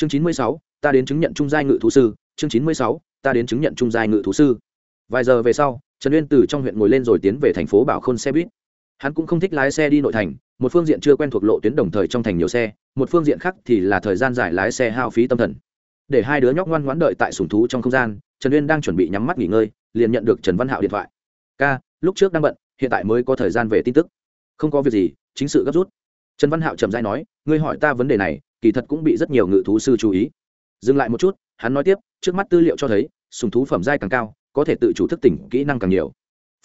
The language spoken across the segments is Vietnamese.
chương chín mươi sáu, ta đến chứng nhận trung giai ngự thú sư. Chương chín mươi sáu, ta đến chứng nhận trung giai ngự thú sư. Vài giờ về sau, trần uyên từ trong huyện ngồi lên rồi tiến về thành phố bảo khôn xe buýt. Hắn cũng không thích lái xe đi nội thành, một phương diện chưa quen thuộc lộ tuyến đồng thời trong thành nhiều xe, một phương diện khác thì là thời gian dài lái xe hao phí tâm thần. Để hai đứa nhóc ngoan ngoãn đợi tại sùng thú trong không gian, trần uyên đang chuẩn bị nhắm mắt nghỉ ngơi, liền nhận được trần văn hạo điện thoại. Ca, lúc trước đang bận, hiện tại mới có thời gian về tin tức. Không có việc gì, chính sự gấp rút. Trần văn hạo trầm dai nói, ngươi hỏi ta vấn đề này kỳ thật cũng bị rất nhiều ngự thú sư chú ý. Dừng lại một chút, hắn nói tiếp, trước mắt tư liệu cho thấy, sùng thú phẩm giai càng cao, có thể tự chủ thức tỉnh kỹ năng càng nhiều.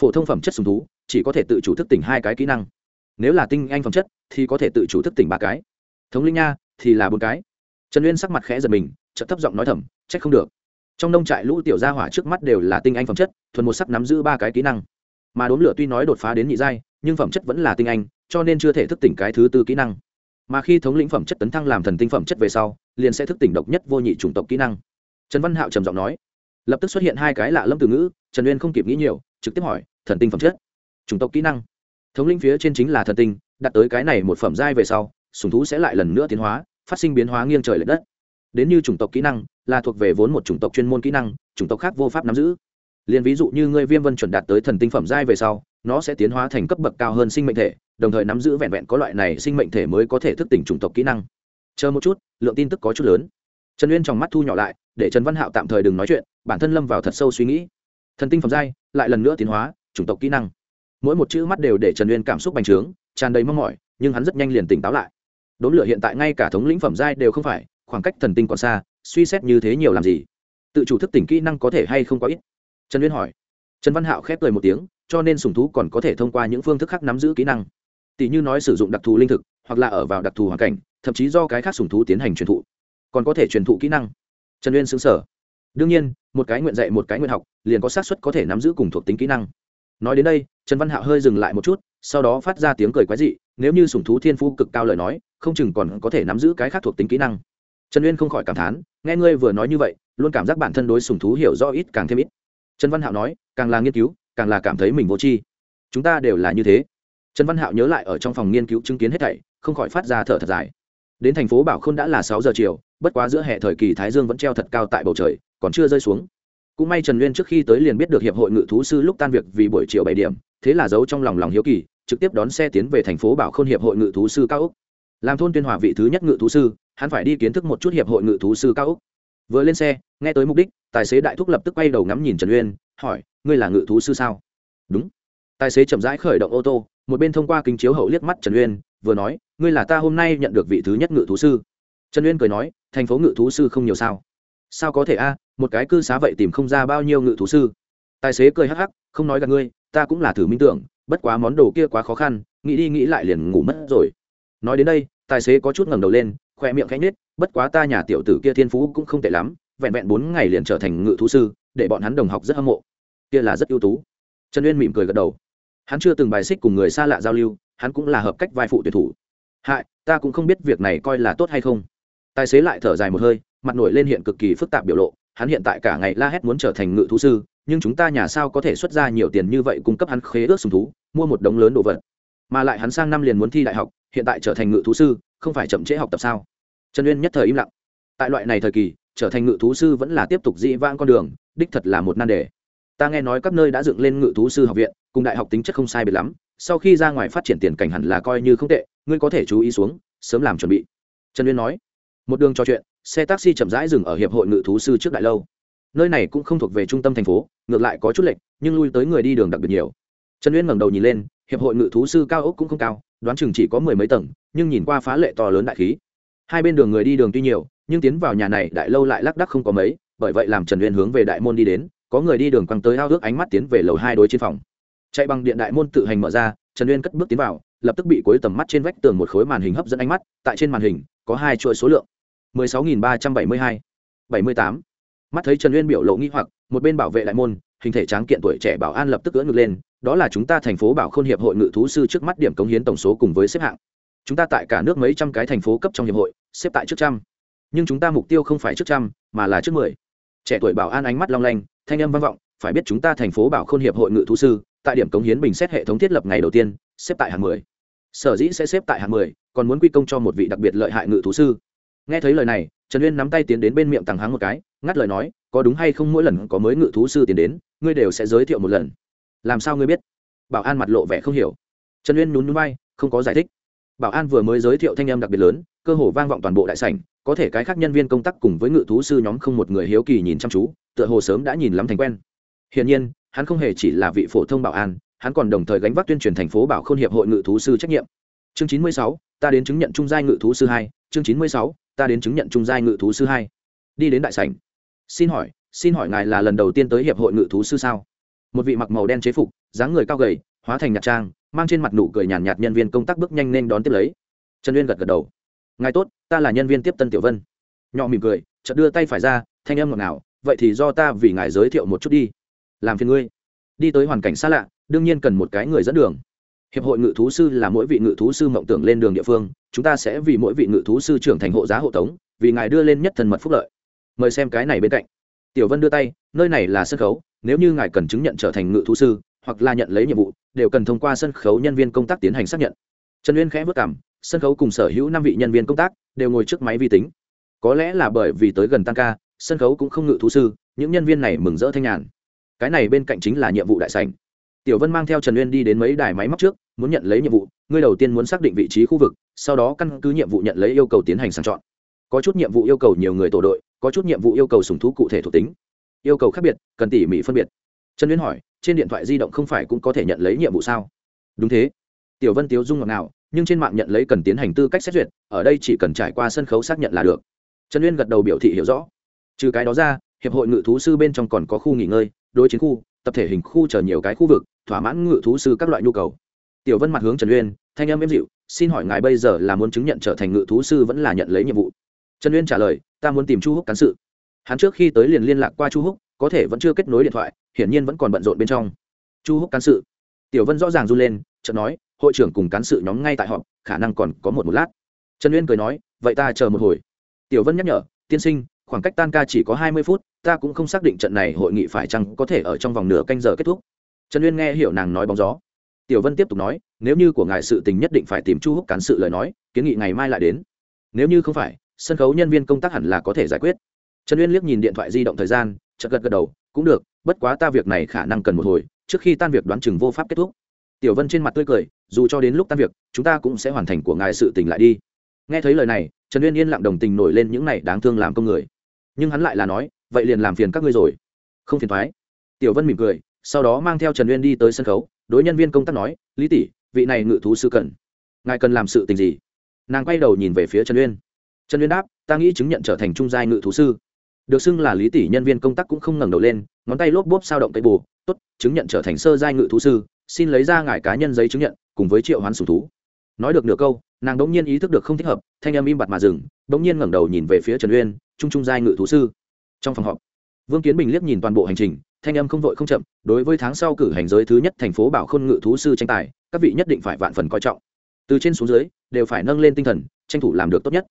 Phổ thông phẩm chất sùng thú, chỉ có thể tự chủ thức tỉnh hai cái kỹ năng. Nếu là tinh anh phẩm chất, thì có thể tự chủ thức tỉnh ba cái. Thống linh nha, thì là bốn cái. Trần uyên sắc mặt khẽ giật mình, chợt thấp giọng nói thầm trách không được. Trong nông trại lũ tiểu gia hỏa trước mắt đều là tinh anh phẩm chất, thuần một sắc nắm giữ ba cái kỹ năng. Mà đốn lửa tuy nói đột phá đến nhị giai, nhưng phẩm chất vẫn là tinh anh, cho nên chưa thể thức tỉnh cái thứ tư kỹ năng mà khi thống lĩnh phẩm chất tấn thăng làm thần tinh phẩm chất về sau, liền sẽ thức tỉnh độc nhất vô nhị chủng tộc kỹ năng. Trần văn hạo trầm giọng nói. Lập tức xuất hiện hai cái lạ lâm từ ngữ, trần uyên không kịp nghĩ nhiều, trực tiếp hỏi, thần tinh phẩm chất? Chủng tộc kỹ năng. Thống lĩnh phía trên chính là thần tinh, đặt tới cái này một phẩm giai về sau sùng thú sẽ lại lần nữa tiến hóa, phát sinh biến hóa nghiêng trời l ệ đất. Đến như chủng tộc kỹ năng, là thuộc về vốn một chủng tộc chuyên môn kỹ năng, chủng tộc khác vô pháp nắm giữ. Liền ví dụ như ngươi viêm vân chuẩn đạt tới thần tinh phẩm giai về sau, nó sẽ tiến hóa thành cấp bậc cao hơn sinh mệnh thể đồng thời nắm giữ vẹn vẹn có loại này sinh mệnh thể mới có thể thức tỉnh chủng tộc kỹ năng. Chờ một chút, lượng tin tức có chút lớn. Trần uyên trong mắt thu nhỏ lại, để trần văn hạo tạm thời đừng nói chuyện, bản thân lâm vào thật sâu suy nghĩ. Thần tinh phẩm giai, lại lần nữa tiến hóa, chủng tộc kỹ năng. Mỗi một chữ mắt đều để trần uyên cảm xúc bành trướng, tràn đầy mong mỏi, nhưng hắn rất nhanh liền tỉnh táo lại. Đốn lửa hiện tại ngay cả thống lĩnh phẩm giai đều không phải, khoảng cách thần tinh còn xa, suy xét như thế nhiều làm gì? Tự chủ thức tỉnh kỹ năng có thể hay không có ít? Trần uyên hỏi. Trần văn hạo khép cười một tiếng, cho nên sùng thú còn có thể thông qua những phương thức khác nắm giữ kỹ năng tỷ như nói sử dụng đặc thù linh thực, hoặc là ở vào đặc thù hoàn cảnh, thậm chí do cái khác sùng thú tiến hành truyền thụ. Còn có thể truyền thụ kỹ năng. Trần uyên xứng sở đương nhiên, một cái nguyện dạy, một cái nguyện học, liền có xác suất có thể nắm giữ cùng thuộc tính kỹ năng. Nói đến đây, trần văn hạo hơi dừng lại một chút, sau đó phát ra tiếng cười quái dị, nếu như sùng thú thiên phu cực cao lời nói, không chừng còn có thể nắm giữ cái khác thuộc tính kỹ năng. Trần uyên không khỏi cảm thán, nghe ngươi vừa nói như vậy, luôn cảm giác bản thân đối sùng thú hiểu rõ ít càng thêm ít. Trần văn hạo nói, càng là nghiên cứu, càng là cảm thấy mình vô tri. Chúng ta đều là như thế trần văn hạo nhớ lại ở trong phòng nghiên cứu chứng kiến hết thảy, không khỏi phát ra thở thật dài. Đến thành phố bảo k h ô n đã là sáu giờ chiều, bất quá giữa hệ thời kỳ thái dương vẫn treo thật cao tại bầu trời, còn chưa rơi xuống. Cũng may trần nguyên trước khi tới liền biết được hiệp hội ngự thú sư lúc tan việc vì buổi chiều bảy điểm, thế là giấu trong lòng lòng hiếu kỳ, trực tiếp đón xe tiến về thành phố bảo k h ô n hiệp hội ngự thú sư cao úc làm thôn tuyên hòa vị thứ nhất ngự thú sư, hắn phải đi kiến thức một chút hiệp hội ngự thú sư cao úc vừa lên xe, nghe tới mục đích, tài xế đại thúc lập tức quay đầu ngắm nhìn trần uyên hỏi, ngươi là ngự thú sư sao? Đúng. Tài xế chậm rãi khởi động ô tô một bên thông qua kính chiếu hậu liếc mắt trần uyên, vừa nói, ngươi là ta hôm nay nhận được vị thứ nhất ngự thú sư. Trần uyên cười nói, thành phố ngự thú sư không nhiều sao? Sao có thể a, một cái cư xá vậy tìm không ra bao nhiêu ngự thú sư? Tài xế cười hắc hắc, không nói gặp ngươi, ta cũng là thử minh tưởng, bất quá món đồ kia quá khó khăn, nghĩ đi nghĩ lại liền ngủ mất rồi. Nói đến đây, tài xế có chút ngẩng đầu lên khoe miệng khẽ nhếch, bất quá ta nhà tiểu tử kia thiên phú cũng không tệ lắm, vẹn vẹn bốn ngày liền trở thành ngự thú sư, để bọn hắn đồng học rất hâm mộ. Kia là rất ưu tú. Trần uyên mỉm cười gật đầu hắn chưa từng bài xích cùng người xa lạ giao lưu, hắn cũng là hợp cách vai phụ tuyển thủ. Hại, ta cũng không biết việc này coi là tốt hay không. Tài xế lại thở dài một hơi, mặt nổi lên hiện cực kỳ phức tạp biểu lộ, hắn hiện tại cả ngày la hét muốn trở thành ngự thú sư, nhưng chúng ta nhà sao có thể xuất ra nhiều tiền như vậy cung cấp hắn khế ước sùng thú, mua một đống lớn đồ vật. Mà lại hắn sang năm liền muốn thi đại học, hiện tại trở thành ngự thú sư, không phải chậm trễ học tập sao? Trần uyên nhất thời im lặng. Tại loại này thời kỳ, trở thành ngự thú sư vẫn là tiếp tục dị vãng con đường, đích thật là một nan đề. Ta nghe nói các nơi đã dựng lên ngự thú sư học viện cùng đại học tính chất không sai biệt lắm, sau khi ra ngoài phát triển tiền cảnh hẳn là coi như không tệ, ngươi có thể chú ý xuống, sớm làm chuẩn bị. Trần uyên nói. Một đường trò chuyện, xe taxi chậm rãi dừng ở hiệp hội ngự thú sư trước đại lâu. Nơi này cũng không thuộc về trung tâm thành phố, ngược lại có chút lệch, nhưng lui tới người đi đường đặc biệt nhiều. Trần uyên ngẩng đầu nhìn lên, hiệp hội ngự thú sư cao ốc cũng không cao, đoán chừng chỉ có mười mấy tầng, nhưng nhìn qua phá lệ to lớn đại khí. Hai bên đường người đi đường tuy nhiều, nhưng tiến vào nhà này đại lâu lại lác đắc không có mấy, bởi vậy làm trần uyên hướng về đại môn đi đến, có người đi đường quăng tới ao ước ánh mắt tiến về lầu hai đối trên phòng chạy bằng điện đại môn tự hành mở ra, trần uyên cất bước tiến vào, lập tức bị cuối tầm mắt trên vách tường một khối màn hình hấp dẫn ánh mắt, tại trên màn hình, có hai chuỗi số lượng. mười sáu nghìn ba trăm bảy mươi hai, bảy mươi tám. Mắt thấy trần uyên biểu lộ nghi hoặc, một bên bảo vệ đại môn, hình thể tráng kiện tuổi trẻ bảo an lập tức cưỡng ngược lên, đó là chúng ta thành phố bảo khôn hiệp hội ngự thú sư trước mắt điểm cống hiến tổng số cùng với xếp hạng. Chúng ta tại cả nước mấy trăm cái thành phố cấp trong hiệp hội, xếp tại trước trăm. Nhưng chúng ta mục tiêu không phải trước trăm, mà là trước mười. Trẻ tuổi bảo an ánh mắt long lanh, thanh âm vang vọng, phải biết chúng ta thành phố bảo khôn hiệp hội ngự thú sư tại điểm cống hiến bình xét hệ thống thiết lập ngày đầu tiên, xếp tại hạng mười. Sở dĩ sẽ xếp tại hạng mười, còn muốn quy công cho một vị đặc biệt lợi hại ngự thú sư. Nghe thấy lời này, trần uyên nắm tay tiến đến bên miệng tàng háng một cái, ngắt lời nói, có đúng hay không mỗi lần có mới ngự thú sư tiến đến, ngươi đều sẽ giới thiệu một lần. Làm sao ngươi biết? Bảo an mặt lộ vẻ không hiểu. Trần uyên nhún nhún bay không có giải thích. Bảo an vừa mới giới thiệu thanh âm đặc biệt lớn, cơ hồ vang vọng toàn bộ đại sảnh, có thể cái khác nhân viên công tác cùng với ngự thú sư nhóm không một người hiếu kỳ nhìn chăm chú, tựa hồ sớm đã nhìn lắm thành quen. Hiển nhiên hắn không hề chỉ là vị phổ thông bảo an hắn còn đồng thời gánh vác tuyên truyền thành phố bảo khôn hiệp hội ngự thú sư trách nhiệm. Chương chín mươi sáu ta đến chứng nhận trung giai ngự thú sư hai. Chương chín mươi sáu ta đến chứng nhận trung giai ngự thú sư hai. Đi đến đại sảnh. Xin hỏi xin hỏi ngài là lần đầu tiên tới hiệp hội ngự thú sư sao? Một vị mặc màu đen chế phục dáng người cao gầy hóa thành nhạt trang mang trên mặt nụ cười nhàn nhạt, nhạt nhân viên công tác bước nhanh nên đón tiếp lấy. Trần uyên gật gật đầu. Ngài tốt ta là nhân viên tiếp tân tiểu vân. Nhỏ mỉm cười chợt đưa tay phải ra thanh âm ngọt ngào vậy thì do ta vì ngài giới thiệu một chút đi làm phiền ngươi. Đi tới hoàn cảnh xa lạ, đương nhiên cần một cái người dẫn đường. Hiệp hội ngự thú sư là mỗi vị ngự thú sư mộng tưởng lên đường địa phương, chúng ta sẽ vì mỗi vị ngự thú sư trưởng thành hộ giá hộ tống, vì ngài đưa lên nhất thần mật phúc lợi. Mời xem cái này bên cạnh. Tiểu vân đưa tay, nơi này là sân khấu, nếu như ngài cần chứng nhận trở thành ngự thú sư, hoặc là nhận lấy nhiệm vụ, đều cần thông qua sân khấu nhân viên công tác tiến hành xác nhận. Trần uyên khẽ vất cảm, sân khấu cùng sở hữu năm vị nhân viên công tác đều ngồi trước máy vi tính. Có lẽ là bởi vì tới gần tăng ca, sân khấu cũng không ngự thú sư, những nhân viên này mừng rỡ thanh nhàn cái này bên cạnh chính là nhiệm vụ đại sảnh. Tiểu vân mang theo trần uyên đi đến mấy đài máy móc trước, muốn nhận lấy nhiệm vụ, ngươi đầu tiên muốn xác định vị trí khu vực, sau đó căn cứ nhiệm vụ nhận lấy yêu cầu tiến hành sàng chọn. Có chút nhiệm vụ yêu cầu nhiều người tổ đội, có chút nhiệm vụ yêu cầu sùng thú cụ thể thuộc tính. Yêu cầu khác biệt, cần tỉ mỉ phân biệt. Trần uyên hỏi, trên điện thoại di động không phải cũng có thể nhận lấy nhiệm vụ sao? Đúng thế. Tiểu vân tiếu dung ngọt nào nhưng trên mạng nhận lấy cần tiến hành tư cách xét duyệt, ở đây chỉ cần trải qua sân khấu xác nhận là được. Trần uyên gật đầu biểu thị hiểu rõ. Trừ cái đó ra, hiệp hội ngự thú sư bên trong còn có khu nghỉ ngơi đối chiến khu, tập thể hình khu chờ nhiều cái khu vực, thỏa mãn ngự thú sư các loại nhu cầu. Tiểu vân mặt hướng trần uyên, thanh âm êm dịu, xin hỏi ngài bây giờ là muốn chứng nhận trở thành ngự thú sư vẫn là nhận lấy nhiệm vụ? Trần uyên trả lời, ta muốn tìm chu húc cán sự. Hắn trước khi tới liền liên lạc qua chu húc, có thể vẫn chưa kết nối điện thoại, hiển nhiên vẫn còn bận rộn bên trong. Chu húc cán sự. Tiểu vân rõ ràng run lên, chợt nói, hội trưởng cùng cán sự nhóm ngay tại họp, khả năng còn có một một lát. Trần uyên cười nói, vậy ta chờ một hồi. Tiểu vân nhắc nhở, tiên sinh khoảng cách tan ca chỉ có hai mươi phút, ta cũng không xác định trận này hội nghị phải chăng có thể ở trong vòng nửa canh giờ kết thúc. Trần uyên nghe hiểu nàng nói bóng gió. Tiểu vân tiếp tục nói, nếu như của ngài sự tình nhất định phải tìm chu húc cán sự lời nói, kiến nghị ngày mai lại đến. Nếu như không phải, sân khấu nhân viên công tác hẳn là có thể giải quyết. Trần uyên liếc nhìn điện thoại di động thời gian, chợt gật gật đầu, cũng được, bất quá ta việc này khả năng cần một hồi, trước khi tan việc đoán chừng vô pháp kết thúc. Tiểu vân trên mặt tươi cười, dù cho đến lúc tan việc, chúng ta cũng sẽ hoàn thành của ngài sự tình lại đi. Nghe thấy lời này, trần uyên yên lặng đồng tình nổi lên những này đáng thương làm công người nhưng hắn lại là nói, vậy liền làm phiền các ngươi rồi. Không phiền thoái tiểu vân mỉm cười, sau đó mang theo trần uyên đi tới sân khấu, đối nhân viên công tác nói, lý tỷ, vị này ngự thú sư cần, ngài cần làm sự tình gì? Nàng quay đầu nhìn về phía trần uyên. Trần uyên đáp, ta nghĩ chứng nhận trở thành trung giai ngự thú sư. Được xưng là lý tỷ, nhân viên công tác cũng không ngẩng đầu lên, ngón tay lốp bốp sao động cây bù, tốt, chứng nhận trở thành sơ giai ngự thú sư, xin lấy ra ngài cá nhân giấy chứng nhận, cùng với triệu hoán sùng thú. Nói được nửa câu nàng đ ỗ n g nhiên ý thức được không thích hợp, thanh âm im bặt mà dừng, đ ỗ n g nhiên ngẩng đầu nhìn về phía trần uyên, trung trung giai ngự thú sư. Trong phòng họp, vương kiến bình liếc nhìn toàn bộ hành trình, thanh âm không vội không chậm, đối với tháng sau cử hành giới thứ nhất thành phố bảo khôn ngự thú sư tranh tài, các vị nhất định phải vạn phần coi trọng. Từ trên xuống dưới, đều phải nâng lên tinh thần, tranh thủ làm được tốt nhất.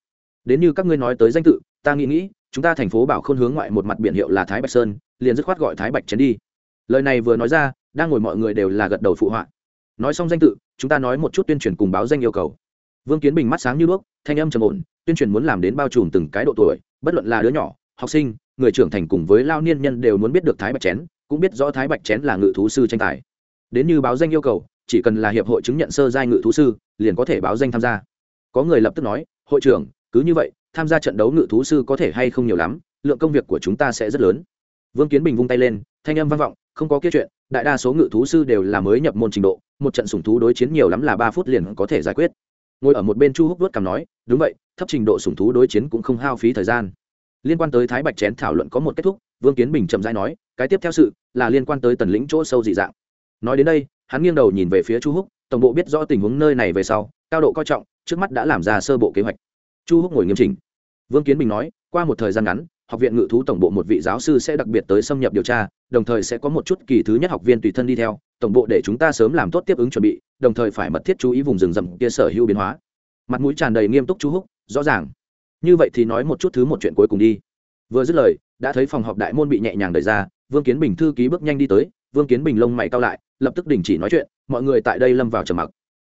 Đến như các ngươi nói tới danh tự, ta nghĩ nghĩ, chúng ta thành phố bảo khôn hướng ngoại một mặt biển hiệu là thái bạch sơn, liền dứt khoát gọi thái bạch chén đi. Lời này vừa nói ra, đang ngồi mọi người đều là gật đầu phụ họa. Nói xong danh tự, chúng ta nói một chút tuyên truyền cùng báo danh yêu cầu vương kiến bình mắt sáng như đuốc, thanh âm trầm ổn, tuyên truyền muốn làm đến bao trùm từng cái độ tuổi, bất luận là đứa nhỏ, học sinh, người trưởng thành cùng với lao niên nhân đều muốn biết được thái bạch chén, cũng biết rõ thái bạch chén là ngự thú sư tranh tài. Đến như báo danh yêu cầu, chỉ cần là hiệp hội chứng nhận sơ giai ngự thú sư, liền có thể báo danh tham gia. Có người lập tức nói, hội trưởng, cứ như vậy, tham gia trận đấu ngự thú sư có thể hay không nhiều lắm, lượng công việc của chúng ta sẽ rất lớn. Vương kiến bình vung tay lên, thanh âm vang vọng, không có kia chuyện, đại đa số ngự thú sư đều là mới nhập môn trình độ, một trận sủng thú đối chiến nhiều lắm là ba phút liền có thể giải quyết ngồi ở một bên chu húc vớt cằm nói, đúng vậy, thấp trình độ sủng thú đối chiến cũng không hao phí thời gian. Liên quan tới thái bạch chén thảo luận có một kết thúc, vương kiến bình chậm rãi nói, cái tiếp theo sự là liên quan tới tần lĩnh chỗ sâu dị dạng. Nói đến đây, hắn nghiêng đầu nhìn về phía chu húc, tổng bộ biết rõ tình huống nơi này về sau, cao độ coi trọng, trước mắt đã làm ra sơ bộ kế hoạch. Chu húc ngồi nghiêm chỉnh. Vương kiến bình nói, qua một thời gian ngắn học viện ngự thú tổng bộ một vị giáo sư sẽ đặc biệt tới xâm nhập điều tra, đồng thời sẽ có một chút kỳ thứ nhất học viên tùy thân đi theo, tổng bộ để chúng ta sớm làm tốt tiếp ứng chuẩn bị, đồng thời phải mật thiết chú ý vùng rừng rậm kia sở hữu biến hóa. Mặt mũi tràn đầy nghiêm túc chú húc, rõ ràng. Như vậy thì nói một chút thứ một chuyện cuối cùng đi. Vừa dứt lời, đã thấy phòng họp đại môn bị nhẹ nhàng đẩy ra, vương kiến bình thư ký bước nhanh đi tới, vương kiến bình lông mày cao lại, lập tức đình chỉ nói chuyện, mọi người tại đây lâm vào trầm mặc.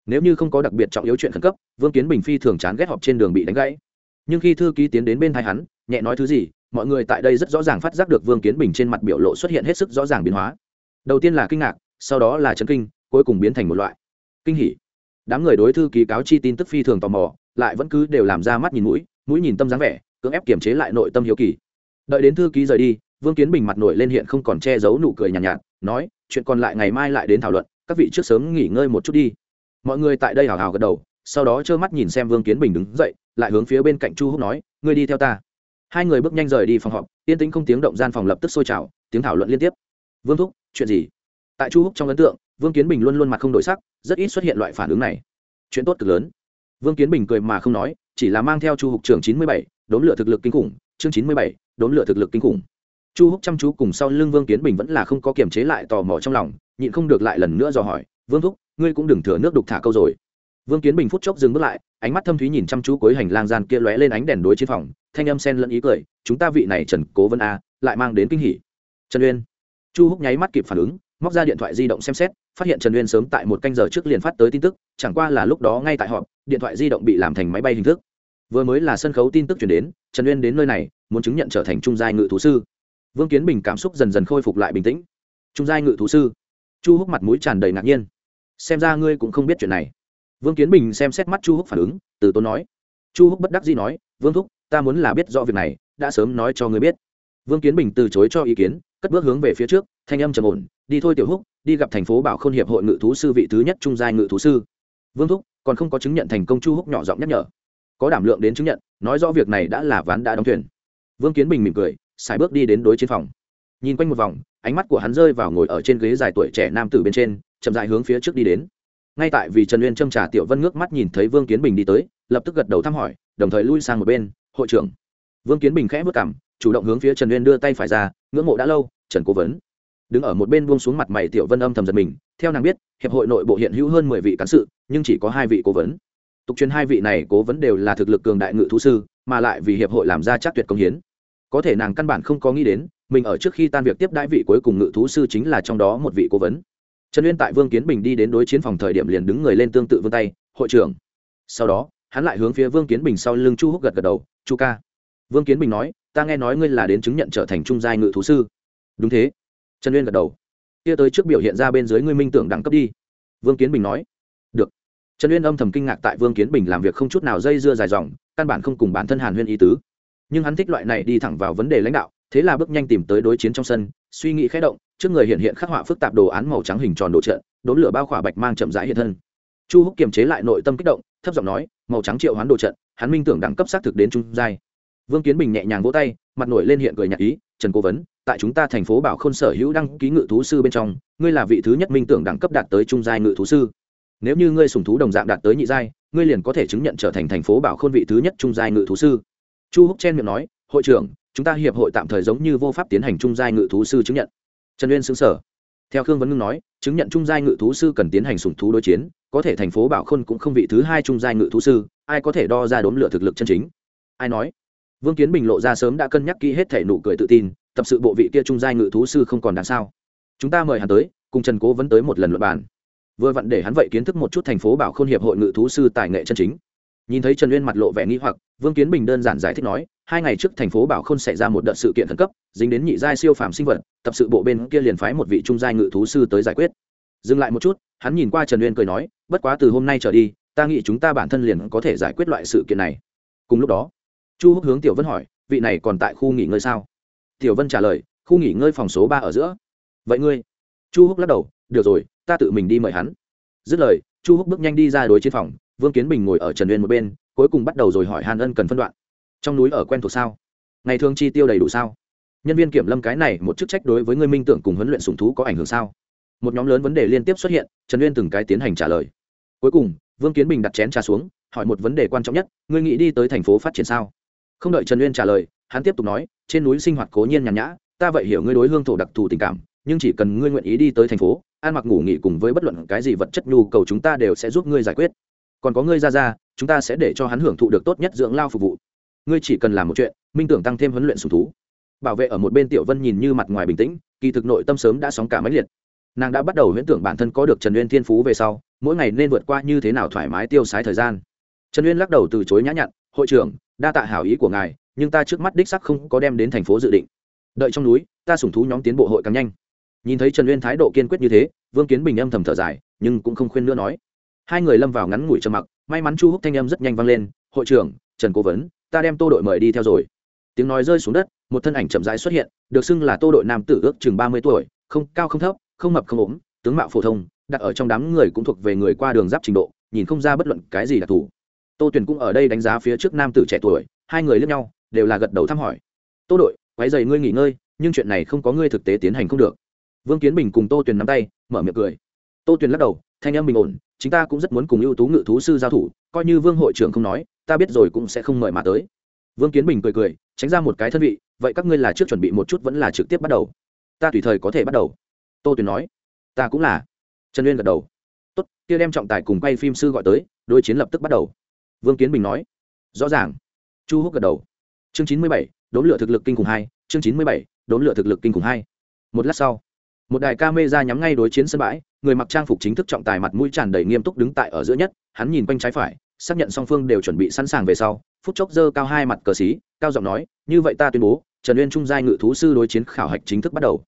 Nếu như không có đặc biệt trọng yếu chuyện khẩn cấp, vương kiến bình phi thường chán ghét họp trên đường bị đánh gãy. Nhưng khi thư ký tiến đến bên thai hắn, nhẹ nói thứ gì mọi người tại đây rất rõ ràng phát giác được vương kiến bình trên mặt biểu lộ xuất hiện hết sức rõ ràng biến hóa. Đầu tiên là kinh ngạc sau đó là chấn kinh cuối cùng biến thành một loại kinh hỉ. Đám người đối thư ký cáo chi tin tức phi thường tò mò lại vẫn cứ đều làm ra mắt nhìn mũi mũi nhìn tâm dáng vẻ cưỡng ép kiềm chế lại nội tâm hiếu kỳ. Đợi đến thư ký rời đi vương kiến bình mặt nổi lên hiện không còn che giấu nụ cười nhàn nhạt, nhạt nói chuyện còn lại ngày mai lại đến thảo luận các vị trước sớm nghỉ ngơi một chút đi. Mọi người tại đây hào hào gật đầu sau đó trơ mắt nhìn xem vương kiến bình đứng dậy lại hướng phía bên cạnh chu húc nói ngươi đi theo ta hai người bước nhanh rời đi phòng họp, yên tĩnh không tiếng động gian phòng lập tức sôi trào, tiếng thảo luận liên tiếp. Vương thúc, chuyện gì? Tại chu húc trong ấn tượng, vương kiến bình luôn luôn mặt không đổi sắc, rất ít xuất hiện loại phản ứng này. Chuyện tốt cực lớn. Vương kiến bình cười mà không nói, chỉ là mang theo chu húc trưởng chín mươi bảy, đốn lửa thực lực kinh khủng, chương chín mươi bảy, đốn lửa thực lực kinh khủng. Chu húc chăm chú cùng sau lưng vương kiến bình vẫn là không có kiềm chế lại tò mò trong lòng, nhịn không được lại lần nữa dò hỏi, vương thúc, ngươi cũng đừng thừa nước đục thả câu rồi vương kiến bình phút chốc dừng bước lại, ánh mắt thâm thúy nhìn chăm chú cuối hành lang gian kia lóe lên ánh đèn đối chiến phòng, thanh âm sen lẫn ý cười, chúng ta vị này trần cố vân a, lại mang đến kinh hỉ. Trần uyên. Chu húc nháy mắt kịp phản ứng, móc ra điện thoại di động xem xét, phát hiện trần uyên sớm tại một canh giờ trước liền phát tới tin tức, chẳng qua là lúc đó ngay tại họp, điện thoại di động bị làm thành máy bay hình thức. Vừa mới là sân khấu tin tức chuyển đến, trần uyên đến nơi này, muốn chứng nhận trở thành trung giai ngự thú sư. Vương kiến bình cảm xúc dần dần khôi phục lại bình tĩnh. Trung giai ngự thú sư? Chu húc mặt mũi tràn đầy ngạc nhiên. Xem ra ngươi cũng không biết chuyện này vương kiến bình xem xét mắt chu húc phản ứng, từ tốn nói. Chu húc bất đắc dĩ nói, vương thúc, ta muốn là biết rõ việc này, đã sớm nói cho ngươi biết. Vương kiến bình từ chối cho ý kiến, cất bước hướng về phía trước, thanh âm trầm ổn, đi thôi tiểu húc, đi gặp thành phố bảo khôn hiệp hội ngự thú sư vị thứ nhất trung giai ngự thú sư. Vương thúc, còn không có chứng nhận thành công chu húc nhỏ giọng nhắc nhở. Có đảm lượng đến chứng nhận, nói rõ việc này đã là ván đã đóng thuyền. Vương kiến bình mỉm cười, xài bước đi đến đối chiến phòng. Nhìn quanh một vòng, ánh mắt của hắn rơi vào ngồi ở trên ghế dài tuổi trẻ nam tử bên trên, chậm dại hướng phía trước đi đến ngay tại vì trần uyên châm trả tiểu vân ngước mắt nhìn thấy vương kiến bình đi tới, lập tức gật đầu thăm hỏi, đồng thời lui sang một bên, hội trưởng. Vương kiến bình khẽ vất cảm chủ động hướng phía trần uyên đưa tay phải ra, ngưỡng mộ đã lâu, trần cố vấn. Đứng ở một bên buông xuống mặt mày tiểu vân âm thầm giật mình, theo nàng biết, hiệp hội nội bộ hiện hữu hơn mười vị cán sự, nhưng chỉ có hai vị cố vấn. Tục truyền hai vị này cố vấn đều là thực lực cường đại ngự thú sư, mà lại vì hiệp hội làm ra chắc tuyệt công hiến. Có thể nàng căn bản không có nghĩ đến, mình ở trước khi tan việc tiếp đãi vị cuối cùng ngự thú sư chính là trong đó một vị cố vấn trần uyên tại vương kiến bình đi đến đối chiến phòng thời điểm liền đứng người lên tương tự vươn tay, hội trưởng. Sau đó, hắn lại hướng phía vương kiến bình sau lưng chu húc gật gật đầu, chu ca. Vương kiến bình nói, ta nghe nói ngươi là đến chứng nhận trở thành trung giai ngự thú sư. Đúng thế. Trần uyên gật đầu, kia tới trước biểu hiện ra bên dưới ngươi minh tưởng đẳng cấp đi. Vương kiến bình nói, được. Trần uyên âm thầm kinh ngạc tại vương kiến bình làm việc không chút nào dây dưa dài dòng, căn bản không cùng bản thân hàn huyên ý tứ. Nhưng hắn thích loại này đi thẳng vào vấn đề lãnh đạo thế là bước nhanh tìm tới đối chiến trong sân, suy nghĩ khẽ động, trước người hiện hiện khắc họa phức tạp đồ án màu trắng hình tròn đồ trận, đốn lửa bao khỏa bạch mang chậm rãi hiện thân. Chu húc kiềm chế lại nội tâm kích động, thấp giọng nói, màu trắng triệu hoán đồ trận, hắn minh tưởng đẳng cấp xác thực đến trung giai. Vương kiến bình nhẹ nhàng vỗ tay, mặt nổi lên hiện cười nhạc ý, trần cố vấn, tại chúng ta thành phố bảo khôn sở hữu đăng ký ngự thú sư bên trong, ngươi là vị thứ nhất minh tưởng đẳng cấp đạt tới trung giai ngự thú sư. Nếu như ngươi sùng thú đồng dạng đạt tới nhị giai, ngươi liền có thể chứng nhận trở thành thành phố bảo khôn vị thứ nhất trung giai ngự thú sư. Chu húc chen miệng nói, hội trưởng chúng ta hiệp hội tạm thời giống như vô pháp tiến hành trung giai ngự thú sư chứng nhận. Trần uyên xứng sở theo khương vấn ngưng nói, chứng nhận trung giai ngự thú sư cần tiến hành sùng thú đối chiến, có thể thành phố bảo khôn cũng không vị thứ hai trung giai ngự thú sư, ai có thể đo ra đốn lửa thực lực chân chính? Ai nói? Vương kiến bình lộ ra sớm đã cân nhắc kỹ hết thể nụ cười tự tin, tập sự bộ vị kia trung giai ngự thú sư không còn đáng sao? Chúng ta mời hắn tới, cùng trần cố vấn tới một lần luận bàn. Vừa vặn để hắn vậy kiến thức một chút thành phố bảo khôn hiệp hội ngự thú sư tài nghệ chân chính. Nhìn thấy trần uyên mặt lộ vẻ nghi hoặc, vương kiến bình đơn giản giải thích nói hai ngày trước thành phố bảo khôn xảy ra một đợt sự kiện khẩn cấp, dính đến nhị giai siêu phàm sinh vật, tập sự bộ bên kia liền phái một vị trung giai ngự thú sư tới giải quyết. Dừng lại một chút, hắn nhìn qua trần uyên cười nói, bất quá từ hôm nay trở đi, ta nghĩ chúng ta bản thân liền có thể giải quyết loại sự kiện này. Cùng lúc đó, chu húc hướng tiểu vân hỏi, vị này còn tại khu nghỉ ngơi sao? Tiểu vân trả lời, khu nghỉ ngơi phòng số ba ở giữa. Vậy ngươi? Chu húc lắc đầu, được rồi, ta tự mình đi mời hắn. Dứt lời, chu húc bước nhanh đi ra đối chiến phòng, vương kiến bình ngồi ở trần uyên một bên, cuối cùng bắt đầu rồi hỏi hàn ân cần phân đoạn trong núi ở quen thuộc sao? Ngày thường chi tiêu đầy đủ sao? Nhân viên kiểm lâm cái này một chức trách đối với người minh tưởng cùng huấn luyện sùng thú có ảnh hưởng sao? Một nhóm lớn vấn đề liên tiếp xuất hiện, trần uyên từng cái tiến hành trả lời. Cuối cùng, vương kiến bình đặt chén trà xuống, hỏi một vấn đề quan trọng nhất, ngươi nghĩ đi tới thành phố phát triển sao? Không đợi trần uyên trả lời, hắn tiếp tục nói, trên núi sinh hoạt cố nhiên nhàn nhã, ta vậy hiểu ngươi đối hương thổ đặc thù tình cảm, nhưng chỉ cần ngươi nguyện ý đi tới thành phố, ăn mặc ngủ nghỉ cùng với bất luận cái gì vật chất nhu cầu chúng ta đều sẽ giúp ngươi giải quyết. Còn có ngươi ra ra, chúng ta sẽ để cho hắn hưởng thụ được tốt nhất dưỡng lao phục vụ ngươi chỉ cần làm một chuyện, minh tưởng tăng thêm huấn luyện sùng thú. Bảo vệ ở một bên tiểu vân nhìn như mặt ngoài bình tĩnh, kỳ thực nội tâm sớm đã sóng cả máy liệt. Nàng đã bắt đầu huyễn tưởng bản thân có được trần uyên thiên phú về sau, mỗi ngày nên vượt qua như thế nào thoải mái tiêu sái thời gian. Trần uyên lắc đầu từ chối nhã nhặn, hội trưởng, đa tạ hảo ý của ngài, nhưng ta trước mắt đích sắc không có đem đến thành phố dự định. Đợi trong núi, ta sủng thú nhóm tiến bộ hội càng nhanh. Nhìn thấy trần uyên thái độ kiên quyết như thế, vương kiến bình âm thầm thở dài, nhưng cũng không khuyên nữa nói. Hai người lâm vào ngắn ngủi trầm mặc, may mắn chu húc thanh âm rất nhanh vang lên, hội trưởng, trần cố vấn ta đem tô đội mời đi theo rồi. Tiếng nói rơi xuống đất, một thân ảnh chậm rãi xuất hiện, được xưng là tô đội nam tử ước chừng ba mươi tuổi, không, cao không thấp, không mập không ốm, tướng mạo phổ thông, đặt ở trong đám người cũng thuộc về người qua đường giáp trình độ, nhìn không ra bất luận cái gì đặc thù tô tuyền cũng ở đây đánh giá phía trước nam tử trẻ tuổi, hai người lướt nhau, đều là gật đầu thăm hỏi. Tô đội quái dày ngươi nghỉ ngơi, nhưng chuyện này không có ngươi thực tế tiến hành không được. Vương kiến bình cùng tô tuyền nắm tay, mở miệng cười. Tô tuyền lắc đầu, thanh em bình ổn chúng ta cũng rất muốn cùng ưu tú ngự thú sư giao thủ, coi như vương hội trưởng không nói, ta biết rồi cũng sẽ không mời mà tới. Vương kiến bình cười cười, tránh ra một cái thân vị, vậy các ngươi là trước chuẩn bị một chút vẫn là trực tiếp bắt đầu? Ta tùy thời có thể bắt đầu. Tô tuyền nói. Ta cũng là. Trần uyên gật đầu. Tốt, kia đem trọng tài cùng quay phim sư gọi tới đôi chiến lập tức bắt đầu. Vương kiến bình nói. Rõ ràng. Chu húc gật đầu. Chương chín mươi bảy, đốn lửa thực lực kinh khủng hai, chương chín mươi bảy, đốn lửa thực lực kinh khủng hai. Một lát sau, một đài ca mê ra nhắm ngay đối chiến sân bãi người mặc trang phục chính thức trọng tài mặt mũi tràn đầy nghiêm túc đứng tại ở giữa nhất, hắn nhìn quanh trái phải, xác nhận song phương đều chuẩn bị sẵn sàng về sau, phút chốc dơ cao hai mặt cờ xí, cao giọng nói, như vậy ta tuyên bố, trần uyên trung giai ngự thú sư đối chiến khảo hạch chính thức bắt đầu.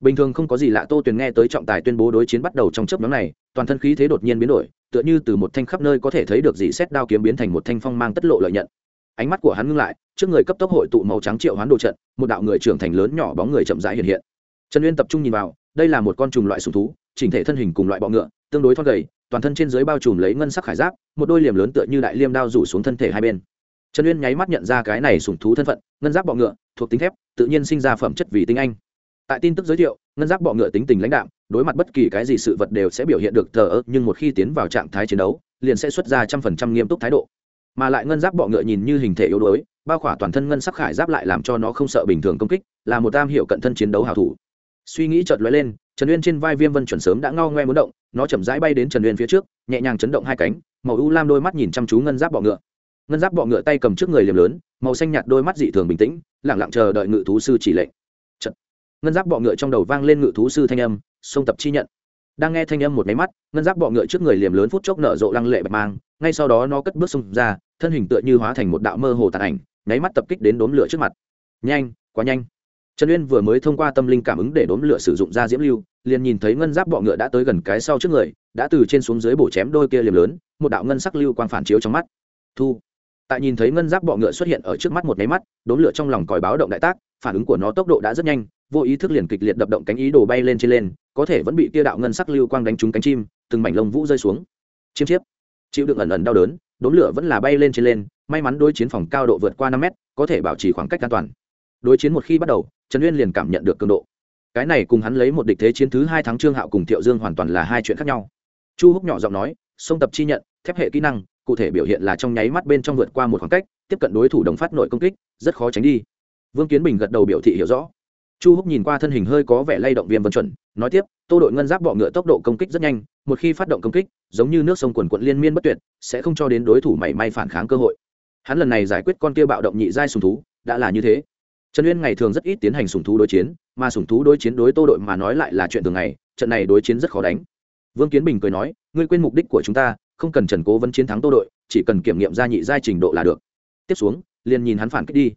Bình thường không có gì lạ, tô tuyền nghe tới trọng tài tuyên bố đối chiến bắt đầu trong chớp nhóm này, toàn thân khí thế đột nhiên biến đổi, tựa như từ một thanh khắp nơi có thể thấy được dị xét đao kiếm biến thành một thanh phong mang tất lộ lợi nhận. Ánh mắt của hắn ngưng lại, trước người cấp tốc hội tụ màu trắng triệu hoán đồ trận, một đạo người trưởng thành lớn nhỏ bóng người chậm rãi hiện hiện. Trần uyên tập trung nhìn vào, đây là một con trùng loại sùng thú chỉnh thể thân hình cùng loại bọ ngựa, tương đối thon gầy, toàn thân trên dưới bao trùm lấy ngân sắc khải giáp, một đôi liềm lớn tựa như đại liêm đao rủ xuống thân thể hai bên. Trần uyên nháy mắt nhận ra cái này sùng thú thân phận, ngân giáp bọ ngựa, thuộc tính thép, tự nhiên sinh ra phẩm chất vì tinh anh. Tại tin tức giới thiệu, ngân giáp bọ ngựa tính tình lãnh đạm, đối mặt bất kỳ cái gì sự vật đều sẽ biểu hiện được thờ ơ, nhưng một khi tiến vào trạng thái chiến đấu, liền sẽ xuất ra trăm phần trăm nghiêm túc thái độ. Mà lại ngân giáp bọ ngựa nhìn như hình thể yếu đuối, bao khỏa toàn thân ngân sắc khải giáp lại làm cho nó không sợ bình thường công kích, là một tam hiệu cận thân chiến đấu hào thủ suy nghĩ chợt lóe lên, trần uyên trên vai viêm vân chuẩn sớm đã ngao ngoe muốn động, nó chậm rãi bay đến trần uyên phía trước, nhẹ nhàng chấn động hai cánh, màu u lam đôi mắt nhìn chăm chú ngân giáp bọ ngựa. Ngân giáp bọ ngựa tay cầm trước người liềm lớn, màu xanh nhạt đôi mắt dị thường bình tĩnh lẳng lặng chờ đợi ngự thú sư chỉ lệnh. Chật. ngân giáp bọ ngựa trong đầu vang lên ngự thú sư thanh âm, sông tập chi nhận. Đang nghe thanh âm một máy mắt, ngân giáp bọ ngựa trước người liềm lớn phút chốc nở rộ lăng lệ bạch mang, ngay sau đó nó cất bước xông ra, thân hình tựa như hóa thành một đạo mơ hồ tàn ảnh, nháy mắt tập kích đến đốm lửa trước mặt. Nhanh, quá nhanh trần uyên vừa mới thông qua tâm linh cảm ứng để đốn lửa sử dụng ra diễm lưu, liền nhìn thấy ngân giáp bọ ngựa đã tới gần cái sau trước người, đã từ trên xuống dưới bổ chém đôi kia liềm lớn, một đạo ngân sắc lưu quang phản chiếu trong mắt. Thu. Tại nhìn thấy ngân giáp bọ ngựa xuất hiện ở trước mắt một máy mắt đốn lửa trong lòng còi báo động đại tác, phản ứng của nó tốc độ đã rất nhanh, vô ý thức liền kịch liệt đập động cánh ý đồ bay lên trên lên, có thể vẫn bị tia đạo ngân sắc lưu quang đánh trúng cánh chim, từng mảnh lông vũ rơi xuống. Chiêm chiếp. Chịu đựng ẩn ẩn đau đớn đốn lửa vẫn là bay lên trên lên, may mắn đối chiến phòng cao độ vượt qua năm mét, có thể bảo trì khoảng cách an toàn đối chiến một khi bắt đầu, trần uyên liền cảm nhận được cường độ. Cái này cùng hắn lấy một địch thế chiến thứ hai tháng trương hạo cùng thiệu dương hoàn toàn là hai chuyện khác nhau. Chu húc nhỏ giọng nói, sông tập chi nhận, thép hệ kỹ năng, cụ thể biểu hiện là trong nháy mắt bên trong vượt qua một khoảng cách, tiếp cận đối thủ đồng phát nội công kích, rất khó tránh đi. Vương kiến bình gật đầu biểu thị hiểu rõ. Chu húc nhìn qua thân hình hơi có vẻ lay động viêm vân chuẩn, nói tiếp, tô đội ngân giáp bọ ngựa tốc độ công kích rất nhanh, một khi phát động công kích, giống như nước sông quần quận liên miên bất tuyệt, sẽ không cho đến đối thủ mảy may phản kháng cơ hội. Hắn lần này giải quyết con kia bạo động nhị giai sùng thú, đã là như thế trần uyên ngày thường rất ít tiến hành sùng thú đối chiến, mà sùng thú đối chiến đối tô đội mà nói lại là chuyện thường ngày, trận này đối chiến rất khó đánh. Vương kiến bình cười nói, ngươi quên mục đích của chúng ta, không cần trần cố vấn chiến thắng tô đội, chỉ cần kiểm nghiệm ra nhị giai trình độ là được. Tiếp xuống, liền nhìn hắn phản kích đi.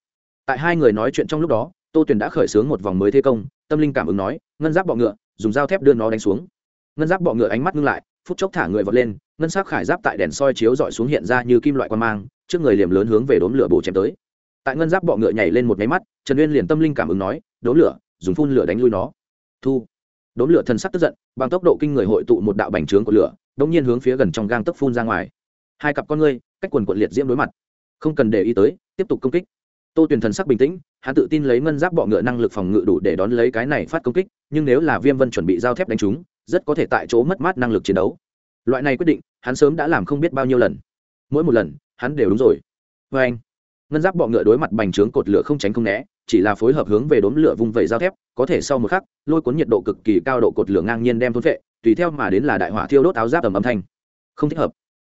Tại hai người nói chuyện trong lúc đó, tô tuyền đã khởi xướng một vòng mới thế công, tâm linh cảm ứng nói, ngân giáp bọ ngựa, dùng dao thép đưa nó đánh xuống. Ngân giáp bọ ngựa ánh mắt ngưng lại, phút chốc thả người vọt lên, ngân sắc khải giáp tại đèn soi chiếu dọi xuống hiện ra như kim loại quan mang, trước người liềm lớn hướng về đốm lửa bổ chém tới tại ngân giáp bọ ngựa nhảy lên một máy mắt, trần uyên liền tâm linh cảm ứng nói đốn lửa, dùng phun lửa đánh lui nó. Thu. Đốn lửa thân sắc tức giận, bằng tốc độ kinh người hội tụ một đạo bành trướng của lửa đống nhiên hướng phía gần trong gang tấc phun ra ngoài. Hai cặp con ngươi, cách quần quận liệt diễm đối mặt. Không cần để ý tới, tiếp tục công kích. Tô tuyền thần sắc bình tĩnh, hắn tự tin lấy ngân giáp bọ ngựa năng lực phòng ngự đủ để đón lấy cái này phát công kích, nhưng nếu là viêm vân chuẩn bị giao thép đánh chúng, rất có thể tại chỗ mất mát năng lực chiến đấu. Loại này quyết định, hắn sớm đã làm không biết bao nhiêu lần. Mỗi một lần, hắn đều đúng rồi. Vê anh ngân giáp bọ ngựa đối mặt bành trướng cột lửa không tránh không né, chỉ là phối hợp hướng về đốm lửa vung vẩy giao thép, có thể sau một khắc, lôi cuốn nhiệt độ cực kỳ cao độ cột lửa ngang nhiên đem thôn vệ, tùy theo mà đến là đại hỏa thiêu đốt áo giáp ầm âm thanh. Không thích hợp.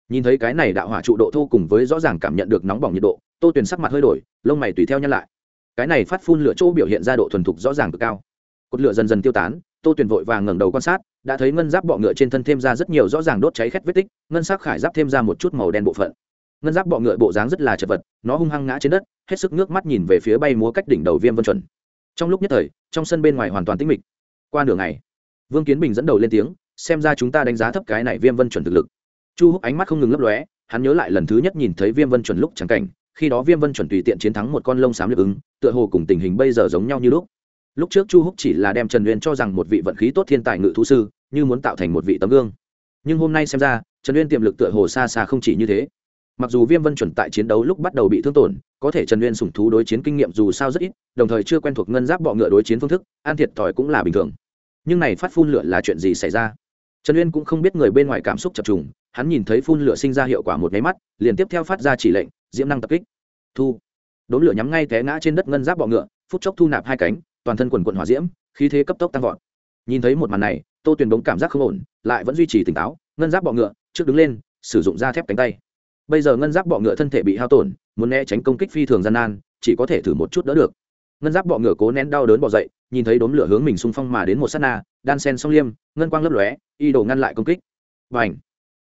Nhìn thấy cái này đạo hỏa trụ độ thô cùng với rõ ràng cảm nhận được nóng bỏng nhiệt độ, tô tuyền sắc mặt hơi đổi, lông mày tùy theo nhăn lại. Cái này phát phun lửa chỗ biểu hiện ra độ thuần thục rõ ràng cực cao. Cột lửa dần dần tiêu tán, tô tuyền vội vàng ngẩng đầu quan sát, đã thấy ngân giáp bọ ngựa trên thân thêm ra rất nhiều rõ ràng đốt cháy khét vết tích, ngân sắc khải giáp thêm ra một chút màu đen bộ phận ngân giáp bọ ngựa bộ dáng rất là chật vật, nó hung hăng ngã trên đất, hết sức nước mắt nhìn về phía bay múa cách đỉnh đầu viêm vân chuẩn. Trong lúc nhất thời, trong sân bên ngoài hoàn toàn tĩnh mịch. Qua nửa ngày, vương kiến bình dẫn đầu lên tiếng, xem ra chúng ta đánh giá thấp cái này viêm vân chuẩn thực lực. Chu húc ánh mắt không ngừng lấp lóe, hắn nhớ lại lần thứ nhất nhìn thấy viêm vân chuẩn lúc trắng cảnh, khi đó viêm vân chuẩn tùy tiện chiến thắng một con lông xám lực ứng, tựa hồ cùng tình hình bây giờ giống nhau như lúc. Lúc trước chu húc chỉ là đem trần uyên cho rằng một vị vận khí tốt thiên tài ngự thú sư, như muốn tạo thành một vị tấm gương. Nhưng hôm nay xem ra, trần uyên tiềm lực tựa hồ xa xa không chỉ như thế mặc dù viêm vân chuẩn tại chiến đấu lúc bắt đầu bị thương tổn, có thể trần uyên sủng thú đối chiến kinh nghiệm dù sao rất ít, đồng thời chưa quen thuộc ngân giáp bọ ngựa đối chiến phương thức an thiệt thòi cũng là bình thường. Nhưng này phát phun lửa là chuyện gì xảy ra? Trần uyên cũng không biết người bên ngoài cảm xúc chập trùng, hắn nhìn thấy phun lửa sinh ra hiệu quả một nháy mắt, liền tiếp theo phát ra chỉ lệnh, diễm năng tập kích. Thu. Đốn lửa nhắm ngay té ngã trên đất ngân giáp bọ ngựa, phút chốc thu nạp hai cánh, toàn thân quần quận hỏa diễm, khí thế cấp tốc tăng vọt. Nhìn thấy một màn này, tô tuyền bóng cảm giác không ổn, lại vẫn duy trì tỉnh táo, ngân giáp bọ ngựa, trước đứng lên, sử dụng da thép cánh tay bây giờ ngân giáp bọ ngựa thân thể bị hao tổn, muốn né tránh công kích phi thường gian nan, chỉ có thể thử một chút đỡ được. Ngân giáp bọ ngựa cố nén đau đớn bỏ dậy, nhìn thấy đốm lửa hướng mình xung phong mà đến một s á t na, đan sen song liêm, ngân quang lấp lóe, y đổ ngăn lại công kích. Và ảnh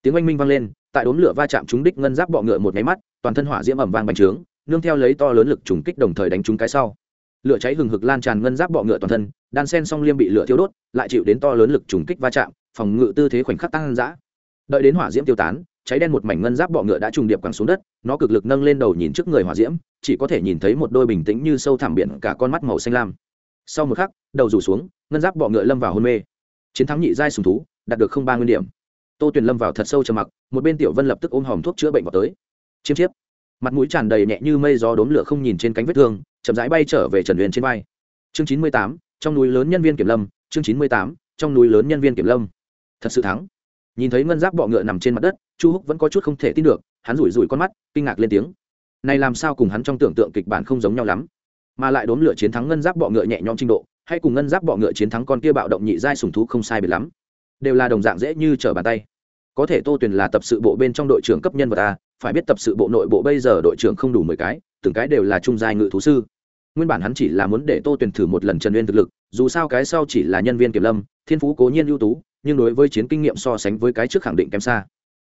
tiếng oanh minh vang lên, tại đốm lửa va chạm trúng đích ngân giáp bọ ngựa một nháy mắt, toàn thân hỏa diễm ẩm vang bành trướng, nương theo lấy to lớn lực trùng kích đồng thời đánh trúng cái sau. Lửa cháy hừng hực lan tràn ngân giáp bọ ngựa toàn thân, đan sen song liêm bị lửa thiêu đốt, lại chịu đến to lớn lực trùng kích va chạm, phòng ngự tư thế khoảnh khắc tăng dã. Đợi đến hỏa diễm tiêu tán cháy đen một mảnh ngân giáp bọ ngựa đã trùng điệp quẳng xuống đất, nó cực lực nâng lên đầu nhìn trước người hỏa diễm, chỉ có thể nhìn thấy một đôi bình tĩnh như sâu thẳm biển cả con mắt màu xanh lam. Sau một khắc, đầu rủ xuống, ngân giáp bọ ngựa lâm vào hôn mê. Chiến thắng nhị giai sùng thú, đạt được không ba nguyên điểm. Tô tuyền lâm vào thật sâu trầm mặc, một bên tiểu vân lập tức ôm hòm thuốc chữa bệnh vào tới. Chiêm chiếp. Mặt mũi tràn đầy nhẹ như mây gió đốn lửa không nhìn trên cánh vết thương, chậm rãi bay trở về trần huyền trên vai. Chương chín mươi tám, trong núi lớn nhân viên kiểm lâm, chương chín mươi tám, trong núi lớn nhân viên kiểm lâm. Thật sự thắng nhìn thấy ngân giáp bọ ngựa nằm trên mặt đất, chu húc vẫn có chút không thể tin được, hắn rủi rủi con mắt, kinh ngạc lên tiếng. Này làm sao cùng hắn trong tưởng tượng kịch bản không giống nhau lắm? Mà lại đốn lửa chiến thắng ngân giáp bọ ngựa nhẹ nhõm trình độ, hay cùng ngân giáp bọ ngựa chiến thắng con kia bạo động nhị giai sùng thú không sai biệt lắm. Đều là đồng dạng dễ như trở bàn tay. Có thể tô tuyền là tập sự bộ bên trong đội trưởng cấp nhân vật a, phải biết tập sự bộ nội bộ bây giờ đội trưởng không đủ mười cái, từng cái đều là trung giai ngự thú sư. Nguyên bản hắn chỉ là muốn để tô tuyền thử một lần trần uyên thực lực, dù sao cái sau chỉ là nhân viên kiểm lâm, thiên phú cố nhiên ưu tú nhưng đối với chiến kinh nghiệm so sánh với cái trước khẳng định kém xa.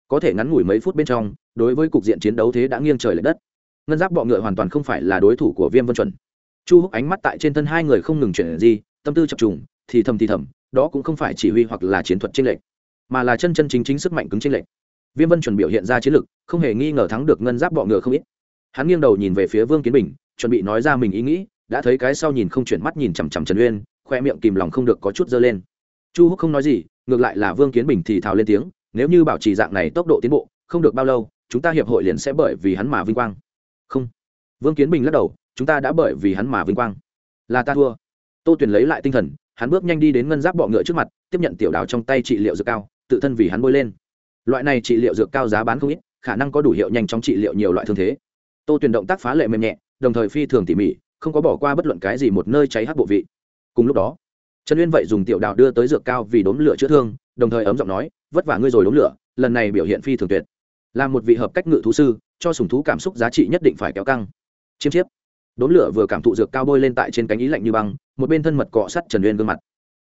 Có thể ngắn ngủi mấy phút bên trong, đối với cục diện chiến đấu thế đã nghiêng trời l ệ đất. Ngân giáp bọ ngựa hoàn toàn không phải là đối thủ của viêm vân chuẩn. Chu húc ánh mắt tại trên thân hai người không ngừng chuyển gì tâm tư chập trùng, thì thầm thì thầm, đó cũng không phải chỉ huy hoặc là chiến thuật tranh lệch, mà là chân chân chính chính sức mạnh cứng tranh lệch. Viêm vân chuẩn biểu hiện ra chiến lực, không hề nghi ngờ thắng được ngân giáp bọ ngựa không ít. Hắn nghiêng đầu nhìn về phía vương kiến bình, chuẩn bị nói ra mình ý nghĩ, đã thấy cái sau nhìn không chuyển mắt nhìn chằm chằm trần uyên, khoe miệng kìm lòng không được có chút dơ lên. Chu húc không nói gì ngược lại là vương kiến bình thì thào lên tiếng, nếu như bảo trì dạng này tốc độ tiến bộ, không được bao lâu, chúng ta hiệp hội liền sẽ bởi vì hắn mà vinh quang. Không. Vương kiến bình lắc đầu, chúng ta đã bởi vì hắn mà vinh quang. Là ta thua. Tô tuyền lấy lại tinh thần, hắn bước nhanh đi đến ngân giáp bọ ngựa trước mặt, tiếp nhận tiểu đào trong tay trị liệu dược cao, tự thân vì hắn bôi lên. Loại này trị liệu dược cao giá bán không ít, khả năng có đủ hiệu nhanh chóng trị liệu nhiều loại thương thế. Tô tuyền động tác phá lệ mềm nhẹ, đồng thời phi thường tỉ mỉ, không có bỏ qua bất luận cái gì một nơi cháy hắc bộ vị. Cùng lúc đó trần uyên vậy dùng tiểu đạo đưa tới dược cao vì đốm lửa chữa thương, đồng thời ấm giọng nói, vất vả ngươi rồi đốm lửa, lần này biểu hiện phi thường tuyệt. Là một vị hợp cách ngự thú sư, cho sùng thú cảm xúc giá trị nhất định phải kéo căng. Chiêm chiếp. Đốm lửa vừa cảm thụ dược cao bôi lên tại trên cánh ý lạnh như băng, một bên thân mật cọ sắt trần uyên gương mặt.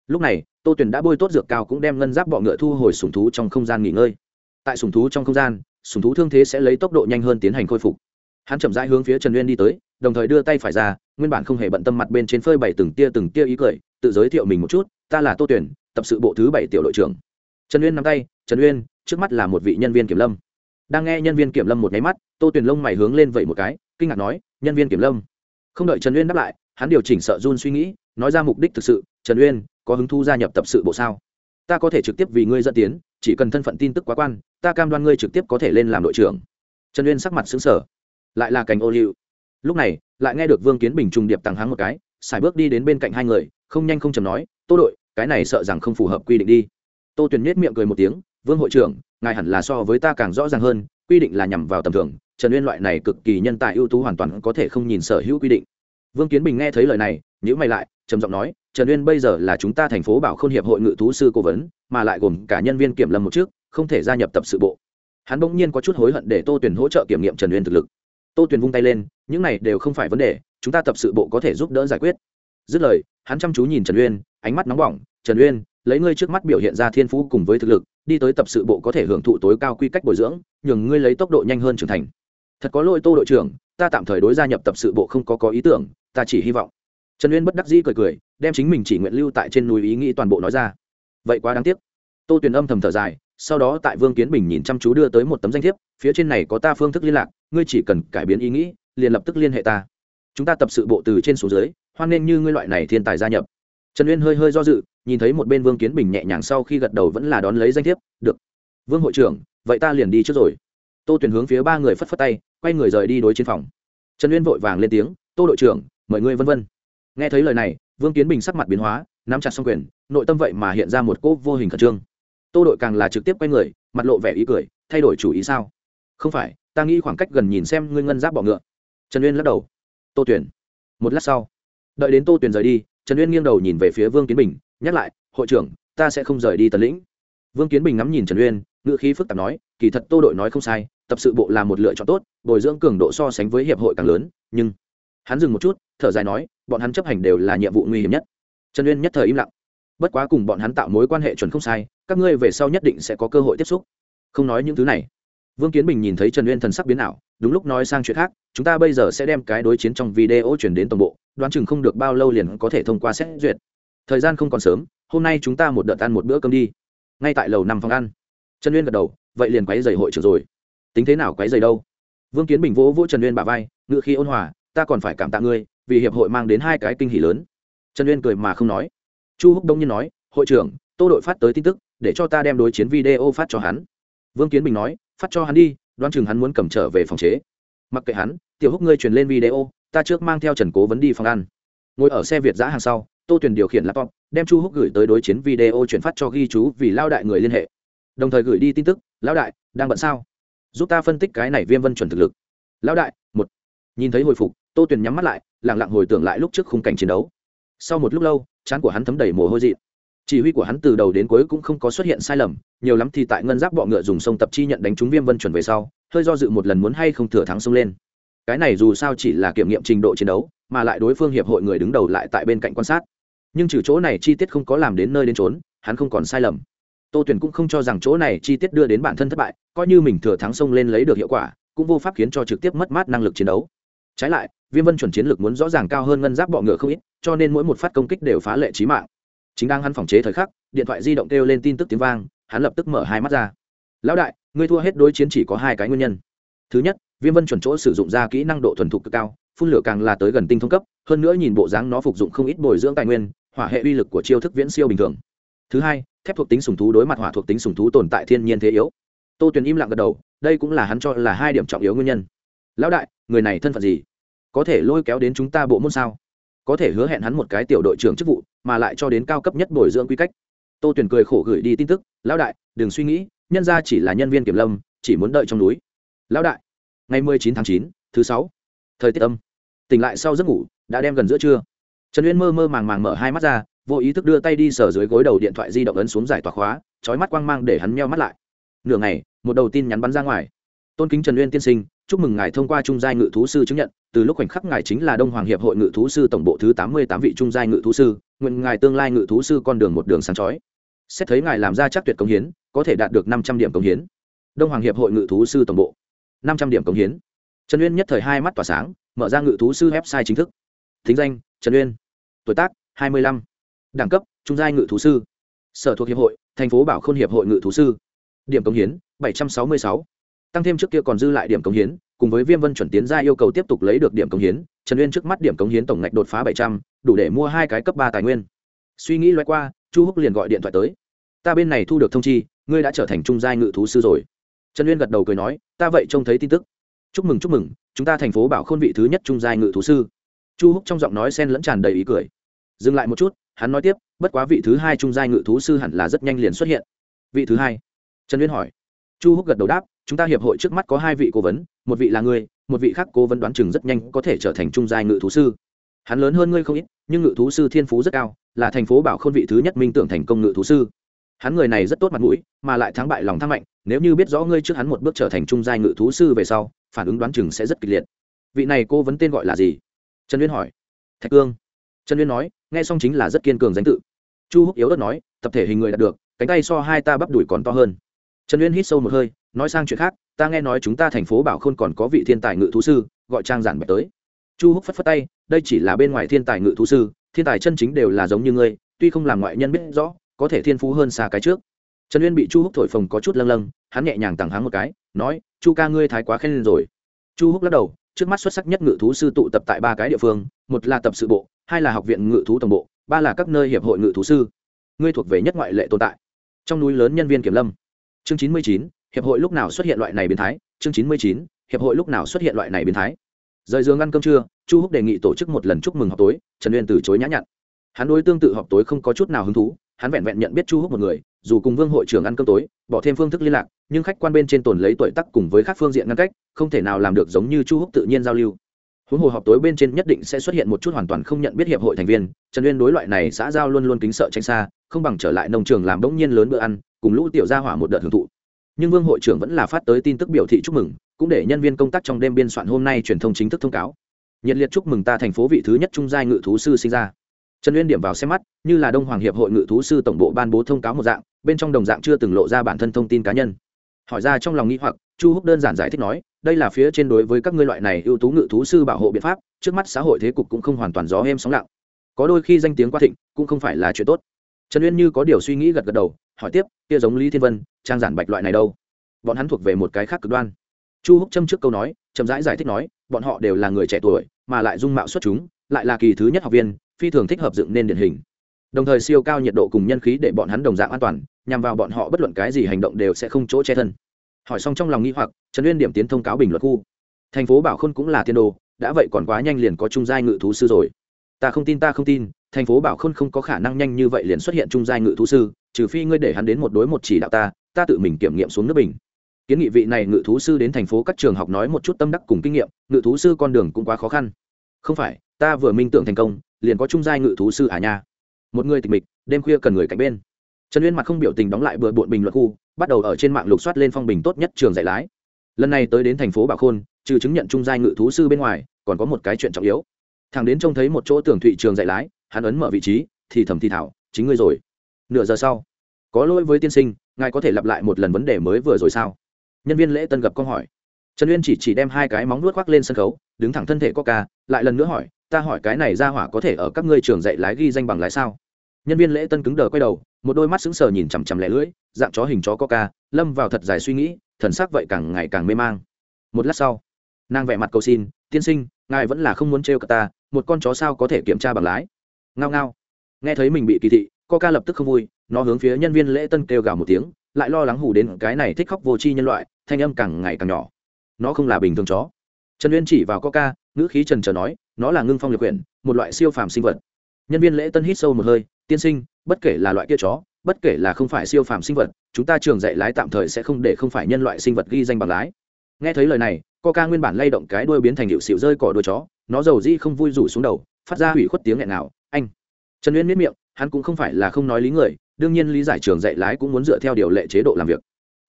Lúc này, tô tuyền đã bôi tốt dược cao cũng đem ngân giáp bọ ngựa thu hồi sùng thú trong không gian nghỉ ngơi. Tại sùng thú trong không gian sùng thú thương thế sẽ lấy tốc độ nhanh hơn tiến hành khôi phục. Hắn chậm rãi hướng phía trần uyên đi tới, đồng thời đưa tay phải ra, nguyên bản không hề bận tâm mặt bên trên phơi bảy từng tia từng tia ý cười tự giới thiệu mình một chút, ta là tô tuyển tập sự bộ thứ bảy tiểu đội trưởng. Trần uyên nắm tay, trần uyên, trước mắt là một vị nhân viên kiểm lâm. Đang nghe nhân viên kiểm lâm một nháy mắt, tô tuyển lông mày hướng lên vậy một cái, kinh ngạc nói, nhân viên kiểm lâm? Không đợi trần uyên đáp lại, hắn điều chỉnh sợ run suy nghĩ, nói ra mục đích thực sự, trần uyên, có hứng thu gia nhập tập sự bộ sao? Ta có thể trực tiếp vì ngươi dẫn tiến, chỉ cần thân phận tin tức quá quan, ta cam đoan ngươi trực tiếp có thể lên làm đội trưởng. Trần uyên sắc mặt xứng sở lại là cành ô liu. Lúc này, lại nghe được vương kiến bình trùng điệp tàng hắng một cái, xài bước đi đến bên cạnh hai người không nhanh không chầm nói, tô đội, cái này sợ rằng không phù hợp quy định đi. Tô tuyền nhét miệng cười một tiếng, vương hội trưởng, ngài hẳn là so với ta càng rõ ràng hơn, quy định là nhằm vào tầm thường, trần uyên loại này cực kỳ nhân tài ưu tú hoàn toàn có thể không nhìn sở hữu quy định. Vương kiến bình nghe thấy lời này nhữ mày lại, trầm giọng nói, trần uyên bây giờ là chúng ta thành phố bảo k h ô n hiệp hội ngự thú sư cố vấn, mà lại gồm cả nhân viên kiểm lâm một trước, không thể gia nhập tập sự bộ. Hắn bỗng nhiên có chút hối hận để tô tuyền hỗ trợ kiểm nghiệm trần uyên thực lực. Tô tuyền vung tay lên, những này đều không phải vấn đề, chúng ta tập sự bộ có thể giúp đỡ giải quyết dứt lời, hắn chăm chú nhìn trần uyên, ánh mắt nóng bỏng, trần uyên, lấy ngươi trước mắt biểu hiện ra thiên phú cùng với thực lực, đi tới tập sự bộ có thể hưởng thụ tối cao quy cách bồi dưỡng, nhường ngươi lấy tốc độ nhanh hơn trưởng thành. Thật có lỗi tô đội trưởng, ta tạm thời đối gia nhập tập sự bộ không có có ý tưởng, ta chỉ hy vọng. Trần uyên bất đắc dĩ cười cười, đem chính mình chỉ nguyện lưu tại trên núi ý nghĩ toàn bộ nói ra. Vậy quá đáng tiếc. Tô tuyền âm thầm thở dài, sau đó tại vương kiến bình nhìn chăm chú đưa tới một tấm danh thiếp, phía trên này có ta phương thức liên lạc, ngươi chỉ cần cải biến ý nghĩ, liền lập tức liên hệ ta chúng ta tập sự bộ từ trên xuống dưới, hoan nghênh như ngươi loại này thiên tài gia nhập. Trần uyên hơi hơi do dự, nhìn thấy một bên vương kiến bình nhẹ nhàng sau khi gật đầu vẫn là đón lấy danh thiếp, được. Vương hội trưởng, vậy ta liền đi trước rồi. Tô tuyền hướng phía ba người phất phất tay, quay người rời đi đối chiến phòng. Trần uyên vội vàng lên tiếng, tô đội trưởng, mời ngươi vân vân. Nghe thấy lời này, vương kiến bình sắc mặt biến hóa, nắm chặt xong quyền, nội tâm vậy mà hiện ra một cỗ vô hình khẩn trương. Tô đội càng là trực tiếp quay người, mặt lộ vẻ ý cười, thay đổi chủ ý sao? Không phải, ta nghĩ khoảng cách gần nhìn xem ngươi ngân giáp bọ ngựa. Trần uyên lắc đầu tô tuyển một lát sau, đợi đến tô tuyển rời đi, trần uyên nghiêng đầu nhìn về phía vương kiến bình, nhắc lại, hội trưởng, ta sẽ không rời đi tần lĩnh. Vương kiến bình ngắm nhìn trần uyên ngựa khí phức tạp nói, kỳ thật tô đội nói không sai, tập sự bộ là một lựa chọn tốt, bồi dưỡng cường độ so sánh với hiệp hội càng lớn, nhưng hắn dừng một chút, thở dài nói, bọn hắn chấp hành đều là nhiệm vụ nguy hiểm nhất. Trần uyên nhất thời im lặng. Bất quá cùng bọn hắn tạo mối quan hệ chuẩn không sai, các ngươi về sau nhất định sẽ có cơ hội tiếp xúc. Không nói những thứ này. Vương kiến bình nhìn thấy trần uyên thần sắc biến ảo đúng lúc nói sang chuyện khác, chúng ta bây giờ sẽ đem cái đối chiến trong video chuyển đến toàn bộ, đoán chừng không được bao lâu liền có thể thông qua xét duyệt. Thời gian không còn sớm, hôm nay chúng ta một đợt ăn một bữa cơm đi. Ngay tại lầu năm phòng ăn. Trần uyên gật đầu, vậy liền quấy dày hội trưởng rồi. Tính thế nào quấy dày đâu? Vương kiến bình vỗ vỗ trần uyên bà vai ngự khi ôn hòa, ta còn phải cảm tạ ngươi, vì hiệp hội mang đến hai cái kinh hỷ lớn. Trần uyên cười mà không nói. Chu húc đông nhiên nói, hội trưởng, tô đội phát tới tin tức, để cho ta đem đối chiến video phát cho hắn. Vương kiến bình nói, phát cho hắn đi đoán chừng hắn muốn cầm trở về phòng chế. Mặc kệ hắn, tiểu húc ngươi truyền lên video, ta trước mang theo trần cố vấn đi phòng ăn. Ngồi ở xe việt giã hàng sau, tô tuyền điều khiển laptop, đem chu húc gửi tới đối chiến video chuyển phát cho ghi chú vì lao đại người liên hệ. Đồng thời gửi đi tin tức lão đại, đang bận sao? Giúp ta phân tích cái này viêm vân chuẩn thực lực. Lão đại, một. Nhìn thấy hồi phục, tô tuyền nhắm mắt lại lẳng lặng hồi tưởng lại lúc trước khung cảnh chiến đấu. Sau một lúc lâu chán của hắn thấm đầy mồ hôi dị chỉ huy của hắn từ đầu đến cuối cũng không có xuất hiện sai lầm, nhiều lắm thì tại ngân giáp bọ ngựa dùng sông tập chi nhận đánh trúng viêm vân chuẩn về sau, hơi do dự một lần muốn hay không thừa thắng xông lên. Cái này dù sao chỉ là kiểm nghiệm trình độ chiến đấu, mà lại đối phương hiệp hội người đứng đầu lại tại bên cạnh quan sát. Nhưng trừ chỗ này chi tiết không có làm đến nơi đến trốn hắn không còn sai lầm. Tô tuyển cũng không cho rằng chỗ này chi tiết đưa đến bản thân thất bại, coi như mình thừa thắng xông lên lấy được hiệu quả, cũng vô pháp khiến cho trực tiếp mất mát năng lực chiến đấu. Trái lại, viêm vân chuẩn chiến lược muốn rõ ràng cao hơn ngân giáp bọ ngựa không ít, cho nên mỗi một phát công kích đều phá lệ trí mạng chính đang hắn phòng chế thời khắc, điện thoại di động kêu lên tin tức tiếng vang, hắn lập tức mở hai mắt ra. Lão đại, ngươi thua hết đối chiến chỉ có hai cái nguyên nhân. Thứ nhất, viêm vân chuẩn chỗ sử dụng ra kỹ năng độ thuần thục cực cao, phun lửa càng là tới gần tinh thông cấp, hơn nữa nhìn bộ dáng nó phục dụng không ít bồi dưỡng tài nguyên, hỏa hệ uy lực của chiêu thức viễn siêu bình thường. Thứ hai, thép thuộc tính sùng thú đối mặt hỏa thuộc tính sùng thú tồn tại thiên nhiên thế yếu. Tô tuyền im lặng gật đầu, đây cũng là hắn cho là hai điểm trọng yếu nguyên nhân. Lão đại, người này thân phận gì? Có thể lôi kéo đến chúng ta bộ môn sao? Có thể hứa hẹn hắn một cái tiểu đội trưởng chức vụ, mà lại cho đến cao cấp nhất bồi dưỡng quy cách. Tô tuyển cười khổ gửi đi tin tức, lão đại, đừng suy nghĩ, nhân ra chỉ là nhân viên kiểm lâm, chỉ muốn đợi trong núi. Lão đại, ngày mười chín tháng chín, thứ sáu, thời tiết âm. Tỉnh lại sau giấc ngủ, đã đem gần giữa trưa. Trần uyên mơ mơ màng màng mở hai mắt ra, vô ý thức đưa tay đi sờ dưới gối đầu điện thoại di động ấn xuống giải tỏa khóa trói mắt quang mang để hắn meo mắt lại. Nửa ngày, một đầu tin nhắn bắn ra ngoài. Tôn kính trần uyên tiên sinh, chúc mừng ngài thông qua trung giai ngự thú sư chứng nhận từ lúc khoảnh khắc ngài chính là đông hoàng hiệp hội ngự thú sư tổng bộ thứ tám mươi tám vị trung giai ngự thú sư, nguyện ngài tương lai ngự thú sư con đường một đường sáng chói. Xét thấy ngài làm ra chắc tuyệt công hiến, có thể đạt được năm trăm điểm công hiến. Đông hoàng hiệp hội ngự thú sư tổng bộ, năm trăm điểm công hiến. Trần uyên nhất thời hai mắt tỏa sáng, mở ra ngự thú sư website chính thức. Thính danh, trần uyên. Tuổi tác, hai mươi lăm. Đẳng cấp, trung giai ngự thú sư. Sở thuộc hiệp hội, thành phố bảo khôn hiệp hội ngự thú sư. Điểm công hiến, bảy trăm sáu mươi sáu. Tăng thêm trước kia còn dư lại điểm công hiến cùng với viêm vân chuẩn tiến ra yêu cầu tiếp tục lấy được điểm công hiến, trần uyên trước mắt điểm công hiến tổng ngạch đột phá bảy trăm, đủ để mua hai cái cấp ba tài nguyên. Suy nghĩ loay qua, chu húc liền gọi điện thoại tới. Ta bên này thu được thông chi, ngươi đã trở thành trung giai ngự thú sư rồi. Trần uyên gật đầu cười nói, ta vậy trông thấy tin tức. Chúc mừng chúc mừng, chúng ta thành phố bảo khôn vị thứ nhất trung giai ngự thú sư. Chu húc trong giọng nói sen lẫn tràn đầy ý cười. Dừng lại một chút, hắn nói tiếp, bất quá vị thứ hai trung giai ngự thú sư hẳn là rất nhanh liền xuất hiện. Vị thứ hai? Trần uyên hỏi. Chu húc gật đầu đáp chúng ta hiệp hội trước mắt có hai vị cố vấn, một vị là ngươi, một vị khác cố vấn đoán chừng rất nhanh có thể trở thành trung giai ngự thú sư. Hắn lớn hơn ngươi không ít, nhưng ngự thú sư thiên phú rất cao, là thành phố bảo khôn vị thứ nhất minh tưởng thành công ngự thú sư. Hắn người này rất tốt mặt mũi, mà lại thắng bại lòng tham mạnh, nếu như biết rõ ngươi trước hắn một bước trở thành trung giai ngự thú sư về sau, phản ứng đoán chừng sẽ rất kịch liệt. Vị này cô vấn tên gọi là gì? Trần uyên hỏi. Thạch cương. Trần uyên nói, nghe xong chính là rất kiên cường danh tự. Chu húc yếu đất nói, tập thể hình người đạt được, cánh tay so hai ta bắp đùi còn to hơn. Trần uyên hít sâu một hơi nói sang chuyện khác, ta nghe nói chúng ta thành phố bảo khôn còn có vị thiên tài ngự thú sư, gọi trang giản bạch tới. Chu húc phất phất tay, đây chỉ là bên ngoài thiên tài ngự thú sư, thiên tài chân chính đều là giống như ngươi, tuy không làm ngoại nhân biết rõ, có thể thiên phú hơn xa cái trước. Trần uyên bị chu húc thổi phồng có chút lâng lâng, hắn nhẹ nhàng tặng hắn một cái, nói, chu ca ngươi thái quá khen lên rồi. Chu húc lắc đầu, trước mắt xuất sắc nhất ngự thú sư tụ tập tại ba cái địa phương, một là tập sự bộ, hai là học viện ngự thú tổng bộ, ba là các nơi hiệp hội ngự thú sư. Ngươi thuộc về nhất ngoại lệ tồn tại. Trong núi lớn nhân viên kiểm lâm. Chương chín mươi chín hiệp hội lúc nào xuất hiện loại này biến thái? Chương chín mươi chín, hiệp hội lúc nào xuất hiện loại này biến thái? Rời giường ăn cơm trưa, chu húc đề nghị tổ chức một lần chúc mừng họp tối, trần uyên từ chối nhã nhặn. Hắn đối tương tự họp tối không có chút nào hứng thú, hắn vẹn vẹn nhận biết chu húc một người, dù cùng vương hội trưởng ăn cơm tối, bỏ thêm phương thức liên lạc, nhưng khách quan bên trên tồn lấy tuổi tắc cùng với các phương diện ngăn cách, không thể nào làm được giống như chu húc tự nhiên giao lưu. Huống hồ họp tối bên trên nhất định sẽ xuất hiện một chút hoàn toàn không nhận biết hiệp hội thành viên, trần uyên đối loại này xã giao luôn luôn kính sợ tránh xa, không bằng trở lại nông trường làm bỗng nhiên lớn bữa ăn, cùng lũ tiểu gia hỏa một đợt hưởng thụ nhưng vương hội trưởng vẫn là phát tới tin tức biểu thị chúc mừng, cũng để nhân viên công tác trong đêm biên soạn hôm nay truyền thông chính thức thông cáo. Nhiệt liệt chúc mừng ta thành phố vị thứ nhất trung giai ngự thú sư sinh ra. Trần uyên điểm vào xem mắt, như là đông hoàng hiệp hội ngự thú sư tổng bộ ban bố thông cáo một dạng, bên trong đồng dạng chưa từng lộ ra bản thân thông tin cá nhân. Hỏi ra trong lòng nghĩ hoặc, chu húc đơn giản giải thích nói, đây là phía trên đối với các ngươi loại này ưu tú ngự thú sư bảo hộ biện pháp, trước mắt xã hội thế cục cũng không hoàn toàn gió êm sóng lặng. Có đôi khi danh tiếng quá thịnh, cũng không phải là chuyện tốt. Trần uyên như có điều suy nghĩ gật gật đầu hỏi tiếp, kia giống lý thiên vân, trang giản bạch loại này đâu? Bọn hắn thuộc về một cái khác cực đoan. Chu húc châm trước câu nói, chậm rãi giải thích nói, bọn họ đều là người trẻ tuổi, mà lại dung mạo xuất chúng, lại là kỳ thứ nhất học viên, phi thường thích hợp dựng nên điển hình. Đồng thời siêu cao nhiệt độ cùng nhân khí để bọn hắn đồng dạng an toàn, nhằm vào bọn họ bất luận cái gì hành động đều sẽ không chỗ che thân. Hỏi xong trong lòng nghĩ hoặc, trần uyên điểm tiến thông cáo bình luận khu. Thành phố bảo khôn cũng là tiên đồ, đã vậy còn quá nhanh liền có trung giai ngự thú sư rồi. Ta không tin, ta không tin, thành phố bảo khôn không có khả năng nhanh như vậy liền xuất hiện trung giai ngự thú sư trừ phi ngươi để hắn đến một đối một chỉ đạo ta ta tự mình kiểm nghiệm xuống nước bình. Kiến nghị vị này ngự thú sư đến thành phố các trường học nói một chút tâm đắc cùng kinh nghiệm, ngự thú sư con đường cũng quá khó khăn. Không phải, ta vừa minh tưởng thành công, liền có trung giai ngự thú sư à nha. Một người tịch mịch, đêm khuya cần người cạnh bên. Trần uyên mặt không biểu tình đóng lại bừa bộn bình luận khu, bắt đầu ở trên mạng lục soát lên phong bình tốt nhất trường dạy lái. Lần này tới đến thành phố bảo khôn, trừ chứng nhận trung giai ngự thú sư bên ngoài, còn có một cái chuyện trọng yếu. Thằng đến trông thấy một chỗ tường thụy trường dạy lái, hắn ấn mở vị trí, thì thầm thì thảo, chính ngươi rồi nửa giờ sau. Có lỗi với tiên sinh, ngài có thể lặp lại một lần vấn đề mới vừa rồi sao? Nhân viên lễ tân gặp câu hỏi. Trần uyên chỉ chỉ đem hai cái móng nuốt khoác lên sân khấu, đứng thẳng thân thể coca, lại lần nữa hỏi, ta hỏi cái này ra hỏa có thể ở các ngươi trường dạy lái ghi danh bằng lái sao? Nhân viên lễ tân cứng đờ quay đầu, một đôi mắt sững sờ nhìn chằm chằm lẻ lưỡi, dạng chó hình chó coca, lâm vào thật dài suy nghĩ, thần sắc vậy càng ngày càng mê mang. Một lát sau, nàng vẽ mặt cầu xin, tiên sinh, ngài vẫn là không muốn trêu cả ta, một con chó sao có thể kiểm tra bằng lái? Ngao ngao. Nghe thấy mình bị kỳ thị coca lập tức không vui, nó hướng phía nhân viên lễ tân kêu gào một tiếng, lại lo lắng hù đến cái này thích khóc vô tri nhân loại, thanh âm càng ngày càng nhỏ. Nó không là bình thường chó. Trần uyên chỉ vào coca, ngữ khí trần trờ nói, nó là ngưng phong liệt quyển, một loại siêu phàm sinh vật. Nhân viên lễ tân hít sâu một hơi, tiên sinh, bất kể là loại kia chó, bất kể là không phải siêu phàm sinh vật, chúng ta trường dạy lái tạm thời sẽ không để không phải nhân loại sinh vật ghi danh bằng lái. Nghe thấy lời này, coca nguyên bản lay động cái đuôi biến thành hiệu xịu rơi cỏ đuôi chó, nó dầu di không vui rủ xuống đầu, phát ra hủy khuất tiếng nghẹn nào anh. Trần uyên miết miệng hắn cũng không phải là không nói lý người, đương nhiên lý giải trường dạy lái cũng muốn dựa theo điều lệ chế độ làm việc.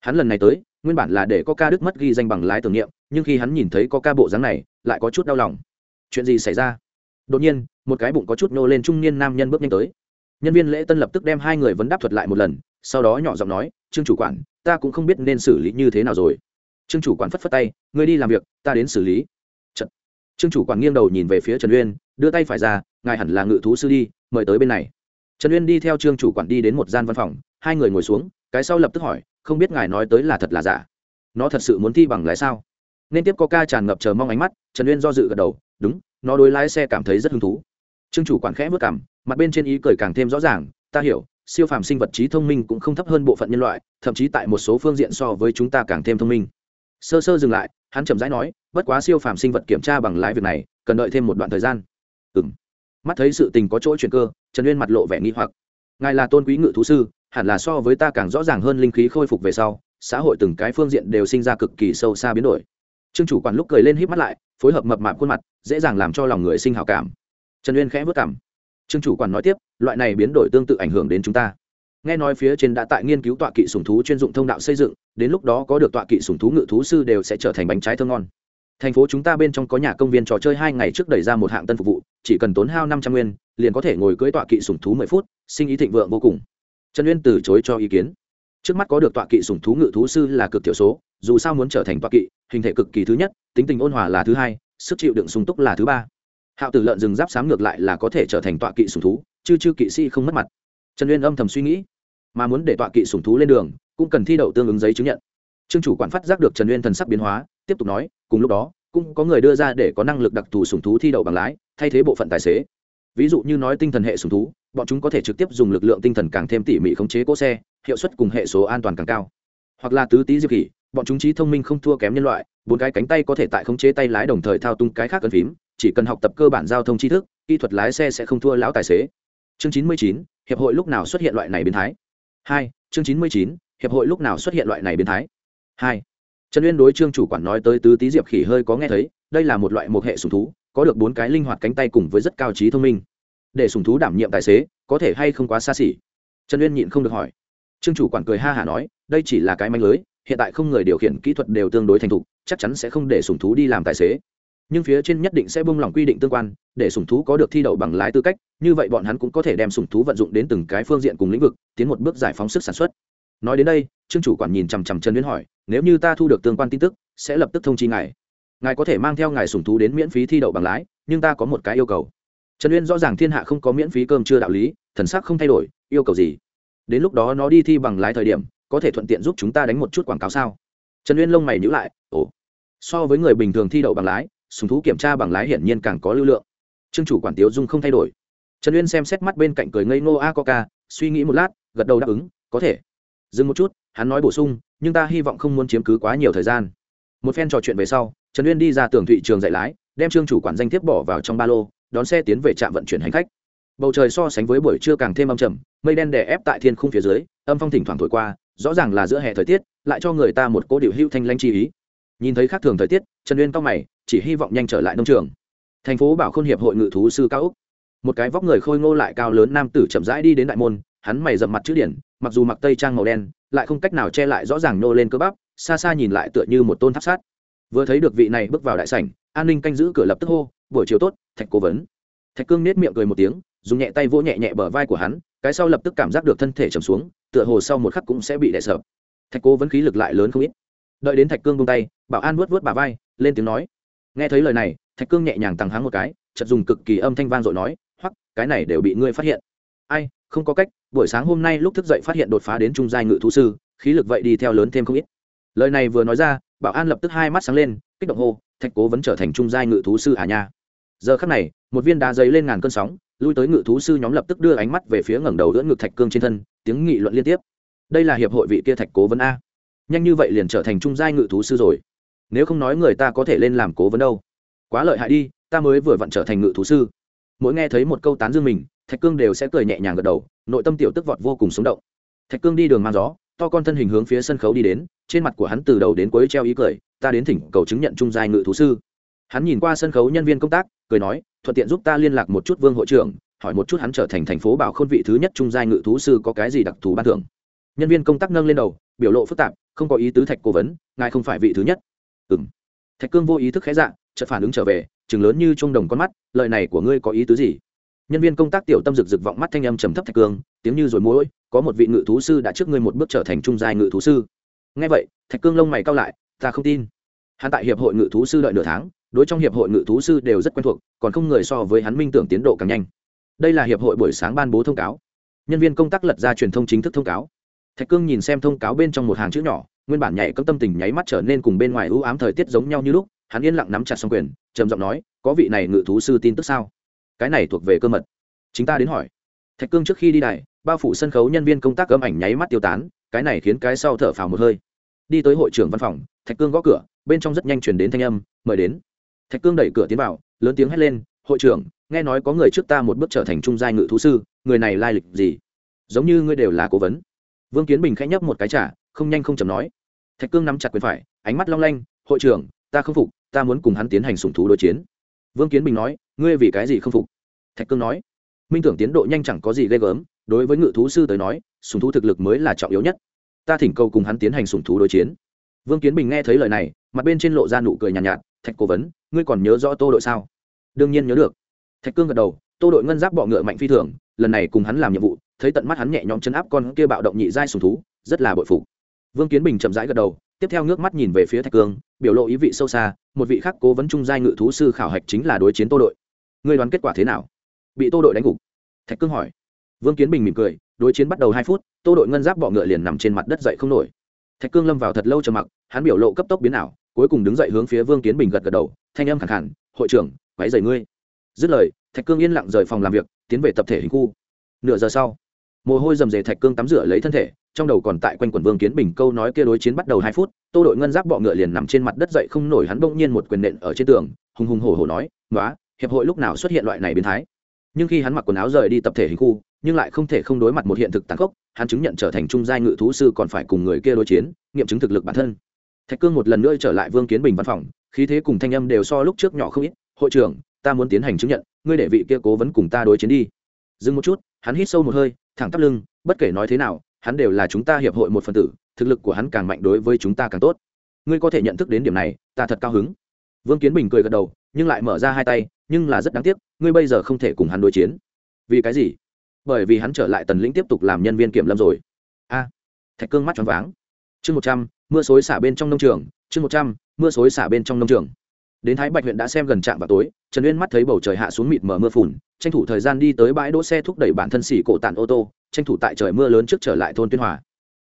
Hắn lần này tới, nguyên bản là để có ca đức mất ghi danh bằng lái tưởng niệm, nhưng khi hắn nhìn thấy có ca bộ dáng này, lại có chút đau lòng. Chuyện gì xảy ra? Đột nhiên, một cái bụng có chút nô lên trung niên nam nhân bước nhanh tới. Nhân viên lễ tân lập tức đem hai người vấn đáp thuật lại một lần, sau đó nhỏ giọng nói, trương chủ quản, ta cũng không biết nên xử lý như thế nào rồi. Trương chủ quản phất phất tay người đi làm việc, ta đến xử lý. Trận. trương chủ quản nghiêng đầu nhìn về phía trần uyên, đưa tay phải ra, ngài hẳn là ngự thú sư đi, mời tới bên này trần uyên đi theo trương chủ quản đi đến một gian văn phòng, hai người ngồi xuống, cái sau lập tức hỏi, không biết ngài nói tới là thật là giả? Nó thật sự muốn thi bằng lái sao? Nên tiếp có ca tràn ngập chờ mong ánh mắt, trần uyên do dự gật đầu, đúng, nó đối lái xe cảm thấy rất hứng thú. Trương chủ quản khẽ vất cảm mặt bên trên ý cười càng thêm rõ ràng, ta hiểu, siêu phàm sinh vật trí thông minh cũng không thấp hơn bộ phận nhân loại, thậm chí tại một số phương diện so với chúng ta càng thêm thông minh. Sơ sơ dừng lại, hắn chậm rãi nói, bất quá siêu phàm sinh vật kiểm tra bằng lái việc này, cần đợi thêm một đoạn thời gian. Ừ m mắt thấy sự tình có chỗ chuyện cơ, trần uyên mặt lộ vẻ nghi hoặc. Ngài là tôn quý ngự thú sư, hẳn là so với ta càng rõ ràng hơn linh khí khôi phục về sau, xã hội từng cái phương diện đều sinh ra cực kỳ sâu xa biến đổi. Trương chủ quản lúc cười lên híp mắt lại, phối hợp mập mạp khuôn mặt, dễ dàng làm cho lòng người sinh hào cảm. Trần uyên khẽ vất cảm trương chủ quản nói tiếp, loại này biến đổi tương tự ảnh hưởng đến chúng ta. Nghe nói phía trên đã tại nghiên cứu tọa kỵ sùng thú chuyên dụng thông đạo xây dựng, đến lúc đó có được tọa kỵ sùng thú ngự thú sư đều sẽ trở thành bánh trái thơ ngon. Thành phố chúng ta bên trong có nhà công viên trò chơi hai ngày trước đẩy ra một hạng tân phục vụ chỉ cần tốn hao năm trăm nguyên, liền có thể ngồi cưỡi tọa kỵ sùng thú mười phút, sinh ý thịnh vượng vô cùng. Trần uyên từ chối cho ý kiến. Trước mắt có được tọa kỵ sủng thú ngự thú sư là cực thiểu số, dù sao muốn trở thành tọa kỵ, hình thể cực kỳ thứ nhất, tính tình ôn hòa là thứ hai, sức chịu đựng sung túc là thứ ba. Hạo tử lợn rừng giáp sám ngược lại là có thể trở thành tọa kỵ sủng thú chứ chư kỵ sĩ không mất mặt. Trần uyên âm thầm suy nghĩ, mà muốn để tọa kỵ sủng thú lên đường, cũng cần thi đậu tương ứng giấy chứng nhận. Trương chủ quản phát giác được trần uyên thần sắc biến hóa, tiếp tục nói, cùng lúc đó cũng có người đưa ra để có năng lực đặc thù sủng thú thi đậu bằng lái, thay thế bộ phận tài xế. Ví dụ như nói tinh thần hệ sủng thú, bọn chúng có thể trực tiếp dùng lực lượng tinh thần càng thêm tỉ mỉ khống chế cỗ xe, hiệu suất cùng hệ số an toàn càng cao. Hoặc là tứ tý diệp kỷ bọn chúng trí thông minh không thua kém nhân loại, bốn cái cánh tay có thể tại khống chế tay lái đồng thời thao tung cái khác cần phím, chỉ cần học tập cơ bản giao thông tri thức, kỹ thuật lái xe sẽ không thua lão tài xế. Chương chín mươi chín, hiệp hội lúc nào xuất hiện loại này biến thái? Hai, chương chín mươi chín, hiệp hội lúc nào xuất hiện loại này biến thái? Hai trần uyên đối trương chủ quản nói tới tứ tý diệp khỉ hơi có nghe thấy, đây là một loại một hệ sùng thú, có được bốn cái linh hoạt cánh tay cùng với rất cao trí thông minh. Để sùng thú đảm nhiệm tài xế, có thể hay không quá xa xỉ? Trần uyên nhịn không được hỏi. Trương chủ quản cười ha hả nói, đây chỉ là cái manh lưới, hiện tại không người điều khiển kỹ thuật đều tương đối thành thục, chắc chắn sẽ không để sùng thú đi làm tài xế. Nhưng phía trên nhất định sẽ buông lỏng quy định tương quan, để sùng thú có được thi đậu bằng lái tư cách, như vậy bọn hắn cũng có thể đem sùng thú vận dụng đến từng cái phương diện cùng lĩnh vực, tiến một bước giải phóng sức sản xuất nói đến đây, trương chủ quản nhìn chằm chằm trần uyên hỏi, nếu như ta thu được tương quan tin tức, sẽ lập tức thông chi ngài. Ngài có thể mang theo ngài sùng thú đến miễn phí thi đậu bằng lái, nhưng ta có một cái yêu cầu. Trần uyên rõ ràng thiên hạ không có miễn phí cơm chưa đạo lý, thần sắc không thay đổi, yêu cầu gì? Đến lúc đó nó đi thi bằng lái thời điểm, có thể thuận tiện giúp chúng ta đánh một chút quảng cáo sao? Trần uyên lông mày nhữ lại, ồ, so với người bình thường thi đậu bằng lái sùng thú kiểm tra bằng lái hiển nhiên càng có lưu lượng. Trương chủ quản tiếu dung không thay đổi. Trần uyên xem xét mắt bên cạnh cười ngây ngô, a coca, suy nghĩ một lát, gật đầu đáp ứng, có thể dừng một chút, hắn nói bổ sung, nhưng ta hy vọng không muốn chiếm cứ quá nhiều thời gian. Một phen trò chuyện về sau, trần uyên đi ra tường thụy trường dạy lái, đem trương chủ quản danh thiếp bỏ vào trong ba lô, đón xe tiến về trạm vận chuyển hành khách. Bầu trời so sánh với buổi trưa càng thêm âm trầm, mây đen đè ép tại thiên khung phía dưới, âm phong thỉnh thoảng thổi qua, rõ ràng là giữa hè thời tiết, lại cho người ta một cố điệu hữu thanh lanh chi ý. Nhìn thấy khác thường thời tiết, trần uyên cao mày, chỉ hy vọng nhanh trở lại nông trường. Thành phố bảo khôn hiệp hội ngự thú sư cao úc. Một cái vóc người khôi ngô lại cao lớn nam tử chậm rãi đi đến đại môn hắn mày dậm mặt chữ điển, mặc dù mặc tây trang màu đen, lại không cách nào che lại rõ ràng nô lên cơ bắp, xa xa nhìn lại tựa như một tôn tháp sát. Vừa thấy được vị này bước vào đại sảnh, an ninh canh giữ cửa lập tức hô, buổi chiều tốt, thạch cố vấn. Thạch cương nết miệng cười một tiếng, dùng nhẹ tay vỗ nhẹ nhẹ bờ vai của hắn, cái sau lập tức cảm giác được thân thể trầm xuống, tựa hồ sau một khắc cũng sẽ bị đè sợ thạch cố vấn khí lực lại lớn không ít. Đợi đến thạch cương bông tay, bảo an vuốt vuốt bà vai, lên tiếng nói. Nghe thấy lời này, thạch cương nhẹ nhàng tăng háng một cái chật dùng cực kỳ âm thanh vang dội nói, hoắc, cái này đều bị ngươi phát hiện ai, không có cách, buổi sáng hôm nay lúc thức dậy phát hiện đột phá đến trung giai ngự thú sư, khí lực vậy đi theo lớn thêm không ít. Lời này vừa nói ra, bảo an lập tức hai mắt sáng lên, kích động hô, thạch cố vẫn trở thành trung giai ngự thú sư à nha. Giờ khắc này, một viên đá giấy lên ngàn cơn sóng, lui tới ngự thú sư nhóm lập tức đưa ánh mắt về phía ngẩng đầu giữa ngực thạch cương trên thân, tiếng nghị luận liên tiếp. Đây là hiệp hội vị kia thạch cố vấn a. Nhanh như vậy liền trở thành trung giai ngự thú sư rồi. Nếu không nói người ta có thể lên làm cố vấn đâu. Quá lợi hại đi, ta mới vừa vặn trở thành ngự thú sư. Mỗi nghe thấy một câu tán dương mình thạch cương đều sẽ cười nhẹ nhàng gật đầu, nội tâm tiểu tức vọt vô cùng sống động. Thạch cương đi đường mang gió, to con thân hình hướng phía sân khấu đi đến, trên mặt của hắn từ đầu đến cuối treo ý cười, ta đến thỉnh cầu chứng nhận trung giai ngự thú sư. Hắn nhìn qua sân khấu nhân viên công tác, cười nói, thuận tiện giúp ta liên lạc một chút vương hội trưởng, hỏi một chút hắn trở thành thành phố bảo khôn vị thứ nhất trung giai ngự thú sư có cái gì đặc thù ban thưởng. Nhân viên công tác nâng lên đầu, biểu lộ phức tạp, không có ý tứ thạch cố vấn, ngài không phải vị thứ nhất. Ừ m thạch cương vô ý thức khẽ dạng chợt phản ứng trở về chừng lớn như trung đồng con mắt lợi này của ngươi có ý tứ gì? Nhân viên công tác tiểu tâm rực rực vọng mắt thanh âm trầm thấp thạch cương, tiếng như rồi mũi có một vị ngự thú sư đã trước ngươi một bước trở thành trung giai ngự thú sư. Nghe vậy, thạch cương lông mày cao lại, ta không tin. Hắn tại hiệp hội ngự thú sư đợi nửa tháng, đối trong hiệp hội ngự thú sư đều rất quen thuộc, còn không người so với hắn minh tưởng tiến độ càng nhanh. Đây là hiệp hội buổi sáng ban bố thông cáo. Nhân viên công tác lật ra truyền thông chính thức thông cáo. Thạch cương nhìn xem thông cáo bên trong một hàng chữ nhỏ, nguyên bản nhảy cấm tâm tình nháy mắt trở nên cùng bên ngoài ưu ám thời tiết giống nhau như lúc, hắn yên lặng nắm chặt xong quyền, trầm giọng nói, có vị này ngự thú sư tin tức sao? Cái này thuộc về cơ mật. Chính ta đến hỏi. Thạch cương trước khi đi đài, bao phủ sân khấu nhân viên công tác cấm ảnh nháy mắt tiêu tán, cái này khiến cái sau thở phào một hơi. Đi tới hội trưởng văn phòng, thạch cương gõ cửa, bên trong rất nhanh chuyển đến thanh âm, mời đến. Thạch cương đẩy cửa tiến vào, lớn tiếng hét lên, hội trưởng, nghe nói có người trước ta một bước trở thành trung giai ngự thú sư, người này lai lịch gì? Giống như ngươi đều là cố vấn. Vương kiến bình khẽ nhấp một cái trả không nhanh không chầm nói. Thạch cương nắm chặt quyền phải, ánh mắt long lanh, hội trưởng, ta không phục, ta muốn cùng hắn tiến hành sùng thú đối chiến vương kiến bình nói ngươi vì cái gì không phục? Thạch cương nói minh tưởng tiến độ nhanh chẳng có gì ghê gớm đối với ngự thú sư tới nói sùng thú thực lực mới là trọng yếu nhất. Ta thỉnh cầu cùng hắn tiến hành sùng thú đối chiến. Vương kiến bình nghe thấy lời này mặt bên trên lộ ra nụ cười nhàn nhạt, nhạt thạch cố vấn ngươi còn nhớ rõ tô đội sao? Đương nhiên nhớ được. Thạch cương gật đầu tô đội ngân giáp bọ ngựa mạnh phi thường lần này cùng hắn làm nhiệm vụ thấy tận mắt hắn nhẹ nhõm chấn áp con kia bạo động nhị giai sùng thú rất là bội phục. Vương kiến bình chậm rãi gật đầu tiếp theo ngước mắt nhìn về phía thạch cương, biểu lộ ý vị sâu xa, một vị khác cố vấn trung giai ngự thú sư khảo hạch chính là đối chiến tô đội. Ngươi đoán kết quả thế nào? Bị tô đội đánh gục. Thạch cương hỏi. Vương kiến bình mỉm cười, đối chiến bắt đầu hai phút, tô đội ngân giáp bọ ngựa liền nằm trên mặt đất dậy không nổi. Thạch cương lâm vào thật lâu trầm mặc, hắn biểu lộ cấp tốc biến ảo, cuối cùng đứng dậy hướng phía vương kiến bình gật gật đầu, thanh âm khẳng khẳng, hội trưởng quáy dày ngươi. Dứt lời, thạch cương yên lặng rời phòng làm việc, tiến về tập thể hình khu. Nửa giờ sau mồ hôi rầm rề thạch cương tắm rửa lấy thân thể, trong đầu còn tại quanh quần vương kiến bình câu nói kia đối chiến bắt đầu hai phút, tô đội ngân giáp bọ ngựa liền nằm trên mặt đất dậy không nổi, hắn bỗng nhiên một quyền nện ở trên tường, hùng hùng hổ hổ nói nói hiệp hội lúc nào xuất hiện loại này biến thái? Nhưng khi hắn mặc quần áo rời đi tập thể hình khu, nhưng lại không thể không đối mặt một hiện thực tàn khốc, hắn chứng nhận trở thành trung giai ngự thú sư còn phải cùng người kia đối chiến, nghiệm chứng thực lực bản thân. Thạch cương một lần nữa trở lại vương kiến bình văn phòng, khí thế cùng thanh âm đều so lúc trước nhỏ không ít, hội trưởng, ta muốn tiến hành chứng nhận, ngươi để vị kia cố vấn cùng ta đối chiến đi. Dừng một chút, hắn hít sâu một hơi thẳng tắp lưng, bất kể nói thế nào, hắn đều là chúng ta hiệp hội một phần tử, thực lực của hắn càng mạnh đối với chúng ta càng tốt. Ngươi có thể nhận thức đến điểm này, ta thật cao hứng. Vương kiến bình cười gật đầu, nhưng lại mở ra hai tay, nhưng là rất đáng tiếc, ngươi bây giờ không thể cùng hắn đối chiến. Vì cái gì? Bởi vì hắn trở lại tần lĩnh tiếp tục làm nhân viên kiểm lâm rồi. A, thạch cương mắt tròn váng. Chương một trăm, mưa xối xả bên trong nông trường, chương một trăm, mưa xối xả bên trong nông trường. Đến thái bạch huyện đã xem gần trạm vào tối, trần uyên mắt thấy bầu trời hạ xuống mịt mờ mưa phùn tranh thủ thời gian đi tới bãi đỗ xe thúc đẩy bản thân xỉ cổ tàn ô tô, tranh thủ tại trời mưa lớn trước trở lại thôn tuyên hòa.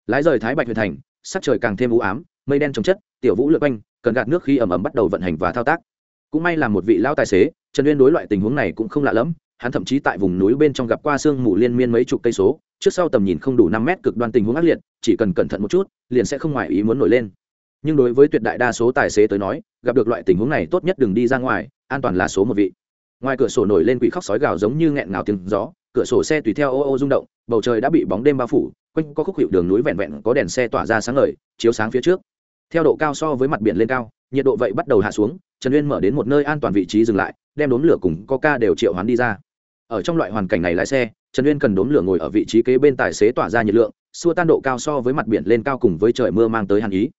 Lái rời thái bạch huyện thành, sắc trời càng thêm u ám, mây đen trồng chất, tiểu vũ lượt quanh, cần gạt nước khi ẩm ẩm bắt đầu vận hành và thao tác. Cũng may là một vị lao tài xế, trần uyên đối loại tình huống này cũng không lạ lẫm, hắn thậm chí tại vùng núi bên trong gặp qua sương mù liên miên mấy chục cây số, trước sau tầm nhìn không đủ năm mét cực đoan tình huống ác liệt, chỉ cần cẩn thận một chút, liền sẽ không ngoài ý muốn nổi lên. Nhưng đối với tuyệt đại đa số tài xế tới nói, gặp được loại tình huống này tốt nhất đừng đi ra ngoài, an toàn là số một vị ngoài cửa sổ nổi lên quỷ khóc sói gào giống như nghẹn ngào tiếng gió, cửa sổ xe tùy theo ô ô rung động, bầu trời đã bị bóng đêm bao phủ, quanh có khúc hiệu đường núi vẹn vẹn có đèn xe tỏa ra sáng ngời, chiếu sáng phía trước. Theo độ cao so với mặt biển lên cao, nhiệt độ vậy bắt đầu hạ xuống, trần uyên mở đến một nơi an toàn vị trí dừng lại, đem đốn lửa cùng coca đều triệu hoán đi ra. Ở trong loại hoàn cảnh này lái xe, trần uyên cần đốn lửa ngồi ở vị trí kế bên tài xế tỏa ra nhiệt lượng, xua tan độ cao so với mặt biển lên cao cùng với trời mưa mang tới hàn ý.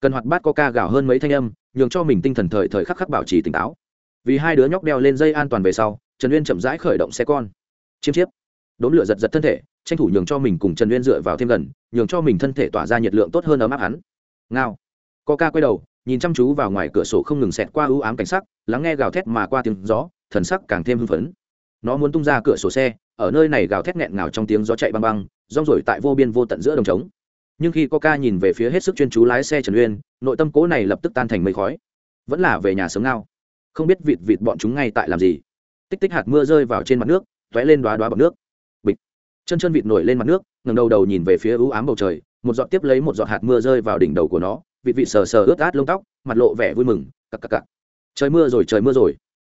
Cần hoạt bát coca gào hơn mấy thanh âm, nhường cho mình tinh thần thời thời khắc khắc bảo trì tỉnh táo vì hai đứa nhóc đeo lên dây an toàn về sau, trần uyên chậm rãi khởi động xe con. Chiêm chiếp. Đốm lửa giật giật thân thể, tranh thủ nhường cho mình cùng trần uyên dựa vào thêm gần, nhường cho mình thân thể tỏa ra nhiệt lượng tốt hơn ấm áp hắn. Ngao. Coca quay đầu, nhìn chăm chú vào ngoài cửa sổ không ngừng xẹt qua ưu ám cảnh sắc, lắng nghe gào thét mà qua tiếng gió, thần sắc càng thêm hưng phấn. Nó muốn tung ra cửa sổ xe, ở nơi này gào thét nghẹn ngào trong tiếng gió chạy băng băng, rong rổi tại vô biên vô tận giữa đồng trống. Nhưng khi coca nhìn về phía hết sức chuyên chú lái xe trần uyên, nội tâm cố này lập tức tan thành mây khói. Vẫn là về nhà sớm ngao không biết vịt vịt bọn chúng ngay tại làm gì. Tích tích hạt mưa rơi vào trên mặt nước t ó é lên đoá đoá bọc nước. Bịch. Chân chân vịt nổi lên mặt nước ngầm đầu đầu nhìn về phía ưu ám bầu trời, một giọt tiếp lấy một giọt hạt mưa rơi vào đỉnh đầu của nó, vịt vịt sờ sờ ướt át lông tóc, mặt lộ vẻ vui mừng, cặc cặc cặc. Trời mưa rồi, trời mưa rồi.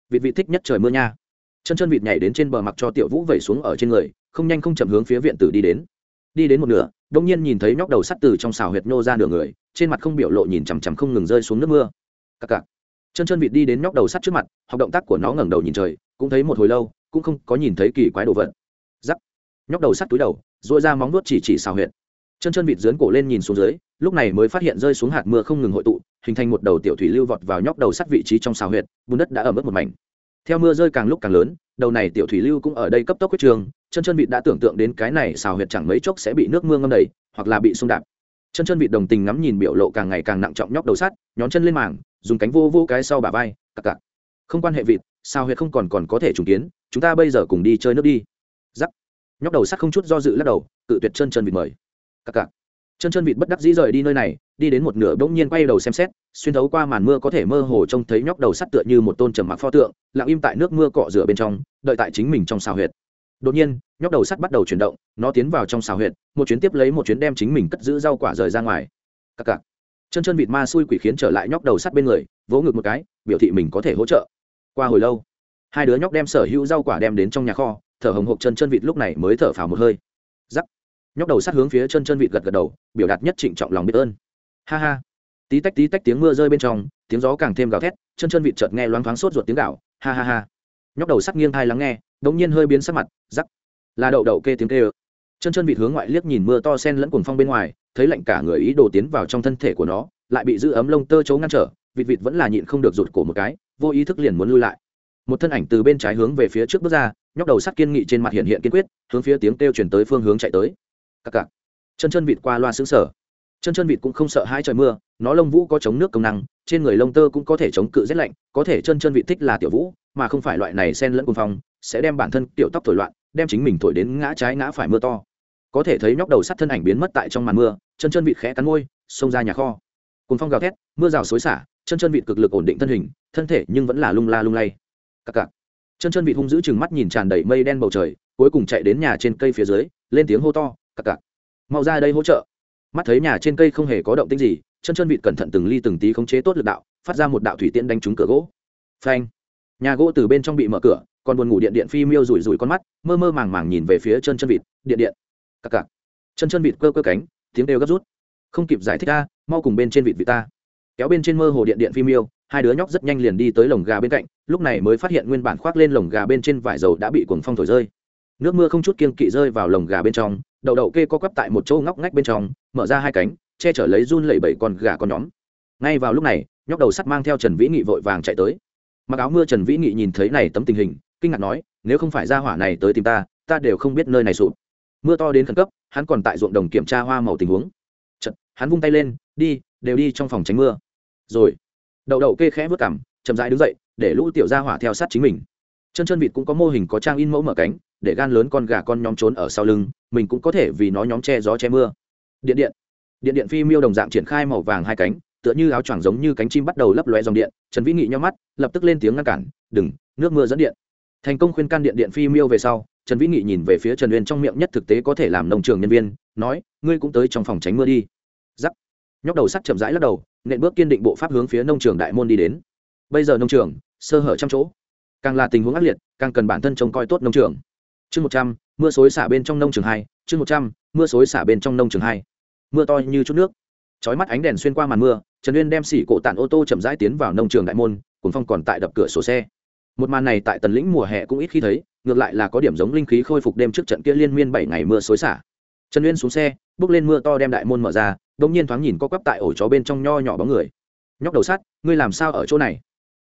Vịt vịt thích nhất trời mưa nha. Chân chân vịt nhảy đến trên bờ mặc cho tiểu vũ vẩy xuống ở trên người, không nhanh không chậm hướng phía viện tử đi đến. Đi đến một nửa, đông nhiên nhìn thấy nhóc đầu sắt từ trong xào huyệt nhô ra nửa người, trên mặt không biểu lộ nhìn chằm chằm không ngừng rơi xuống nước mưa. Cặc cặc chân chân vịt đi đến nhóc đầu sắt trước mặt, học động tác của nó ngẩng đầu nhìn trời, cũng thấy một hồi lâu, cũng không có nhìn thấy kỳ quái đồ vật. Giắc nhóc đầu sắt túi đầu dội ra móng nuốt chỉ chỉ xào huyệt. Chân chân vịt dướn cổ lên nhìn xuống dưới, lúc này mới phát hiện rơi xuống hạt mưa không ngừng hội tụ, hình thành một đầu tiểu thủy lưu vọt vào nhóc đầu sắt vị trí trong xào huyệt, bùn đất đã ở mức một mảnh. Theo mưa rơi càng lúc càng lớn, đầu này tiểu thủy lưu cũng ở đây cấp tốc quyết trường chân chân vịt đã tưởng tượng đến cái này xào huyệt chẳng mấy chốc sẽ bị nước mưa ngâm đầy, hoặc là bị xung đạp. Chân chân vịt đồng tình ngắm nhìn biểu lộ càng ngày càng nặng trọng nhóc đầu sắt, nhón chân lên mảng dùng cánh vô vô cái sau bà vai, cặc cặc. Không quan hệ vịt, sao huyệt không còn còn có thể trùng kiến, chúng ta bây giờ cùng đi chơi nước đi. Giắc. Nhóc đầu sắt không chút do dự lắc đầu, cự tuyệt chân chân vịt mời. Cặc cặc. Chân chân vịt bất đắc dĩ rời đi nơi này, đi đến một nửa bỗng nhiên quay đầu xem xét, xuyên thấu qua màn mưa có thể mơ hồ trông thấy nhóc đầu sắt tựa như một tôn trầm mặc pho tượng, lặng im tại nước mưa cọ rửa bên trong, đợi tại chính mình trong xào huyệt. Đột nhiên, nhóc đầu sắt bắt đầu chuyển động, nó tiến vào trong xào huyệt, một chuyến tiếp lấy một chuyến đem chính mình cất giữ rau quả rời ra ngoài. Cặc cặc chân chân vịt ma xui quỷ khiến trở lại nhóc đầu sắt bên người, vỗ ngực một cái, biểu thị mình có thể hỗ trợ. Qua hồi lâu, hai đứa nhóc đem sở hữu rau quả đem đến trong nhà kho, thở hồng hộc chân chân vịt lúc này mới thở phào một hơi. Giắc nhóc đầu sắt hướng phía chân chân vịt gật gật đầu, biểu đạt nhất trịnh trọng lòng biết ơn. Ha ha. Tí tách tí tách tiếng mưa rơi bên trong, tiếng gió càng thêm gào thét chân chân vịt chợt nghe loáng thoáng sốt ruột tiếng gạo ha ha ha. Nhóc đầu sắt nghiêng thai lắng nghe, đống nhiên hơi biến sắc mặt giắc là đậu đậu kê tiếng kê ơ chân chân vịt hướng ngoại liếc nhìn mưa to sen lẫn cuồng phong bên ngoài thấy lạnh cả người ý đồ tiến vào trong thân thể của nó, lại bị giữ ấm lông tơ chấu ngăn trở, vịt vịt vẫn là nhịn không được rụt cổ một cái, vô ý thức liền muốn lui lại. Một thân ảnh từ bên trái hướng về phía trước bước ra, nhóc đầu sắt kiên nghị trên mặt hiện hiện kiên quyết, hướng phía tiếng kêu chuyển tới phương hướng chạy tới. Cặc cặc. Chân chân vịt qua loa xứng sở chân chân vịt cũng không sợ hai trời mưa, nó lông vũ có chống nước công năng, trên người lông tơ cũng có thể chống cự rét lạnh, có thể chân chân vịt thích là tiểu vũ, mà không phải loại này sen lẫn cùng phong, sẽ đem bản thân tiểu tóc thổi loạn, đem chính mình thổi đến ngã trái ngã phải mưa to có thể thấy nhóc đầu sắt thân ảnh biến mất tại trong màn mưa, chân chân vịt khẽ cắn môi, xông ra nhà kho. Cùng phong gào thét, mưa rào xối xả, chân chân vịt cực lực ổn định thân hình, thân thể nhưng vẫn là lung la lung lay. Cặc cặc. Chân chân vịt hung dữ chừng mắt nhìn tràn đầy mây đen bầu trời, cuối cùng chạy đến nhà trên cây phía dưới, lên tiếng hô to, cặc cặc. Mau ra đây hỗ trợ. Mắt thấy nhà trên cây không hề có động tĩnh gì, chân chân vịt cẩn thận từng ly từng tí khống chế tốt lực đạo, phát ra một đạo thủy tiễn đánh trúng cửa gỗ. Phanh. Nhà gỗ từ bên trong bị mở cửa, còn buồn ngủ điện điện phi miêu rủi rủi con mắt, mơ mơ màng màng nhìn về phía chân chân vịt, điện điện cặc cặc. Chân chân vịt cơ cơ cánh, tiếng đều gấp rút. Không kịp giải thích ta mau cùng bên trên vịt vịt ta. Kéo bên trên mơ hồ điện điện phim yêu, hai đứa nhóc rất nhanh liền đi tới lồng gà bên cạnh, lúc này mới phát hiện nguyên bản khoác lên lồng gà bên trên vải dầu đã bị cuồng phong thổi rơi. Nước mưa không chút kiên kỵ rơi vào lồng gà bên trong, đậu đậu kê co quắp tại một chỗ ngóc ngách bên trong, mở ra hai cánh, che chở lấy run lẩy bẩy con gà con nhóm. Ngay vào lúc này, nhóc đầu sắt mang theo trần vĩ nghị vội vàng chạy tới. Mặc áo mưa trần vĩ nghị nhìn thấy này tấm tình hình, kinh ngạc nói, nếu không phải ra hỏa này tới tìm ta ta đều không biết nơi này sụp mưa to đến khẩn cấp hắn còn tại ruộng đồng kiểm tra hoa màu tình huống. Chật, hắn vung tay lên đi đều đi trong phòng tránh mưa. Rồi đậu đậu kê khẽ vớt cảm chậm rãi đứng dậy để lũ tiểu ra hỏa theo sát chính mình. Chân chân vịt cũng có mô hình có trang in mẫu mở cánh để gan lớn con gà con nhóm trốn ở sau lưng mình cũng có thể vì nó nhóm che gió che mưa. Điện điện điện điện phi miêu đồng dạng triển khai màu vàng hai cánh tựa như áo choàng giống như cánh chim bắt đầu lấp lóe dòng điện trần vĩ nghị nhau mắt lập tức lên tiếng ngăn cản đừng nước mưa dẫn điện thành công khuyên can điện điện phi miêu về sau, trần vĩ nghị nhìn về phía trần uyên trong miệng nhất thực tế có thể làm nông trường nhân viên, nói, ngươi cũng tới trong phòng tránh mưa đi. Giắc. Nhóc đầu sắt chậm rãi lắc đầu, nện bước kiên định bộ pháp hướng phía nông trường đại môn đi đến. Bây giờ nông trường, sơ hở trăm chỗ. Càng là tình huống ác liệt, càng cần bản thân trông coi tốt nông trường. Chương một trăm, mưa xối xả bên trong nông trường hai, chương một trăm, mưa xối xả bên trong nông trường hai. Mưa to như chút nước. Chói mắt ánh đèn xuyên qua màn mưa, trần uyên đem xỉ cổ tản ô tô chậm rãi tiến vào nông trường đại môn cuốn phong còn tại đập cửa sổ xe một màn này tại tần lĩnh mùa hè cũng ít khi thấy, ngược lại là có điểm giống linh khí khôi phục đêm trước trận kia liên miên bảy ngày mưa xối xả. Trần uyên xuống xe, bước lên mưa to đem đại môn mở ra đ ỗ n g nhiên thoáng nhìn có quắp tại ổ chó bên trong nho nhỏ bóng người. Nhóc đầu sắt, ngươi làm sao ở chỗ này?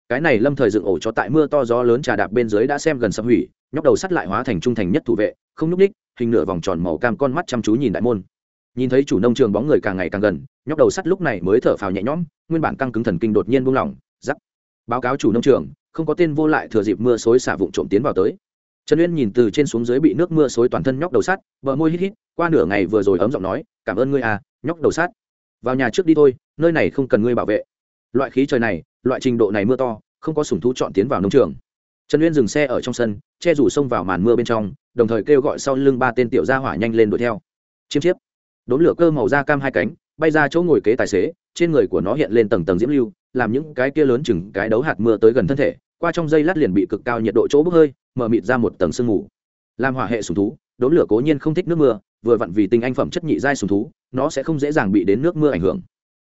Cái này lâm thời dựng ổ chó tại mưa to gió lớn trà đạp bên dưới đã xem gần sập hủy, nhóc đầu sắt lại hóa thành trung thành nhất thủ vệ, không nhúc ních hình nửa vòng tròn màu cam con mắt chăm chú nhìn đại môn. Nhìn thấy chủ nông trường bóng người càng ngày càng gần, nhóc đầu sắt lúc này mới thở phào nhẹ nhõm, nguyên bản căng cứng thần kinh đột nhiên buông lỏng giắc báo cáo chủ nông trường không có tên vô lại thừa dịp mưa xối xả vụn trộm tiến vào tới. Trần uyên nhìn từ trên xuống dưới bị nước mưa xối toàn thân nhóc đầu sắt vợ môi hít hít, qua nửa ngày vừa rồi ấm giọng nói, cảm ơn ngươi à nhóc đầu sắt. Vào nhà trước đi thôi, nơi này không cần ngươi bảo vệ. Loại khí trời này, loại trình độ này mưa to, không có sủng thú chọn tiến vào nông trường. Trần uyên dừng xe ở trong sân, che rủ xông vào màn mưa bên trong, đồng thời kêu gọi sau lưng ba tên tiểu gia hỏa nhanh lên đuổi theo. Chiêm chiếp. Đốn lửa cơ màu da cam hai cánh, bay ra chỗ ngồi kế tài xế, trên người của nó hiện lên tầng tầng diễm lưu làm những cái kia lớn chừng cái đấu hạt mưa tới gần thân thể, qua trong dây lát liền bị cực cao nhiệt độ chỗ bốc hơi, mở mịt ra một tầng sương mù. Làm hỏa hệ sùng thú đốn lửa cố nhiên không thích nước mưa, vừa vặn vì tình anh phẩm chất nhị giai sùng thú, nó sẽ không dễ dàng bị đến nước mưa ảnh hưởng.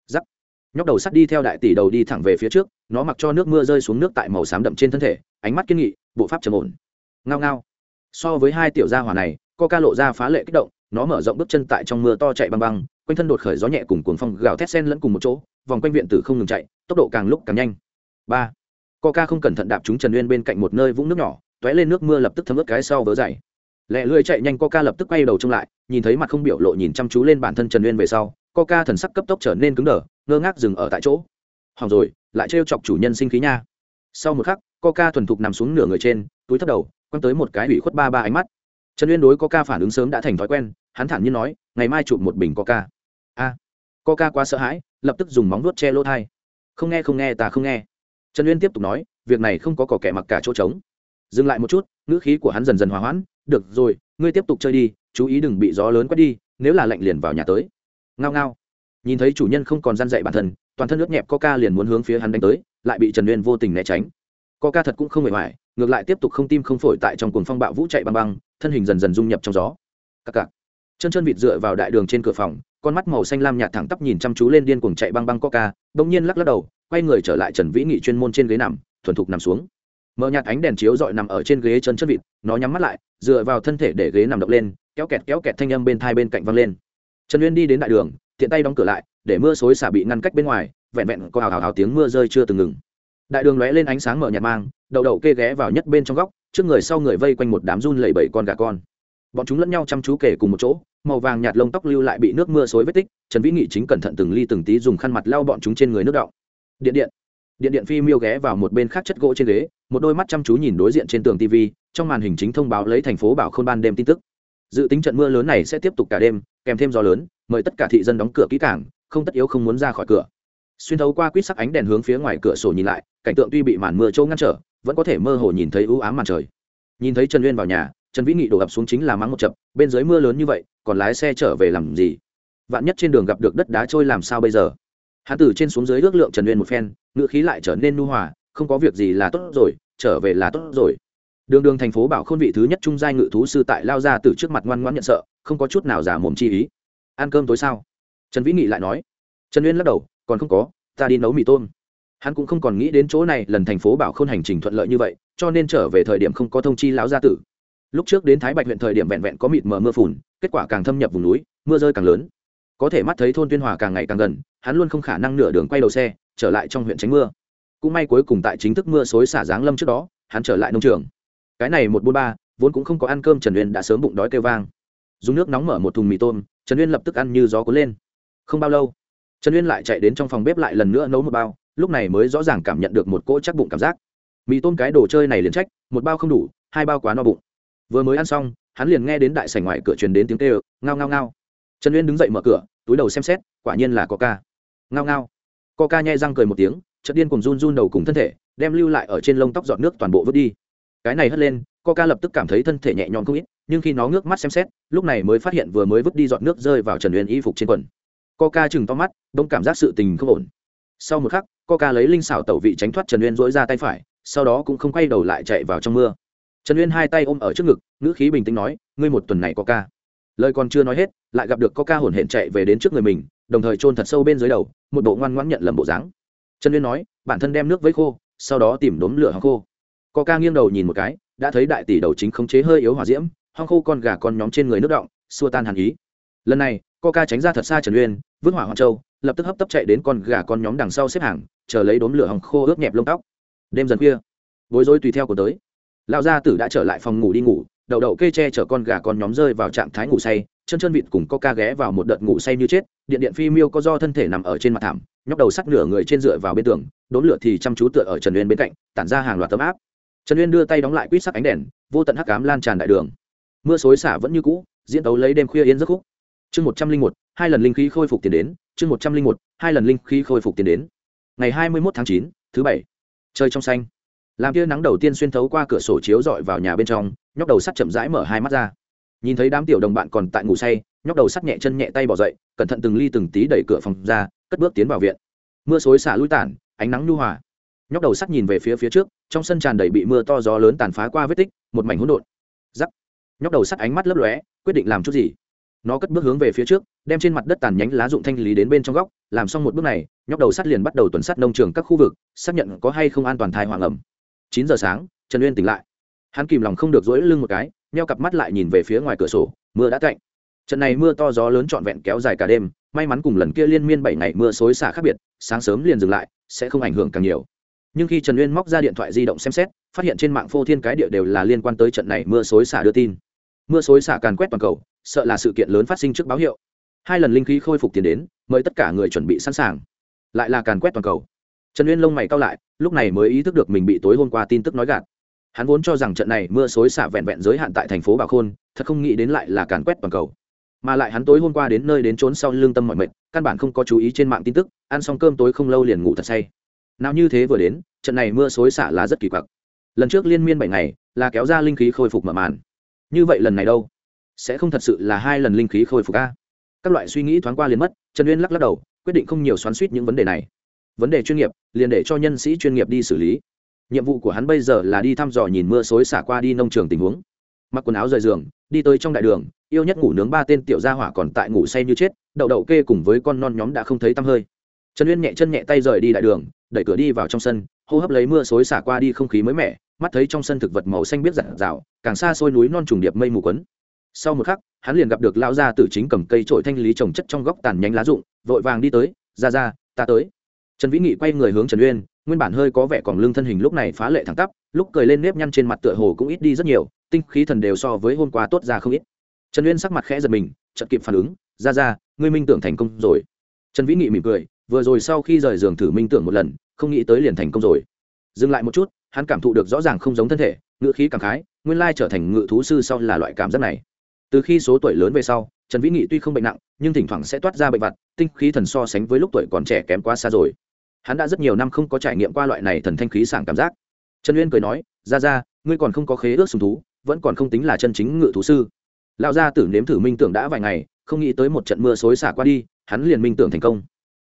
Giắc nhóc đầu sắt đi theo đại tỷ đầu đi thẳng về phía trước, nó mặc cho nước mưa rơi xuống nước tại màu xám đậm trên thân thể, ánh mắt kiên nghị, bộ pháp trầm ổn. Ngao ngao. So với hai tiểu gia hỏa này, coca lộ ra phá lệ kích động nó mở rộng bước chân tại trong mưa to chạy băng băng, quanh thân đột khởi gió nhẹ cùng cuồng phong gào thét sen lẫn cùng một chỗ, vòng quanh viện tử không ngừng chạy, tốc độ càng lúc càng nhanh. Ba. Coca không cẩn thận đạp chúng trần uyên bên cạnh một nơi vũng nước nhỏ t lên nước mưa lập tức thấm ướt cái sau vớ dày. Lẹ lưỡi chạy nhanh coca lập tức quay đầu trông lại, nhìn thấy mặt không biểu lộ nhìn chăm chú lên bản thân trần uyên về sau, coca thần sắc cấp tốc trở nên cứng đờ, ngơ ngác dừng ở tại chỗ. Hỏng rồi, lại trêu chọc chủ nhân sinh khí nha. Sau một khắc, coca thuần thục nằm xuống nửa người trên, túi thấp đầu, quăng tới một cái ủy khuất ba ba ánh mắt trần uyên đối coca phản ứng sớm đã thành thói quen hắn thản nhiên nói ngày mai chụp một bình coca a coca quá sợ hãi lập tức dùng móng vuốt che lỗ thai không nghe không nghe ta không nghe trần uyên tiếp tục nói việc này không có cỏ kẻ mặc cả chỗ trống dừng lại một chút ngữ khí của hắn dần dần hòa hoãn được rồi ngươi tiếp tục chơi đi chú ý đừng bị gió lớn quét đi nếu là lạnh liền vào nhà tới ngao ngao nhìn thấy chủ nhân không còn gian dạy bản thân toàn thân nước nhẹp coca liền muốn hướng phía hắn đánh tới lại bị trần uyên vô tình né tránh coca thật cũng không hề hoài ngược lại tiếp tục không tim không phổi tại trong cuồng phong bạo vũ chạy băng băng thân hình dần dần dung nhập trong gió. Cặc cặc chân chân vịt dựa vào đại đường trên cửa phòng, con mắt màu xanh lam nhạt thẳng tắp nhìn chăm chú lên điên cuồng chạy băng băng coca, bỗng nhiên lắc lắc đầu, quay người trở lại trần vĩ nghị chuyên môn trên ghế nằm, thuần thục nằm xuống. Mở nhạt ánh đèn chiếu dọi nằm ở trên ghế chân chân vịt, nó nhắm mắt lại, dựa vào thân thể để ghế nằm đập lên, kéo kẹt kéo kẹt thanh âm bên thai bên cạnh văng lên. Trần uyên đi đến đại đường, tiện tay đóng cửa lại, để mưa xối xả bị ngăn cách bên ngoài, vẹn vẹn có hào hào hào tiếng mưa rơi chưa từng ngừng. Đại đường lóe lên ánh sáng mở nhạt mang đậu đậu kê ghé vào nhất bên trong góc trước người sau người vây quanh một đám run lẩy bẩy con gà con. Bọn chúng lẫn nhau chăm chú kể cùng một chỗ, màu vàng nhạt lông tóc lưu lại bị nước mưa xối vết tích, trần vĩ nghị chính cẩn thận từng ly từng tí dùng khăn mặt lau bọn chúng trên người nước đọng. Điện điện. Điện điện phi miêu ghé vào một bên khác chất gỗ trên ghế, một đôi mắt chăm chú nhìn đối diện trên tường tv trong màn hình chính thông báo lấy thành phố bảo khôn ban đêm tin tức. Dự tính trận mưa lớn này sẽ tiếp tục cả đêm, kèm thêm gió lớn, mời tất cả thị dân đóng cửa kỹ cảng không tất yếu không muốn ra khỏi cửa. Xuyên thấu qua quýt sắc ánh đèn hướng phía ngoài cửa sổ nhìn lại, cảnh tượng tuy bị màn mưa trâu ngăn trở vẫn có thể mơ hồ nhìn thấy ưu ám màn trời. Nhìn thấy trần uyên vào nhà, trần vĩ nghị đổ ập xuống chính là mắng một chập, bên dưới mưa lớn như vậy, còn lái xe trở về làm gì? Vạn nhất trên đường gặp được đất đá trôi làm sao bây giờ? Hãn tử trên xuống dưới ước lượng trần uyên một phen, ngựa khí lại trở nên nu hòa, không có việc gì là tốt rồi, trở về là tốt rồi. Đường đường thành phố bảo khôn vị thứ nhất trung giai ngự thú sư tại lao ra từ trước mặt ngoan ngoãn nhận sợ, không có chút nào giả mồm chi ý. Ăn cơm tối sao? Trần vĩ nghị lại nói. Trần uyên lắc đầu, còn không có, ta đi nấu mì tôm hắn cũng không còn nghĩ đến chỗ này, lần thành phố bảo khôn hành trình thuận lợi như vậy, cho nên trở về thời điểm không có thông chi lão gia tử. Lúc trước đến thái bạch huyện thời điểm vẹn vẹn có mịt mờ mưa phùn, kết quả càng thâm nhập vùng núi, mưa rơi càng lớn. Có thể mắt thấy thôn tuyên hòa càng ngày càng gần, hắn luôn không khả năng nửa đường quay đầu xe, trở lại trong huyện tránh mưa. Cũng may cuối cùng tại chính thức mưa xối xả giáng lâm trước đó, hắn trở lại nông trường. Cái này một bôn ba, vốn cũng không có ăn cơm, trần uyên đã sớm bụng đói kêu vang. Dùng nước nóng mở một thùng mì tôm, trần uyên lập tức ăn như gió cuốn lên. Không bao lâu, trần uyên lại chạy đến trong phòng bếp lại lần nữa nấu một bao lúc này mới rõ ràng cảm nhận được một cỗ chắc bụng cảm giác. Mì tôm cái đồ chơi này liền trách, một bao không đủ, hai bao quá no bụng. Vừa mới ăn xong, hắn liền nghe đến đại sảnh ngoài cửa truyền đến tiếng kêu, ngao ngao ngao. Trần uyên đứng dậy mở cửa, túi đầu xem xét, quả nhiên là coca. Ngao ngao. Coca nhai răng cười một tiếng, chợt điên cùng run run đầu cùng thân thể, đem lưu lại ở trên lông tóc giọt nước toàn bộ vứt đi. Cái này hất lên, coca lập tức cảm thấy thân thể nhẹ nhõm không ít, nhưng khi nó ngước mắt xem xét, lúc này mới phát hiện vừa mới vứt đi giọt nước rơi vào trần uyên y phục trên quần. Coca chừng to mắt, đông cảm giác sự tình không ổn. Sau một khắc coca lấy linh xảo tẩu vị tránh thoát trần uyên dỗi ra tay phải, sau đó cũng không quay đầu lại chạy vào trong mưa. Trần uyên hai tay ôm ở trước ngực, ngữ khí bình tĩnh nói, ngươi một tuần này coca. Lời còn chưa nói hết, lại gặp được coca hổn hển chạy về đến trước người mình, đồng thời chôn thật sâu bên dưới đầu, một bộ ngoan ngoãn nhận lầm bộ dáng. Trần uyên nói, bản thân đem nước với khô, sau đó tìm đốm lửa hong khô. Coca nghiêng đầu nhìn một cái, đã thấy đại tỷ đầu chính khống chế hơi yếu hỏa diễm, hong khô con gà con nhóm trên người nước động, xua tan hàn ý. Lần này coca tránh ra thật xa trần uyên, vứt hỏa hoàn châu, lập tức hấp tấp chạy đến con gà con nhóm đằng sau xếp hàng, chờ lấy đốm lửa hồng khô ướt nhẹp lông tóc. Đêm dần khuya, bối rối tùy theo của tới. Lão gia tử đã trở lại phòng ngủ đi ngủ đầu đầu kê che chở con gà con nhóm rơi vào trạng thái ngủ say, chân chân vịt cùng coca ghé vào một đợt ngủ say như chết, điện điện phi miêu có do thân thể nằm ở trên mặt thảm, nhóc đầu sắc nửa người trên dựa vào bên tường, đốm lửa thì chăm chú tựa ở trần uyên bên cạnh, tản ra hàng loạt tấm áp. Trần uyên đưa tay đóng lại quýt sắc ánh đèn, vô tận hắc ám lan tràn đại đường. Mưa xối xả vẫn như cũ, diễn đấu lấy đêm khuya yên giấc khúc chương một trăm linh một, hai lần linh khí khôi phục tiền đến, chương một trăm linh một, hai lần linh khí khôi phục tiền đến. Ngày hai mươi mốt tháng chín, thứ bảy. Trời trong xanh. Làm tia nắng đầu tiên xuyên thấu qua cửa sổ chiếu rọi vào nhà bên trong, nhóc đầu sắt chậm rãi mở hai mắt ra. Nhìn thấy đám tiểu đồng bạn còn tại ngủ say, nhóc đầu sắt nhẹ chân nhẹ tay bỏ dậy, cẩn thận từng ly từng tí đẩy cửa phòng ra, cất bước tiến vào viện. Mưa xối xả lui tản, ánh nắng nhu hòa. Nhóc đầu sắt nhìn về phía phía trước, trong sân tràn đầy bị mưa to gió lớn tàn phá qua vết tích, một mảnh hỗn độn. Giắc nhóc đầu sắt ánh mắt lấp lóe, quyết định làm chút gì? Nó cất bước hướng về phía trước, đem trên mặt đất tàn nhánh lá dụng thanh lý đến bên trong góc, làm xong một bước này, nhóc đầu sắt liền bắt đầu tuần sát nông trường các khu vực, xác nhận có hay không an toàn thai hoàng ẩm. Chín giờ sáng, trần uyên tỉnh lại. Hắn kìm lòng không được dỗi lưng một cái neo cặp mắt lại nhìn về phía ngoài cửa sổ, mưa đã cạnh trận này mưa to gió lớn trọn vẹn kéo dài cả đêm, may mắn cùng lần kia liên miên bảy ngày mưa xối xả khác biệt, sáng sớm liền dừng lại, sẽ không ảnh hưởng càng nhiều. Nhưng khi trần uyên móc ra điện thoại di động xem xét, phát hiện trên mạng phô thiên cái địa đều là liên quan tới trận này mưa xối xả đưa tin. Mưa xối xả càn quét toàn cầu sợ là sự kiện lớn phát sinh trước báo hiệu. Hai lần linh khí khôi phục tiền đến, mời tất cả người chuẩn bị sẵn sàng. Lại là càn quét toàn cầu. Trần uyên lông mày cao lại, lúc này mới ý thức được mình bị tối hôm qua tin tức nói gạt. Hắn vốn cho rằng trận này mưa xối xả vẹn vẹn giới hạn tại thành phố bảo khôn, thật không nghĩ đến lại là càn quét toàn cầu. Mà lại hắn tối hôm qua đến nơi đến trốn sau lương tâm mọi mệnh căn bản không có chú ý trên mạng tin tức, ăn xong cơm tối không lâu liền ngủ thật say. Nào như thế vừa đến, trận này mưa xối xả là rất kỳ quặc. Lần trước liên miên bảy ngày, là kéo ra linh khí khôi phục mở màn. Như vậy lần này đâu? Sẽ không thật sự là hai lần linh khí khôi phục a. Các loại suy nghĩ thoáng qua liền mất, trần uyên lắc lắc đầu, quyết định không nhiều xoắn suýt những vấn đề này. Vấn đề chuyên nghiệp, liền để cho nhân sĩ chuyên nghiệp đi xử lý. Nhiệm vụ của hắn bây giờ là đi thăm dò nhìn mưa xối xả qua đi nông trường tình huống. Mặc quần áo rời giường, đi tới trong đại đường, yêu nhất ngủ nướng ba tên tiểu gia hỏa còn tại ngủ say như chết, đậu đậu kê cùng với con non nhóm đã không thấy tăm hơi. Trần uyên nhẹ chân nhẹ tay rời đi đại đường, đẩy cửa đi vào trong sân, hô hấp lấy mưa xối xả qua đi không khí mới mẻ, mắt thấy trong sân thực vật màu xanh biết rạng rào càng xa xôi núi non trùng điệp mây mù quấn sau một khắc, hắn liền gặp được lão gia tử chính cầm cây trổi thanh lý trồng chất trong góc tàn nhánh lá rụng, vội vàng đi tới, ra ra, ta tới. Trần vĩ nghị quay người hướng trần uyên, nguyên bản hơi có vẻ còn lưng thân hình lúc này phá lệ thẳng tắp, lúc cười lên nếp nhăn trên mặt tựa hồ cũng ít đi rất nhiều, tinh khí thần đều so với hôm qua tốt ra không ít. Trần uyên sắc mặt khẽ giật mình, chợt kịp phản ứng, ra ra, ngươi minh tưởng thành công rồi. Trần vĩ nghị mỉm cười, vừa rồi sau khi rời giường thử minh tưởng một lần, không nghĩ tới liền thành công rồi. Dừng lại một chút, hắn cảm thụ được rõ ràng không giống thân thể ngự khí cảm khái, nguyên lai trở thành ngự thú sư sau là loại cảm giác này từ khi số tuổi lớn về sau, trần vĩ nghị tuy không bệnh nặng, nhưng thỉnh thoảng sẽ toát ra bệnh vặt, tinh khí thần so sánh với lúc tuổi còn trẻ kém quá xa rồi. Hắn đã rất nhiều năm không có trải nghiệm qua loại này thần thanh khí sảng cảm giác. Trần uyên cười nói, ra ra, ngươi còn không có khế ước sùng thú, vẫn còn không tính là chân chính ngự thú sư. Lão gia tử nếm thử minh tưởng đã vài ngày, không nghĩ tới một trận mưa xối xả qua đi, hắn liền minh tưởng thành công.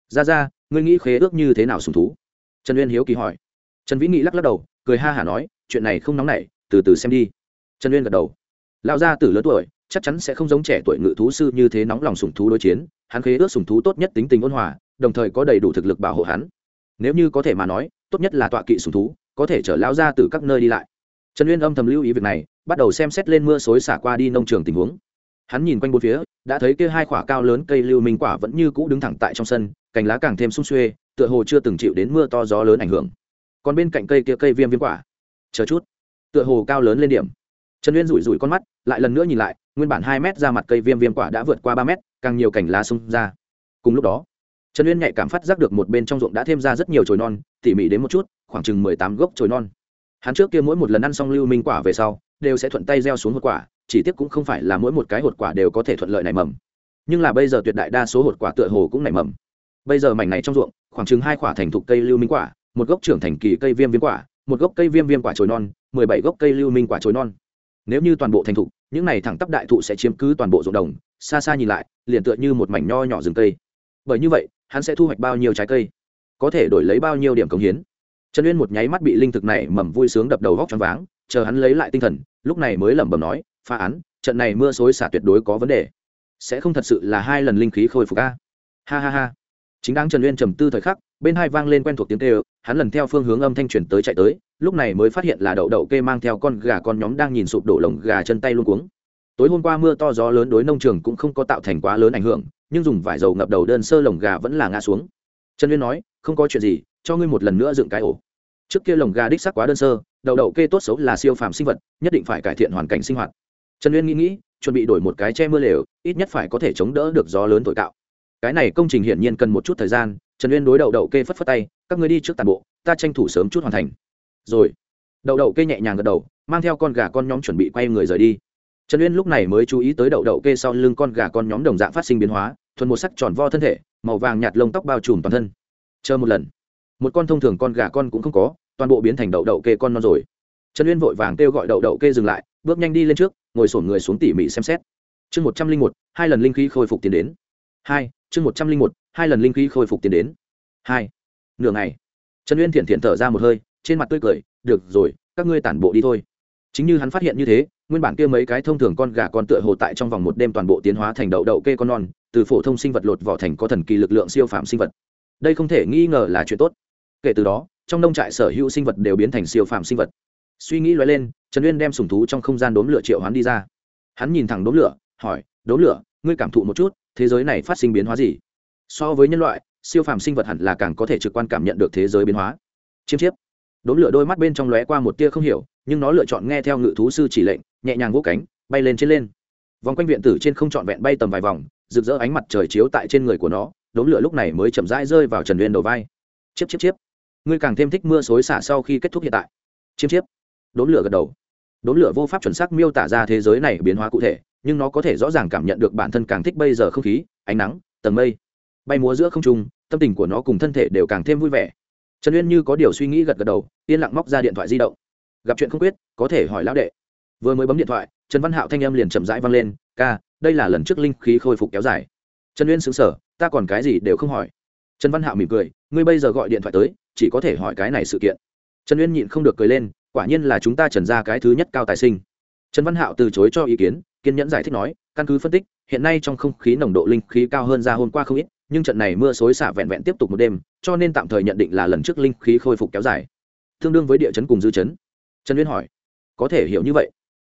Ra ra, ngươi nghĩ khế ước như thế nào sùng thú? Trần uyên hiếu kỳ hỏi. Trần vĩ nghị lắc lắc đầu, cười ha hả nói, chuyện này không nóng nảy, từ từ xem đi. Trần uyên gật đầu. Lão gia tử lớn tuổi chắc chắn sẽ không giống trẻ tuổi ngự thú sư như thế nóng lòng sùng thú đối chiến, hắn khế ước sùng thú tốt nhất tính tình ôn hòa, đồng thời có đầy đủ thực lực bảo hộ hắn. Nếu như có thể mà nói, tốt nhất là tọa kỵ sùng thú, có thể chở lão ra từ các nơi đi lại. Trần uyên âm thầm lưu ý việc này, bắt đầu xem xét lên mưa xối xả qua đi nông trường tình huống. Hắn nhìn quanh bốn phía, đã thấy kia hai quả cao lớn cây lưu minh quả vẫn như cũ đứng thẳng tại trong sân, cành lá càng thêm sung xuê, tựa hồ chưa từng chịu đến mưa to gió lớn ảnh hưởng. Còn bên cạnh cây kia cây viêm viêm quả. Chờ chút. Tựa hồ cao lớn lên điểm. Trần uyên rủi rủi con mắt lại lần nữa nhìn lại, nguyên bản hai mét ra mặt cây viêm viêm quả đã vượt qua ba mét, càng nhiều cành lá xung ra. Cùng lúc đó, trần uyên nhạy cảm phát giác được một bên trong ruộng đã thêm ra rất nhiều chồi non, tỉ mỉ đến một chút, khoảng chừng mười tám gốc chồi non. Hắn trước kia mỗi một lần ăn xong lưu minh quả về sau, đều sẽ thuận tay gieo xuống hột quả, chỉ tiếc cũng không phải là mỗi một cái hột quả đều có thể thuận lợi nảy mầm. Nhưng là bây giờ tuyệt đại đa số hột quả tựa hồ cũng nảy mầm. Bây giờ mảnh này trong ruộng, khoảng chừng hai quả thành thục cây lưu minh quả, một gốc trưởng thành kỳ cây viêm viêm quả, một gốc cây viêm viêm quả chồi non, mười bảy gốc cây lưu minh quả chồi non nếu như toàn bộ thành thục, những này thẳng tắp đại thụ sẽ chiếm cứ toàn bộ ruộng đồng, xa xa nhìn lại, liền tựa như một mảnh nho nhỏ rừng cây. Bởi như vậy, hắn sẽ thu hoạch bao nhiêu trái cây? Có thể đổi lấy bao nhiêu điểm cống hiến? Trần uyên một nháy mắt bị linh thực này mầm vui sướng đập đầu góc choáng váng, chờ hắn lấy lại tinh thần, lúc này mới lẩm bẩm nói, phá án, trận này mưa xối xả tuyệt đối có vấn đề. Sẽ không thật sự là hai lần linh khí khôi phục a. Ha ha ha. Chính đáng trần uyên trầm tư thời khắc, bên hai vang lên quen thuộc tiếng tê hắn lần theo phương hướng âm thanh truyền tới chạy tới lúc này mới phát hiện là đậu đậu kê mang theo con gà con nhóm đang nhìn sụp đổ lồng gà chân tay luôn cuống. Tối hôm qua mưa to gió lớn đối nông trường cũng không có tạo thành quá lớn ảnh hưởng, nhưng dùng vải dầu ngập đầu đơn sơ lồng gà vẫn là ngã xuống. Trần uyên nói, không có chuyện gì, cho ngươi một lần nữa dựng cái ổ. Trước kia lồng gà đích sắc quá đơn sơ, đậu đậu kê tốt xấu là siêu phàm sinh vật, nhất định phải cải thiện hoàn cảnh sinh hoạt. Trần uyên nghĩ nghĩ, chuẩn bị đổi một cái che mưa lều, ít nhất phải có thể chống đỡ được gió lớn tội cạo. Cái này công trình hiển nhiên cần một chút thời gian, trần uyên đối đậu đậu kê phất phất tay, các người đi trước tàn bộ, ta tranh thủ sớm chút hoàn thành rồi. Đậu đậu kê nhẹ nhàng gật đầu, mang theo con gà con nhóm chuẩn bị quay người rời đi. Trần uyên lúc này mới chú ý tới đậu đậu kê sau lưng con gà con nhóm đồng dạng phát sinh biến hóa, thuần một sắc tròn vo thân thể, màu vàng nhạt lông tóc bao trùm toàn thân. Chờ một lần. Một con thông thường con gà con cũng không có, toàn bộ biến thành đậu đậu kê con non rồi. Trần uyên vội vàng kêu gọi đậu đậu kê dừng lại, bước nhanh đi lên trước, ngồi sổn người xuống tỉ mỉ xem xét. Chương một trăm linh một, hai lần linh khí khôi phục tiến đến. Hai, chương một trăm linh một, hai lần linh khí khôi phục tiến đến. Hai. Nửa ngày. Trần uyên thiện thiện thở ra một hơi trên mặt tươi cười, được rồi, các ngươi tản bộ đi thôi. Chính như hắn phát hiện như thế, nguyên bản kia mấy cái thông thường con gà con tựa hồ tại trong vòng một đêm toàn bộ tiến hóa thành đậu đậu kê con non, từ phổ thông sinh vật lột vỏ thành có thần kỳ lực lượng siêu phạm sinh vật. Đây không thể nghi ngờ là chuyện tốt. Kể từ đó, trong nông trại sở hữu sinh vật đều biến thành siêu phạm sinh vật. Suy nghĩ loay lên, trần uyên đem sùng thú trong không gian đốm lửa triệu hắn đi ra. Hắn nhìn thẳng đốm lửa, hỏi, đốm lửa, ngươi cảm thụ một chút, thế giới này phát sinh biến hóa gì? So với nhân loại, siêu phàm sinh vật hẳn là càng có thể trực quan cảm nhận được thế giới biến hóa. Chiêm chiếp đốm lửa đôi mắt bên trong lóe qua một tia không hiểu, nhưng nó lựa chọn nghe theo ngự thú sư chỉ lệnh, nhẹ nhàng vỗ cánh, bay lên trên lên. Vòng quanh viện tử trên không trọn vẹn bay tầm vài vòng, rực rỡ ánh mặt trời chiếu tại trên người của nó, đốm lửa lúc này mới chậm rãi rơi vào trần uyên đầu vai. Chiếp chiếp chiếp. Ngươi càng thêm thích mưa xối xả sau khi kết thúc hiện tại. Chiếp chiếp. Đốm lửa gật đầu. Đốm lửa vô pháp chuẩn xác miêu tả ra thế giới này biến hóa cụ thể, nhưng nó có thể rõ ràng cảm nhận được bản thân càng thích bây giờ không khí, ánh nắng, tầng mây. Bay múa giữa không trung, tâm tình của nó cùng thân thể đều càng thêm vui vẻ trần uyên như có điều suy nghĩ gật gật đầu, yên lặng móc ra điện thoại di động. Gặp chuyện không quyết, có thể hỏi lão đệ. Vừa mới bấm điện thoại, trần văn hạo thanh âm liền chậm rãi vang lên, ca, đây là lần trước linh khí khôi phục kéo dài. Trần uyên xứng sở ta còn cái gì đều không hỏi. Trần văn hạo mỉm cười, ngươi bây giờ gọi điện thoại tới, chỉ có thể hỏi cái này sự kiện. Trần uyên nhịn không được cười lên, quả nhiên là chúng ta trần ra cái thứ nhất cao tài sinh. Trần văn hạo từ chối cho ý kiến, kiên nhẫn giải thích nói, căn cứ phân tích, hiện nay trong không khí nồng độ linh khí cao hơn ra hôm qua không ít nhưng trận này mưa xối xả vẹn vẹn tiếp tục một đêm, cho nên tạm thời nhận định là lần trước linh khí khôi phục kéo dài. Tương đương với địa chấn cùng dư chấn. Trần uyên hỏi, có thể hiểu như vậy.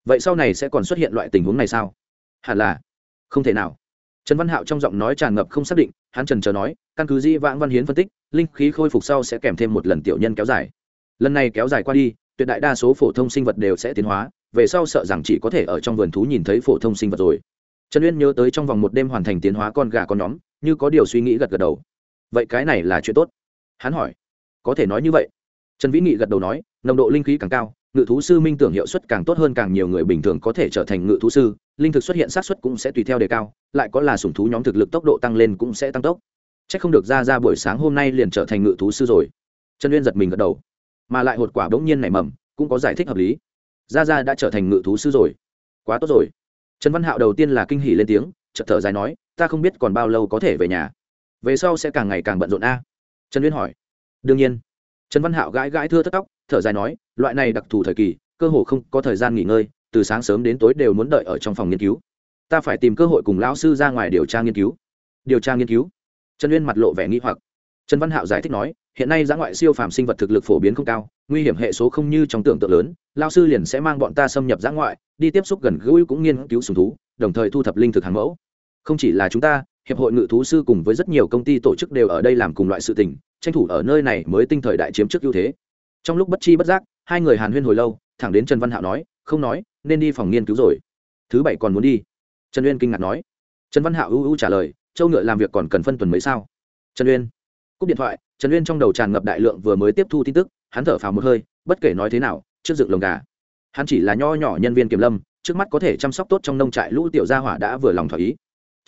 Vậy sau này sẽ còn xuất hiện loại tình huống này sao? Hẳn là. Không thể nào. Trần văn hạo trong giọng nói tràn ngập không xác định, hắn trần chờ nói, căn cứ di vãng văn hiến phân tích, linh khí khôi phục sau sẽ kèm thêm một lần tiểu nhân kéo dài. Lần này kéo dài qua đi, tuyệt đại đa số phổ thông sinh vật đều sẽ tiến hóa, về sau sợ rằng chỉ có thể ở trong vườn thú nhìn thấy phổ thông sinh vật rồi. Trần uyên nhớ tới trong vòng một đêm hoàn thành tiến hóa con gà con nhóm như có điều suy nghĩ gật gật đầu. Vậy cái này là chuyện tốt. Hắn hỏi. Có thể nói như vậy. Trần vĩ nghị gật đầu nói, nồng độ linh khí càng cao, ngự thú sư minh tưởng hiệu suất càng tốt hơn càng nhiều người bình thường có thể trở thành ngự thú sư, linh thực xuất hiện sát xuất cũng sẽ tùy theo đề cao, lại có là sủng thú nhóm thực lực tốc độ tăng lên cũng sẽ tăng tốc. C h ắ c không được ra ra buổi sáng hôm nay liền trở thành ngự thú sư rồi. Trần uyên giật mình gật đầu. Mà lại hột quả bỗng nhiên nảy mầm, cũng có giải thích hợp lý. Ra ra đã trở thành ngự thú sư rồi. Quá tốt rồi. Trần văn hạo đầu tiên là kinh hỉ lên tiếng, chợt thở dài nói ta không biết còn bao lâu có thể về nhà. Về sau sẽ càng ngày càng bận rộn a. Trần uyên hỏi. Đương nhiên. Trần văn hạo gãi gãi thưa thất tóc, thở dài nói, loại này đặc thù thời kỳ, cơ hồ không có thời gian nghỉ ngơi, từ sáng sớm đến tối đều muốn đợi ở trong phòng nghiên cứu. Ta phải tìm cơ hội cùng lão sư ra ngoài điều tra nghiên cứu. Điều tra nghiên cứu? Trần uyên mặt lộ vẻ nghi hoặc. Trần văn hạo giải thích nói, hiện nay giã ngoại siêu phàm sinh vật thực lực phổ biến không cao, nguy hiểm hệ số không như trong tưởng tượng lớn lao sư liền sẽ mang bọn ta xâm nhập giã ngoại, đi tiếp xúc gần gũi cũng nghiên cứu sùng thú, đồng thời thu thập linh thực hàng mẫu không chỉ là chúng ta, hiệp hội ngự thú sư cùng với rất nhiều công ty tổ chức đều ở đây làm cùng loại sự tình, tranh thủ ở nơi này mới tinh thời đại chiếm trước ưu thế. Trong lúc bất chi bất giác, hai người hàn huyên hồi lâu, thẳng đến trần văn hạo nói, không nói, nên đi phòng nghiên cứu rồi. Thứ bảy còn muốn đi? Trần uyên kinh ngạc nói. Trần văn hạo ưu ưu trả lời, châu ngựa làm việc còn cần phân tuần mấy sao? Trần uyên cúp điện thoại, trần uyên trong đầu tràn ngập đại lượng vừa mới tiếp thu tin tức, hắn thở phào một hơi, bất kể nói thế nào, trước dựng lồng gà. Hắn chỉ là nho nhỏ nhân viên kiểm lâm, trước mắt có thể chăm sóc tốt trong nông trại lũ tiểu gia hỏa đã vừa lòng thỏa ý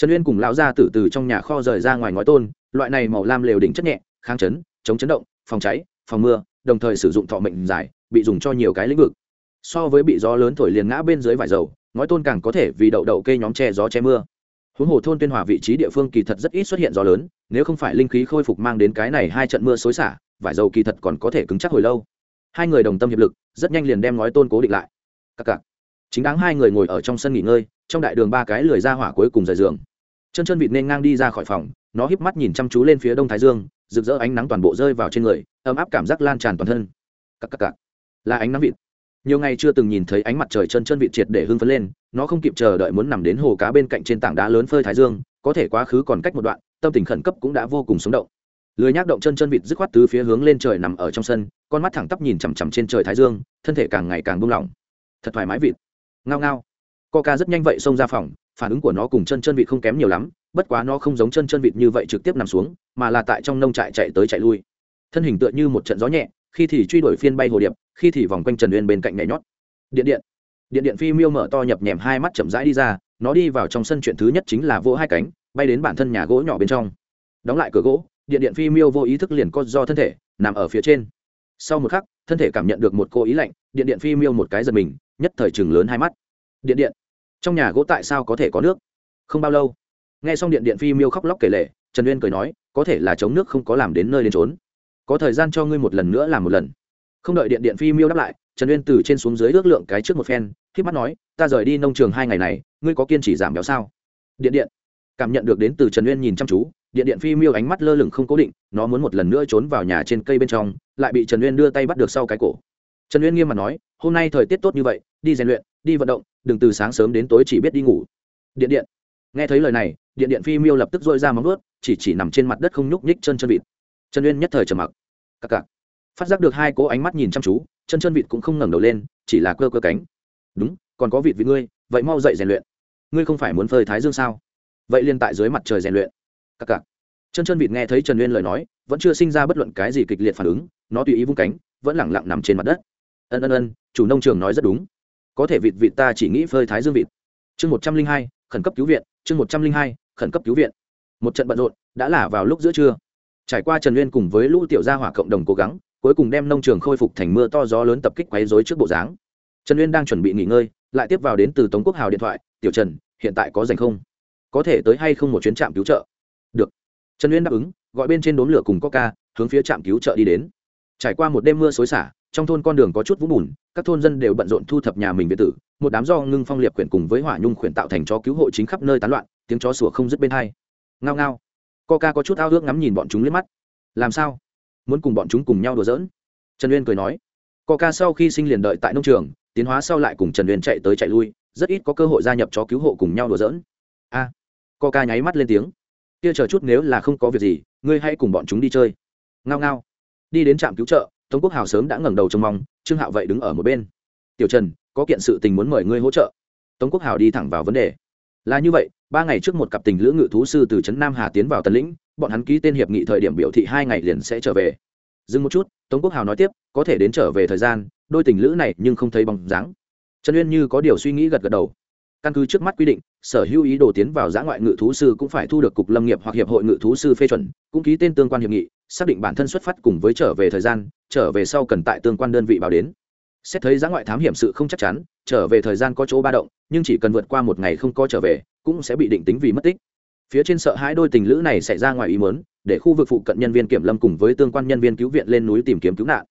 trần uyên cùng lão gia tử từ trong nhà kho rời ra ngoài ngói tôn, loại này màu lam lều đỉnh chất nhẹ, kháng chấn, chống chấn động, phòng cháy, phòng mưa, đồng thời sử dụng thọ mệnh dài bị dùng cho nhiều cái lĩnh vực. So với bị gió lớn thổi liền ngã bên dưới vải dầu, ngói tôn càng có thể vì đậu đậu cây nhóm che gió che mưa. Huống hồ thôn tuyên hòa vị trí địa phương kỳ thật rất ít xuất hiện gió lớn, nếu không phải linh khí khôi phục mang đến cái này hai trận mưa xối xả, vải dầu kỳ thật còn có thể cứng chắc hồi lâu. Hai người đồng tâm hiệp lực, rất nhanh liền đem ngói tôn cố định lại. Cặc cặc. Chính đáng hai người ngồi ở trong sân nghỉ ngơi, trong đại đường ba cái lười ra hỏa cuối cùng rời giường chân chân vịt nên ngang đi ra khỏi phòng, nó híp mắt nhìn chăm chú lên phía đông thái dương, rực rỡ ánh nắng toàn bộ rơi vào trên người, ấm áp cảm giác lan tràn toàn thân. Cắc cắc cắc. là ánh nắng vịt. Nhiều ngày chưa từng nhìn thấy ánh mặt trời chân chân vịt triệt để hưng phấn lên, nó không kịp chờ đợi muốn nằm đến hồ cá bên cạnh trên tảng đá lớn phơi thái dương, có thể quá khứ còn cách một đoạn, tâm tình khẩn cấp cũng đã vô cùng sống động. Lười nhác động chân chân vịt dứt khoát tứ phía hướng lên trời nằm ở trong sân, con mắt thẳng tắp nhìn chằm chằm trên trời thái dương, thân thể càng ngày càng buông lỏng. Thật thoải mái vịt. Ngao ngao. Co ca rất nhanh vậy xông ra phòng phản ứng của nó cùng chân chân vịt không kém nhiều lắm, bất quá nó không giống chân chân vịt như vậy trực tiếp nằm xuống, mà là tại trong nông trại chạy tới chạy lui. Thân hình tựa như một trận gió nhẹ, khi thì truy đuổi phiên bay hồ điệp, khi thì vòng quanh trần uyên bên cạnh nhảy nhót. Điện điện. Điện điện phi miêu mở to nhập nhèm hai mắt chậm rãi đi ra, nó đi vào trong sân chuyện thứ nhất chính là vỗ hai cánh, bay đến bản thân nhà gỗ nhỏ bên trong. Đóng lại cửa gỗ, điện điện phi miêu vô ý thức liền co do thân thể, nằm ở phía trên. Sau một khắc, thân thể cảm nhận được một cô ý lạnh, điện điện phi miêu một cái giật mình, nhất thời chừng lớn hai mắt. Điện điện trong nhà gỗ tại sao có thể có nước? Không bao lâu, nghe xong điện điện phi miêu khóc lóc kể lệ trần uyên cười nói, có thể là chống nước không có làm đến nơi đến trốn có thời gian cho ngươi một lần nữa làm một lần. Không đợi điện điện phi miêu đáp lại, trần uyên từ trên xuống dưới ước lượng cái trước một phen k mắt nói, ta rời đi nông trường hai ngày này, ngươi có kiên trì giảm béo sao? Điện điện cảm nhận được đến từ trần uyên nhìn chăm chú, điện điện phi miêu ánh mắt lơ lửng không cố định, nó muốn một lần nữa trốn vào nhà trên cây bên trong, lại bị trần uyên đưa tay bắt được sau cái cổ trần uyên nghiêm mặt nói, hôm nay thời tiết tốt như vậy, đi rèn luyện, đi vận động, đừng từ sáng sớm đến tối chỉ biết đi ngủ. Điện điện. Nghe thấy lời này, điện điện phi miêu lập tức dội ra móng ướt chỉ chỉ nằm trên mặt đất không nhúc nhích chân chân vịt. Trần uyên nhất thời trầm mặc. Cặc cặc. Phát giác được hai cố ánh mắt nhìn chăm chú, chân chân vịt cũng không ngẩng đầu lên, chỉ là cơ cơ cánh. Đúng, còn có vịt với ngươi, vậy mau dậy rèn luyện. Ngươi không phải muốn phơi thái dương sao? Vậy liên tại dưới mặt trời rèn luyện. Cặc cặc. Chân chân vịt nghe thấy trần uyên lời nói, vẫn chưa sinh ra bất luận cái gì kịch liệt phản ứng, nó tùy ý vung cánh, vẫn lẳng lặng nằm trên mặt đất ân ân ân, chủ nông trường nói rất đúng. Có thể vịt vịt ta chỉ nghĩ phơi thái dương vịt. Chương một trăm linh hai, khẩn cấp cứu viện, chương một trăm linh hai, khẩn cấp cứu viện. Một trận bận rộn, đã là vào lúc giữa trưa. Trải qua trần uyên cùng với lũ tiểu gia hỏa cộng đồng cố gắng, cuối cùng đem nông trường khôi phục thành mưa to gió lớn tập kích quấy rối trước bộ dáng. Trần uyên đang chuẩn bị nghỉ ngơi, lại tiếp vào đến từ tống quốc hào điện thoại, tiểu trần, hiện tại có dành không? Có thể tới hay không một chuyến trạm cứu trợ? Được. Trần uyên đáp ứng, gọi bên trên đốn lửa cùng coca, hướng phía trạm cứu trợ đi đến. Trải qua một đêm mưa xối xả trong thôn con đường có chút vũng bùn các thôn dân đều bận rộn thu thập nhà mình biệt tử một đám do ngưng phong liệt quyển cùng với hỏa nhung khuyển tạo thành chó cứu hộ chính khắp nơi tán loạn tiếng chó sủa không dứt bên hai. Ngao ngao. Coca có chút ao ước ngắm nhìn bọn chúng liếc mắt. Làm sao? Muốn cùng bọn chúng cùng nhau đùa giỡn? Trần uyên cười nói. Coca sau khi sinh liền đợi tại nông trường tiến hóa sau lại cùng trần uyên chạy tới chạy lui rất ít có cơ hội gia nhập chó cứu hộ cùng nhau đùa giỡn. A. À, coca nháy mắt lên tiếng. Kia chờ chút nếu là không có việc gì ngươi hãy cùng bọn chúng đi chơi. Ngao ngao. Đi đến trạm cứu trợ tống quốc hào sớm đã ngẩng đầu trông mong, trương hạo vậy đứng ở một bên. Tiểu trần, có kiện sự tình muốn mời ngươi hỗ trợ. Tống quốc hào đi thẳng vào vấn đề. Là như vậy, ba ngày trước một cặp tình lữ ngự thú sư từ trấn nam hà tiến vào tấn lĩnh, bọn hắn ký tên hiệp nghị thời điểm biểu thị hai ngày liền sẽ trở về. Dừng một chút, tống quốc hào nói tiếp, có thể đến trở về thời gian, đôi tình lữ này nhưng không thấy bóng dáng. Trần uyên như có điều suy nghĩ gật gật đầu căn cứ trước mắt quy định, sở hữu ý đồ tiến vào giã ngoại ngự thú sư cũng phải thu được cục lâm nghiệp hoặc hiệp hội ngự thú sư phê chuẩn, cũng ký tên tương quan hiệp nghị, xác định bản thân xuất phát cùng với trở về thời gian, trở về sau cần tại tương quan đơn vị báo đến. Xét thấy giã ngoại thám hiểm sự không chắc chắn, trở về thời gian có chỗ ba động, nhưng chỉ cần vượt qua một ngày không có trở về, cũng sẽ bị định tính vì mất tích. Phía trên sợ hãi đôi tình lữ này xảy ra ngoài ý muốn, để khu vực phụ cận nhân viên kiểm lâm cùng với tương quan nhân viên cứu viện lên núi tìm kiếm cứu nạn.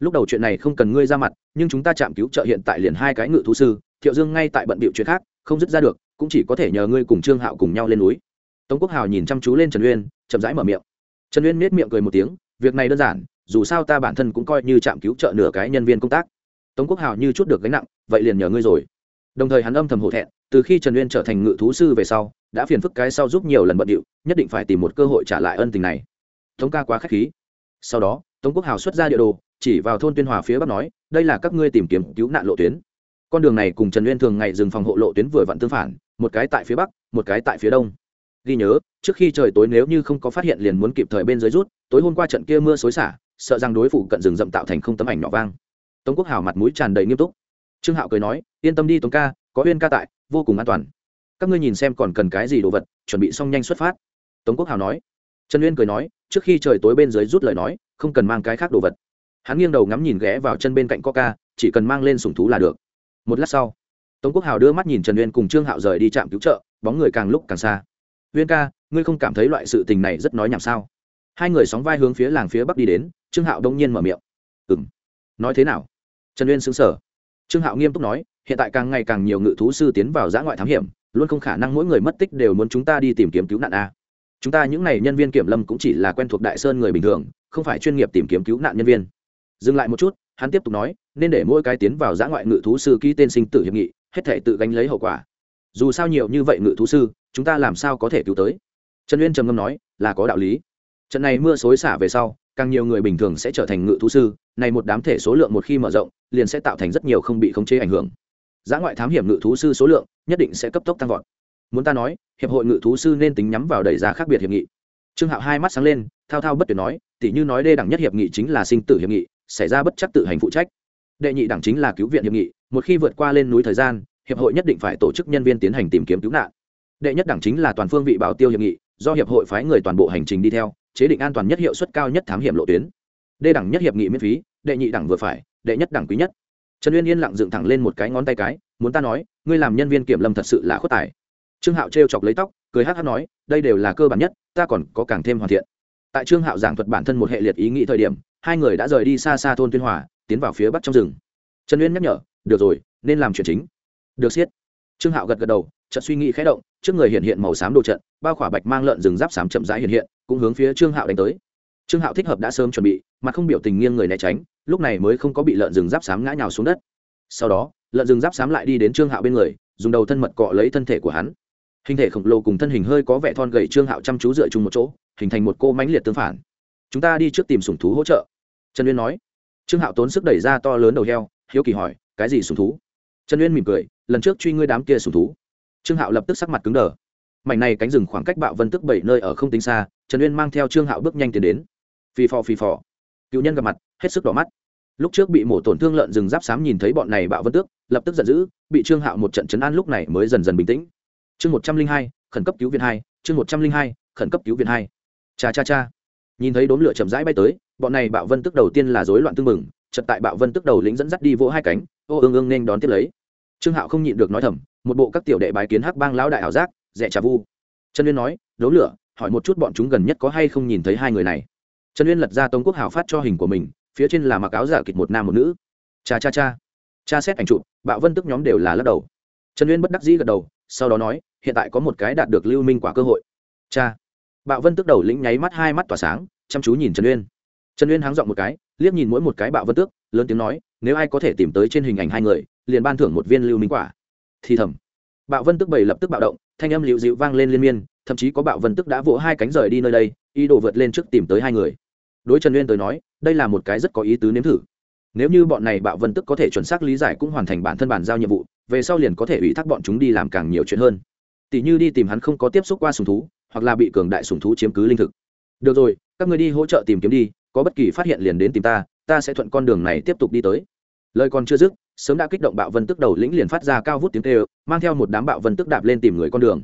Lúc đầu chuyện này không cần ngươi ra mặt, nhưng chúng ta chạm cứu trợ hiện tại liền hai cái ngự thú sư, thiệu dương ngay tại bận bịu chuyện khác không dứt ra được, cũng chỉ có thể nhờ ngươi cùng trương hạo cùng nhau lên núi. Tống quốc hào nhìn chăm chú lên trần uyên, chậm rãi mở miệng. Trần uyên nết miệng cười một tiếng, việc này đơn giản, dù sao ta bản thân cũng coi như trạm cứu trợ nửa cái nhân viên công tác. Tống quốc hào như chút được gánh nặng, vậy liền nhờ ngươi rồi. Đồng thời hắn âm thầm hổ thẹn, từ khi trần uyên trở thành ngự thú sư về sau, đã phiền phức cái sau giúp nhiều lần bận điệu, nhất định phải tìm một cơ hội trả lại ân tình này. Tống ca quá k h á c h khí. Sau đó, tống quốc hào xuất ra địa đồ, chỉ vào thôn tuyên hòa phía bắc nói, đây là các ngươi tìm kiếm cứu nạn lộ tuyến con đường này cùng trần uyên thường ngày dừng phòng hộ lộ tuyến vừa vặn tương phản, một cái tại phía bắc, một cái tại phía đông. Ghi nhớ, trước khi trời tối nếu như không có phát hiện liền muốn kịp thời bên dưới rút, tối hôm qua trận kia mưa xối xả, sợ rằng đối phủ cận rừng rậm tạo thành không tấm ảnh nọ vang. Tống quốc hào mặt mũi tràn đầy nghiêm túc. Trương hạo cười nói, yên tâm đi tống ca, có uyên ca tại, vô cùng an toàn. Các ngươi nhìn xem còn cần cái gì đồ vật, chuẩn bị xong nhanh xuất phát. Tống quốc hào nói. Trần uyên cười nói, trước khi trời tối bên dưới rút lời nói, không cần mang cái khác đồ vật. Hắn nghiêng đầu ngắm nhìn ghé vào chân bên cạnh coca, chỉ cần mang lên sùng thú là được một lát sau, tống quốc hào đưa mắt nhìn trần uyên cùng trương hạo rời đi trạm cứu trợ, bóng người càng lúc càng xa. Uyên ca, ngươi không cảm thấy loại sự tình này rất nói nhảm sao? Hai người sóng vai hướng phía làng phía bắc đi đến, trương hạo đông nhiên mở miệng. Ừ m nói thế nào? Trần uyên xứng sở trương hạo nghiêm túc nói, hiện tại càng ngày càng nhiều ngự thú sư tiến vào giã ngoại thám hiểm, luôn không khả năng mỗi người mất tích đều muốn chúng ta đi tìm kiếm cứu nạn a chúng ta những n à y nhân viên kiểm lâm cũng chỉ là quen thuộc đại sơn người bình thường, không phải chuyên nghiệp tìm kiếm cứu nạn nhân viên. Dừng lại một chút hắn tiếp tục nói, nên để mỗi cái tiến vào giã ngoại ngự thú sư ký tên sinh tử hiệp nghị, hết thể tự gánh lấy hậu quả. Dù sao nhiều như vậy ngự thú sư, chúng ta làm sao có thể cứu tới? Trần uyên trầm ngâm nói, là có đạo lý. Trận này mưa xối xả về sau, càng nhiều người bình thường sẽ trở thành ngự thú sư, này một đám thể số lượng một khi mở rộng, liền sẽ tạo thành rất nhiều không bị khống chế ảnh hưởng. Giã ngoại thám hiểm ngự thú sư số lượng nhất định sẽ cấp tốc tăng vọt. Muốn ta nói, hiệp hội ngự thú sư nên tính nhắm vào đẩy ra khác biệt hiệp nghị. Trương hạo hai mắt sáng lên, thao thao bất tuyệt nói, tỉ như nói đê đẳng nhất hiệp nghị chính là sinh tử hiệp nghị xảy ra bất chấp tự hành phụ trách. Đệ nhị đẳng chính là cứu viện hiệp nghị, một khi vượt qua lên núi thời gian, hiệp hội nhất định phải tổ chức nhân viên tiến hành tìm kiếm cứu nạn. Đệ nhất đẳng chính là toàn phương vị bảo tiêu hiệp nghị, do hiệp hội phái người toàn bộ hành trình đi theo, chế định an toàn nhất hiệu suất cao nhất thám hiểm lộ tuyến. Đê đẳng nhất hiệp nghị miễn phí, đệ nhị đẳng vừa phải, đệ nhất đẳng quý nhất. Trần uyên yên lặng dựng thẳng lên một cái ngón tay cái, muốn ta nói, ngươi làm nhân viên kiểm lâm thật sự là khuất tài. Trương hạo trêu chọc lấy tóc, cười hát hát nói, đây đều là cơ bản nhất, ta còn có càng thêm hoàn thiện. Tại trương hạo giảng thuật bản thân một hệ liệt ý nghĩ thời điểm hai người đã rời đi xa xa thôn tuyên hòa, tiến vào phía bắc trong rừng. Trần uyên nhắc nhở, được rồi, nên làm chuyện chính. Được siết trương hạo gật gật đầu, trận suy nghĩ khẽ động, trước người hiện hiện màu xám đồ trận, bao khỏa bạch mang lợn rừng giáp xám chậm rãi hiện hiện, cũng hướng phía trương hạo đánh tới. Trương hạo thích hợp đã sớm chuẩn bị, mà không biểu tình nghiêng người né tránh, lúc này mới không có bị lợn rừng giáp xám ngã nhào xuống đất. Sau đó, lợn rừng giáp xám lại đi đến trương hạo bên người, dùng đầu thân mật cọ lấy thân thể của hắn. Hình thể khổng lồ cùng thân hình hơi có vẻ thon gầy, trương hạo chăm chú dựa chung một chỗ, hình thành một cô mãnh liệt tương phản. Chúng ta đi trước tìm sủng thú hỗ trợ trần uyên nói. Trương hạo tốn sức đẩy ra to lớn đầu heo, hiếu kỳ hỏi, cái gì sủng thú? Trần uyên mỉm cười, lần trước truy ngươi đám kia sủng thú. Trương hạo lập tức sắc mặt cứng đờ. Mảnh này cánh rừng khoảng cách bạo vân tức bảy nơi ở không tính xa, trần uyên mang theo trương hạo bước nhanh tiến đến. Phì phò phì phò. Cựu nhân gặp mặt, hết sức đỏ mắt. Lúc trước bị mổ tổn thương lợn rừng giáp xám nhìn thấy bọn này bạo vân tước, lập tức giận dữ, bị trương hạo một trận chấn an lúc này mới dần dần bình tĩnh. Chương một trăm linh hai, khẩn cấp cứu viện hai, chương một trăm linh hai, khẩn cấp cứu viện hai. Cha cha cha. Nhìn thấy đốm lửa chậm rãi bay tới bọn này bạo vân tức đầu tiên là rối loạn tương mừng chật tại bạo vân tức đầu lính dẫn dắt đi vỗ hai cánh, ô ương ương nên đón tiếp lấy. Trương hạo không nhịn được nói thầm, một bộ các tiểu đệ bái kiến hắc bang lão đại ảo giác, rẻ trà vu. Trần uyên nói, đấu lửa, hỏi một chút bọn chúng gần nhất có hay không nhìn thấy hai người này? Trần uyên lật ra tống quốc hào phát cho hình của mình, phía trên là mặc áo giả kịch một nam một nữ. Cha cha cha cha xét ảnh chụp, bạo vân tức nhóm đều là lắc đầu. Trần uyên bất đắc dĩ gật đầu, sau đó nói, hiện tại có một cái đạt được lưu minh quả cơ hội. Cha. Bạo vân tức đầu lĩnh nháy mắt hai mắt tỏa sáng, chăm chú nhìn trần uyên trần uyên háng dọn một cái, liếc nhìn mỗi một cái bạo vân tước, lớn tiếng nói, nếu ai có thể tìm tới trên hình ảnh hai người, liền ban thưởng một viên lưu minh quả. Thì thầm. Bạo vân tức bảy lập tức bạo động, thanh âm liễu dịu vang lên liên miên, thậm chí có bạo vân tức đã vỗ hai cánh rời đi nơi đây, ý đồ vượt lên trước tìm tới hai người. Đối trần uyên tới nói, đây là một cái rất có ý tứ nếm thử. Nếu như bọn này bạo vân tức có thể chuẩn xác lý giải cũng hoàn thành bản thân bản giao nhiệm vụ, về sau liền có thể ủy thác bọn chúng đi làm càng nhiều chuyện hơn. Tỷ như đi tìm hắn không có tiếp xúc qua sùng thú, hoặc là bị cường đại sùng thú chiếm cứ linh thực. Được rồi, các người đi hỗ trợ tìm kiếm đi có bất kỳ phát hiện liền đến tìm ta ta sẽ thuận con đường này tiếp tục đi tới. Lời còn chưa dứt, sớm đã kích động bạo vân tức đầu lĩnh liền phát ra cao vút tiếng tê mang theo một đám bạo vân tức đạp lên tìm người con đường.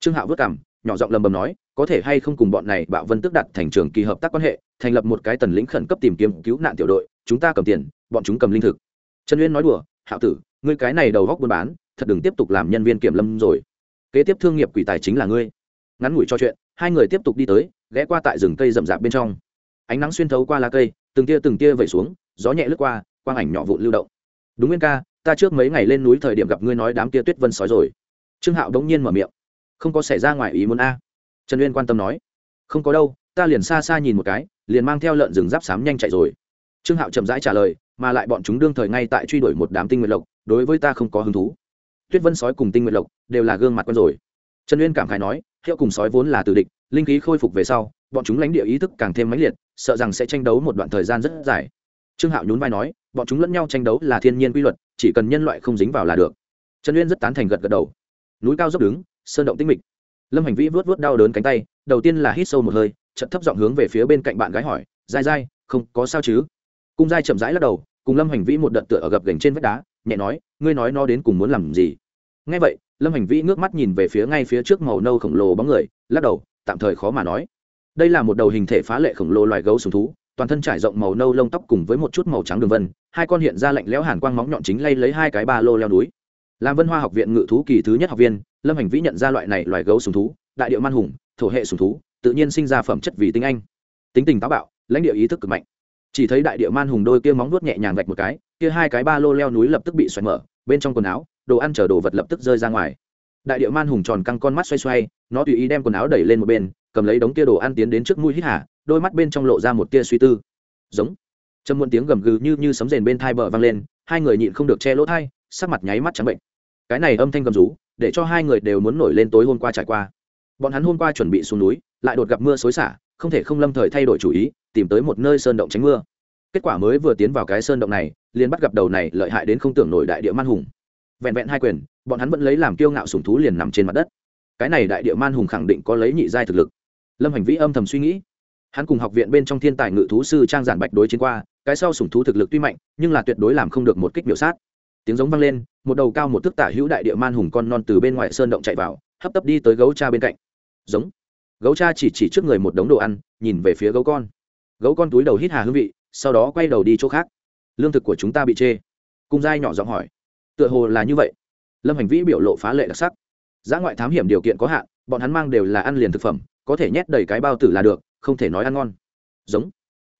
Trương hạo vất cảm nhỏ giọng lầm bầm nói, có thể hay không cùng bọn này bạo vân tức đặt thành trường kỳ hợp tác quan hệ, thành lập một cái tần lĩnh khẩn cấp tìm kiếm cứu nạn tiểu đội, chúng ta cầm tiền, bọn chúng cầm linh thực. Trần uyên nói đùa, hạo tử, ngươi cái này đầu góc buôn bán, thật đừng tiếp tục làm nhân viên kiểm lâm rồi. Kế tiếp thương nghiệp quỷ tài chính là ngươi. Ngắn ngủi cho chuyện, hai người tiếp tục đi tới, ghé qua tại rừng cây rậm rạp bên trong ánh nắng xuyên thấu qua lá cây, từng tia từng tia vẩy xuống, gió nhẹ lướt qua, quang ảnh nhỏ vụn lưu động. Đúng nguyên ca, ta trước mấy ngày lên núi thời điểm gặp ngươi nói đám tia tuyết vân sói rồi. Trương hạo đống nhiên mở miệng. Không có xảy ra ngoài ý muốn a. Trần uyên quan tâm nói. Không có đâu, ta liền xa xa nhìn một cái, liền mang theo lợn rừng giáp xám nhanh chạy rồi. Trương hạo chậm rãi trả lời, mà lại bọn chúng đương thời ngay tại truy đuổi một đám tinh nguyện lộc, đối với ta không có hứng thú. Tuyết vân sói cùng tinh nguyện lộc đều là gương mặt quen rồi. Trần uyên cảm khai nói hiệu cùng sói vốn là tử địch, linh khí khôi phục về sau, bọn chúng lãnh địa ý thức càng thêm mãnh liệt, sợ rằng sẽ tranh đấu một đoạn thời gian rất dài. Trương hạo nhún vai nói, bọn chúng lẫn nhau tranh đấu là thiên nhiên quy luật, chỉ cần nhân loại không dính vào là được. Trần uyên rất tán thành gật gật đầu. Núi cao dốc đứng, sơn động tinh mịch. Lâm hành vĩ vớt vớt đau đớn cánh tay, đầu tiên là hít sâu một hơi chậm thấp giọng hướng về phía bên cạnh bạn gái hỏi, dai dai, không, có sao chứ? Cung dai chậm rãi lắc đầu, cùng lâm hành vĩ một đợt tựa ở gập gành trên vách đá, nhẹ nói, ngươi nói nó đến cùng muốn làm gì? Ngay vậy lâm hành vĩ ngước mắt nhìn về phía ngay phía trước màu nâu khổng lồ bóng người, lắc đầu, tạm thời khó mà nói. Đây là một đầu hình thể phá lệ khổng lồ loài gấu sùng thú, toàn thân trải rộng màu nâu lông tóc cùng với một chút màu trắng đường vân, hai con hiện ra lạnh lẽo hàn quang móng nhọn chính lay lấy hai cái ba lô leo núi. Làm vân hoa học viện ngự thú kỳ thứ nhất học viên, lâm hành vĩ nhận ra loại này loài gấu sùng thú, đại điệu man hùng, thổ hệ sùng thú, tự nhiên sinh ra phẩm chất vì tinh anh. Tính tình táo bạo, lãnh địa ý thức cực mạnh. Chỉ thấy đại địa man hùng đôi kia móng nuốt nhẹ nhàng vạch một cái kia hai cái ba lô leo núi lập tức bị xoay mở, bên trong quần áo, đồ ăn chở đồ vật lập tức rơi ra ngoài. Đại địa man hùng tròn căng con mắt xoay xoay, nó tùy ý đem quần áo đẩy lên một bên, cầm lấy đống kia đồ ăn tiến đến trước mũi hít hả đôi mắt bên trong lộ ra một tia suy tư. Giống. Trầm muôn tiếng gầm gừ như như sấm rền bên thai bờ vang lên, hai người nhịn không được che lỗ thai sắc mặt nháy mắt trắng bệnh. Cái này âm thanh gầm rú, để cho hai người đều muốn nổi lên tối hôm qua trải qua. Bọn hắn hôm qua chuẩn bị xuống núi, lại đột gặp mưa xối xả, không thể không lâm thời thay đổi chủ ý, tìm tới một nơi sơn động tránh mưa kết quả mới vừa tiến vào cái sơn động này, liền bắt gặp đầu này lợi hại đến không tưởng nổi đại địa man hùng. Vẹn vẹn hai quyền, bọn hắn vẫn lấy làm kiêu ngạo sùng thú liền nằm trên mặt đất. Cái này đại địa man hùng khẳng định có lấy nhị giai thực lực. Lâm hành vĩ âm thầm suy nghĩ. Hắn cùng học viện bên trong thiên tài ngự thú sư trang giản bạch đối chiến qua, cái sau sùng thú thực lực tuy mạnh, nhưng là tuyệt đối làm không được một kích biểu sát. Tiếng giống vang lên, một đầu cao một thước tả hữu đại địa man hùng con non từ bên ngoài sơn động chạy vào, hấp tấp đi tới gấu cha bên cạnh. Giống. Gấu cha chỉ chỉ trước người một đống đồ ăn, nhìn về phía gấu con. Gấu con túi đầu hít hà hương vị sau đó quay đầu đi chỗ khác. Lương thực của chúng ta bị chê. Cung giai nhỏ giọng hỏi. Tựa hồ là như vậy. Lâm hành vĩ biểu lộ phá lệ đặc sắc. Giá ngoại thám hiểm điều kiện có hạn, bọn hắn mang đều là ăn liền thực phẩm, có thể nhét đầy cái bao tử là được, không thể nói ăn ngon. Giống.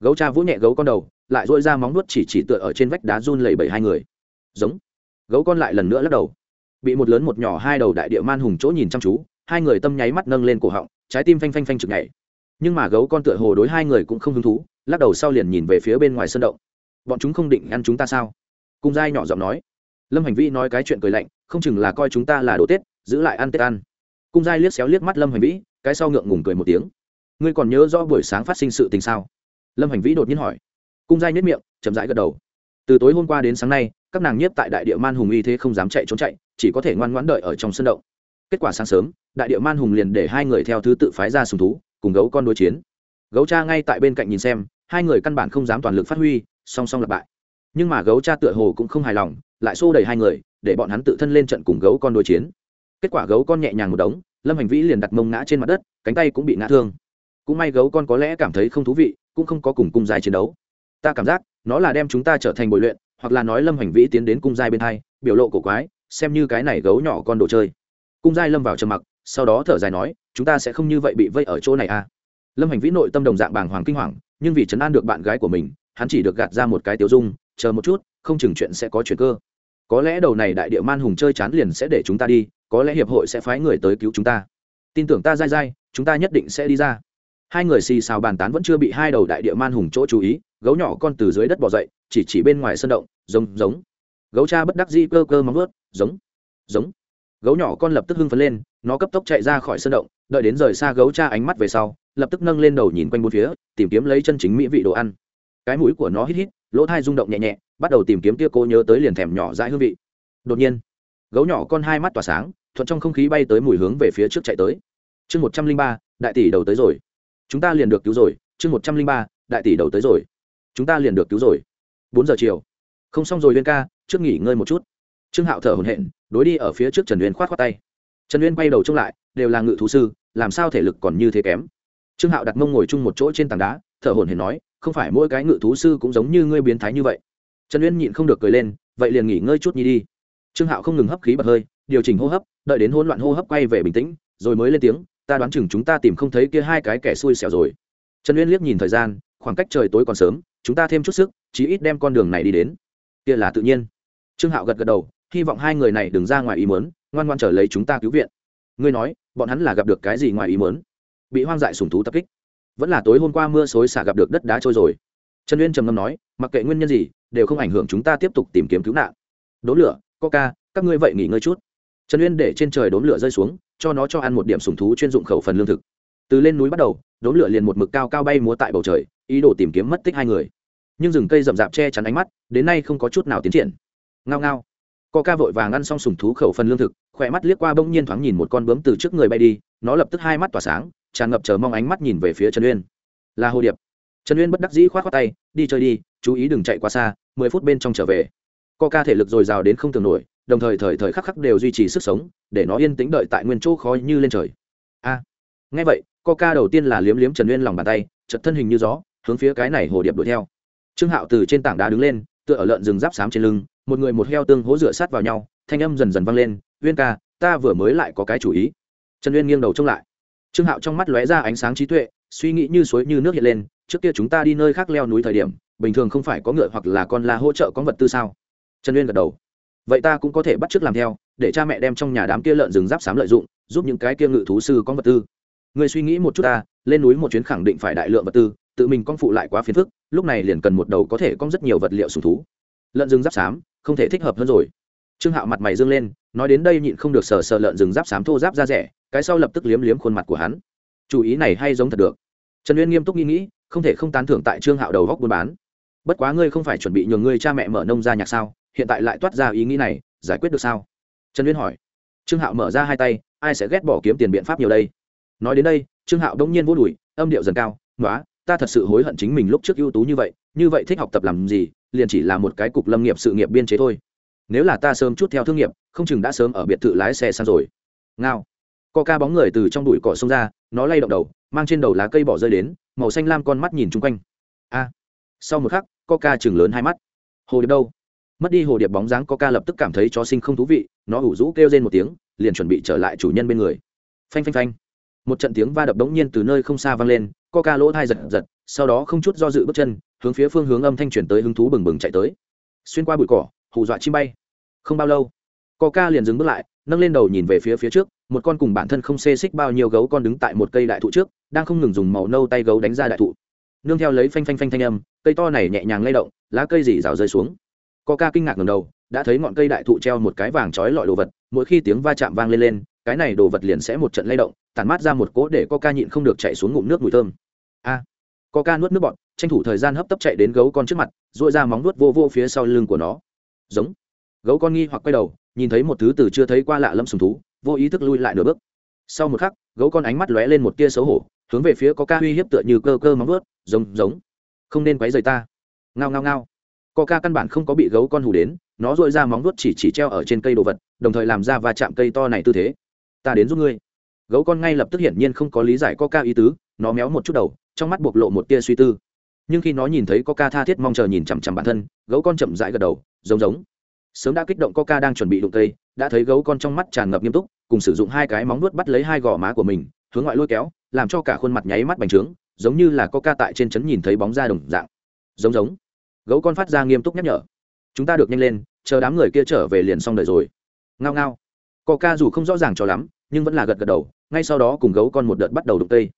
Gấu cha vũ nhẹ gấu con đầu, lại dội ra móng nuốt chỉ chỉ tựa ở trên vách đá run lẩy bẩy hai người. Giống. Gấu con lại lần nữa lắc đầu. Bị một lớn một nhỏ hai đầu đại địa man hùng chỗ nhìn chăm chú, hai người tâm nháy mắt nâng lên cổ họng, trái tim phanh phanh phanh chực nhảy. Nhưng mà gấu con tựa hồ đối hai người cũng không hứng thú lắc đầu sau liền nhìn về phía bên ngoài sân động. Bọn chúng không định ăn chúng ta sao? Cung giai nhỏ giọng nói. Lâm hành vĩ nói cái chuyện cười lạnh, không chừng là coi chúng ta là đồ tết, giữ lại ăn tết ăn. Cung giai liếc xéo liếc mắt lâm hành vĩ, cái sau ngượng ngùng cười một tiếng. Ngươi còn nhớ rõ buổi sáng phát sinh sự tình sao? Lâm hành vĩ đột nhiên hỏi. Cung giai nhất miệng, chậm rãi gật đầu. Từ tối hôm qua đến sáng nay, các nàng nhiếp tại đại địa man hùng y thế không dám chạy trốn chạy, chỉ có thể ngoan ngoãn đợi ở trong sân động. Kết quả sáng sớm, đại địa man hùng liền để hai người theo thứ tự phái ra sùng thú, cùng gấu con đối chiến gấu cha ngay tại bên cạnh nhìn xem, hai người căn bản không dám toàn lực phát huy, song song lặp bại nhưng mà gấu cha tựa hồ cũng không hài lòng, lại xô đẩy hai người, để bọn hắn tự thân lên trận cùng gấu con đối chiến. Kết quả gấu con nhẹ nhàng một đống, lâm hành vĩ liền đặt mông ngã trên mặt đất, cánh tay cũng bị ngã thương. Cũng may gấu con có lẽ cảm thấy không thú vị, cũng không có cùng cung dài chiến đấu. Ta cảm giác, nó là đem chúng ta trở thành bồi luyện, hoặc là nói lâm hành vĩ tiến đến cung giai bên hai, biểu lộ cổ quái, xem như cái này gấu nhỏ con đồ chơi. Cung giai lâm vào trầm mặc, sau đó thở dài nói, chúng ta sẽ không như vậy bị vây ở chỗ này à lâm hành vĩ nội tâm đồng dạng bàng hoàng kinh hoàng, nhưng vì chấn an được bạn gái của mình, hắn chỉ được gạt ra một cái tiêu dung, chờ một chút, không chừng chuyện sẽ có chuyện cơ. Có lẽ đầu này đại địa man hùng chơi chán liền sẽ để chúng ta đi, có lẽ hiệp hội sẽ phái người tới cứu chúng ta. Tin tưởng ta dai dai, chúng ta nhất định sẽ đi ra. Hai người xì xào bàn tán vẫn chưa bị hai đầu đại địa man hùng chỗ chú ý, gấu nhỏ con từ dưới đất bỏ dậy, chỉ chỉ bên ngoài sân động, giống giống. Gấu cha bất đắc dĩ cơ cơ móng ướt giống giống. Gấu nhỏ con lập tức hưng phấn lên, nó cấp tốc chạy ra khỏi sân động, đợi đến rời xa gấu cha ánh mắt về sau lập tức nâng lên đầu nhìn quanh bốn phía, tìm kiếm lấy chân chính mỹ vị đồ ăn. Cái mũi của nó hít hít, lỗ thai rung động nhẹ nhẹ, bắt đầu tìm kiếm kia cô nhớ tới liền thèm nhỏ dãi hương vị. Đột nhiên, gấu nhỏ con hai mắt tỏa sáng, thuận trong không khí bay tới mùi hướng về phía trước chạy tới. Chương một trăm linh ba, đại tỷ đầu tới rồi. Chúng ta liền được cứu rồi, chương một trăm linh ba, đại tỷ đầu tới rồi. Chúng ta liền được cứu rồi. Bốn giờ chiều. Không xong rồi viên ca, trước nghỉ ngơi một chút. Trương hạo thở hồn hện đối đi ở phía trước trần uyên k h o á t tay. Trần uyên quay đầu trông lại, đều là ngự thú sư, làm sao thể lực còn như thế kém? Trương hạo đặt mông ngồi chung một chỗ trên tảng đá, thở hồn hển nói, không phải mỗi cái ngự thú sư cũng giống như ngươi biến thái như vậy. Trần uyên nhịn không được cười lên, vậy liền nghỉ ngơi chút nhi đi. Trương hạo không ngừng hấp khí bật hơi, điều chỉnh hô hấp, đợi đến hỗn loạn hô hấp quay về bình tĩnh, rồi mới lên tiếng, ta đoán chừng chúng ta tìm không thấy kia hai cái kẻ xui xẻo rồi. Trần uyên liếc nhìn thời gian, khoảng cách trời tối còn sớm, chúng ta thêm chút sức, chí ít đem con đường này đi đến. Kia là tự nhiên. Trương hạo gật gật đầu, hy vọng hai người này đừng ra ngoài ý mớn ngoan ngoan trở lấy chúng ta cứu viện. Ngươi nói, bọn hắn là gặp được cái gì ngoài ý mớn bị hoang dại sùng thú tập kích. Vẫn là tối hôm qua mưa xối xả gặp được đất đá trôi rồi. Trần uyên trầm ngâm nói, mặc kệ nguyên nhân gì, đều không ảnh hưởng chúng ta tiếp tục tìm kiếm cứu nạn. Đốn lửa, coca, các ngươi vậy nghỉ ngơi chút. Trần uyên để trên trời đốn lửa rơi xuống, cho nó cho ăn một điểm sùng thú chuyên dụng khẩu phần lương thực. Từ lên núi bắt đầu, đốn lửa liền một mực cao cao bay múa tại bầu trời, ý đồ tìm kiếm mất tích hai người. Nhưng rừng cây rậm rạp che chắn ánh mắt, đến nay không có chút nào tiến triển. Ngao ngao. Co ca vội vàng ăn xong sùng thú khẩu phần lương thực, khỏe mắt liếc qua bỗng nhiên thoáng nhìn một con bướm từ trước người bay đi, nó lập tức hai mắt tỏa sáng tràn ngập chờ mong ánh mắt nhìn về phía trần uyên. Là hồ điệp. Trần uyên bất đắc dĩ k h o á t khoác tay đi chơi đi chú ý đừng chạy quá xa mười phút bên trong trở về. Co ca thể lực dồi dào đến không tưởng nổi đồng thời thời thời khắc khắc đều duy trì sức sống để nó yên tĩnh đợi tại nguyên chỗ khó như lên trời. A. À, nghe vậy co ca đầu tiên là liếm liếm trần uyên lòng bàn tay chật thân hình như gió hướng phía cái này hồ điệp đuổi theo. Trương hạo từ trên tảng đá đứng lên tựa ở lợn rừng giáp xám trên lưng một người một heo tương hố dựa sát vào nhau thanh âm dần dần vang lên uyên ca ta vừa mới lại có cái chủ ý. Trần uyên nghiêng đầu trông lại trương hạo trong mắt lóe ra ánh sáng trí tuệ, suy nghĩ như suối như nước hiện lên, trước kia chúng ta đi nơi khác leo núi thời điểm, bình thường không phải có ngựa hoặc là con la hỗ trợ có vật tư sao? Trần uyên gật đầu. Vậy ta cũng có thể bắt t làm theo, để cha mẹ đem trong nhà đám kia lợn rừng giáp xám lợi dụng, giúp những cái kia ngự thú sư có vật tư. Người suy nghĩ một chút ta, lên núi một chuyến khẳng định phải đại lượng vật tư, tự mình con phụ lại quá phiền phức, lúc này liền cần một đầu có thể con rất nhiều vật liệu sùng thú. Lợn rừng giáp xám, không thể thích hợp hơn rồi trương hạo mặt mày dương lên, nói đến đây nhịn không được sờ sờ lợn rừng giáp xám thô giáp ra rẻ, cái sau lập tức liếm liếm khuôn mặt của hắn. Chủ ý này hay giống thật được. Trần uyên nghiêm túc nghĩ nghĩ, không thể không tán thưởng tại trương hạo đầu góc buôn bán. Bất quá ngươi không phải chuẩn bị nhường ngươi cha mẹ mở nông ra nhạc sao, hiện tại lại toát ra ý nghĩ này, giải quyết được sao? Trần uyên hỏi. Trương hạo mở ra hai tay, ai sẽ ghét bỏ kiếm tiền biện pháp nhiều đây? Nói đến đây, trương hạo đông nhiên vô đùi, âm điệu dần cao nói ta thật sự hối hận chính mình lúc trước ưu tú như vậy như vậy thích học tập làm gì, liền chỉ là một cái cục lâm nghiệp sự nghiệp biên chế thôi nếu là ta sớm chút theo thương nghiệp, không chừng đã sớm ở biệt thự lái xe sang rồi. Ngao. Co ca bóng người từ trong bụi cỏ xông ra, nó lay động đầu, mang trên đầu lá cây bỏ rơi đến, màu xanh lam con mắt nhìn chung quanh. A. Sau một khắc co ca chừng lớn hai mắt. Hồ điệp đâu? Mất đi hồ điệp bóng dáng co ca lập tức cảm thấy chó sinh không thú vị, nó ủ rũ kêu lên một tiếng, liền chuẩn bị trở lại chủ nhân bên người. Phanh phanh phanh. Một trận tiếng va đập đống nhiên từ nơi không xa vang lên coca lỗ thai giật giật, sau đó không chút do dự bước chân, hướng phía phương hướng âm thanh chuyển tới hứng thú bừng bừng chạy tới. Xuyên qua bụi cỏ, hù dọa chim bay không bao lâu coca liền dừng bước lại nâng lên đầu nhìn về phía phía trước một con cùng bản thân không xê xích bao nhiêu gấu con đứng tại một cây đại thụ trước đang không ngừng dùng màu nâu tay gấu đánh ra đại thụ. Nương theo lấy phanh phanh phanh thanh âm cây to này nhẹ nhàng lay động lá cây dì rào rơi xuống. Coca kinh ngạc ngầm đầu đã thấy ngọn cây đại thụ treo một cái vàng trói lọi đồ vật mỗi khi tiếng va chạm vang lên lên cái này đồ vật liền sẽ một trận lay động tản mát ra một cỗ để coca nhịn không được chạy xuống ngụm nước mùi thơm. A! À, coca nuốt nước bọt tranh thủ thời gian hấp tấp chạy đến gấu con trước mặt dội ra móng nuốt vô vô phía sau lưng của nó. Giống gấu con nghi hoặc quay đầu, nhìn thấy một thứ từ chưa thấy qua lạ lâm sùng thú, vô ý thức lui lại nửa bước. Sau một khắc, gấu con ánh mắt lóe lên một tia xấu hổ, hướng về phía có ca uy hiếp tựa như cơ cơ móng vớt giống giống. Không nên quấy rời ta. Ngao ngao ngao. Coca căn bản không có bị gấu con hù đến, nó dội ra móng vuốt chỉ chỉ treo ở trên cây đồ vật, đồng thời làm ra va chạm cây to này tư thế. Ta đến giúp ngươi. Gấu con ngay lập tức hiển nhiên không có lý giải coca ý tứ, nó méo một chút đầu, trong mắt bộc lộ một tia suy tư. Nhưng khi nó nhìn thấy coca tha thiết mong chờ nhìn chằm chằm bản thân, gấu con chậm rãi gật đầu, giống giống sớm đã kích động coca đang chuẩn bị đụng cây, đã thấy gấu con trong mắt tràn ngập nghiêm túc, cùng sử dụng hai cái móng nuốt bắt lấy hai gò má của mình, hướng ngoại lôi kéo, làm cho cả khuôn mặt nháy mắt bành trướng, giống như là coca tại trên trấn nhìn thấy bóng da đồng dạng. Giống giống. Gấu con phát ra nghiêm túc nhắc nhở. Chúng ta được nhanh lên, chờ đám người kia trở về liền xong đời rồi. Ngao ngao. Coca dù không rõ ràng cho lắm, nhưng vẫn là gật gật đầu, ngay sau đó cùng gấu con một đợt bắt đầu đụng cây.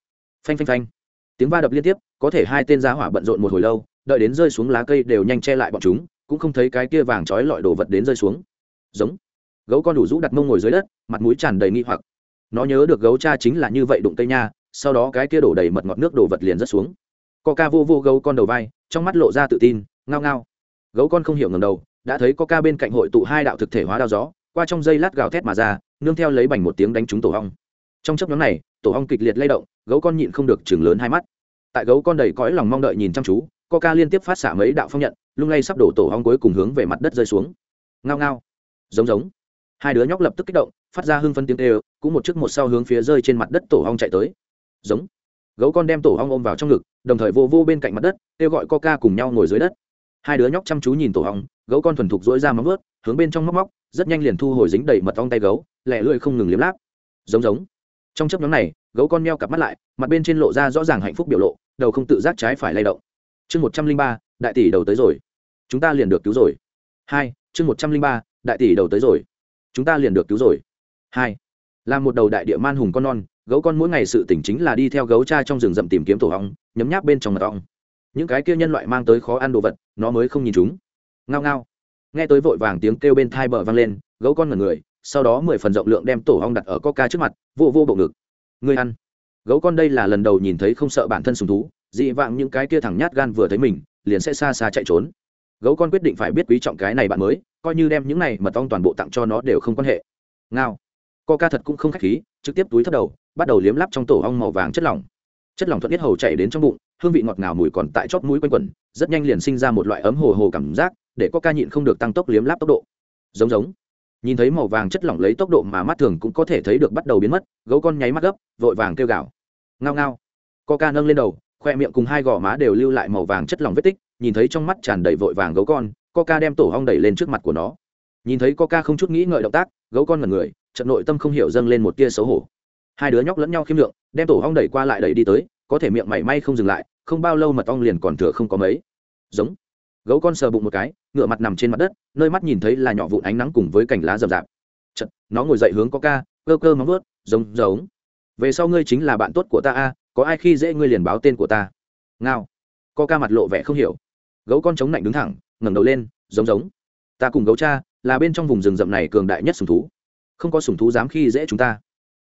Phanh phanh phanh. Tiếng va đập liên tiếp, có thể hai tên giá hỏa bận rộn một hồi lâu, đợi đến rơi xuống lá cây đều nhanh che lại bọn chúng cũng không thấy cái kia vàng trói lọi đồ vật đến rơi xuống. Giống. Gấu con đủ rũ đặt mông ngồi dưới đất, mặt mũi tràn đầy nghi hoặc. Nó nhớ được gấu cha chính là như vậy đụng cây nha, sau đó cái kia đổ đầy mật ngọt nước đồ vật liền rớt xuống. Ca vô vô gấu con đầu vai, trong mắt lộ ra tự tin, ngao ngao. Gấu con không hiểu ngầm đầu, đã thấy ca bên cạnh hội tụ hai đạo thực thể hóa đao gió, qua trong dây lát gào thét mà ra, nương theo lấy bành một tiếng đánh trúng tổ hong. Trong chấp nhóm này, tổ hong kịch liệt lay động, gấu con nhịn không được chừng lớn hai mắt. Tại gấu con đầy cõi lòng mong đợi nhìn chăm chú, coca liên tiếp phát xả mấy đạo phong nhận lung lay sắp đổ tổ hong cuối cùng hướng về mặt đất rơi xuống. Ngao ngao. Giống giống. Hai đứa nhóc lập tức kích động, phát ra hưng phân tiếng tê cũng một chiếc một sau hướng phía rơi trên mặt đất tổ hong chạy tới. Giống. Gấu con đem tổ hong ôm vào trong ngực, đồng thời vô vô bên cạnh mặt đất, kêu gọi coca cùng nhau ngồi dưới đất. Hai đứa nhóc chăm chú nhìn tổ hong, gấu con thuần thục dỗi ra móng vớt hướng bên trong móc móc, rất nhanh liền thu hồi dính đầy mật ong tay gấu lẹ lưỡi không ngừng liếm láp. Giống giống. Trong chấp nhóm này, gấu con meo cặp mắt lại, mặt bên trên lộ ra rõ ràng hạnh phúc biểu lộ, đầu không tự giác trái phải lay động. Chương một trăm linh ba đại tỷ đầu tới rồi. Chúng ta liền được cứu rồi. Hai, chương một trăm linh ba, đại tỷ đầu tới rồi. Chúng ta liền được cứu rồi. Hai, là một đầu đại địa man hùng con non, gấu con mỗi ngày sự tỉnh chính là đi theo gấu cha trong rừng rậm tìm kiếm tổ ong, nhấm nháp bên trong mật ong. Những cái kia nhân loại mang tới khó ăn đồ vật, nó mới không nhìn chúng. Ngao ngao. Nghe tới vội vàng tiếng kêu bên thai bờ vang lên, gấu con ngẩn người, sau đó mười phần rộng lượng đem tổ ong đặt ở coca trước mặt, vô vô bộ ngực. Người ăn. Gấu con đây là lần đầu nhìn thấy không sợ bản thân sùng thú, dị vạng những cái kia thẳng nhát gan vừa thấy mình liền sẽ xa xa chạy trốn. Gấu con quyết định phải biết quý trọng cái này bạn mới, coi như đem những này mật ong toàn bộ tặng cho nó đều không quan hệ. Ngao. Coca thật cũng không khách khí, trực tiếp túi thấp đầu, bắt đầu liếm lắp trong tổ ong màu vàng chất lỏng. Chất lỏng thuận tiết hầu chảy đến trong bụng, hương vị ngọt ngào mùi còn tại chót mũi quanh quẩn, rất nhanh liền sinh ra một loại ấm hồ hồ cảm giác, để co ca nhịn không được tăng tốc liếm lắp tốc độ. Giống giống. Nhìn thấy màu vàng chất lỏng lấy tốc độ mà mắt thường cũng có thể thấy được bắt đầu biến mất, gấu con nháy mắt gấp, vội vàng kêu gào. Ngao ngao. Ca nâng lên đầu khoe miệng cùng hai gò má đều lưu lại màu vàng chất lỏng vết tích nhìn thấy trong mắt tràn đầy vội vàng gấu con coca đem tổ hong đẩy lên trước mặt của nó. Nhìn thấy coca không chút nghĩ ngợi động tác gấu con ngẩn người trận nội tâm không hiểu dâng lên một tia xấu hổ. Hai đứa nhóc lẫn nhau khiêm lượng đem tổ hong đẩy qua lại đẩy đi tới có thể miệng mảy may không dừng lại không bao lâu mật ong liền còn thừa không có mấy. Giống. Gấu con sờ bụng một cái ngựa mặt nằm trên mặt đất nơi mắt nhìn thấy là nhỏ vụn ánh nắng cùng với cành lá rậm rạp. Chật, nó ngồi dậy hướng có ca cơ cơ móng vớt giống giống. Về sau ngươi chính là bạn tốt của ta a có ai khi dễ ngươi liền báo tên của ta? Ngao. Co ca mặt lộ vẻ không hiểu. Gấu con chống lạnh đứng thẳng, ngẩng đầu lên, giống giống. Ta cùng gấu cha, là bên trong vùng rừng rậm này cường đại nhất sùng thú. Không có sùng thú dám khi dễ chúng ta.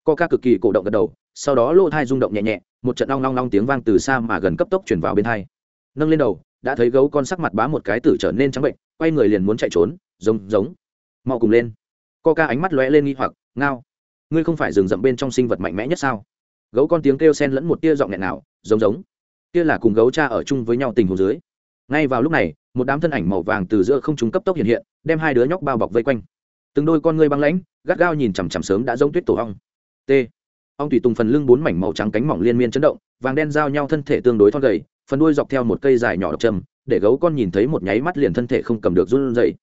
Co ca cực kỳ cổ động gật đầu, sau đó lỗ thai rung động nhẹ nhẹ, một trận long long long tiếng vang từ xa mà gần cấp tốc chuyển vào bên thai. Nâng lên đầu, đã thấy gấu con sắc mặt bá một cái tử trở nên trắng bệnh, quay người liền muốn chạy trốn, giống giống. Mau cùng lên. Co ca ánh mắt lóe lên nghi hoặc, ngao, ngươi không phải rừng rậm bên trong sinh vật mạnh mẽ nhất sao? Gấu con tiếng kêu sen lẫn một tia giọng nghẹn nào, giống giống. Kia là cùng gấu cha ở chung với nhau tình hồ dưới. Ngay vào lúc này, một đám thân ảnh màu vàng từ giữa không trung cấp tốc hiện hiện, đem hai đứa nhóc bao bọc vây quanh. Từng đôi con ngươi băng lãnh, gắt gao nhìn chằm chằm sớm đã giống tuyết tổ ong. T. Ong tùy tùng phần lưng bốn mảnh màu trắng cánh mỏng liên miên chấn động, vàng đen giao nhau thân thể tương đối thon gầy, phần đuôi dọc theo một cây dài nhỏ độc trầm, để gấu con nhìn thấy một nháy mắt liền thân thể không cầm được run dậy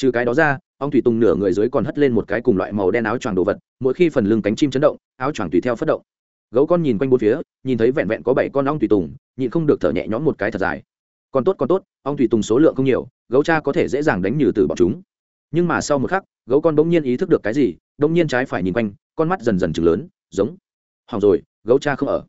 trừ cái đó ra, ong thủy tùng nửa người dưới còn hất lên một cái cùng loại màu đen áo choàng đồ vật, mỗi khi phần lưng cánh chim chấn động, áo choàng tùy theo phất động gấu con nhìn quanh bốn phía, nhìn thấy vẹn vẹn có bảy con ong thủy tùng, nhịn không được thở nhẹ nhõm một cái thật dài. Còn tốt còn tốt, ong thủy tùng số lượng không nhiều, gấu cha có thể dễ dàng đánh nhừ từ bọn chúng. Nhưng mà sau một khắc, gấu con bỗng nhiên ý thức được cái gì, bỗng nhiên trái phải nhìn quanh, con mắt dần dần chừng lớn, giống. Hỏng rồi, gấu cha không ở.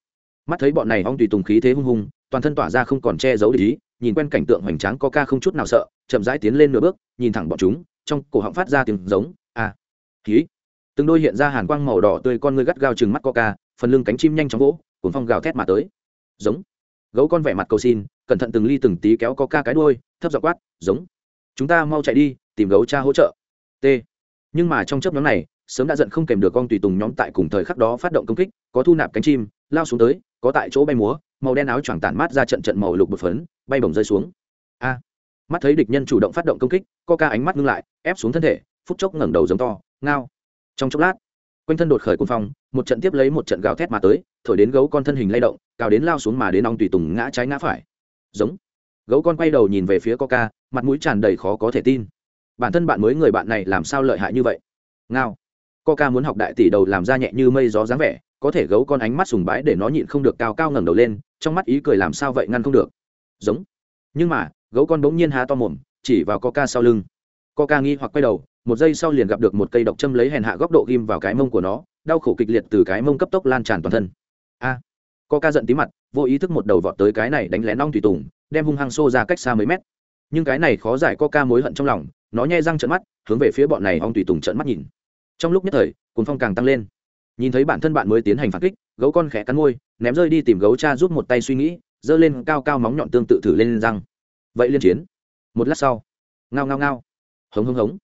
Mắt thấy bọn này ong tùy tùng khí thế hung hung, toàn thân tỏa ra không còn che giấu để ý, nhìn quen cảnh tượng hoành tráng có ca không chút nào sợ, chậm rãi tiến lên nửa bước, nhìn thẳng bọn chúng, trong cổ họng phát ra tiếng giống à khí. Từng đôi hiện ra hàn quang màu đỏ tươi con ngươi gắt gao chừng mắt coca phần lưng cánh chim nhanh chóng vỗ cuốn phong gào thét mà tới. Giống. Gấu con vẻ mặt cầu xin, cẩn thận từng ly từng tí kéo có ca cái đuôi, thấp dọc quát, giống. Chúng ta mau chạy đi, tìm gấu cha hỗ trợ. T. Nhưng mà trong chớp nhóm này, sớm đã giận không kèm được con tùy tùng nhóm tại cùng thời khắc đó phát động công kích, có thu nạp cánh chim, lao xuống tới, có tại chỗ bay múa, màu đen áo choàng tản mát ra trận trận màu lục bột phấn, bay bổng rơi xuống. A. Mắt thấy địch nhân chủ động phát động công kích, co ca ánh mắt ngưng lại, ép xuống thân thể, phút chốc ngẩng đầu giống to, ngao. Trong chốc lát, quanh thân đột khởi cuồng phong một trận tiếp lấy một trận gào thét mà tới, thổi đến gấu con thân hình lay động, cào đến lao xuống mà đến ong tùy tùng ngã trái ngã phải. Giống. Gấu con quay đầu nhìn về phía coca, mặt mũi tràn đầy khó có thể tin. Bản thân bạn mới người bạn này làm sao lợi hại như vậy? Ngao. Coca muốn học đại tỷ đầu làm ra nhẹ như mây gió dáng vẻ, có thể gấu con ánh mắt sùng bái để nó nhịn không được cao cao ngẩng đầu lên, trong mắt ý cười làm sao vậy ngăn không được. Giống. Nhưng mà, gấu con bỗng nhiên há to mồm, chỉ vào coca sau lưng. Coca nghi hoặc quay đầu, một giây sau liền gặp được một cây độc châm lấy hèn hạ góc độ ghim vào cái mông của nó đau khổ kịch liệt từ cái mông cấp tốc lan tràn toàn thân. A à, coca giận tí mặt vô ý thức một đầu vọt tới cái này đánh lén ong thủy tùng đem hung hăng xô ra cách xa mấy mét. Nhưng cái này khó giải coca mối hận trong lòng nó nhai răng trợn mắt hướng về phía bọn này ong thủy tùng trợn mắt nhìn. Trong lúc nhất thời cuốn phong càng tăng lên. Nhìn thấy bản thân bạn mới tiến hành phản kích gấu con khẽ cắn môi ném rơi đi tìm gấu cha giúp một tay suy nghĩ giơ lên cao cao móng nhọn tương tự thử lên răng. Vậy liên chiến. Một lát sau ngao ngao ngao. Hống hống hống.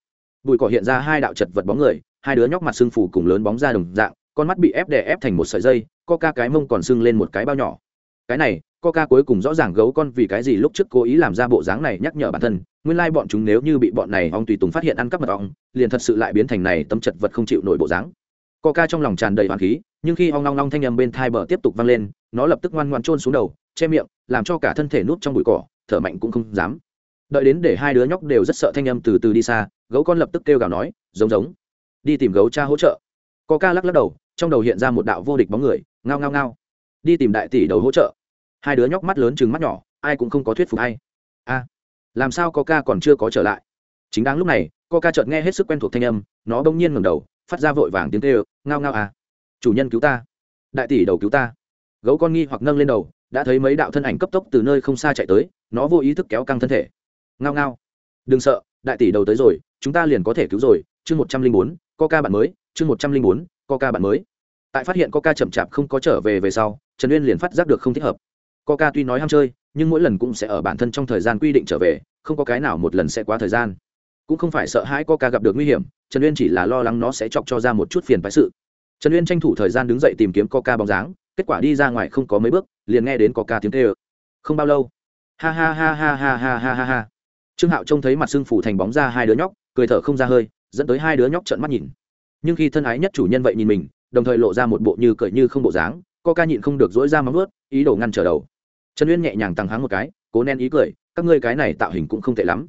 Bụi cỏ hiện ra hai đạo chật vật bóng người hai đứa nhóc mặt sưng phủ cùng lớn bóng ra đồng dạng, con mắt bị ép đè ép thành một sợi dây, coca cái mông còn sưng lên một cái bao nhỏ. Cái này, coca cuối cùng rõ ràng gấu con vì cái gì lúc trước cố ý làm ra bộ dáng này nhắc nhở bản thân, nguyên lai bọn chúng nếu như bị bọn này ong tùy tùng phát hiện ăn cắp mật ong, liền thật sự lại biến thành này tấm chật vật không chịu nổi bộ dáng. Coca trong lòng tràn đầy hoàng khí, nhưng khi ong long long thanh âm bên thai bờ tiếp tục vang lên, nó lập tức ngoan ngoan trôn xuống đầu, che miệng, làm cho cả thân thể nút trong bụi cỏ, thở mạnh cũng không dám. Đợi đến để hai đứa nhóc đều rất sợ thanh âm từ từ đi xa, gấu con lập tức kêu gào nói, giống giống đi tìm gấu cha hỗ trợ. Co ca lắc lắc đầu, trong đầu hiện ra một đạo vô địch bóng người, ngao ngao ngao. Đi tìm đại tỷ đầu hỗ trợ. Hai đứa nhóc mắt lớn chừng mắt nhỏ, ai cũng không có thuyết phục hay a, làm sao coca còn chưa có trở lại? Chính đáng lúc này coca chợt nghe hết sức quen thuộc thanh âm, nó bỗng nhiên ngẩng đầu, phát ra vội vàng tiếng kêu, ngao ngao à. Chủ nhân cứu ta. Đại tỷ đầu cứu ta. Gấu con nghi hoặc nâng lên đầu, đã thấy mấy đạo thân ảnh cấp tốc từ nơi không xa chạy tới, nó vô ý thức kéo căng thân thể. Ngao ngao. Đừng sợ, đại tỷ đầu tới rồi, chúng ta liền có thể cứu rồi chương một trăm linh bốn, coca bạn mới, chương một trăm linh bốn, coca bạn mới. Tại phát hiện coca chậm chạp không có trở về về sau, trần uyên liền phát giác được không thích hợp. Coca tuy nói ham chơi, nhưng mỗi lần cũng sẽ ở bản thân trong thời gian quy định trở về, không có cái nào một lần sẽ quá thời gian. Cũng không phải sợ hãi coca gặp được nguy hiểm, trần uyên chỉ là lo lắng nó sẽ chọc cho ra một chút phiền phái sự. Trần uyên tranh thủ thời gian đứng dậy tìm kiếm coca bóng dáng, kết quả đi ra ngoài không có mấy bước, liền nghe đến coca tiếng kêu. Không bao lâu. Ha ha ha ha ha ha ha ha ha. Trương hạo trông thấy mặt xương phủ thành bóng ra hai đứa nhóc, cười thở không ra hơi dẫn tới hai đứa nhóc trợn mắt nhìn. Nhưng khi thân ái nhất chủ nhân vậy nhìn mình, đồng thời lộ ra một bộ như cười như không bộ dáng coca nhịn không được dỗi ra móng vuốt, ý đồ ngăn trở đầu. Trần uyên nhẹ nhàng tăng háng một cái, cố nén ý cười, các ngươi cái này tạo hình cũng không tệ lắm.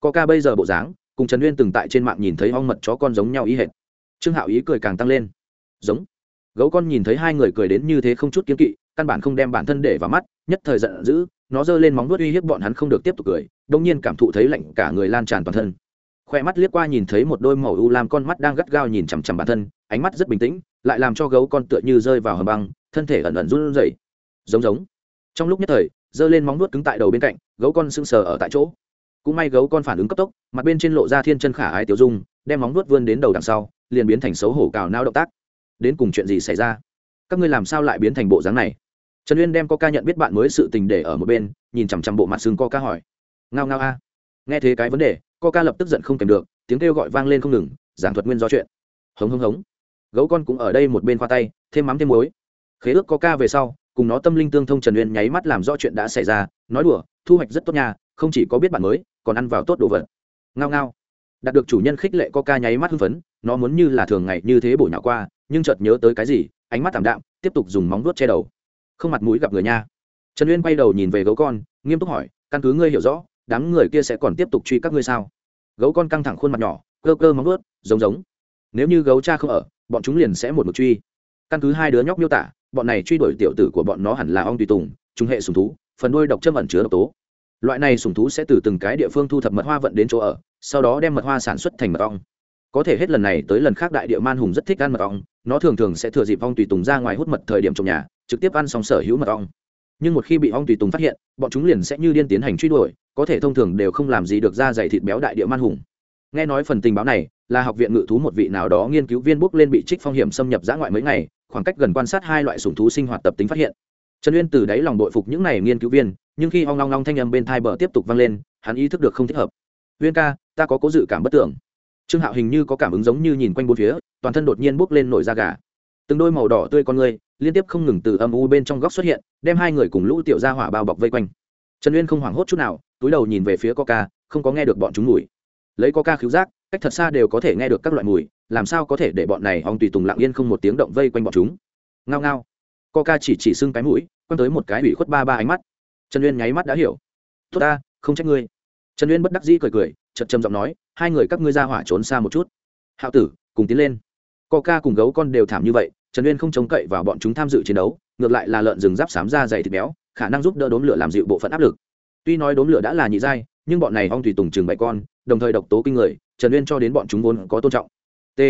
Coca bây giờ bộ dáng, cùng trần uyên từng tại trên mạng nhìn thấy ong mật chó con giống nhau ý hệt. Trương hạo ý cười càng tăng lên. Giống. Gấu con nhìn thấy hai người cười đến như thế không chút kiếm kỵ, căn bản không đem bản thân để vào mắt, nhất thời giận dữ, nó giơ lên móng vuốt uy hiếp bọn hắn không được tiếp tục cười đông nhiên cảm thụ thấy lạnh cả người lan tràn toàn thân khoe mắt liếc qua nhìn thấy một đôi màu u lam con mắt đang gắt gao nhìn chằm chằm bản thân, ánh mắt rất bình tĩnh, lại làm cho gấu con tựa như rơi vào hầm băng, thân thể ẩn ẩn run rẩy. Giống giống. Trong lúc nhất thời, giơ lên móng nuốt cứng tại đầu bên cạnh, gấu con sưng sờ ở tại chỗ. Cũng may gấu con phản ứng cấp tốc, mặt bên trên lộ ra thiên chân khả ái tiểu dung, đem móng nuốt vươn đến đầu đằng sau, liền biến thành xấu hổ cào nao động tác. Đến cùng chuyện gì xảy ra? Các ngươi làm sao lại biến thành bộ dáng này? Trần uyên đem coca nhận biết bạn mới sự tình để ở một bên, nhìn chằm chằm bộ mặt xương coca hỏi. Ngao ngao a. Nghe thế cái vấn đề coca lập tức giận không kèm được, tiếng kêu gọi vang lên không ngừng, giảng thuật nguyên do chuyện. Hống hống hống. Gấu con cũng ở đây một bên khoa tay, thêm mắm thêm muối. Khế ước coca về sau, cùng nó tâm linh tương thông trần uyên nháy mắt làm rõ chuyện đã xảy ra, nói đùa, thu hoạch rất tốt nha, không chỉ có biết bạn mới, còn ăn vào tốt đồ vật. Ngao ngao. Đạt được chủ nhân khích lệ coca nháy mắt hưng phấn, nó muốn như là thường ngày như thế bổ nhỏ qua, nhưng chợt nhớ tới cái gì, ánh mắt thảm đạm, tiếp tục dùng móng vuốt che đầu. Không mặt mũi gặp người nha. Trần uyên quay đầu nhìn về gấu con, nghiêm túc hỏi, căn cứ ngươi hiểu rõ đám người kia sẽ còn tiếp tục truy các ngươi sao? Gấu con căng thẳng khuôn mặt nhỏ cơ cơ móng ướt, giống giống. Nếu như gấu cha không ở bọn chúng liền sẽ một mực truy. Căn cứ hai đứa nhóc miêu tả bọn này truy đuổi tiểu tử của bọn nó hẳn là ong tùy tùng chúng hệ sùng thú phần đuôi độc châm ẩn chứa độc tố. Loại này sùng thú sẽ từ từng cái địa phương thu thập mật hoa vận đến chỗ ở sau đó đem mật hoa sản xuất thành mật ong. Có thể hết lần này tới lần khác đại địa man hùng rất thích ăn mật ong nó thường thường sẽ thừa dịp ong tùy tùng ra ngoài hút mật thời điểm trong nhà trực tiếp ăn xong sở hữu mật ong nhưng một khi bị ong tùy tùng phát hiện, bọn chúng liền sẽ như điên tiến hành truy đuổi, có thể thông thường đều không làm gì được ra dày thịt béo đại địa man hùng. Nghe nói phần tình báo này, là học viện ngự thú một vị nào đó nghiên cứu viên bước lên bị trích phong hiểm xâm nhập giã ngoại mấy ngày, khoảng cách gần quan sát hai loại sủng thú sinh hoạt tập tính phát hiện. Trần uyên từ đáy lòng đội phục những này nghiên cứu viên, nhưng khi ong long long thanh âm bên thai bờ tiếp tục vang lên, hắn ý thức được không thích hợp. Uyên ca, ta có cố dự cảm bất tưởng. Trương hạo hình như có cảm ứng giống như nhìn quanh bốn phía, toàn thân đột nhiên bước lên nổi da gà. Từng đôi màu đỏ tươi con người, liên tiếp không ngừng từ âm u bên trong góc xuất hiện đem hai người cùng lũ tiểu ra hỏa bao bọc vây quanh. Trần uyên không hoảng hốt chút nào, túi đầu nhìn về phía coca, không có nghe được bọn chúng mùi. Lấy coca khứu giác, cách thật xa đều có thể nghe được các loại mùi, làm sao có thể để bọn này ong tùy tùng lặng yên không một tiếng động vây quanh bọn chúng? Ngao ngao. Coca chỉ chỉ xưng cái mũi, quăng tới một cái ủy khuất ba ba ánh mắt. Trần uyên nháy mắt đã hiểu. Tốt ta, không trách ngươi. Trần uyên bất đắc dĩ cười cười chật trầm giọng nói, hai người các ngươi ra hỏa trốn xa một chút. Hạo tử, cùng tiến lên. Coca cùng gấu con đều thảm như vậy, trần uyên không chống cậy vào bọn chúng tham dự chiến đấu ngược lại là lợn rừng giáp xám ra dày thịt béo, khả năng giúp đỡ đốm lửa làm dịu bộ phận áp lực. Tuy nói đốm lửa đã là nhị giai, nhưng bọn này ong tùy tùng trường bảy con, đồng thời độc tố kinh người, trần uyên cho đến bọn chúng vốn có tôn trọng. T.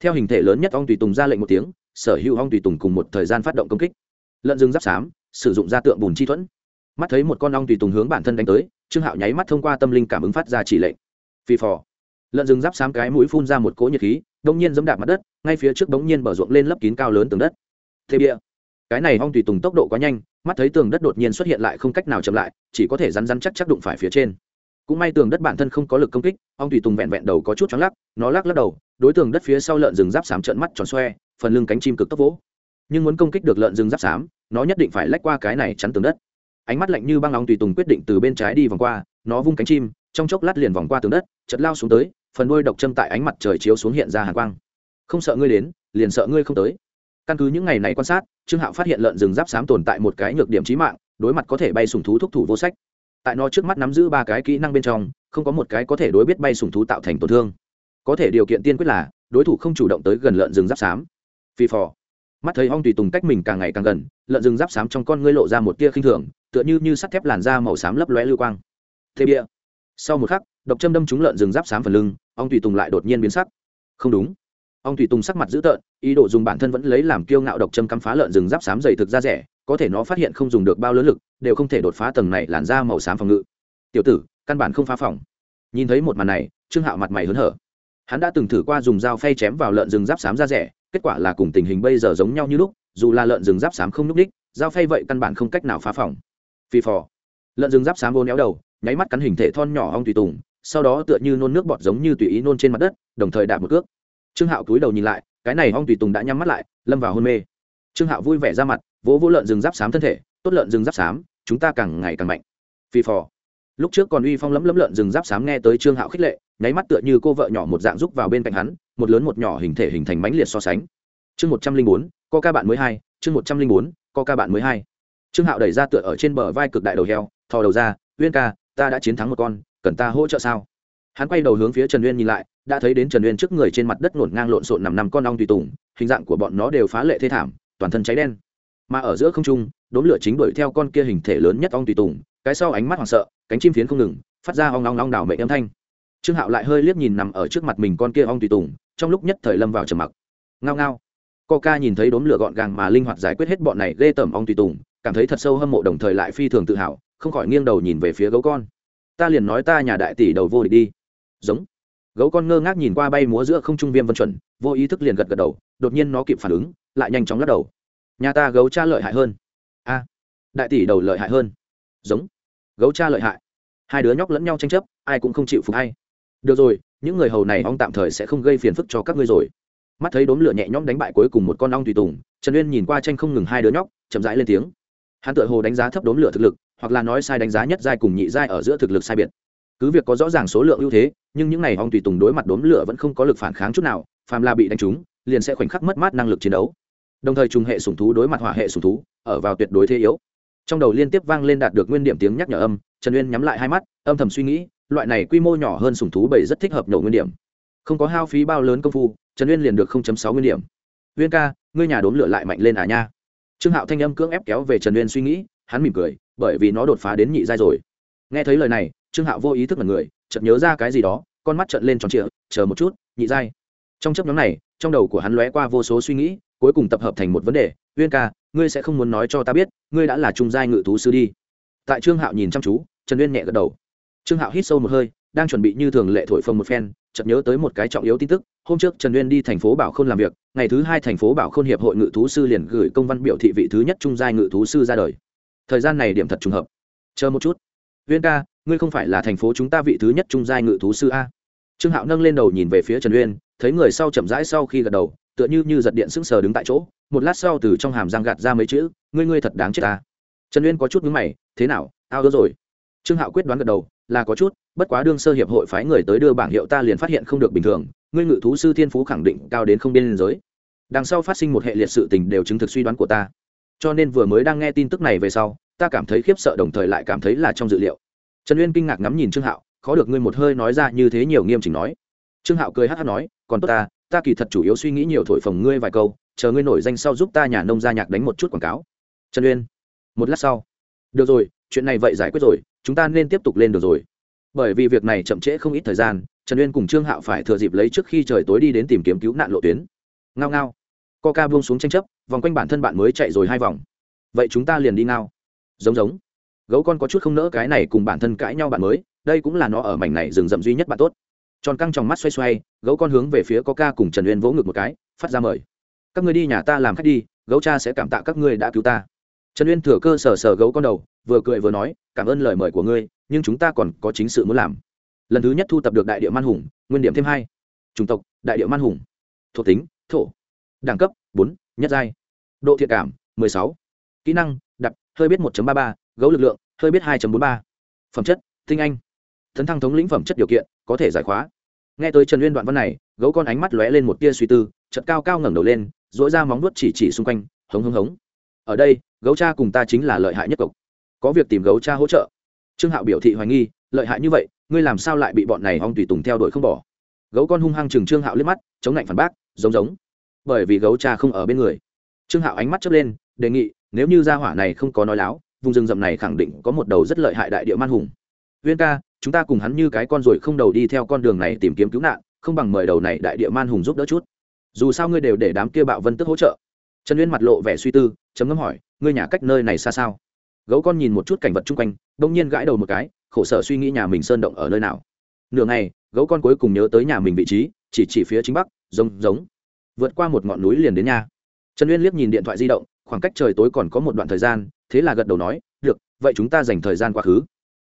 Theo hình thể lớn nhất ong tùy tùng ra lệnh một tiếng, sở hữu ong tùy tùng cùng một thời gian phát động công kích. Lợn rừng giáp xám, sử dụng ra tượng bùn chi thuẫn. Mắt thấy một con ong tùy tùng hướng bản thân đánh tới, trương hạo nháy mắt thông qua tâm linh cảm ứng phát ra chỉ lệnh. Phi phò. Lợn rừng giáp xám cái mũi phun ra một cỗ nhiệt khí đông nhiên dẫm đạp mặt đất, ngay phía trước bỗng nhiên bờ ruộng lên lấp kín cao lớn tường đất. Thế bia cái này ong tùy tùng tốc độ quá nhanh, mắt thấy tường đất đột nhiên xuất hiện lại không cách nào chậm lại, chỉ có thể rắn rắn chắc chắc đụng phải phía trên. Cũng may tường đất bản thân không có lực công kích, ong tùy tùng vẹn vẹn đầu có chút choáng lắc, nó lắc lắc đầu, đối tường đất phía sau lợn rừng giáp xám trợn mắt tròn xoe, phần lưng cánh chim cực tốc vỗ. Nhưng muốn công kích được lợn rừng giáp xám, nó nhất định phải lách qua cái này chắn tường đất. Ánh mắt lạnh như băng ong tùy tùng quyết định từ bên trái đi vòng qua, nó vung cánh chim, trong chốc lát liền vòng qua tường đất chật lao xuống tới, phần đuôi độc châm tại ánh mặt trời chiếu xuống hiện ra hàng quang. Không sợ ngươi đến, liền sợ ngươi không tới căn cứ những ngày này quan sát, trương hạo phát hiện lợn rừng giáp xám tồn tại một cái nhược điểm trí mạng, đối mặt có thể bay sùng thú thúc thủ vô sách. Tại nó trước mắt nắm giữ ba cái kỹ năng bên trong, không có một cái có thể đối biết bay sùng thú tạo thành tổn thương. Có thể điều kiện tiên quyết là, đối thủ không chủ động tới gần lợn rừng giáp xám. Phi phò. Mắt thấy ong tùy tùng cách mình càng ngày càng gần, lợn rừng giáp xám trong con ngươi lộ ra một tia khinh thường, tựa như như sắt thép làn da màu xám lấp lóe lưu quang. Thế bia sau một khắc, độc châm đâm trúng lợn rừng giáp xám phần lưng, ong tùy tùng lại đột nhiên biến sắc. Không đúng ông thủy tùng sắc mặt dữ tợn, ý đồ dùng bản thân vẫn lấy làm kiêu ngạo độc châm cắm phá lợn rừng giáp xám dày thực ra rẻ, có thể nó phát hiện không dùng được bao lớn lực, đều không thể đột phá tầng này làn da màu xám phòng ngự. Tiểu tử, căn bản không phá phòng. Nhìn thấy một màn này, trương hạo mặt mày hớn hở. Hắn đã từng thử qua dùng dao phay chém vào lợn rừng giáp xám ra rẻ, kết quả là cùng tình hình bây giờ giống nhau như lúc, dù là lợn rừng giáp xám không n ú c dao phay vậy căn bản không cách nào phá phòng. Phi phò. Lợn rừng giáp xám vô néo đầu, nháy mắt cắn hình thể thon nhỏ ong tùy tùng, sau đó tựa như nôn nước bọt giống như tùy ý nôn trên mặt đất, đồng thời đạp một cước trương hạo cúi đầu nhìn lại, cái này hong tùy tùng đã nhắm mắt lại, lâm vào hôn mê. Trương hạo vui vẻ ra mặt, vỗ vỗ lợn rừng giáp xám thân thể, tốt lợn rừng giáp xám, chúng ta càng ngày càng mạnh. Phi phò. Lúc trước còn uy phong lấm lấm lợn rừng giáp xám nghe tới trương hạo khích lệ, nháy mắt tựa như cô vợ nhỏ một dạng rúc vào bên cạnh hắn, một lớn một nhỏ hình thể hình thành mãnh liệt so sánh. Chương một trăm linh bốn có ca bạn mới hai, chương một trăm linh bốn có ca bạn mới hai. Trương hạo đẩy ra tựa ở trên bờ vai cực đại đầu heo, thò đầu ra, uyên ca, ta đã chiến thắng một con, cần ta hỗ trợ sao? Hắn quay đầu hướng phía trần uyên nhìn lại đã thấy đến trần uyên trước người trên mặt đất ngổn ngang lộn xộn nằm nằm con ong tùy tùng, hình dạng của bọn nó đều phá lệ thê thảm, toàn thân cháy đen. Mà ở giữa không trung, đốm lửa chính đuổi theo con kia hình thể lớn nhất ong tùy tùng, cái sau ánh mắt hoảng sợ, cánh chim phiến không ngừng, phát ra ong ong ong đảo mệnh âm thanh. Trương hạo lại hơi liếc nhìn nằm ở trước mặt mình con kia ong tùy tùng, trong lúc nhất thời lâm vào trầm mặc. Ngao ngao. Coca nhìn thấy đốm lửa gọn gàng mà linh hoạt giải quyết hết bọn này ghê tởm ong tùy tùng, cảm thấy thật sâu hâm mộ đồng thời lại phi thường tự hào, không khỏi nghiêng đầu nhìn về phía gấu con. Ta liền nói ta nhà đại tỷ đầu vô địch đi. Giống gấu con ngơ ngác nhìn qua bay múa giữa không trung viêm vân chuẩn, vô ý thức liền gật gật đầu, đột nhiên nó kịp phản ứng, lại nhanh chóng lắc đầu. Nhà ta gấu cha lợi hại hơn. A, đại tỷ đầu lợi hại hơn. Giống, gấu cha lợi hại. Hai đứa nhóc lẫn nhau tranh chấp, ai cũng không chịu phục hay được rồi, những người hầu này ong tạm thời sẽ không gây phiền phức cho các ngươi rồi. Mắt thấy đốm lửa nhẹ nhõm đánh bại cuối cùng một con ong tùy tùng, trần uyên nhìn qua tranh không ngừng hai đứa nhóc, chậm rãi lên tiếng. Hắn tự hồ đánh giá thấp đốm lửa thực lực, hoặc là nói sai đánh giá nhất giai cùng nhị giai ở giữa thực lực sai biệt cứ việc có rõ ràng số lượng ưu thế, nhưng những ngày à ong tùy tùng đối mặt đốm lửa vẫn không có lực phản kháng chút nào, phàm là bị đánh trúng, liền sẽ khoảnh khắc mất mát năng lực chiến đấu. Đồng thời trùng hệ sùng thú đối mặt hỏa hệ sùng thú, ở vào tuyệt đối thế yếu. Trong đầu liên tiếp vang lên đạt được nguyên điểm tiếng nhắc nhở âm, trần uyên nhắm lại hai mắt, âm thầm suy nghĩ, loại này quy mô nhỏ hơn sùng thú bảy rất thích hợp nổ nguyên điểm. Không có hao phí bao lớn công phu, trần uyên liền được sáu nguyên điểm. Uyên ca, ngươi nhà đốm lửa lại mạnh lên à nha. Trương hạo thanh âm cưỡng ép kéo về trần uyên suy nghĩ, hắn mỉm cười, bởi vì nó đột phá đến nhị giai rồi. Nghe thấy lời này trương hạo vô ý thức là người, chợt nhớ ra cái gì đó, con mắt trợn lên tròn trịa, chờ một chút, nhị giai. Trong chấp nhóm này, trong đầu của hắn lóe qua vô số suy nghĩ, cuối cùng tập hợp thành một vấn đề, uyên ca, ngươi sẽ không muốn nói cho ta biết, ngươi đã là trung giai ngự thú sư đi. Tại trương hạo nhìn chăm chú, trần uyên nhẹ gật đầu. Trương hạo hít sâu một hơi, đang chuẩn bị như thường lệ thổi phồng một phen, chợt nhớ tới một cái trọng yếu tin tức, hôm trước trần uyên đi thành phố bảo khôn làm việc, ngày thứ hai thành phố bảo khôn hiệp hội ngự thú sư liền gửi công văn biểu thị vị thứ nhất trung giai ngự thú sư ra đời. Thời gian này điểm thật trùng hợp. Chờ một chút. Uyên ca ngươi không phải là thành phố chúng ta vị thứ nhất trung giai ngự thú sư a? Trương hạo nâng lên đầu nhìn về phía trần uyên, thấy người sau chậm rãi sau khi gật đầu, tựa như như giật điện sững sờ đứng tại chỗ, một lát sau từ trong hàm răng gạt ra mấy chữ, ngươi ngươi thật đáng chết ta. Trần uyên có chút ngứng mày, thế nào, ao đó rồi? Trương hạo quyết đoán gật đầu, là có chút, bất quá đương sơ hiệp hội phái người tới đưa bảng hiệu ta liền phát hiện không được bình thường, ngươi ngự thú sư thiên phú khẳng định cao đến không biên giới. Đằng sau phát sinh một hệ liệt sự tình đều chứng thực suy đoán của ta. Cho nên vừa mới đang nghe tin tức này về sau, ta cảm thấy khiếp sợ đồng thời lại cảm thấy là trong dự liệu trần uyên kinh ngạc ngắm nhìn trương hạo, khó được ngươi một hơi nói ra như thế nhiều nghiêm chỉnh nói. Trương hạo cười hát hát nói, còn tốt ta ta kỳ thật chủ yếu suy nghĩ nhiều thổi phồng ngươi vài câu, chờ ngươi nổi danh sau giúp ta nhà nông gia nhạc đánh một chút quảng cáo. Trần uyên, một lát sau, được rồi, chuyện này vậy giải quyết rồi, chúng ta nên tiếp tục lên được rồi. Bởi vì việc này chậm trễ không ít thời gian, trần uyên cùng trương hạo phải thừa dịp lấy trước khi trời tối đi đến tìm kiếm cứu nạn lộ tuyến. Ngao ngao co ca buông xuống tranh chấp, vòng quanh bản thân bạn mới chạy rồi hai vòng. Vậy chúng ta liền đi ngao. Giống giống gấu con có chút không nỡ cái này cùng bản thân cãi nhau bạn mới đây cũng là nó ở mảnh này rừng rậm duy nhất bạn tốt. Tròn căng trong mắt xoay xoay gấu con hướng về phía có ca cùng trần uyên vỗ ngực một cái phát ra mời. Các ngươi đi nhà ta làm khách đi gấu cha sẽ cảm tạ các ngươi đã cứu ta. Trần uyên thừa cơ sờ sờ gấu con đầu vừa cười vừa nói cảm ơn lời mời của ngươi nhưng chúng ta còn có chính sự muốn làm. Lần thứ nhất thu tập được đại địa man hùng nguyên điểm thêm hai. Chủng tộc đại địa man hùng. Thuộc tính thổ. Đẳng cấp bốn nhất giai. Độ thiện cảm mười sáu. Kỹ năng đặc, hơi biết một ba ba gấu lực lượng, hơi biết hai bốn ba. Phẩm chất, tinh anh. Thấn thăng thống lĩnh phẩm chất điều kiện, có thể giải khóa. Nghe tới trần uyên đoạn văn này, gấu con ánh mắt lóe lên một tia suy tư chật cao cao ngẩng đầu lên dỗi ra móng nuốt chỉ chỉ xung quanh, hống hống hống. Ở đây, gấu cha cùng ta chính là lợi hại nhất cộc có việc tìm gấu cha hỗ trợ. Trương hạo biểu thị hoài nghi, lợi hại như vậy, ngươi làm sao lại bị bọn này ong tùy tùng theo đuổi không bỏ? Gấu con hung hăng chừng trương hạo liếc mắt, chống lạnh phản bác, giống giống. Bởi vì gấu cha không ở bên người. Trương hạo ánh mắt chớp lên, đề nghị, nếu như gia hỏa này không có nói láo vùng rừng rậm này khẳng định có một đầu rất lợi hại đại địa man hùng. Viên ca, chúng ta cùng hắn như cái con ruồi không đầu đi theo con đường này tìm kiếm cứu nạn, không bằng mời đầu này đại địa man hùng giúp đỡ chút. Dù sao ngươi đều để đám kia bạo vân tức hỗ trợ. Trần uyên mặt lộ vẻ suy tư chấm ngâm hỏi, ngươi nhà cách nơi này xa sao? Gấu con nhìn một chút cảnh vật chung quanh đông nhiên gãi đầu một cái, khổ sở suy nghĩ nhà mình sơn động ở nơi nào. Nửa ngày, gấu con cuối cùng nhớ tới nhà mình vị trí, chỉ chỉ phía chính bắc, giống giống. Vượt qua một ngọn núi liền đến nhà. Trần uyên liếc nhìn điện thoại di động, khoảng cách trời tối còn có một đoạn thời gian thế là gật đầu nói, được, vậy chúng ta dành thời gian quá khứ.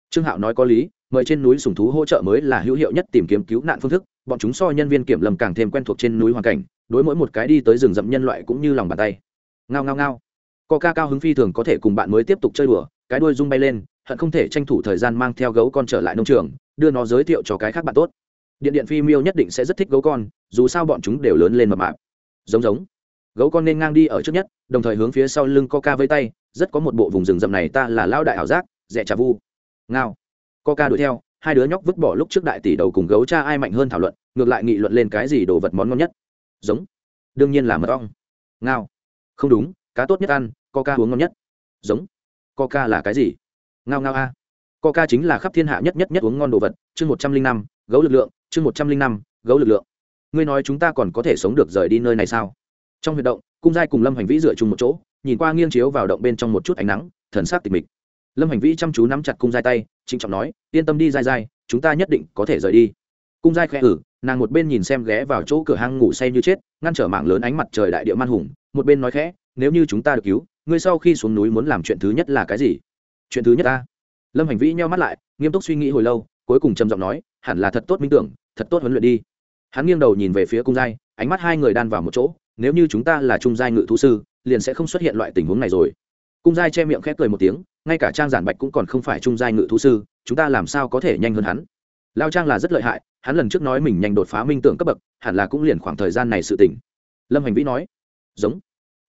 Trương hạo nói có lý, mời trên núi sùng thú hỗ trợ mới là hữu hiệu nhất tìm kiếm cứu nạn phương thức, bọn chúng so nhân viên kiểm lâm càng thêm quen thuộc trên núi hoàn cảnh, đối mỗi một cái đi tới rừng rậm nhân loại cũng như lòng bàn tay. Ngao ngao ngao. Co ca cao hứng phi thường có thể cùng bạn mới tiếp tục chơi đùa, cái đuôi rung bay lên, hận không thể tranh thủ thời gian mang theo gấu con trở lại nông trường, đưa nó giới thiệu cho cái khác bạn tốt. Điện điện phi miêu nhất định sẽ rất thích gấu con, dù sao bọn chúng đều lớn lên mập mạp. Giống giống gấu con nên ngang đi ở trước nhất, đồng thời hướng phía sau lưng coca với tay, rất có một bộ vùng rừng rậm này ta là lao đại ảo giác, rẻ trà vu. Ngao. Coca đuổi theo, hai đứa nhóc vứt bỏ lúc trước đại tỷ đầu cùng gấu cha ai mạnh hơn thảo luận, ngược lại nghị luận lên cái gì đồ vật món ngon nhất. Giống. Đương nhiên là mật ong. Ngao. Không đúng, cá tốt nhất ăn, coca uống ngon nhất. Giống. Coca là cái gì? Ngao ngao a. Coca chính là khắp thiên hạ nhất nhất nhất uống ngon đồ vật, chương một trăm linh năm, gấu lực lượng, chương một trăm linh năm, gấu lực lượng. Ngươi nói chúng ta còn có thể sống được rời đi nơi này sao? Trong huyệt động, cung giai cùng lâm hành vĩ dựa chung một chỗ, nhìn qua nghiêng chiếu vào động bên trong một chút ánh nắng, thần sắc tịch mịch. Lâm hành vĩ chăm chú nắm chặt cung giai tay, trịnh trọng nói, yên tâm đi dai dai chúng ta nhất định có thể rời đi. Cung giai khẽ ử nàng một bên nhìn xem ghé vào chỗ cửa hang ngủ say như chết, ngăn trở mạng lớn ánh mặt trời đại địa man hùng, một bên nói khẽ, nếu như chúng ta được cứu, ngươi sau khi xuống núi muốn làm chuyện thứ nhất là cái gì? Chuyện thứ nhất ta? Lâm hành vĩ nheo mắt lại, nghiêm túc suy nghĩ hồi lâu, cuối cùng trầm giọng nói, hẳn là thật tốt minh tưởng, thật tốt huấn luyện đi. Hắn nghiêng đầu nhìn về phía cung giai, ánh mắt hai người đan vào một chỗ nếu như chúng ta là trung giai ngự thú sư, liền sẽ không xuất hiện loại tình huống này rồi. Cung giai che miệng khép cười một tiếng, ngay cả trang giản bạch cũng còn không phải trung giai ngự thú sư, chúng ta làm sao có thể nhanh hơn hắn? Lao trang là rất lợi hại, hắn lần trước nói mình nhanh đột phá minh tưởng cấp bậc, hẳn là cũng liền khoảng thời gian này sự tỉnh lâm hành vĩ nói, giống.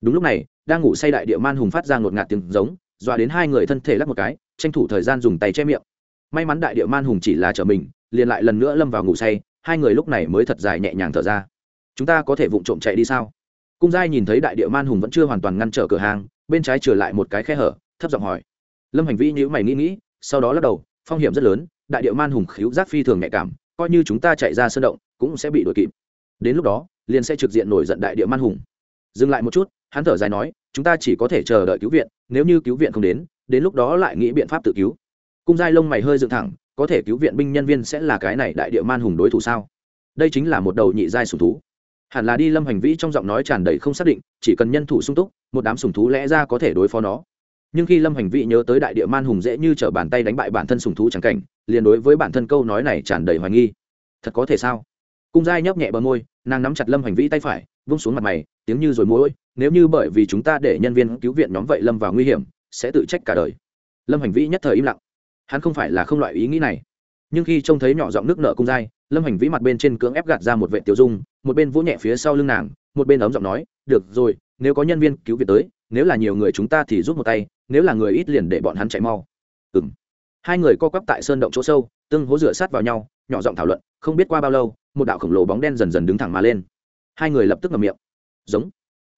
Đúng lúc này, đang ngủ say đại địa man hùng phát ra ngột ngạt tiếng giống, dọa đến hai người thân thể lắc một cái, tranh thủ thời gian dùng tay che miệng. May mắn đại địa man hùng chỉ là chở mình, liền lại lần nữa lâm vào ngủ say, hai người lúc này mới thật dài nhẹ nhàng thở ra. Chúng ta có thể vụng trộm chạy đi sao? Cung giai nhìn thấy đại địa man hùng vẫn chưa hoàn toàn ngăn trở cửa hàng, bên trái trở lại một cái khe hở, thấp giọng hỏi. Lâm hành vi nhữ mày nghĩ nghĩ, sau đó lắc đầu, phong hiểm rất lớn, đại địa man hùng khíu giác phi thường nhạy cảm, coi như chúng ta chạy ra sơn động, cũng sẽ bị đuổi kịp. Đến lúc đó, liền sẽ trực diện nổi giận đại địa man hùng. Dừng lại một chút, hắn thở dài nói, chúng ta chỉ có thể chờ đợi cứu viện, nếu như cứu viện không đến đến lúc đó lại nghĩ biện pháp tự cứu. Cung giai lông mày hơi dựng thẳng, có thể cứu viện binh nhân viên sẽ là cái này đại địa man hùng đối thủ sao? Đây chính là một đầu nhị giai sùng thú hẳn là đi lâm hành vĩ trong giọng nói tràn đầy không xác định, chỉ cần nhân thủ sung túc, một đám sùng thú lẽ ra có thể đối phó nó. Nhưng khi lâm hành vĩ nhớ tới đại địa man hùng dễ như t r ở bàn tay đánh bại bản thân sùng thú trắng cảnh, liền đối với bản thân câu nói này tràn đầy hoài nghi. Thật có thể sao? Cung giai nhấp nhẹ bờ môi, nàng nắm chặt lâm hành vĩ tay phải, vung xuống mặt mày, tiếng như rồi mỗi nếu như bởi vì chúng ta để nhân viên cứu viện nhóm vậy lâm vào nguy hiểm, sẽ tự trách cả đời. Lâm hành vĩ nhất thời im lặng. Hắn không phải là không loại ý nghĩ này. Nhưng khi trông thấy nhỏ giọng nước nợ cung giai lâm hành vĩ mặt bên trên cưỡng ép gạt ra một vệ tiểu dung, một bên vỗ nhẹ phía sau lưng nàng, một bên ấm giọng nói, được rồi, nếu có nhân viên cứu viện tới, nếu là nhiều người chúng ta thì rút một tay, nếu là người ít liền để bọn hắn chạy mau. Ừ m hai người co quắp tại sơn động chỗ sâu, tương hố rửa sát vào nhau, nhỏ giọng thảo luận, không biết qua bao lâu, một đạo khổng lồ bóng đen dần dần đứng thẳng mà lên. Hai người lập tức ngầm miệng. Giống.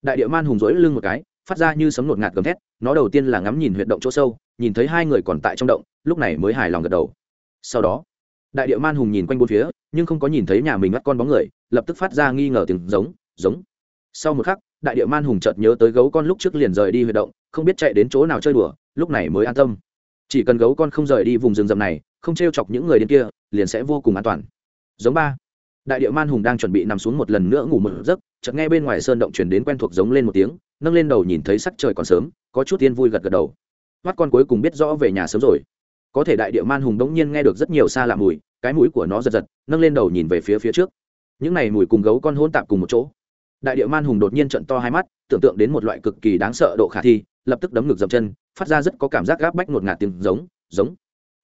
Đại địa man hùng rỗi lưng một cái, phát ra như sấm nột ngạt gầm thét, nó đầu tiên là ngắm nhìn huyệt động chỗ sâu, nhìn thấy hai người còn tại trong động, lúc này mới hài lòng gật đầu. Sau đó đại địa man hùng nhìn quanh bốn phía, nhưng không có nhìn thấy nhà mình mắt con bóng người, lập tức phát ra nghi ngờ tiếng giống giống. Sau một khắc, đại địa man hùng chợt nhớ tới gấu con lúc trước liền rời đi huy động, không biết chạy đến chỗ nào chơi đùa, lúc này mới an tâm. Chỉ cần gấu con không rời đi vùng rừng rậm này, không t r e o chọc những người đến kia, liền sẽ vô cùng an toàn. Giống ba. Đại địa man hùng đang chuẩn bị nằm xuống một lần nữa ngủ một giấc, chợt nghe bên ngoài sơn động chuyển đến quen thuộc giống lên một tiếng, nâng lên đầu nhìn thấy sắc trời còn sớm, có chút tiên vui gật gật đầu. Mắt con cuối cùng biết rõ về nhà sớm rồi có thể đại địa man hùng đống nhiên nghe được rất nhiều xa lạ mùi, cái mũi của nó giật giật, nâng lên đầu nhìn về phía phía trước. Những này mùi cùng gấu con hôn tạp cùng một chỗ. Đại địa man hùng đột nhiên trận to hai mắt, tưởng tượng đến một loại cực kỳ đáng sợ độ khả thi, lập tức đấm ngực dập chân, phát ra rất có cảm giác gáp bách ngột ngạt tiếng giống giống.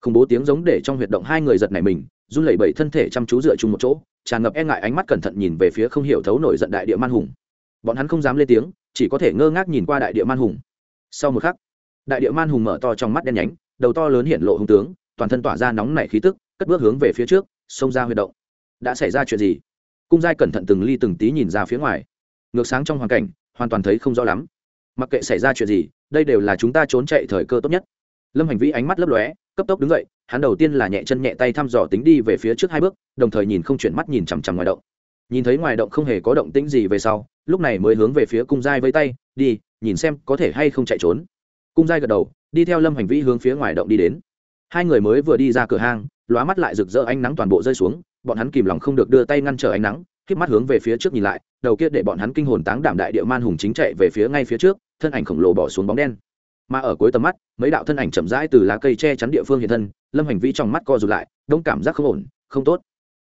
Khủng bố tiếng giống để trong huyệt động hai người giật này mình, run lẩy bẩy thân thể chăm chú dựa chung một chỗ, tràn ngập e ngại ánh mắt cẩn thận nhìn về phía không hiểu thấu nổi giận đại địa man hùng. Bọn hắn không dám lên tiếng, chỉ có thể ngơ ngác nhìn qua đại địa man hùng. Sau một khắc, đại địa man hùng mở to trong mắt đen nhánh đầu to lớn hiện lộ hung tướng, toàn thân tỏa ra nóng nảy khí tức, cất bước hướng về phía trước xông ra huyệt động. Đã xảy ra chuyện gì? Cung giai cẩn thận từng ly từng tí nhìn ra phía ngoài. Ngược sáng trong hoàn cảnh, hoàn toàn thấy không rõ lắm. Mặc kệ xảy ra chuyện gì, đây đều là chúng ta trốn chạy thời cơ tốt nhất. Lâm hành vĩ ánh mắt lấp lóe, cấp tốc đứng dậy, hắn đầu tiên là nhẹ chân nhẹ tay thăm dò tính đi về phía trước hai bước, đồng thời nhìn không chuyển mắt nhìn chằm chằm ngoài động. Nhìn thấy ngoài động không hề có động tĩnh gì về sau, lúc này mới hướng về phía cung giai với tay, đi, nhìn xem có thể hay không chạy trốn. Cung giai gật đầu đi theo lâm hành vĩ hướng phía ngoài động đi đến. Hai người mới vừa đi ra cửa hang, lóa mắt lại rực rỡ ánh nắng toàn bộ rơi xuống, bọn hắn kìm lòng không được đưa tay ngăn trở ánh nắng khiếp mắt hướng về phía trước nhìn lại, đầu kia để bọn hắn kinh hồn táng đảm đại địa man hùng chính chạy về phía ngay phía trước, thân ảnh khổng lồ bỏ xuống bóng đen. Mà ở cuối tầm mắt, mấy đạo thân ảnh chậm rãi từ lá cây che chắn địa phương hiện thân, lâm hành vĩ trong mắt co rụt lại, đông cảm giác không ổn, không tốt.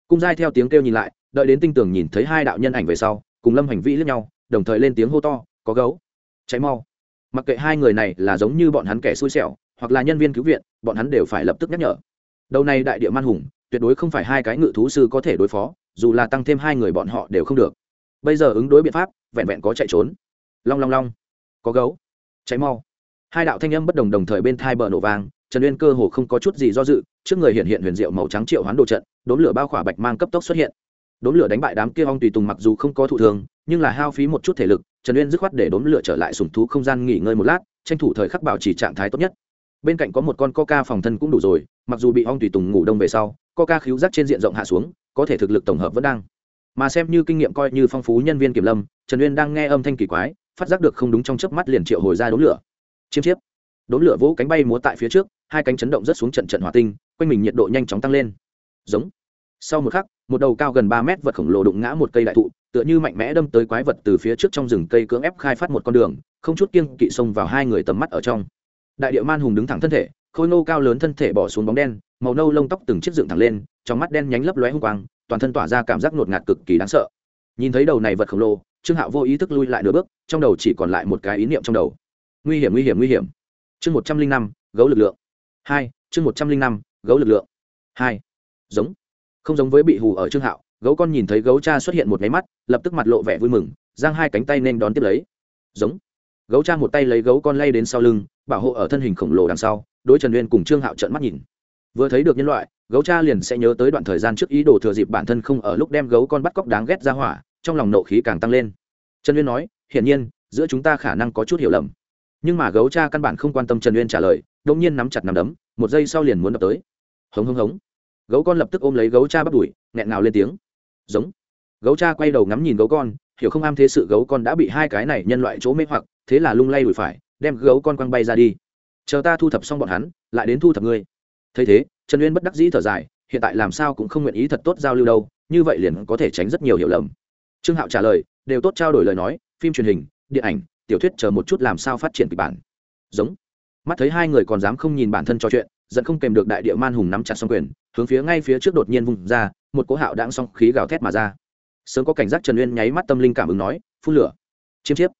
Cung giai theo tiếng kêu nhìn lại, đợi đến tinh tường nhìn thấy hai đạo nhân ảnh về sau, cùng lâm hành vĩ lướt nhau, đồng thời lên tiếng hô to, có gấu, cháy mau mặc kệ hai người này là giống như bọn hắn kẻ xui xẻo, hoặc là nhân viên cứu viện, bọn hắn đều phải lập tức nhắc nhở. Đầu này đại địa man hùng, tuyệt đối không phải hai cái ngự thú sư có thể đối phó, dù là tăng thêm hai người bọn họ đều không được. Bây giờ ứng đối biện pháp, vẹn vẹn có chạy trốn. Long long long. Có gấu. Cháy mau. Hai đạo thanh âm bất đồng đồng thời bên thai bờ nổ vang, trần uyên cơ hồ không có chút gì do dự, trước người hiện hiện huyền diệu màu trắng triệu hoán đồ trận đốn lửa bao khỏa bạch mang cấp tốc xuất hiện. Đốn lửa đánh bại đám kia ong tùy tùng mặc dù không có thụ thường nhưng là hao phí một chút thể lực, trần uyên dứt khoát để đốn lửa trở lại sùng thú không gian nghỉ ngơi một lát, tranh thủ thời khắc bảo trì trạng thái tốt nhất. Bên cạnh có một con coca phòng thân cũng đủ rồi, mặc dù bị ong tùy tùng ngủ đông về sau, coca khíu rác trên diện rộng hạ xuống, có thể thực lực tổng hợp vẫn đang. Mà xem như kinh nghiệm coi như phong phú nhân viên kiểm lâm, trần uyên đang nghe âm thanh kỳ quái, phát giác được không đúng trong chớp mắt liền triệu hồi ra đốn lửa. Chiêm chiếp. Đốn lửa vỗ cánh bay múa tại phía trước, hai cánh chấn động rất xuống trận trận hỏa tinh, quanh mình nhiệt độ nhanh chóng tăng lên. Giống. Sau một khắc, một đầu cao gần ba mét vật khổng lồ đụng ngã một cây đại thụ tựa như mạnh mẽ đâm tới quái vật từ phía trước trong rừng cây cưỡng ép khai phát một con đường, không chút kiêng kỵ xông vào hai người tầm mắt ở trong. Đại địa man hùng đứng thẳng thân thể, khôi nô cao lớn thân thể bỏ xuống bóng đen, màu nâu lông tóc từng chiếc dựng thẳng lên, trong mắt đen nhánh lấp lóe hung quang, toàn thân tỏa ra cảm giác ngột ngạt cực kỳ đáng sợ. Nhìn thấy đầu này vật khổng lồ, trương hạo vô ý thức lui lại nửa bước, trong đầu chỉ còn lại một cái ý niệm trong đầu. Nguy hiểm nguy hiểm nguy hiểm. Chương một trăm linh năm, gấu lực lượng. Hai, chương một trăm linh năm, gấu lực lượng. Hai, giống. Không giống với bị hù ở trương hạo gấu con nhìn thấy gấu cha xuất hiện một máy mắt, lập tức mặt lộ vẻ vui mừng, giang hai cánh tay nên đón tiếp lấy. Giống. Gấu cha một tay lấy gấu con lay đến sau lưng, bảo hộ ở thân hình khổng lồ đằng sau, đối trần uyên cùng trương hạo trợn mắt nhìn. Vừa thấy được nhân loại, gấu cha liền sẽ nhớ tới đoạn thời gian trước ý đồ thừa dịp bản thân không ở lúc đem gấu con bắt cóc đáng ghét ra hỏa, trong lòng nộ khí càng tăng lên. Trần uyên nói, hiển nhiên, giữa chúng ta khả năng có chút hiểu lầm. Nhưng mà gấu cha căn bản không quan tâm trần uyên trả lời đông nhiên nắm chặt nắm đấm, một giây sau liền muốn đập tới. Hống hống hống. Gấu con lập tức ôm lấy gấu cha bắt đuổi, nghẹn ngào lên tiếng giống. Gấu cha quay đầu ngắm nhìn gấu con, hiểu không am thế sự gấu con đã bị hai cái này nhân loại chỗ mê hoặc, thế là lung lay đùi phải, đem gấu con quăng bay ra đi. Chờ ta thu thập xong bọn hắn, lại đến thu thập ngươi. Thấy thế, trần uyên bất đắc dĩ thở dài, hiện tại làm sao cũng không nguyện ý thật tốt giao lưu đâu, như vậy liền có thể tránh rất nhiều hiểu lầm. Trương hạo trả lời, đều tốt trao đổi lời nói, phim truyền hình, điện ảnh, tiểu thuyết chờ một chút làm sao phát triển kịch bản. Giống. Mắt thấy hai người còn dám không nhìn bản thân trò chuyện dẫn không kèm được đại địa man hùng nắm chặt xong quyền hướng phía ngay phía trước đột nhiên vùng ra, một cỗ hạo đãng song khí gào thét mà ra. Sớm có cảnh giác trần uyên nháy mắt tâm linh cảm ứng nói, phun lửa. Chiêm chiếp.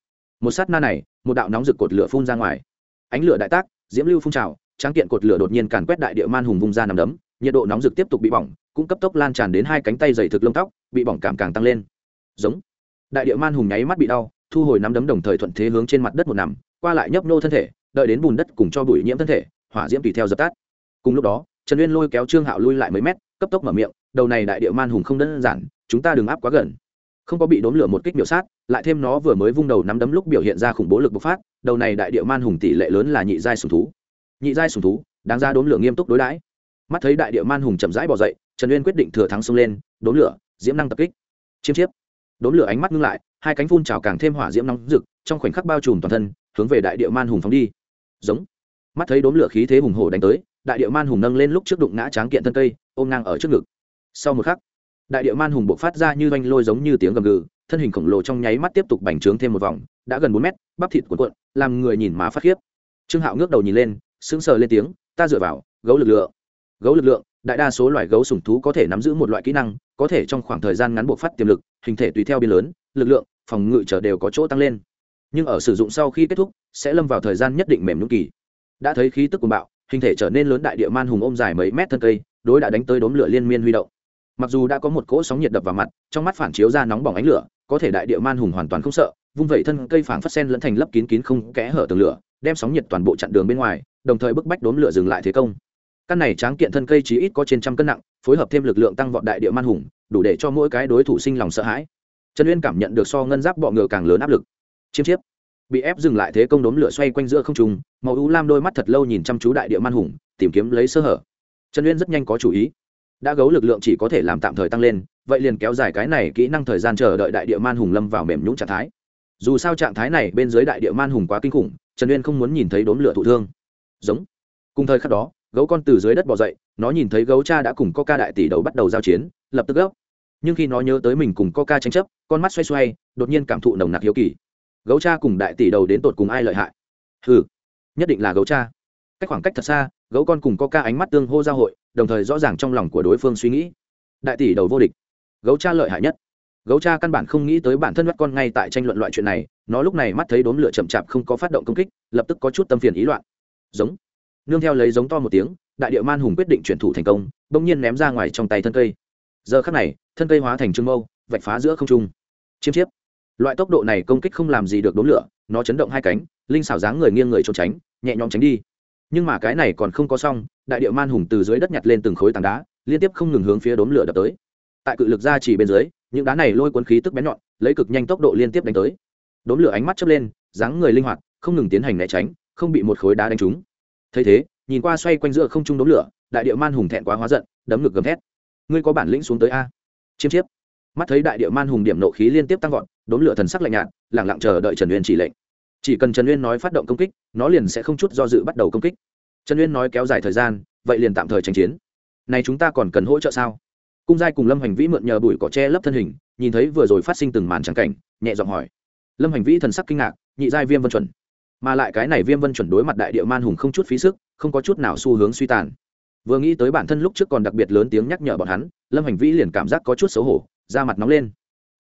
Một sát na này, một đạo nóng rực cột lửa phun ra ngoài. Ánh lửa đại tác, diễm lưu phun trào, tráng kiện cột lửa đột nhiên càn quét đại địa man hùng vung ra nằm đấm, nhiệt độ nóng rực tiếp tục bị bỏng, cũng cấp tốc lan tràn đến hai cánh tay dày thực lông tóc, bị bỏng cảm càng tăng lên. Giống. Đại địa man hùng nháy mắt bị đau, thu hồi nắm đấm đồng thời thuận thế hướng trên mặt đất một nằm, qua lại nhấp nô thân thể, đợi đến bùn đất cùng cho bụi nhiễm thân thể, hỏa diễm tùy theo dập tắt. Cùng lúc đó trần uyên lôi kéo trương hạo lui lại mấy mét, cấp tốc mở miệng, đầu này đại địa man hùng không đơn giản, chúng ta đừng áp quá gần. Không có bị đốn lửa một kích biểu sát, lại thêm nó vừa mới vung đầu nắm đấm lúc biểu hiện ra khủng bố lực bộc phát, đầu này đại địa man hùng tỷ lệ lớn là nhị giai sùng thú. Nhị giai sùng thú, đáng ra đốn lửa nghiêm túc đối đãi. Mắt thấy đại địa man hùng chậm rãi bỏ dậy, trần uyên quyết định thừa thắng xông lên, đốn lửa, diễm năng tập kích. Chiêm chiếp. Đốn lửa ánh mắt ngưng lại, hai cánh phun trào càng thêm hỏa diễm nóng rực, trong khoảnh khắc bao trùm toàn thân, hướng về đại địa man hùng phóng đi. Giống. Mắt thấy đốn lửa khí thế hùng hổ đánh tới đại địa man hùng nâng lên lúc trước đụng ngã tráng kiện thân cây, ôm ngang ở trước ngực. Sau một khắc, đại địa man hùng buộc phát ra như oanh lôi giống như tiếng gầm gừ, thân hình khổng lồ trong nháy mắt tiếp tục bành trướng thêm một vòng, đã gần bốn mét, bắp thịt cuộn cuộn, làm người nhìn má phát khiếp. Trương hạo ngước đầu nhìn lên, sững sờ lên tiếng, ta dựa vào, gấu lực lượng. Gấu lực lượng, đại đa số loài gấu sủng thú có thể nắm giữ một loại kỹ năng, có thể trong khoảng thời gian ngắn buộc phát tiềm lực, hình thể tùy theo biên lớn, lực lượng, phòng ngự trở đều có chỗ tăng lên. Nhưng ở sử dụng sau khi kết thúc, sẽ lâm vào thời gian nhất định mềm nhũng kỳ. Đã thấy khí tức cuồng bạo hình thể trở nên lớn đại địa man hùng ôm dài mấy mét thân cây, đối đã đánh tới đốm lửa liên miên huy động. Mặc dù đã có một cỗ sóng nhiệt đập vào mặt, trong mắt phản chiếu ra nóng bỏng ánh lửa, có thể đại địa man hùng hoàn toàn không sợ, vung vẩy thân cây phảng phất sen lẫn thành lấp kín kín không kẽ hở tường lửa, đem sóng nhiệt toàn bộ chặn đường bên ngoài, đồng thời bức bách đốm lửa dừng lại thế công. Căn này tráng kiện thân cây chỉ ít có trên trăm cân nặng, phối hợp thêm lực lượng tăng vọt đại địa man hùng, đủ để cho mỗi cái đối thủ sinh lòng sợ hãi. Trần uyên cảm nhận được so ngân giáp bọ ngựa càng lớn áp lực. Chiêm chiếp bị ép dừng lại thế công đốm lửa xoay quanh giữa không trung, màu u lam đôi mắt thật lâu nhìn chăm chú đại địa man hùng tìm kiếm lấy sơ hở. Trần uyên rất nhanh có chủ ý. Đã gấu lực lượng chỉ có thể làm tạm thời tăng lên vậy liền kéo dài cái này kỹ năng thời gian chờ đợi đại địa man hùng lâm vào mềm nhũng trạng thái. Dù sao trạng thái này bên dưới đại địa man hùng quá kinh khủng trần uyên không muốn nhìn thấy đốm lửa thụ thương. Giống. Cùng thời khắc đó gấu con từ dưới đất bỏ dậy nó nhìn thấy gấu cha đã cùng coca đại tỷ đầu bắt đầu giao chiến lập tức gốc nhưng khi nó nhớ tới mình cùng coca tranh chấp con mắt xoay xoay đột nhiên cảm thụ nồng nặc hiếu kỳ gấu cha cùng đại tỷ đầu đến tột cùng ai lợi hại? Ừ nhất định là gấu cha. Cách khoảng cách thật xa, gấu con cùng có ca ánh mắt tương hô giao hội, đồng thời rõ ràng trong lòng của đối phương suy nghĩ. Đại tỷ đầu vô địch, gấu cha lợi hại nhất. Gấu cha căn bản không nghĩ tới bản thân mắt con ngay tại tranh luận loại chuyện này, nó lúc này mắt thấy đốm lửa chậm chạp không có phát động công kích, lập tức có chút tâm phiền ý loạn. Giống, nương theo lấy giống to một tiếng, đại địa man hùng quyết định chuyển thủ thành công, bỗng nhiên ném ra ngoài trong tay thân cây. Giờ khắc này, thân cây hóa thành trương mâu, vạch phá giữa không trung. Chiêm chiếp loại tốc độ này công kích không làm gì được đốm lửa, nó chấn động hai cánh, linh xảo dáng người nghiêng người trốn tránh, nhẹ nhõm tránh đi. Nhưng mà cái này còn không có xong, đại địa man hùng từ dưới đất nhặt lên từng khối tảng đá, liên tiếp không ngừng hướng phía đốm lửa đập tới. Tại cự lực ra chỉ bên dưới, những đá này lôi cuốn khí tức bén nhọn, lấy cực nhanh tốc độ liên tiếp đánh tới. Đốm lửa ánh mắt chớp lên, dáng người linh hoạt, không ngừng tiến hành né tránh, không bị một khối đá đánh trúng. Thấy thế, nhìn qua xoay quanh giữa không trung đốm lửa, đại địa man hùng thẹn quá hóa giận, đấm ngực gầm thét. Ngươi có bản lĩnh xuống tới a? Chiêm chiếp mắt thấy đại địa man hùng điểm nộ khí liên tiếp tăng vọt, đốm lửa thần sắc lạnh nhạt lẳng lặng chờ đợi trần uyên chỉ lệnh. Chỉ cần trần uyên nói phát động công kích, nó liền sẽ không chút do dự bắt đầu công kích. Trần uyên nói kéo dài thời gian, vậy liền tạm thời tranh chiến. Này chúng ta còn cần hỗ trợ sao? Cung giai cùng lâm hành vĩ mượn nhờ bụi cỏ tre lấp thân hình, nhìn thấy vừa rồi phát sinh từng màn trắng cảnh, nhẹ giọng hỏi. Lâm hành vĩ thần sắc kinh ngạc, nhị giai viêm vân chuẩn. Mà lại cái này viêm vân chuẩn đối mặt đại địa man hùng không chút phí sức, không có chút nào xu hướng suy tàn. Vừa nghĩ tới bản thân lúc trước còn đặc biệt lớn tiếng nhắc nhở bọn hắn, lâm hành vĩ liền cảm giác có chút xấu hổ da mặt nóng lên.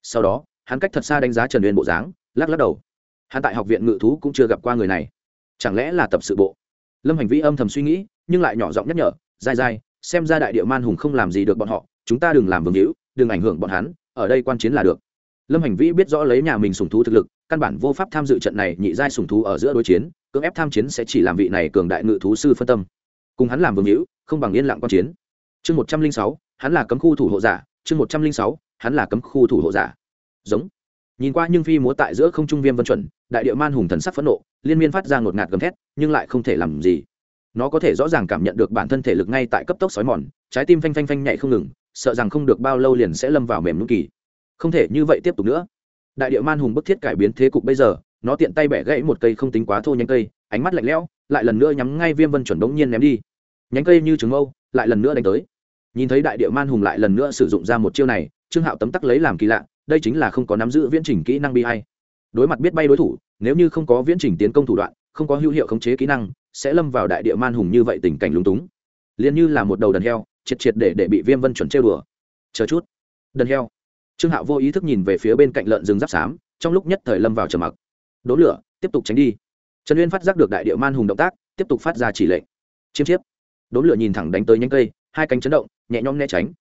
Sau đó, hắn cách thật xa đánh giá trần uyên bộ dáng, lắc lắc đầu. Hắn tại học viện ngự thú cũng chưa gặp qua người này. Chẳng lẽ là tập sự bộ? Lâm hành vĩ âm thầm suy nghĩ, nhưng lại nhỏ giọng nhắc nhở dai dai xem ra đại địa man hùng không làm gì được bọn họ, chúng ta đừng làm vương hữu, đừng ảnh hưởng bọn hắn, ở đây quan chiến là được. Lâm hành vĩ biết rõ lấy nhà mình sùng thú thực lực, căn bản vô pháp tham dự trận này nhị giai sùng thú ở giữa đối chiến, cưỡng ép tham chiến sẽ chỉ làm vị này cường đại ngự thú sư phân tâm. Cùng hắn làm vương hữu, không bằng yên lặng quan chiến. Chương một trăm linh sáu, hắn là cấm khu thủ hộ giả, chương một trăm linh sáu hắn là cấm khu thủ hộ giả. Giống. Nhìn qua nhưng phi múa tại giữa không trung viêm vân chuẩn, đại địa man hùng thần sắc phẫn nộ, liên miên phát ra ngột ngạt gầm thét, nhưng lại không thể làm gì. Nó có thể rõ ràng cảm nhận được bản thân thể lực ngay tại cấp tốc sói mòn, trái tim phanh phanh phanh nhạy không ngừng, sợ rằng không được bao lâu liền sẽ lâm vào mềm nút kỳ. Không thể như vậy tiếp tục nữa. Đại địa man hùng bức thiết cải biến thế cục bây giờ, nó tiện tay bẻ gãy một cây không tính quá thô nhánh cây, ánh mắt lạnh lẽo, lại lần nữa nhắm ngay viêm vân chuẩn bỗng nhiên ném đi. Nhánh cây như trứng âu lại lần nữa đánh tới. Nhìn thấy đại địa man hùng lại lần nữa sử dụng ra một chiêu này trương hạo tấm tắc lấy làm kỳ lạ, đây chính là không có nắm giữ viễn trình kỹ năng bi hay đối mặt biết bay đối thủ, nếu như không có viễn trình tiến công thủ đoạn, không có hữu hiệu khống chế kỹ năng, sẽ lâm vào đại địa man hùng như vậy tình cảnh lúng túng. Liền như là một đầu đần heo, triệt triệt để để bị viêm vân chuẩn trêu đùa. Chờ chút. Đần heo. Trương hạo vô ý thức nhìn về phía bên cạnh lợn rừng giáp xám, trong lúc nhất thời lâm vào trầm mặc. Đố lửa, tiếp tục tránh đi. Trần uyên phát giác được đại địa man hùng động tác, tiếp tục phát ra chỉ lệnh. Chiêm chiếp. Đố lửa nhìn thẳng đánh tới nhanh cây, hai cánh chấn động, nhẹ nhõm né tránh.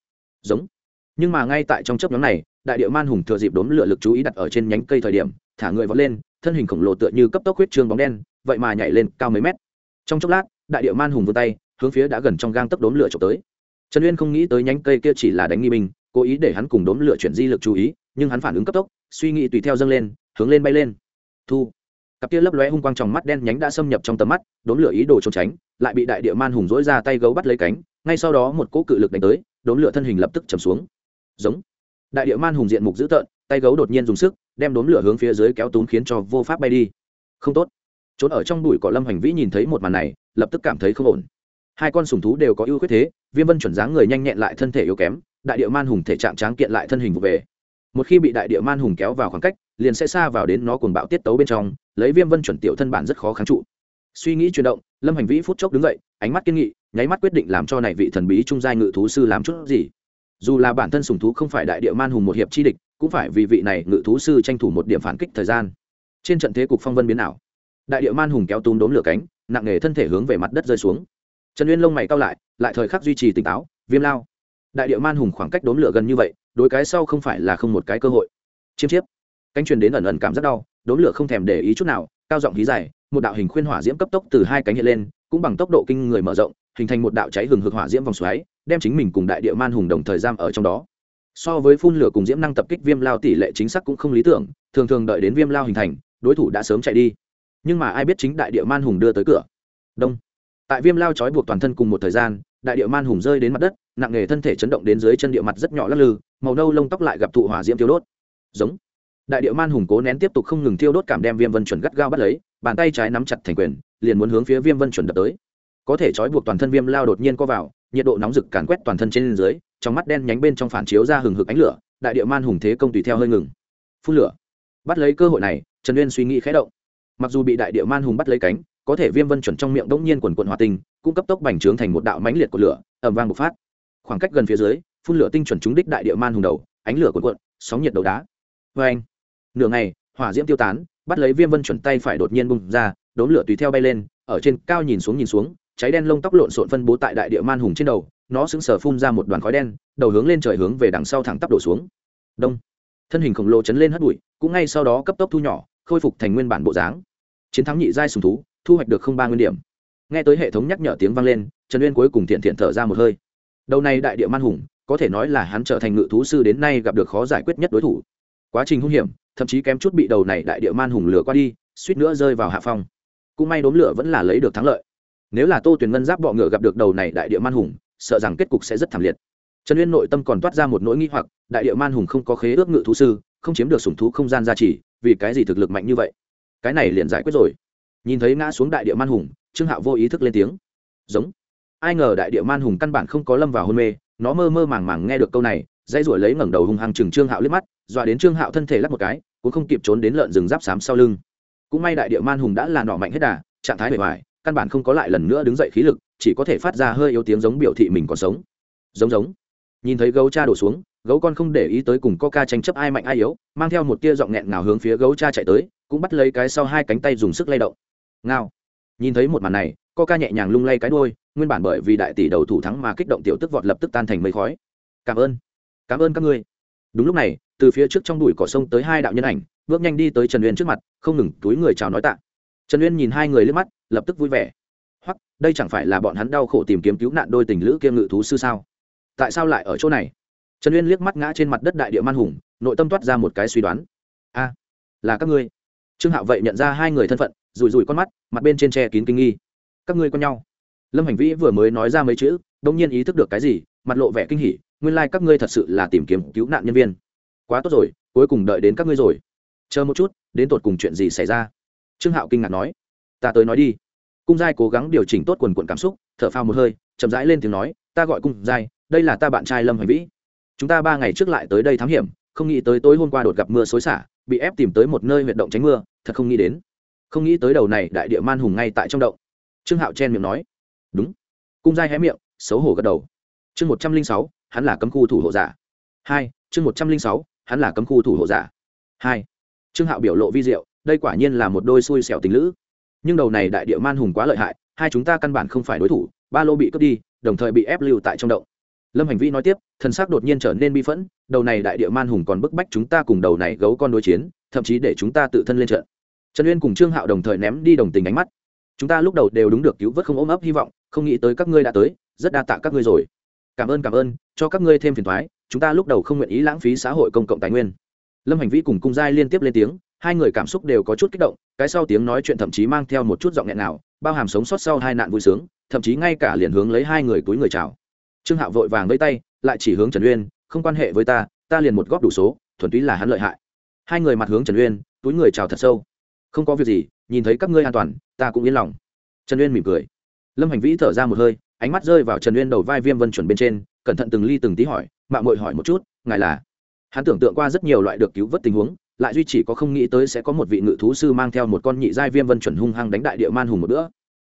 Giống nhưng mà ngay tại trong chấp nhóm này, đại địa man hùng thừa dịp đốn lửa lực chú ý đặt ở trên nhánh cây thời điểm, thả người vọt lên, thân hình khổng lồ tựa như cấp tốc huyết trương bóng đen, vậy mà nhảy lên cao mấy mét. Trong chốc lát, đại địa man hùng vươn tay, hướng phía đã gần trong gang tấp đốn lửa trộm tới. Trần uyên không nghĩ tới nhánh cây kia chỉ là đánh nghi binh, cố ý để hắn cùng đốn lửa chuyển di lực chú ý, nhưng hắn phản ứng cấp tốc, suy nghĩ tùy theo dâng lên, hướng lên bay lên. Thu. Cặp kia lấp lóe hung quang trong mắt đen nhánh đã xâm nhập trong tầm mắt đốn lửa ý đồ trốn tránh, lại bị đại địa man hùng dỗi ra tay gấu bắt lấy cánh, ngay sau đó một cỗ cự lực đánh tới đốn lửa thân hình lập tức chầm xuống giống. Đại địa man hùng diện mục dữ tợn, tay gấu đột nhiên dùng sức, đem đốn lửa hướng phía dưới kéo túm khiến cho vô pháp bay đi. Không tốt. Trốn ở trong bụi cỏ lâm hành vĩ nhìn thấy một màn này, lập tức cảm thấy không ổn. Hai con sùng thú đều có ưu khuyết thế, viêm vân chuẩn dáng người nhanh nhẹn lại thân thể yếu kém, đại địa man hùng thể trạng tráng kiện lại thân hình vụ về. Một khi bị đại địa man hùng kéo vào khoảng cách, liền sẽ xa vào đến nó cuồng bạo tiết tấu bên trong, lấy viêm vân chuẩn tiểu thân bản rất khó kháng trụ. Suy nghĩ chuyển động, lâm hành vĩ phút chốc đứng dậy, ánh mắt kiên nghị, nháy mắt quyết định làm cho này vị thần bí trung giai ngự thú sư làm chút gì dù là bản thân sùng thú không phải đại địa man hùng một hiệp chi địch, cũng phải vì vị này ngự thú sư tranh thủ một điểm phản kích thời gian. Trên trận thế cục phong vân biến ảo, đại địa man hùng kéo túm đốn lửa cánh, nặng nề thân thể hướng về mặt đất rơi xuống. Trần uyên lông mày cao lại lại thời khắc duy trì tỉnh táo, viêm lao. Đại địa man hùng khoảng cách đốn lửa gần như vậy, đối cái sau không phải là không một cái cơ hội. Chiêm chiếp. Cánh truyền đến ẩn ẩn cảm rất đau đốn lửa không thèm để ý chút nào, cao giọng khí dài, một đạo hình khuyên hỏa diễm cấp tốc từ hai cánh hiện lên, cũng bằng tốc độ kinh người mở rộng, hình thành một đạo cháy hừng hực hỏa diễm vòng xoáy đem chính mình cùng đại địa man hùng đồng thời giam ở trong đó. So với phun lửa cùng diễm năng tập kích viêm lao tỷ lệ chính xác cũng không lý tưởng, thường thường đợi đến viêm lao hình thành, đối thủ đã sớm chạy đi. Nhưng mà ai biết chính đại địa man hùng đưa tới cửa. Đông. Tại viêm lao trói buộc toàn thân cùng một thời gian, đại địa man hùng rơi đến mặt đất, nặng nề thân thể chấn động đến dưới chân địa mặt rất nhỏ lắc lư, màu nâu lông tóc lại gặp thụ hỏa diễm tiêu đốt. Giống. Đại địa man hùng cố nén tiếp tục không ngừng thiêu đốt cảm đem viêm vân chuẩn gắt gao bắt lấy, bàn tay trái nắm chặt thành quyền, liền muốn hướng phía viêm vân chuẩn đập tới. Có thể trói buộc toàn thân viêm lao đột nhiên co vào nhiệt độ nóng rực càn quét toàn thân trên dưới, trong mắt đen nhánh bên trong phản chiếu ra hừng hực ánh lửa, đại địa man hùng thế công tùy theo hơi ngừng. Phun lửa. Bắt lấy cơ hội này, trần uyên suy nghĩ khẽ động. Mặc dù bị đại địa man hùng bắt lấy cánh, có thể viêm vân chuẩn trong miệng đống nhiên quần quần hòa tinh, cũng cấp tốc bành trướng thành một đạo mãnh liệt của lửa ẩm vang bộc phát. Khoảng cách gần phía dưới, phun lửa tinh chuẩn trúng đích đại địa man hùng đầu, ánh lửa cuộn cuộn, sóng nhiệt đầu đá. Vê anh nửa ngày, hỏa diễm tiêu tán, bắt lấy viêm vân chuẩn tay phải đột nhiên bung ra đốn lửa tùy theo bay lên, ở trên cao nhìn xuống nhìn xuống cháy đen lông tóc lộn xộn phân bố tại đại địa man hùng trên đầu, nó sững sờ phun ra một đoàn khói đen, đầu hướng lên trời hướng về đằng sau thẳng tắp đổ xuống. Đông. Thân hình khổng lồ chấn lên hất bụi, cũng ngay sau đó cấp tốc thu nhỏ, khôi phục thành nguyên bản bộ dáng. Chiến thắng nhị giai sùng thú, thu hoạch được không ba nguyên điểm. Nghe tới hệ thống nhắc nhở tiếng vang lên, trần uyên cuối cùng thiện thiện thở ra một hơi. Đầu này đại địa man hùng, có thể nói là hắn trở thành ngự thú sư đến nay gặp được khó giải quyết nhất đối thủ. Quá trình hung hiểm, thậm chí kém chút bị đầu này đại địa man hùng lửa qua đi, suýt nữa rơi vào hạ phong. Cũng may đốm lửa vẫn là lấy được thắng lợi nếu là tô tuyển ngân giáp bọ ngựa gặp được đầu này đại địa man hùng, sợ rằng kết cục sẽ rất thảm liệt. Trần uyên nội tâm còn toát ra một nỗi nghi hoặc, đại địa man hùng không có khế ước ngự thú sư, không chiếm được sủng thú không gian gia trì, vì cái gì thực lực mạnh như vậy? Cái này liền giải quyết rồi. Nhìn thấy ngã xuống đại địa man hùng, trương hạo vô ý thức lên tiếng. Giống. Ai ngờ đại địa man hùng căn bản không có lâm vào hôn mê, nó mơ mơ màng màng nghe được câu này dây ruổi lấy ngẩng đầu hung hăng chừng trương hạo liếc mắt, dọa đến trương hạo thân thể lắc một cái, cũng không kịp trốn đến lợn rừng giáp xám sau lưng. Cũng may đại địa man hùng đã là nọ mạnh hết đà, trạng thái bề ngoài căn bản không có lại lần nữa đứng dậy khí lực chỉ có thể phát ra hơi yếu tiếng giống biểu thị mình còn sống. Giống giống. Nhìn thấy gấu cha đổ xuống gấu con không để ý tới cùng coca tranh chấp ai mạnh ai yếu mang theo một tia giọng nghẹn ngào hướng phía gấu cha chạy tới cũng bắt lấy cái sau hai cánh tay dùng sức lay động. Ngao. Nhìn thấy một màn này coca nhẹ nhàng lung lay cái đuôi, nguyên bản bởi vì đại tỷ đầu thủ thắng mà kích động tiểu tức vọt lập tức tan thành mây khói. Cảm ơn. Cảm ơn các ngươi. Đúng lúc này từ phía trước trong bụi cỏ sông tới hai đạo nhân ảnh bước nhanh đi tới trần uyên trước mặt không ngừng túi người chào nói tạ. Trần uyên nhìn hai người lên mắt lập tức vui vẻ. Hoặc, đây chẳng phải là bọn hắn đau khổ tìm kiếm cứu nạn đôi tình lữ kiêm ngự thú sư sao? Tại sao lại ở chỗ này? Trần uyên liếc mắt ngã trên mặt đất đại địa man hùng, nội tâm toát ra một cái suy đoán. A, là các ngươi. Trương hạo vậy nhận ra hai người thân phận rùi rùi con mắt, mặt bên trên tre kín kinh nghi. Các ngươi con nhau. Lâm hành vĩ vừa mới nói ra mấy chữ đông nhiên ý thức được cái gì, mặt lộ vẻ kinh hỉ, nguyên lai、like、các ngươi thật sự là tìm kiếm cứu nạn nhân viên. Quá tốt rồi, cuối cùng đợi đến các ngươi rồi. Chờ một chút, đến tột cùng chuyện gì xảy ra? Trương hạo kinh ngạc nói. Ta tới nói đi cung giai cố gắng điều chỉnh tốt quần quận cảm xúc, thở phao một hơi, chậm rãi lên tiếng nói, ta gọi cung giai, đây là ta bạn trai lâm hoành vĩ. Chúng ta ba ngày trước lại tới đây thám hiểm, không nghĩ tới tối hôm qua đột gặp mưa xối xả, bị ép tìm tới một nơi huyệt động tránh mưa, thật không nghĩ đến. Không nghĩ tới đầu này đại địa man hùng ngay tại trong động. Trương hạo chen miệng nói. Đúng. Cung giai hé miệng, xấu hổ gật đầu. Chương một trăm linh sáu, hắn là cấm khu thủ hộ giả. Hai, chương một trăm linh sáu, hắn là cấm khu thủ hộ giả. Hai, trương hạo biểu lộ vi diệu, đây quả nhiên là một đôi xui xẻo tình lữ nhưng đầu này đại địa man hùng quá lợi hại, hai chúng ta căn bản không phải đối thủ, ba lô bị cướp đi, đồng thời bị ép lưu tại trong động. Lâm hành vi nói tiếp, thần xác đột nhiên trở nên bi phẫn, đầu này đại địa man hùng còn bức bách chúng ta cùng đầu này gấu con đối chiến, thậm chí để chúng ta tự thân lên trận. Trần uyên cùng trương hạo đồng thời ném đi đồng tình ánh mắt. Chúng ta lúc đầu đều đúng được cứu vớt không ôm ấp hy vọng, không nghĩ tới các ngươi đã tới, rất đa tạ các ngươi rồi. Cảm ơn cảm ơn, cho các ngươi thêm phiền thoái chúng ta lúc đầu không nguyện ý lãng phí xã hội công cộng tài nguyên. Lâm hành vi cùng cung giai liên tiếp lên tiếng hai người cảm xúc đều có chút kích động, cái sau tiếng nói chuyện thậm chí mang theo một chút giọng nghẹn nào, bao hàm sống sót sau hai nạn vui sướng, thậm chí ngay cả liền hướng lấy hai người túi người chào. Trương hạo vội vàng lấy tay, lại chỉ hướng trần uyên, không quan hệ với ta ta liền một góp đủ số, thuần túy là hắn lợi hại. Hai người mặt hướng trần uyên, túi người chào thật sâu. Không có việc gì, nhìn thấy các ngươi an toàn, ta cũng yên lòng. Trần uyên mỉm cười. Lâm hành vĩ thở ra một hơi, ánh mắt rơi vào trần uyên đầu vai viêm vân chuẩn bên trên, cẩn thận từng ly từng tí hỏi mạng mội hỏi một chút, ngài là? Hắn tưởng tượng qua rất nhiều loại được cứu vớt tình huống lại duy chỉ có không nghĩ tới sẽ có một vị ngự thú sư mang theo một con nhị giai viêm vân chuẩn hung hăng đánh đại địa man hùng một bữa.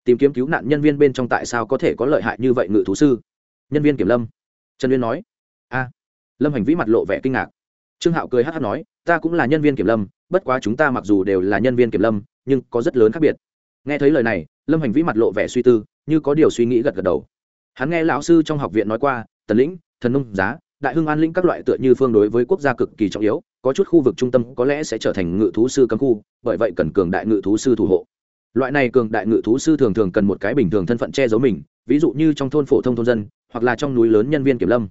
Tìm kiếm cứu nạn nhân viên bên trong tại sao có thể có lợi hại như vậy ngự thú sư? Nhân viên kiểm lâm. Trần uyên nói. A. Lâm hành vĩ mặt lộ vẻ kinh ngạc. Trương hạo cười hát hát nói, ta cũng là nhân viên kiểm lâm, bất quá chúng ta mặc dù đều là nhân viên kiểm lâm, nhưng có rất lớn khác biệt. Nghe thấy lời này, lâm hành vĩ mặt lộ vẻ suy tư, như có điều suy nghĩ gật gật đầu. Hắn nghe lão sư trong học viện nói qua, tần lĩnh, thần nông giá, đại hưng an lĩnh các loại tựa như phương đối với quốc gia cực kỳ trọng yếu có chút khu vực trung tâm có lẽ sẽ trở thành ngự thú sư cấm khu, bởi vậy cần cường đại ngự thú sư thủ hộ. Loại này cường đại ngự thú sư thường thường cần một cái bình thường thân phận che giấu mình, ví dụ như trong thôn phổ thông thôn dân, hoặc là trong núi lớn nhân viên kiểm lâm.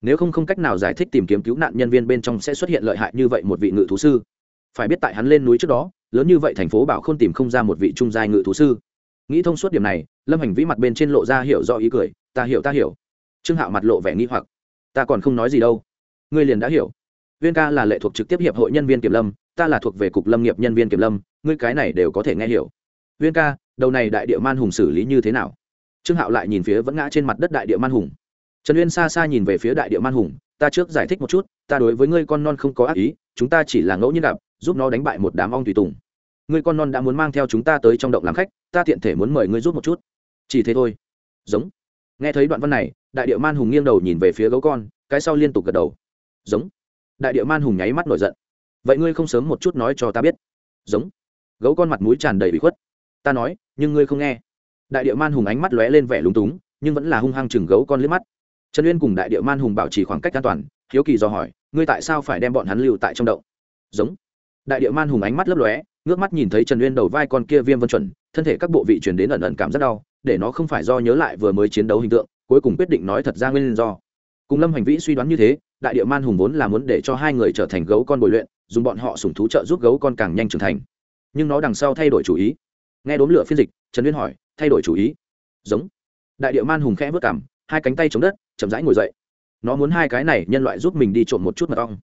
Nếu không không cách nào giải thích tìm kiếm cứu nạn nhân viên bên trong sẽ xuất hiện lợi hại như vậy một vị ngự thú sư. Phải biết tại hắn lên núi trước đó, lớn như vậy thành phố bảo không tìm không ra một vị trung giai ngự thú sư. Nghĩ thông suốt điểm này, lâm hành vĩ mặt bên trên lộ ra hiểu rõ ý cười, ta hiểu ta hiểu. Trương hạo mặt lộ vẻ nghi hoặc, ta còn không nói gì đâu. Ngươi liền đã hiểu viên ca là lệ thuộc trực tiếp hiệp hội nhân viên kiểm lâm, ta là thuộc về cục lâm nghiệp nhân viên kiểm lâm, ngươi cái này đều có thể nghe hiểu. Viên ca, đầu này đại địa man hùng xử lý như thế nào? Trương hạo lại nhìn phía vẫn ngã trên mặt đất đại địa man hùng. Trần uyên xa xa nhìn về phía đại địa man hùng, ta trước giải thích một chút, ta đối với ngươi con non không có ác ý, chúng ta chỉ là ngẫu nhiên gặp, giúp nó đánh bại một đám ong tùy tùng. Ngươi con non đã muốn mang theo chúng ta tới trong động làm khách, ta tiện thể muốn mời ngươi giúp một chút. Chỉ thế thôi. Giống. Nghe thấy đoạn văn này, đại địa man hùng nghiêng đầu nhìn về phía gấu con, cái sau liên tục gật đầu. Giống đại địa man hùng nháy mắt nổi giận. Vậy ngươi không sớm một chút nói cho ta biết? Giống. Gấu con mặt mũi tràn đầy bị khuất. Ta nói, nhưng ngươi không nghe. Đại địa man hùng ánh mắt lóe lên vẻ lúng túng, nhưng vẫn là hung hăng chừng gấu con liếc mắt. Trần uyên cùng đại địa man hùng bảo trì khoảng cách an toàn, hiếu kỳ do hỏi, ngươi tại sao phải đem bọn hắn lưu tại trong động? Giống. Đại địa man hùng ánh mắt lấp lóe, ngước mắt nhìn thấy trần uyên đầu vai con kia viêm vân chuẩn, thân thể các bộ vị chuyển đến ẩn ẩn cảm rất đau, để nó không phải do nhớ lại vừa mới chiến đấu hình tượng, cuối cùng quyết định nói thật ra nguyên do. Cùng lâm hành vĩ suy đoán như thế đại địa man hùng vốn là muốn để cho hai người trở thành gấu con bồi luyện, dùng bọn họ sủng thú trợ giúp gấu con càng nhanh trưởng thành. Nhưng nó đằng sau thay đổi chủ ý. Nghe đốm lửa phiên dịch, trần uyên hỏi, thay đổi chủ ý? Giống. Đại địa man hùng khẽ vớt cảm, hai cánh tay chống đất, chậm rãi ngồi dậy. Nó muốn hai cái này nhân loại giúp mình đi trộm một chút mật ong.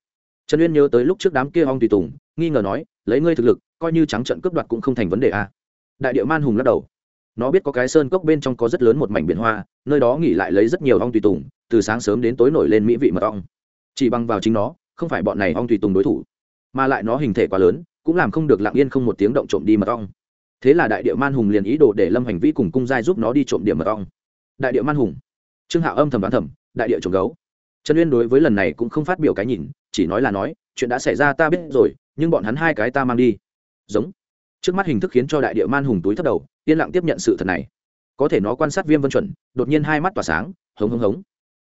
Trần uyên nhớ tới lúc trước đám kia ong tùy tùng, nghi ngờ nói, lấy ngươi thực lực, coi như trắng trận cướp đoạt cũng không thành vấn đề a à. đại địa man hùng lắc đầu. Nó biết có cái sơn cốc bên trong có rất lớn một mảnh biển hoa, nơi đó nghỉ lại lấy rất nhiều ong tùy tùng, từ sáng sớm đến tối nổi lên mỹ vị mật ong chỉ bằng vào chính nó, không phải bọn này ong tùy tùng đối thủ, mà lại nó hình thể quá lớn, cũng làm không được lặng yên không một tiếng động trộm đi mật ong. Thế là đại địa man hùng liền ý đồ để lâm hành vĩ cùng cung giai giúp nó đi trộm điểm mật ong. Đại địa man hùng, trương hạo âm thầm đoán thầm, đại địa trộm gấu. Trần uyên đối với lần này cũng không phát biểu cái nhìn, chỉ nói là nói, chuyện đã xảy ra ta biết rồi, nhưng bọn hắn hai cái ta mang đi. Giống. Trước mắt hình thức khiến cho đại địa man hùng túi thấp đầu, yên lặng tiếp nhận sự thật này. Có thể nó quan sát viêm vân chuẩn, đột nhiên hai mắt tỏa sáng, hống hống hống.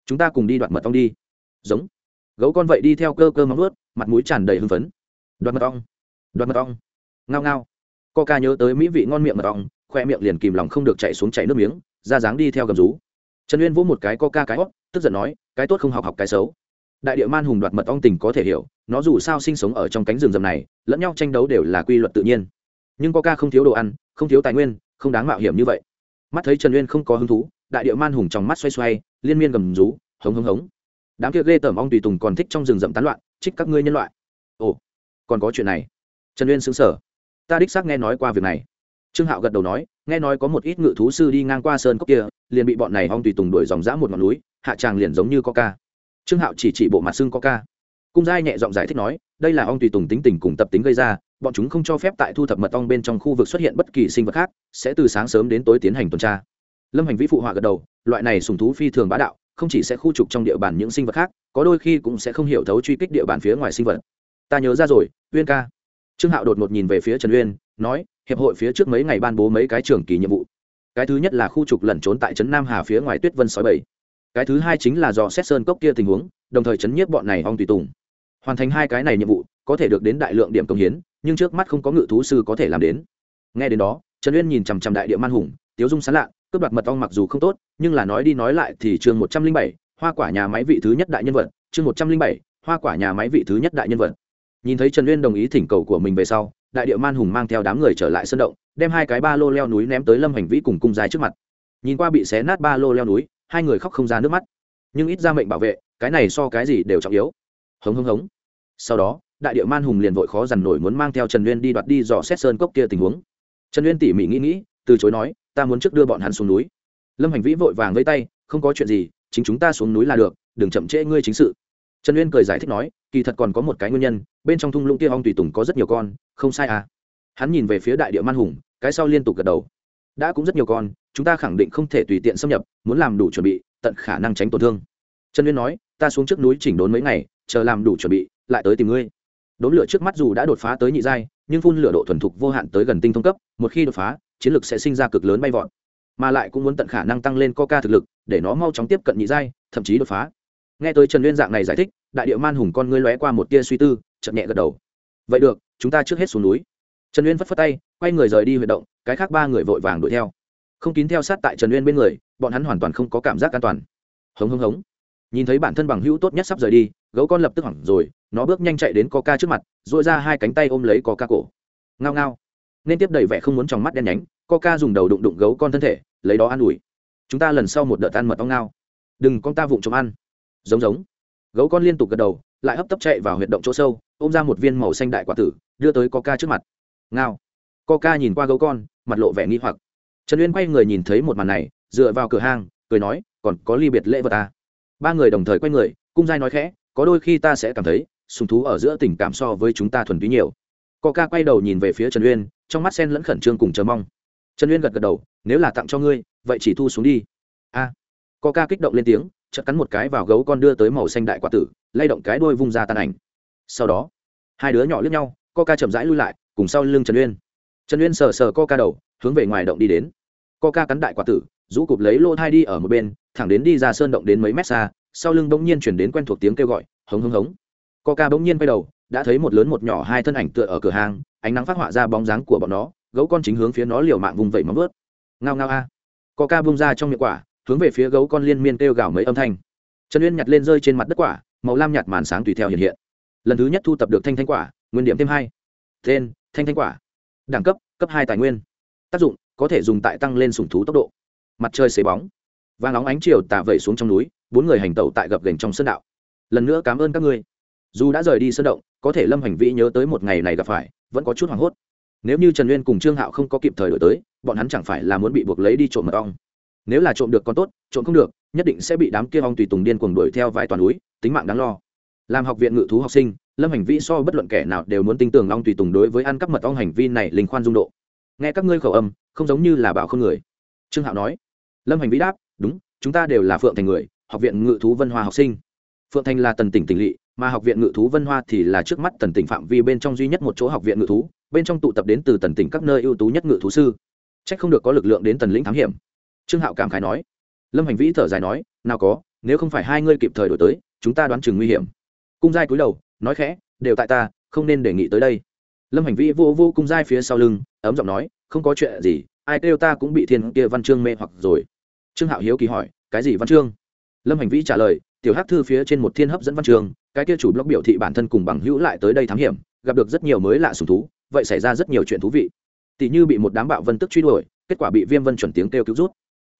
Chúng ta cùng đi đoạt mật ong đi. Giống gấu con vậy đi theo cơ cơ móng ướt mặt mũi tràn đầy hưng phấn. Đoạt mật ong, đoạt mật ong. Ngao ngao. Co ca nhớ tới mỹ vị ngon miệng mật ong, khoe miệng liền kìm lòng không được chạy xuống chạy nước miếng, ra dáng đi theo gầm rú. Trần uyên vỗ một cái co ca cái hót tức giận nói, cái tốt không học học cái xấu. Đại địa man hùng đoạt mật ong tình có thể hiểu, nó dù sao sinh sống ở trong cánh rừng rậm này, lẫn nhau tranh đấu đều là quy luật tự nhiên. Nhưng Coca ca không thiếu đồ ăn, không thiếu tài nguyên, không đáng mạo hiểm như vậy. Mắt thấy trần uyên không có hứng thú, đại địa man hùng trong mắt xoay xoay, liên miên gầm rú, hống hống hống đám kia ghê tởm ong tùy tùng còn thích trong rừng rậm tán loạn, trích các ngươi nhân loại. Ồ, còn có chuyện này. Trần uyên xứng sở ta đích xác nghe nói qua việc này. Trương hạo gật đầu nói, nghe nói có một ít ngự thú sư đi ngang qua sơn cốc kia, liền bị bọn này ong tùy tùng đuổi dòng dã một ngọn núi, hạ tràng liền giống như coca trương hạo chỉ chỉ bộ mặt xương coca cung giai nhẹ giọng giải thích nói, đây là ong tùy tùng tính tình cùng tập tính gây ra, bọn chúng không cho phép tại thu thập mật ong bên trong khu vực xuất hiện bất kỳ sinh vật khác, sẽ từ sáng sớm đến tối tiến hành tuần tra. Lâm hành vĩ phụ họa gật đầu, loại này sùng thú phi thường bá đạo không chỉ sẽ khu trục trong địa bàn những sinh vật khác, có đôi khi cũng sẽ không hiểu thấu truy kích địa bàn phía ngoài sinh vật. Ta nhớ ra rồi, uyên ca. Trương hạo đột ngột nhìn về phía trần uyên, nói, hiệp hội phía trước mấy ngày ban bố mấy cái trường kỳ nhiệm vụ. Cái thứ nhất là khu trục lẩn trốn tại trấn nam hà phía ngoài tuyết vân sói bảy. Cái thứ hai chính là do xét sơn cốc kia tình huống, đồng thời chấn nhiếp bọn này ong tùy tùng. Hoàn thành hai cái này nhiệm vụ, có thể được đến đại lượng điểm công hiến, nhưng trước mắt không có ngự thú sư có thể làm đến. Nghe đến đó, trần uyên nhìn chằm chằm đại địa man hùng, tiếu dung sán lạ cướp đoạt mật ong mặc dù không tốt, nhưng là nói đi nói lại thì chương một trăm linh bảy, hoa quả nhà máy vị thứ nhất đại nhân vật, chương một trăm linh bảy, hoa quả nhà máy vị thứ nhất đại nhân vật. Nhìn thấy trần uyên đồng ý thỉnh cầu của mình về sau, đại địa man hùng mang theo đám người trở lại sân động, đem hai cái ba lô leo núi ném tới lâm hành vĩ cùng cung dài trước mặt. Nhìn qua bị xé nát ba lô leo núi, hai người khóc không ra nước mắt. Nhưng ít ra mệnh bảo vệ, cái này so cái gì đều trọng yếu. Hống hống hống. Sau đó, đại địa man hùng liền vội khó dằn nổi muốn mang theo trần uyên đi đoạt đi dò xét sơn cốc kia tình huống. Trần uyên tỉ mỉ nghĩ nghĩ, từ chối nói ta muốn trước đưa bọn hắn xuống núi. Lâm hành vĩ vội vàng vây tay, không có chuyện gì, chính chúng ta xuống núi là được, đừng chậm trễ ngươi chính sự. Trần uyên cười giải thích nói, kỳ thật còn có một cái nguyên nhân, bên trong thung lũng kia ong tùy tùng có rất nhiều con, không sai à. Hắn nhìn về phía đại địa man hùng, cái sau liên tục gật đầu. Đã cũng rất nhiều con, chúng ta khẳng định không thể tùy tiện xâm nhập, muốn làm đủ chuẩn bị, tận khả năng tránh tổn thương. Trần uyên nói, ta xuống trước núi chỉnh đốn mấy ngày, chờ làm đủ chuẩn bị, lại tới tìm ngươi. Đốn lửa trước mắt dù đã đột phá tới nhị giai nhưng phun lửa độ thuần thục vô hạn tới gần tinh thông cấp, một khi đột phá, chiến lược sẽ sinh ra cực lớn bay vọt. Mà lại cũng muốn tận khả năng tăng lên coca thực lực, để nó mau chóng tiếp cận nhị giai, thậm chí đột phá. Nghe tới trần uyên dạng này giải thích, đại địa man hùng con ngươi lóe qua một tia suy tư, chậm nhẹ gật đầu. Vậy được, chúng ta trước hết xuống núi. Trần uyên phất phất tay, quay người rời đi huy động, cái khác ba người vội vàng đuổi theo. Không kín theo sát tại trần uyên bên người, bọn hắn hoàn toàn không có cảm giác an toàn. Hống hống hống. Nhìn thấy bản thân bằng hữu tốt nhất sắp rời đi, gấu con lập tức hoảng rồi nó bước nhanh chạy đến coca trước mặt dội ra hai cánh tay ôm lấy coca cổ. Ngao ngao. Nên tiếp đầy vẻ không muốn trong mắt đen nhánh, coca dùng đầu đụng đụng gấu con thân thể, lấy đó an ủi. Chúng ta lần sau một đợt ăn mật ong ngao. Đừng con ta vụng trộm ăn. Giống giống. Gấu con liên tục gật đầu, lại hấp tấp chạy vào huyệt động chỗ sâu, ôm ra một viên màu xanh đại quả tử, đưa tới coca trước mặt. Ngao. Coca nhìn qua gấu con, mặt lộ vẻ nghi hoặc. Trần uyên quay người nhìn thấy một màn này, dựa vào cửa hang, cười nói, còn có ly biệt lễ vật ta ba người đồng thời quay người, cung giai nói khẽ, có đôi khi ta sẽ cảm thấy sùng thú ở giữa tình cảm so với chúng ta thuần túy nhiều. Coca quay đầu nhìn về phía trần uyên trong mắt sen lẫn khẩn trương cùng chờ mong. Trần uyên gật gật đầu nếu là tặng cho ngươi vậy chỉ thu xuống đi. A. À, coca kích động lên tiếng chợt cắn một cái vào gấu con đưa tới màu xanh đại quả tử lay động cái đuôi vung ra tan ảnh. Sau đó hai đứa nhỏ lướt nhau coca chậm rãi lui lại cùng sau lưng trần uyên. Trần uyên sờ sờ coca đầu hướng về ngoài động đi đến. Coca cắn đại quả tử rũ cụp lấy lô thai đi ở một bên thẳng đến đi ra sơn động đến mấy mét xa sau lưng bỗng nhiên chuyển đến quen thuộc tiếng kêu gọi hống hống hống coca bỗng nhiên quay đầu, đã thấy một lớn một nhỏ hai thân ảnh tựa ở cửa hàng, ánh nắng phát họa ra bóng dáng của bọn nó, gấu con chính hướng phía nó liều mạng vùng vẩy móng vớt ngao ngao a. Coca bung ra trong miệng quả, hướng về phía gấu con liên miên kêu gào mấy âm thanh. Trần uyên nhặt lên rơi trên mặt đất quả, màu lam nhạt màn sáng tùy theo hiện hiện. Lần thứ nhất thu tập được thanh thanh quả, nguyên điểm thêm hai. Tên, thanh thanh quả. Đẳng cấp cấp hai tài nguyên. Tác dụng, có thể dùng tại tăng lên sủng thú tốc độ. Mặt trời xế bóng. Vàng óng ánh chiều tạ vẩy xuống trong núi, bốn người hành tẩu tại gập gành trong sân đạo. Lần nữa cảm ơn các ngươi dù đã rời đi sân động, có thể lâm hành vĩ nhớ tới một ngày này gặp phải, vẫn có chút hoảng hốt. Nếu như trần uyên cùng trương hạo không có kịp thời đổi tới, bọn hắn chẳng phải là muốn bị buộc lấy đi trộm mật ong. Nếu là trộm được còn tốt, trộm không được, nhất định sẽ bị đám kia ong tùy tùng điên cuồng đuổi theo vài toàn núi, tính mạng đáng lo. Làm học viện ngự thú học sinh, lâm hành vi so bất luận kẻ nào đều muốn tin tưởng ong tùy tùng đối với ăn cắp mật ong hành vi này linh khoan dung độ. Nghe các ngươi khẩu âm, không giống như là bảo không người. Trương hạo nói. Lâm hành vi đáp, đúng, chúng ta đều là phượng thành người, học viện ngự thú vân hoa học sinh. Phượng thành là tần tỉnh tỉnh lỵ mà học viện ngự thú vân hoa thì là trước mắt tần tỉnh phạm vi bên trong duy nhất một chỗ học viện ngự thú, bên trong tụ tập đến từ tần tỉnh các nơi ưu tú nhất ngự thú sư. C h ắ c không được có lực lượng đến tần lĩnh thám hiểm. Trương hạo cảm khái nói. Lâm hành vĩ thở dài nói, nào có, nếu không phải hai ngươi kịp thời đổi tới, chúng ta đoán chừng nguy hiểm. Cung giai cúi đầu, nói khẽ, đều tại ta, không nên đề nghị tới đây. Lâm hành vĩ vô vô cung giai phía sau lưng, ấm giọng nói, không có chuyện gì, ai kêu ta cũng bị thiên kia văn chương mê hoặc rồi. Trương hạo hiếu kỳ hỏi, cái gì văn chương? Lâm hành vĩ trả lời, tiểu hắc thư phía trên một thiên hấp dẫn văn chương cái kia chủ blog biểu thị bản thân cùng bằng hữu lại tới đây thám hiểm, gặp được rất nhiều mới lạ sùng thú, vậy xảy ra rất nhiều chuyện thú vị. Tỷ như bị một đám bạo vân tức truy đuổi, kết quả bị viêm vân chuẩn tiếng kêu cứu rút.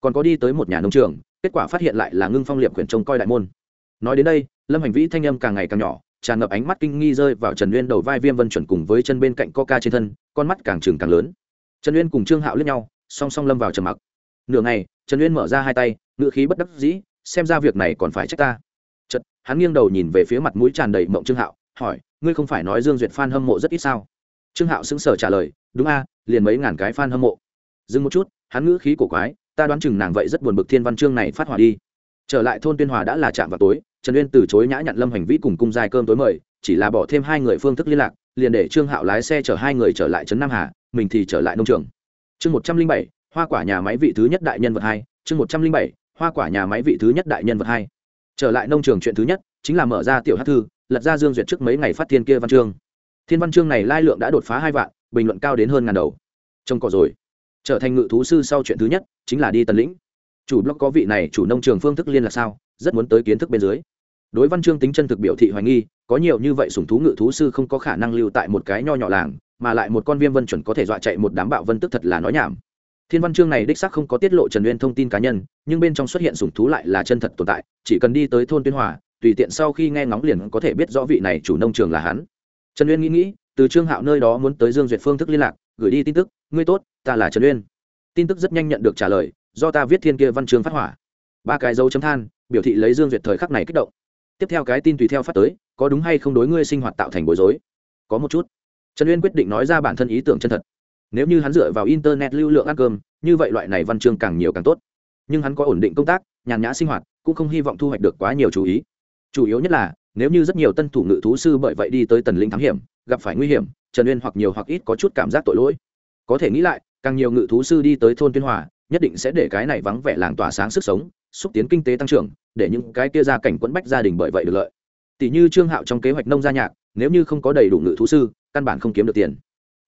Còn có đi tới một nhà nông trường, kết quả phát hiện lại là ngưng phong liệp quyển trông coi đại môn. Nói đến đây, lâm hành vĩ thanh âm càng ngày càng nhỏ, tràn ngập ánh mắt kinh nghi rơi vào trần nguyên đầu vai viêm vân chuẩn cùng với chân bên cạnh coca trên thân, con mắt càng trừng càng lớn. Trần uyên cùng trương hạo lướt nhau, song song lâm vào trầm mặc. Nửa ngày, trần uyên mở ra hai tay ngự khí bất đắc dĩ, xem ra việc này còn phải trách ta chật hắn nghiêng đầu nhìn về phía mặt mũi tràn đầy mộng trương hạo, hỏi, ngươi không phải nói dương duyệt f hâm mộ rất ít sao? Trương hạo sững sờ trả lời, đúng a, liền mấy ngàn cái f hâm mộ. Dừng một chút, hắn ngữ khí cổ quái, ta đoán chừng nàng vậy rất buồn bực thiên văn chương này phát hỏa đi. Trở lại thôn tuyên hòa đã là chạm vào tối, trần uyên từ chối nhã nhặn lâm hành vĩ cùng cung dài cơm tối mời, chỉ là bỏ thêm hai người phương thức liên lạc, liền để trương hạo lái xe chở hai người trở lại trấn nam hà, mình thì trở lại nông trường. Chương một trăm linh bảy, hoa quả nhà máy vị thứ nhất đại nhân vật hai, chương một trăm linh bảy, hoa quả nhà máy vị thứ nhất đại nhân vật hai trở lại nông trường chuyện thứ nhất, chính là mở ra tiểu hát thư, lật ra dương duyệt trước mấy ngày phát thiên kia văn chương. Thiên văn chương này lai lượng đã đột phá hai vạn, bình luận cao đến hơn ngàn đầu. Trông cỏ rồi. Trở thành ngự thú sư sau chuyện thứ nhất, chính là đi tần lĩnh. Chủ blog có vị này, chủ nông trường phương thức liên là sao, rất muốn tới kiến thức bên dưới. Đối văn chương tính chân thực biểu thị hoài nghi, có nhiều như vậy sủng thú ngự thú sư không có khả năng lưu tại một cái nho nhỏ làng, mà lại một con viêm vân chuẩn có thể dọa chạy một đám bạo vân tức thật là nói nhảm thiên văn chương này đích xác không có tiết lộ trần uyên thông tin cá nhân, nhưng bên trong xuất hiện sủng thú lại là chân thật tồn tại, chỉ cần đi tới thôn tuyên hòa, tùy tiện sau khi nghe ngóng liền có thể biết rõ vị này chủ nông trường là hắn. Trần uyên nghĩ nghĩ, từ trương hạo nơi đó muốn tới dương duyệt phương thức liên lạc, gửi đi tin tức, ngươi tốt, ta là trần uyên. Tin tức rất nhanh nhận được trả lời, do ta viết thiên kia văn chương phát hỏa. Ba cái dấu chấm than, biểu thị lấy dương duyệt thời khắc này kích động. Tiếp theo cái tin tùy theo phát tới, có đúng hay không đối ngươi sinh hoạt tạo thành bối rối? Có một chút. Trần uyên quyết định nói ra bản thân ý tưởng chân thật nếu như hắn dựa vào internet lưu lượng ăn cơm, như vậy loại này văn chương càng nhiều càng tốt. Nhưng hắn có ổn định công tác, nhàn nhã sinh hoạt, cũng không hy vọng thu hoạch được quá nhiều chú ý. Chủ yếu nhất là, nếu như rất nhiều tân thủ ngự thú sư bởi vậy đi tới tần linh thám hiểm, gặp phải nguy hiểm, trần uyên hoặc nhiều hoặc ít có chút cảm giác tội lỗi. Có thể nghĩ lại, càng nhiều ngự thú sư đi tới thôn tuyên hòa, nhất định sẽ để cái này vắng vẻ làng tỏa sáng sức sống, xúc tiến kinh tế tăng trưởng, để những cái kia ra cảnh quẫn bách gia đình bởi vậy được lợi. Tỷ như trương hạo trong kế hoạch nông gia nhạc, nếu như không có đầy đủ ngự thú sư, căn bản không kiếm được tiền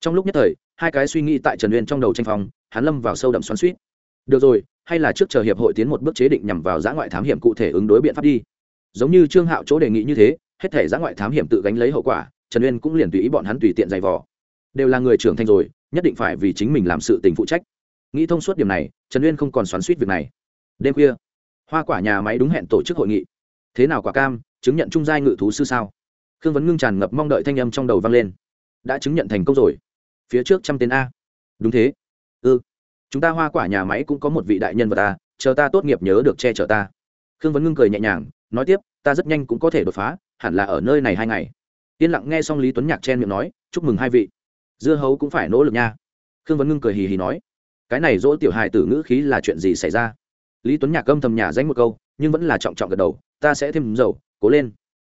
trong lúc nhất thời, hai cái suy nghĩ tại trần uyên trong đầu tranh phòng hắn lâm vào sâu đậm xoắn suýt được rồi, hay là trước chờ hiệp hội tiến một bước chế định nhằm vào giã ngoại thám hiểm cụ thể ứng đối biện pháp đi. Giống như trương hạo chỗ đề nghị như thế, hết thể giã ngoại thám hiểm tự gánh lấy hậu quả, trần uyên cũng liền tùy ý bọn hắn tùy tiện giày vò. Đều là người trưởng thành rồi, nhất định phải vì chính mình làm sự tình phụ trách. Nghĩ thông suốt điểm này, trần uyên không còn xoắn suýt việc này. Đêm khuya, hoa quả nhà máy đúng hẹn tổ chức hội nghị. Thế nào quả cam, chứng nhận trung giai ngự thú sư sao? Khương vấn ngưng tràn ngập mong đợi thanh âm trong đầu vang lên. Đã chứng nhận thành công rồi phía trước trăm tên a. Đúng thế. Ư ừ. chúng ta hoa quả nhà máy cũng có một vị đại nhân vật ta chờ ta tốt nghiệp nhớ được che chở ta. Khương vấn ngưng cười nhẹ nhàng, nói tiếp, ta rất nhanh cũng có thể đột phá, hẳn là ở nơi này hai ngày. Yên lặng nghe xong lý tuấn nhạc chen miệng nói, chúc mừng hai vị. Dưa hấu cũng phải nỗ lực nha. Khương vấn ngưng cười hì hì nói, cái này dỗ tiểu hài tử ngữ khí là chuyện gì xảy ra? Lý tuấn nhạc âm thầm nhà danh một câu, nhưng vẫn là trọng trọng gật đầu, ta sẽ thêm dầu, cố lên.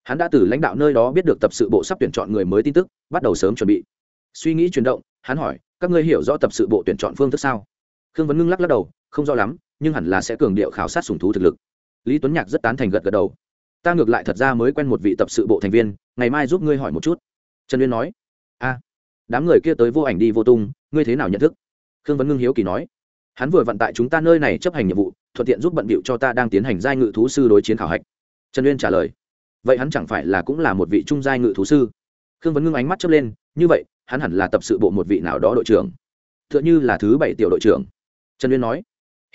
Hắn đã từ lãnh đạo nơi đó biết được tập sự bộ sắp tuyển chọn người mới tin tức, bắt đầu sớm chuẩn bị suy nghĩ chuyển động, hắn hỏi, các ngươi hiểu rõ tập sự bộ tuyển chọn phương thức sao? Khương vấn ngưng lắc lắc đầu, không rõ lắm, nhưng hẳn là sẽ cường điệu khảo sát sùng thú thực lực. Lý tuấn nhạc rất tán thành gật gật đầu. Ta ngược lại thật ra mới quen một vị tập sự bộ thành viên, ngày mai giúp ngươi hỏi một chút. Trần uyên nói, a, đám người kia tới vô ảnh đi vô tung, ngươi thế nào nhận thức? Khương vấn ngưng hiếu kỳ nói, hắn vừa vận tại chúng ta nơi này chấp hành nhiệm vụ, thuận tiện giúp bận bịu cho ta đang tiến hành giai ngự thú sư đối chiến khảo hạch. Trần uyên trả lời, vậy hắn chẳng phải là cũng là một vị trung giai ngự thú sư? Khương vấn ngưng ánh mắt chớp lên, như vậy, hắn hẳn là tập sự bộ một vị nào đó đội trưởng. T h ư ợ n h ư là thứ bảy tiểu đội trưởng. Trần uyên nói,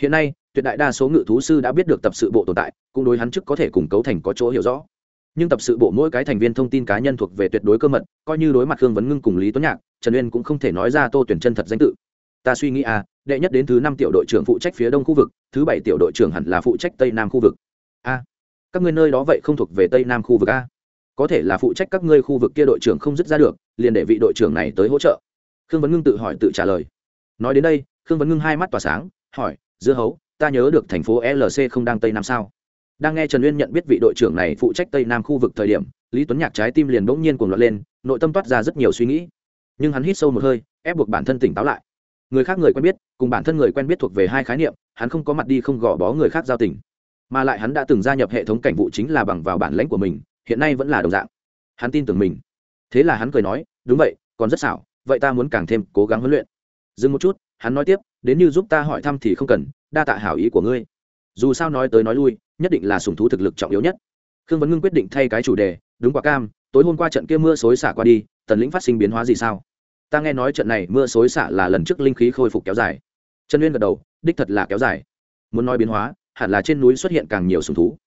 hiện nay, tuyệt đại đa số ngự thú sư đã biết được tập sự bộ tồn tại, cũng đối hắn trước có thể củng cấu thành có chỗ hiểu rõ. Nhưng tập sự bộ mỗi cái thành viên thông tin cá nhân thuộc về tuyệt đối cơ mật, coi như đối mặt khương vấn ngưng cùng lý tuấn nhạc, trần uyên cũng không thể nói ra tô tuyển chân thật danh tự. Ta suy nghĩ à đệ nhất đến thứ năm tiểu đội trưởng phụ trách phía đông khu vực, thứ bảy tiểu đội trưởng hẳn là phụ trách tây nam khu vực. A, các ngươi nơi đó vậy không thuộc về tây nam khu vực a? Có thể là phụ trách các ngươi khu vực kia đội trưởng không dứt ra được, liền để vị đội trưởng này tới hỗ trợ. Khương vấn ngưng tự hỏi tự trả lời. Nói đến đây, khương vấn ngưng hai mắt tỏa sáng, hỏi, dưa hấu, ta nhớ được thành phố lc không đang tây nam sao? Đang nghe trần uyên nhận biết vị đội trưởng này phụ trách tây nam khu vực thời điểm, lý tuấn nhạc trái tim liền bỗng nhiên cuồng loạn lên, nội tâm toát ra rất nhiều suy nghĩ. Nhưng hắn hít sâu một hơi, ép buộc bản thân tỉnh táo lại. Người khác người quen biết, cùng bản thân người quen biết thuộc về hai khái niệm, hắn không có mặt đi không gò bó người khác giao tình. Mà lại hắn đã từng gia nhập hệ thống cảnh vụ chính là bằng vào bản lãnh của mình hiện nay vẫn là đồng dạng. Hắn tin tưởng mình. Thế là hắn cười nói, đúng vậy, còn rất xảo, vậy ta muốn càng thêm cố gắng huấn luyện. Dừng một chút, hắn nói tiếp, đến như giúp ta hỏi thăm thì không cần, đa tạ hảo ý của ngươi. Dù sao nói tới nói lui, nhất định là sùng thú thực lực trọng yếu nhất. Khương vấn ngưng quyết định thay cái chủ đề, đúng quả cam, tối hôm qua trận kia mưa xối xả qua đi, tần lĩnh phát sinh biến hóa gì sao? Ta nghe nói trận này mưa xối xả là lần trước linh khí khôi phục kéo dài. Trần uyên gật đầu, đích thật là kéo dài. Muốn nói biến hóa, hẳn là trên núi xuất hiện càng nhiều sùng thú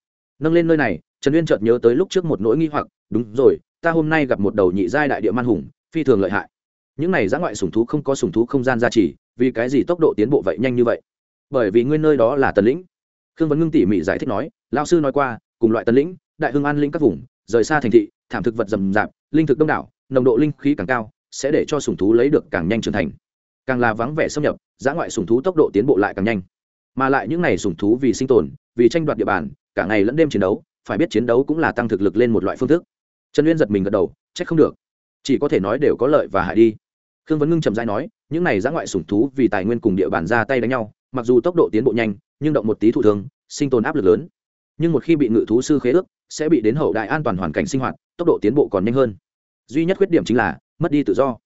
nâng lên nơi này, trần uyên chợt nhớ tới lúc trước một nỗi nghi hoặc, đúng rồi, ta hôm nay gặp một đầu nhị giai đại địa man hùng, phi thường lợi hại. Những này giã ngoại sùng thú không có sùng thú không gian gia trì, vì cái gì tốc độ tiến bộ vậy nhanh như vậy? Bởi vì nguyên nơi đó là tần lĩnh. Khương vấn ngưng tỉ mỉ giải thích nói lao sư nói qua, cùng loại tần lĩnh, đại hưng an lĩnh các vùng, rời xa thành thị, thảm thực vật rầm rạp, linh thực đông đảo, nồng độ linh khí càng cao, sẽ để cho sùng thú lấy được càng nhanh trưởng thành. Càng là vắng vẻ xâm nhập, giã ngoại sùng thú tốc độ tiến bộ lại càng nhanh. Mà lại những ngày sùng thú vì sinh tồn, vì tranh đoạt địa bàn cả ngày lẫn đêm chiến đấu, phải biết chiến đấu cũng là tăng thực lực lên một loại phương thức. Trần uyên giật mình gật đầu, trách không được. Chỉ có thể nói đều có lợi và hại đi. Khương vấn ngưng trầm dai nói, những này giã ngoại sủng thú vì tài nguyên cùng địa bàn ra tay đánh nhau, mặc dù tốc độ tiến bộ nhanh, nhưng động một tí thụ thường sinh tồn áp lực lớn. Nhưng một khi bị ngự thú sư khế ước, sẽ bị đến hậu đại an toàn hoàn cảnh sinh hoạt, tốc độ tiến bộ còn nhanh hơn. Duy nhất khuyết điểm chính là mất đi tự do.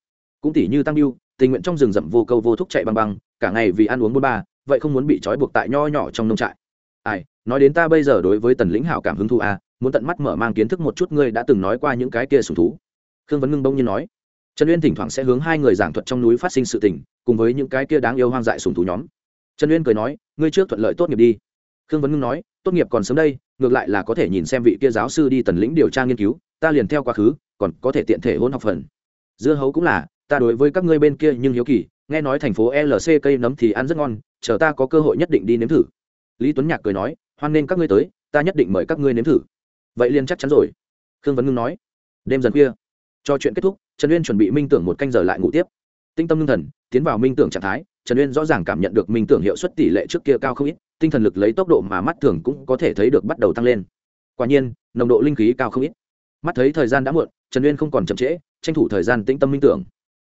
Cũng tỉ như tăng mưu tình nguyện trong rừng rậm vô câu vô thúc chạy băng băng, cả ngày vì ăn uống bôn ba, vậy không muốn bị trói buộc tại nho nhỏ trong nông trại ai nói đến ta bây giờ đối với tần lĩnh hảo cảm hứng thú à, muốn tận mắt mở mang kiến thức một chút ngươi đã từng nói qua những cái kia sùng thú. Khương vấn ngưng bông nhiên nói. Trần uyên thỉnh thoảng sẽ hướng hai người giảng thuật trong núi phát sinh sự tình cùng với những cái kia đáng yêu hoang dại sùng thú nhóm. Trần uyên cười nói ngươi trước thuận lợi tốt nghiệp đi. Khương vấn ngưng nói tốt nghiệp còn sớm đây ngược lại là có thể nhìn xem vị kia giáo sư đi tần lĩnh điều tra nghiên cứu ta liền theo quá khứ còn có thể tiện thể hôn học phần. Dưa hấu cũng là ta đối với các ngươi bên kia nhưng hiếu kỳ nghe nói thành phố lc cây nấm thì ăn rất ngon chờ ta có cơ hội nhất định đi nếm thử lý tuấn nhạc cười nói, hoan nên các ngươi tới, ta nhất định mời các ngươi nếm thử. Vậy liền chắc chắn rồi. Khương vấn ngưng nói. Đêm dần khuya, cho chuyện kết thúc, trần uyên chuẩn bị minh tưởng một canh giờ lại ngủ tiếp. Tinh tâm ngưng thần, tiến vào minh tưởng trạng thái, trần uyên rõ ràng cảm nhận được minh tưởng hiệu suất tỷ lệ trước kia cao không ít, tinh thần lực lấy tốc độ mà mắt thường cũng có thể thấy được bắt đầu tăng lên. Quả nhiên, nồng độ linh khí cao không ít. Mắt thấy thời gian đã muộn, trần uyên không còn chậm trễ, tranh thủ thời gian tĩnh tâm minh tưởng.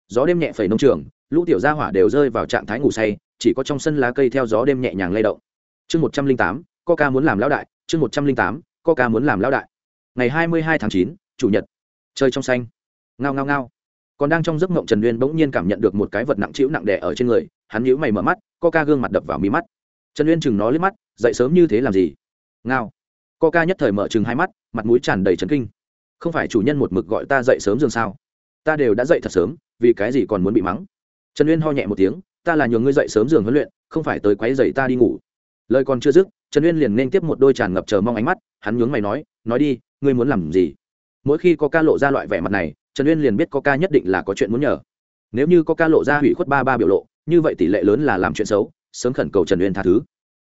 Gió đêm nhẹ phẩy nông trường, lũ tiểu gia hỏa đều rơi vào trạng thái ngủ say, chỉ có trong sân lá cây theo gió đêm nhẹ nhàng lay động chương một trăm linh tám, coca muốn làm lão đại, chương một trăm linh tám, coca muốn làm lão đại. Ngày hai mươi hai tháng chín, chủ nhật. Chơi trong xanh. Ngao ngao ngao. Còn đang trong giấc mộng trần uyên bỗng nhiên cảm nhận được một cái vật nặng trĩu nặng đè ở trên người, hắn nhíu mày mở mắt, coca gương mặt đập vào mí mắt. Trần uyên chừng nó liếc mắt, dậy sớm như thế làm gì? Ngao. Coca nhất thời mở chừng hai mắt, mặt mũi tràn đầy trấn kinh. Không phải chủ nhân một mực gọi ta dậy sớm dường sao? Ta đều đã dậy thật sớm, vì cái gì còn muốn bị mắng? Trần uyên ho nhẹ một tiếng, ta là nhường ngươi dậy sớm giường huấn luyện, không phải tới quấy dậy ta đi ngủ lời còn chưa dứt, trần uyên liền nên tiếp một đôi tràn ngập chờ mong ánh mắt, hắn nhướng mày nói nói đi, ngươi muốn làm gì? Mỗi khi có ca lộ ra loại vẻ mặt này, trần uyên liền biết có ca nhất định là có chuyện muốn nhờ. Nếu như có ca lộ ra hủy khuất ba ba biểu lộ, như vậy tỷ lệ lớn là làm chuyện xấu, sớm khẩn cầu trần uyên tha thứ.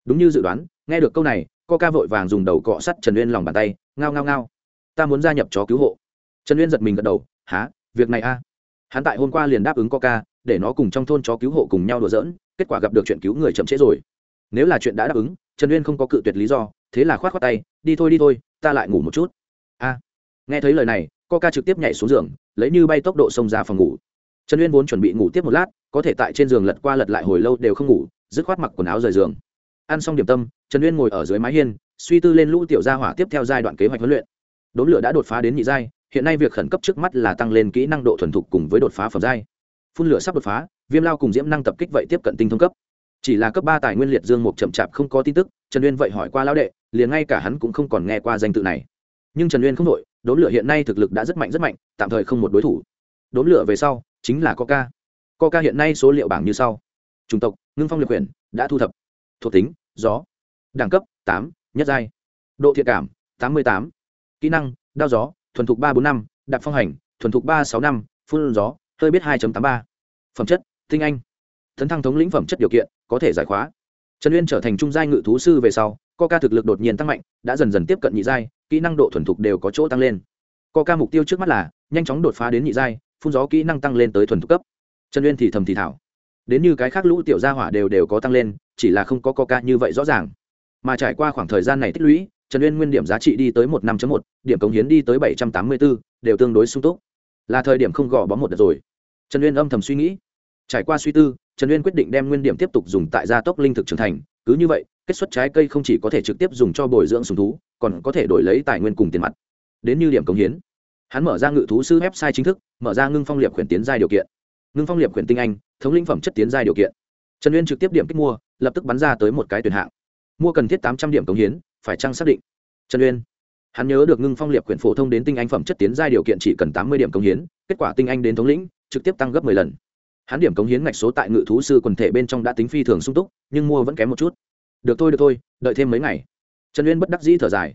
Đúng như dự đoán, nghe được câu này co ca vội vàng dùng đầu cọ sắt trần uyên lòng bàn tay, ngao ngao ngao. Ta muốn gia nhập chó cứu hộ. Trần uyên giật mình gật đầu há việc này a? Hắn tại hôm qua liền đáp ứng coca, để nó cùng trong thôn chó cứu hộ cùng nhau đùa giỡn, kết quả gặp được chuyện cứu người chậm trễ rồi nếu là chuyện đã đáp ứng, trần uyên không có cự tuyệt lý do, thế là khoát t tay, đi thôi đi thôi, ta lại ngủ một chút. A. Nghe thấy lời này, coca trực tiếp nhảy xuống giường, lấy như bay tốc độ xông ra phòng ngủ. Trần uyên vốn chuẩn bị ngủ tiếp một lát, có thể tại trên giường lật qua lật lại hồi lâu đều không ngủ, dứt khoát mặc quần áo rời giường. Ăn xong điểm tâm, trần uyên ngồi ở dưới mái hiên, suy tư lên lũ tiểu gia hỏa tiếp theo giai đoạn kế hoạch huấn luyện. Đốn lửa đã đột phá đến nhị giai, hiện nay việc khẩn cấp trước mắt là tăng lên kỹ năng độ thuần thục cùng với đột phá phẩm giai. Phun lửa sắp đột phá, viêm lao cùng diễm năng tập kích vậy tiếp cận tinh thông cấp chỉ là cấp ba tài nguyên liệt dương mục chậm chạp không có tin tức, trần uyên vậy hỏi qua lão đệ, liền ngay cả hắn cũng không còn nghe qua danh tự này. Nhưng trần uyên không đội đốn lửa hiện nay thực lực đã rất mạnh rất mạnh, tạm thời không một đối thủ. Đốn lửa về sau, chính là coca. Coca hiện nay số liệu bảng như sau. Chủng tộc, ngưng phong liệt quyền, đã thu thập. Thuộc tính, gió. Đẳng cấp, tám, nhất giai. Độ thiện cảm, tám mươi tám. Kỹ năng, đao gió, thuần thục ba bốn năm, đạp phong hành, thuần thục ba sáu năm, phun gió, hơi biết hai tám ba. Phẩm chất, tinh anh tấn thăng thống lĩnh phẩm chất điều kiện, có thể giải khóa. Trần uyên trở thành trung giai ngự thú sư về sau coca thực lực đột nhiên tăng mạnh, đã dần dần tiếp cận nhị giai, kỹ năng độ thuần thục đều có chỗ tăng lên. Coca mục tiêu trước mắt là nhanh chóng đột phá đến nhị giai, phun gió kỹ năng tăng lên tới thuần thục cấp. Trần uyên thì thầm thì thảo. Đến như cái khác lũ tiểu gia hỏa đều đều có tăng lên, chỉ là không có coca như vậy rõ ràng. Mà trải qua khoảng thời gian này tích lũy, trần uyên nguyên điểm giá trị đi tới một năm một, điểm cống hiến đi tới bảy trăm tám mươi bốn đều tương đối sung túc. Là thời điểm không gõ bó một đợt rồi. Trần uyên âm thầm suy nghĩ. Trải qua suy tư trần uyên quyết định đem nguyên điểm tiếp tục dùng tại gia tốc linh thực trưởng thành, cứ như vậy, kết xuất trái cây không chỉ có thể trực tiếp dùng cho bồi dưỡng sùng thú, còn có thể đổi lấy tài nguyên cùng tiền mặt. Đến như điểm cống hiến, hắn mở ra ngự thú sư website chính thức, mở ra ngưng phong liệp khuyển tiến giai điều kiện. Ngưng phong liệp khuyển tinh anh, thống lĩnh phẩm chất tiến giai điều kiện. Trần uyên trực tiếp điểm kích mua, lập tức bắn ra tới một cái tuyển hạng. Mua cần thiết tám trăm điểm cống hiến, phải chăng xác định? Trần uyên, hắn nhớ được ngưng phong liệp quyển phổ thông đến tinh anh phẩm chất tiến giai điều kiện chỉ cần tám mươi điểm cống hiến, kết quả tinh anh đến thống lĩnh, trực tiếp tăng gấp m ộ ư ơ i lần hắn điểm cống hiến ngạch số tại ngự thú sư quần thể bên trong đã tính phi thường sung túc, nhưng mua vẫn kém một chút. Được thôi được thôi, đợi thêm mấy ngày. Trần uyên bất đắc dĩ thở dài.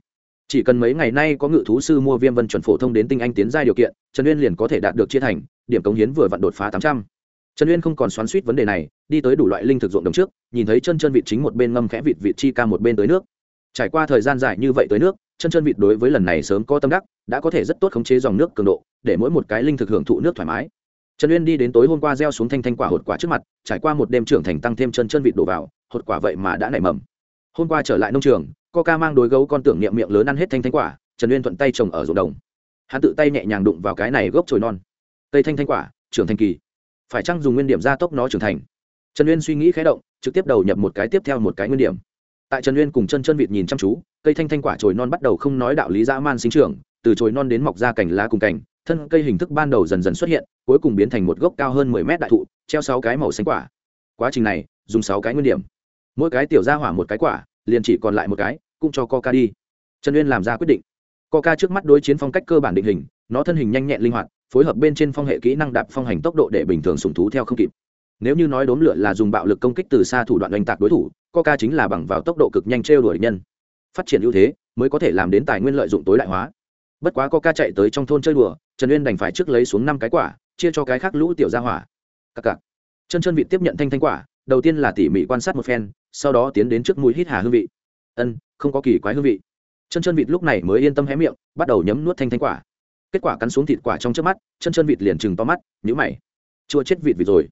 Chỉ cần mấy ngày nay có ngự thú sư mua viêm vân chuẩn phổ thông đến tinh anh tiến giai điều kiện, trần uyên liền có thể đạt được chia thành, điểm cống hiến vừa vặn đột phá tám trăm. Trần uyên không còn xoắn suýt vấn đề này, đi tới đủ loại linh thực ruộng đồng trước, nhìn thấy chân chân vịt chính một bên ngâm khẽ vịt vịt chi ca một bên tới nước. Trải qua thời gian dài như vậy tới nước, chân chân vịt đối với lần này sớm có tâm đắc, đã có thể rất tốt khống chế dòng nước cường độ, để mỗi một cái linh thực hưởng thụ nước thoải mái trần uyên đi đến tối hôm qua gieo xuống thanh thanh quả hột quả trước mặt, trải qua một đêm trưởng thành tăng thêm chân chân vịt đổ vào, hột quả vậy mà đã nảy mầm. Hôm qua trở lại nông trường, coca mang đối gấu con tưởng niệm miệng lớn ăn hết thanh thanh quả, trần uyên thuận tay trồng ở ruộng đồng. Hắn tự tay nhẹ nhàng đụng vào cái này gốc trồi non. Cây thanh thanh quả, trưởng thành kỳ. Phải chăng dùng nguyên điểm gia tốc nó trưởng thành? Trần uyên suy nghĩ khé động, trực tiếp đầu nhập một cái tiếp theo một cái nguyên điểm. Tại trần uyên cùng chân chân vịt nhìn chăm chú, cây thanh thanh quả trồi non bắt đầu không nói đạo lý dã man sinh trưởng, từ trồi non đến mọc ra cành lá cùng cành thân cây hình thức ban đầu dần dần xuất hiện, cuối cùng biến thành một gốc cao hơn mười mét đại thụ, treo sáu cái màu xanh quả. Quá trình này, dùng sáu cái nguyên điểm. Mỗi cái tiểu ra hỏa một cái quả, liền chỉ còn lại một cái, cũng cho coca đi. Trần uyên làm ra quyết định. Coca trước mắt đối chiến phong cách cơ bản định hình, nó thân hình nhanh nhẹn linh hoạt, phối hợp bên trên phong hệ kỹ năng đạp phong hành tốc độ để bình thường sùng thú theo không kịp. Nếu như nói đốm lửa là dùng bạo lực công kích từ xa thủ đoạn oanh tạc đối thủ, coca chính là bằng vào tốc độ cực nhanh trêu đuổi nhân. Phát triển ưu thế, mới có thể làm đến tài nguyên lợi dụng tối đại hóa bất quá có ca chạy tới trong thôn chơi đùa, trần uyên đành phải trước lấy xuống năm cái quả, chia cho cái khác lũ tiểu ra hỏa. Cặc cặc. Chân chân vị tiếp nhận thanh thanh quả, đầu tiên là tỉ mỉ quan sát một phen, sau đó tiến đến trước mũi hít hà hương vị. Ân, không có kỳ quái hương vị. Chân chân vịt lúc này mới yên tâm hé miệng, bắt đầu nhấm nuốt thanh thanh quả. Kết quả cắn xuống thịt quả trong trước mắt, chân chân vịt liền chừng to mắt nhữ mày. Chua chết vịt vịt rồi.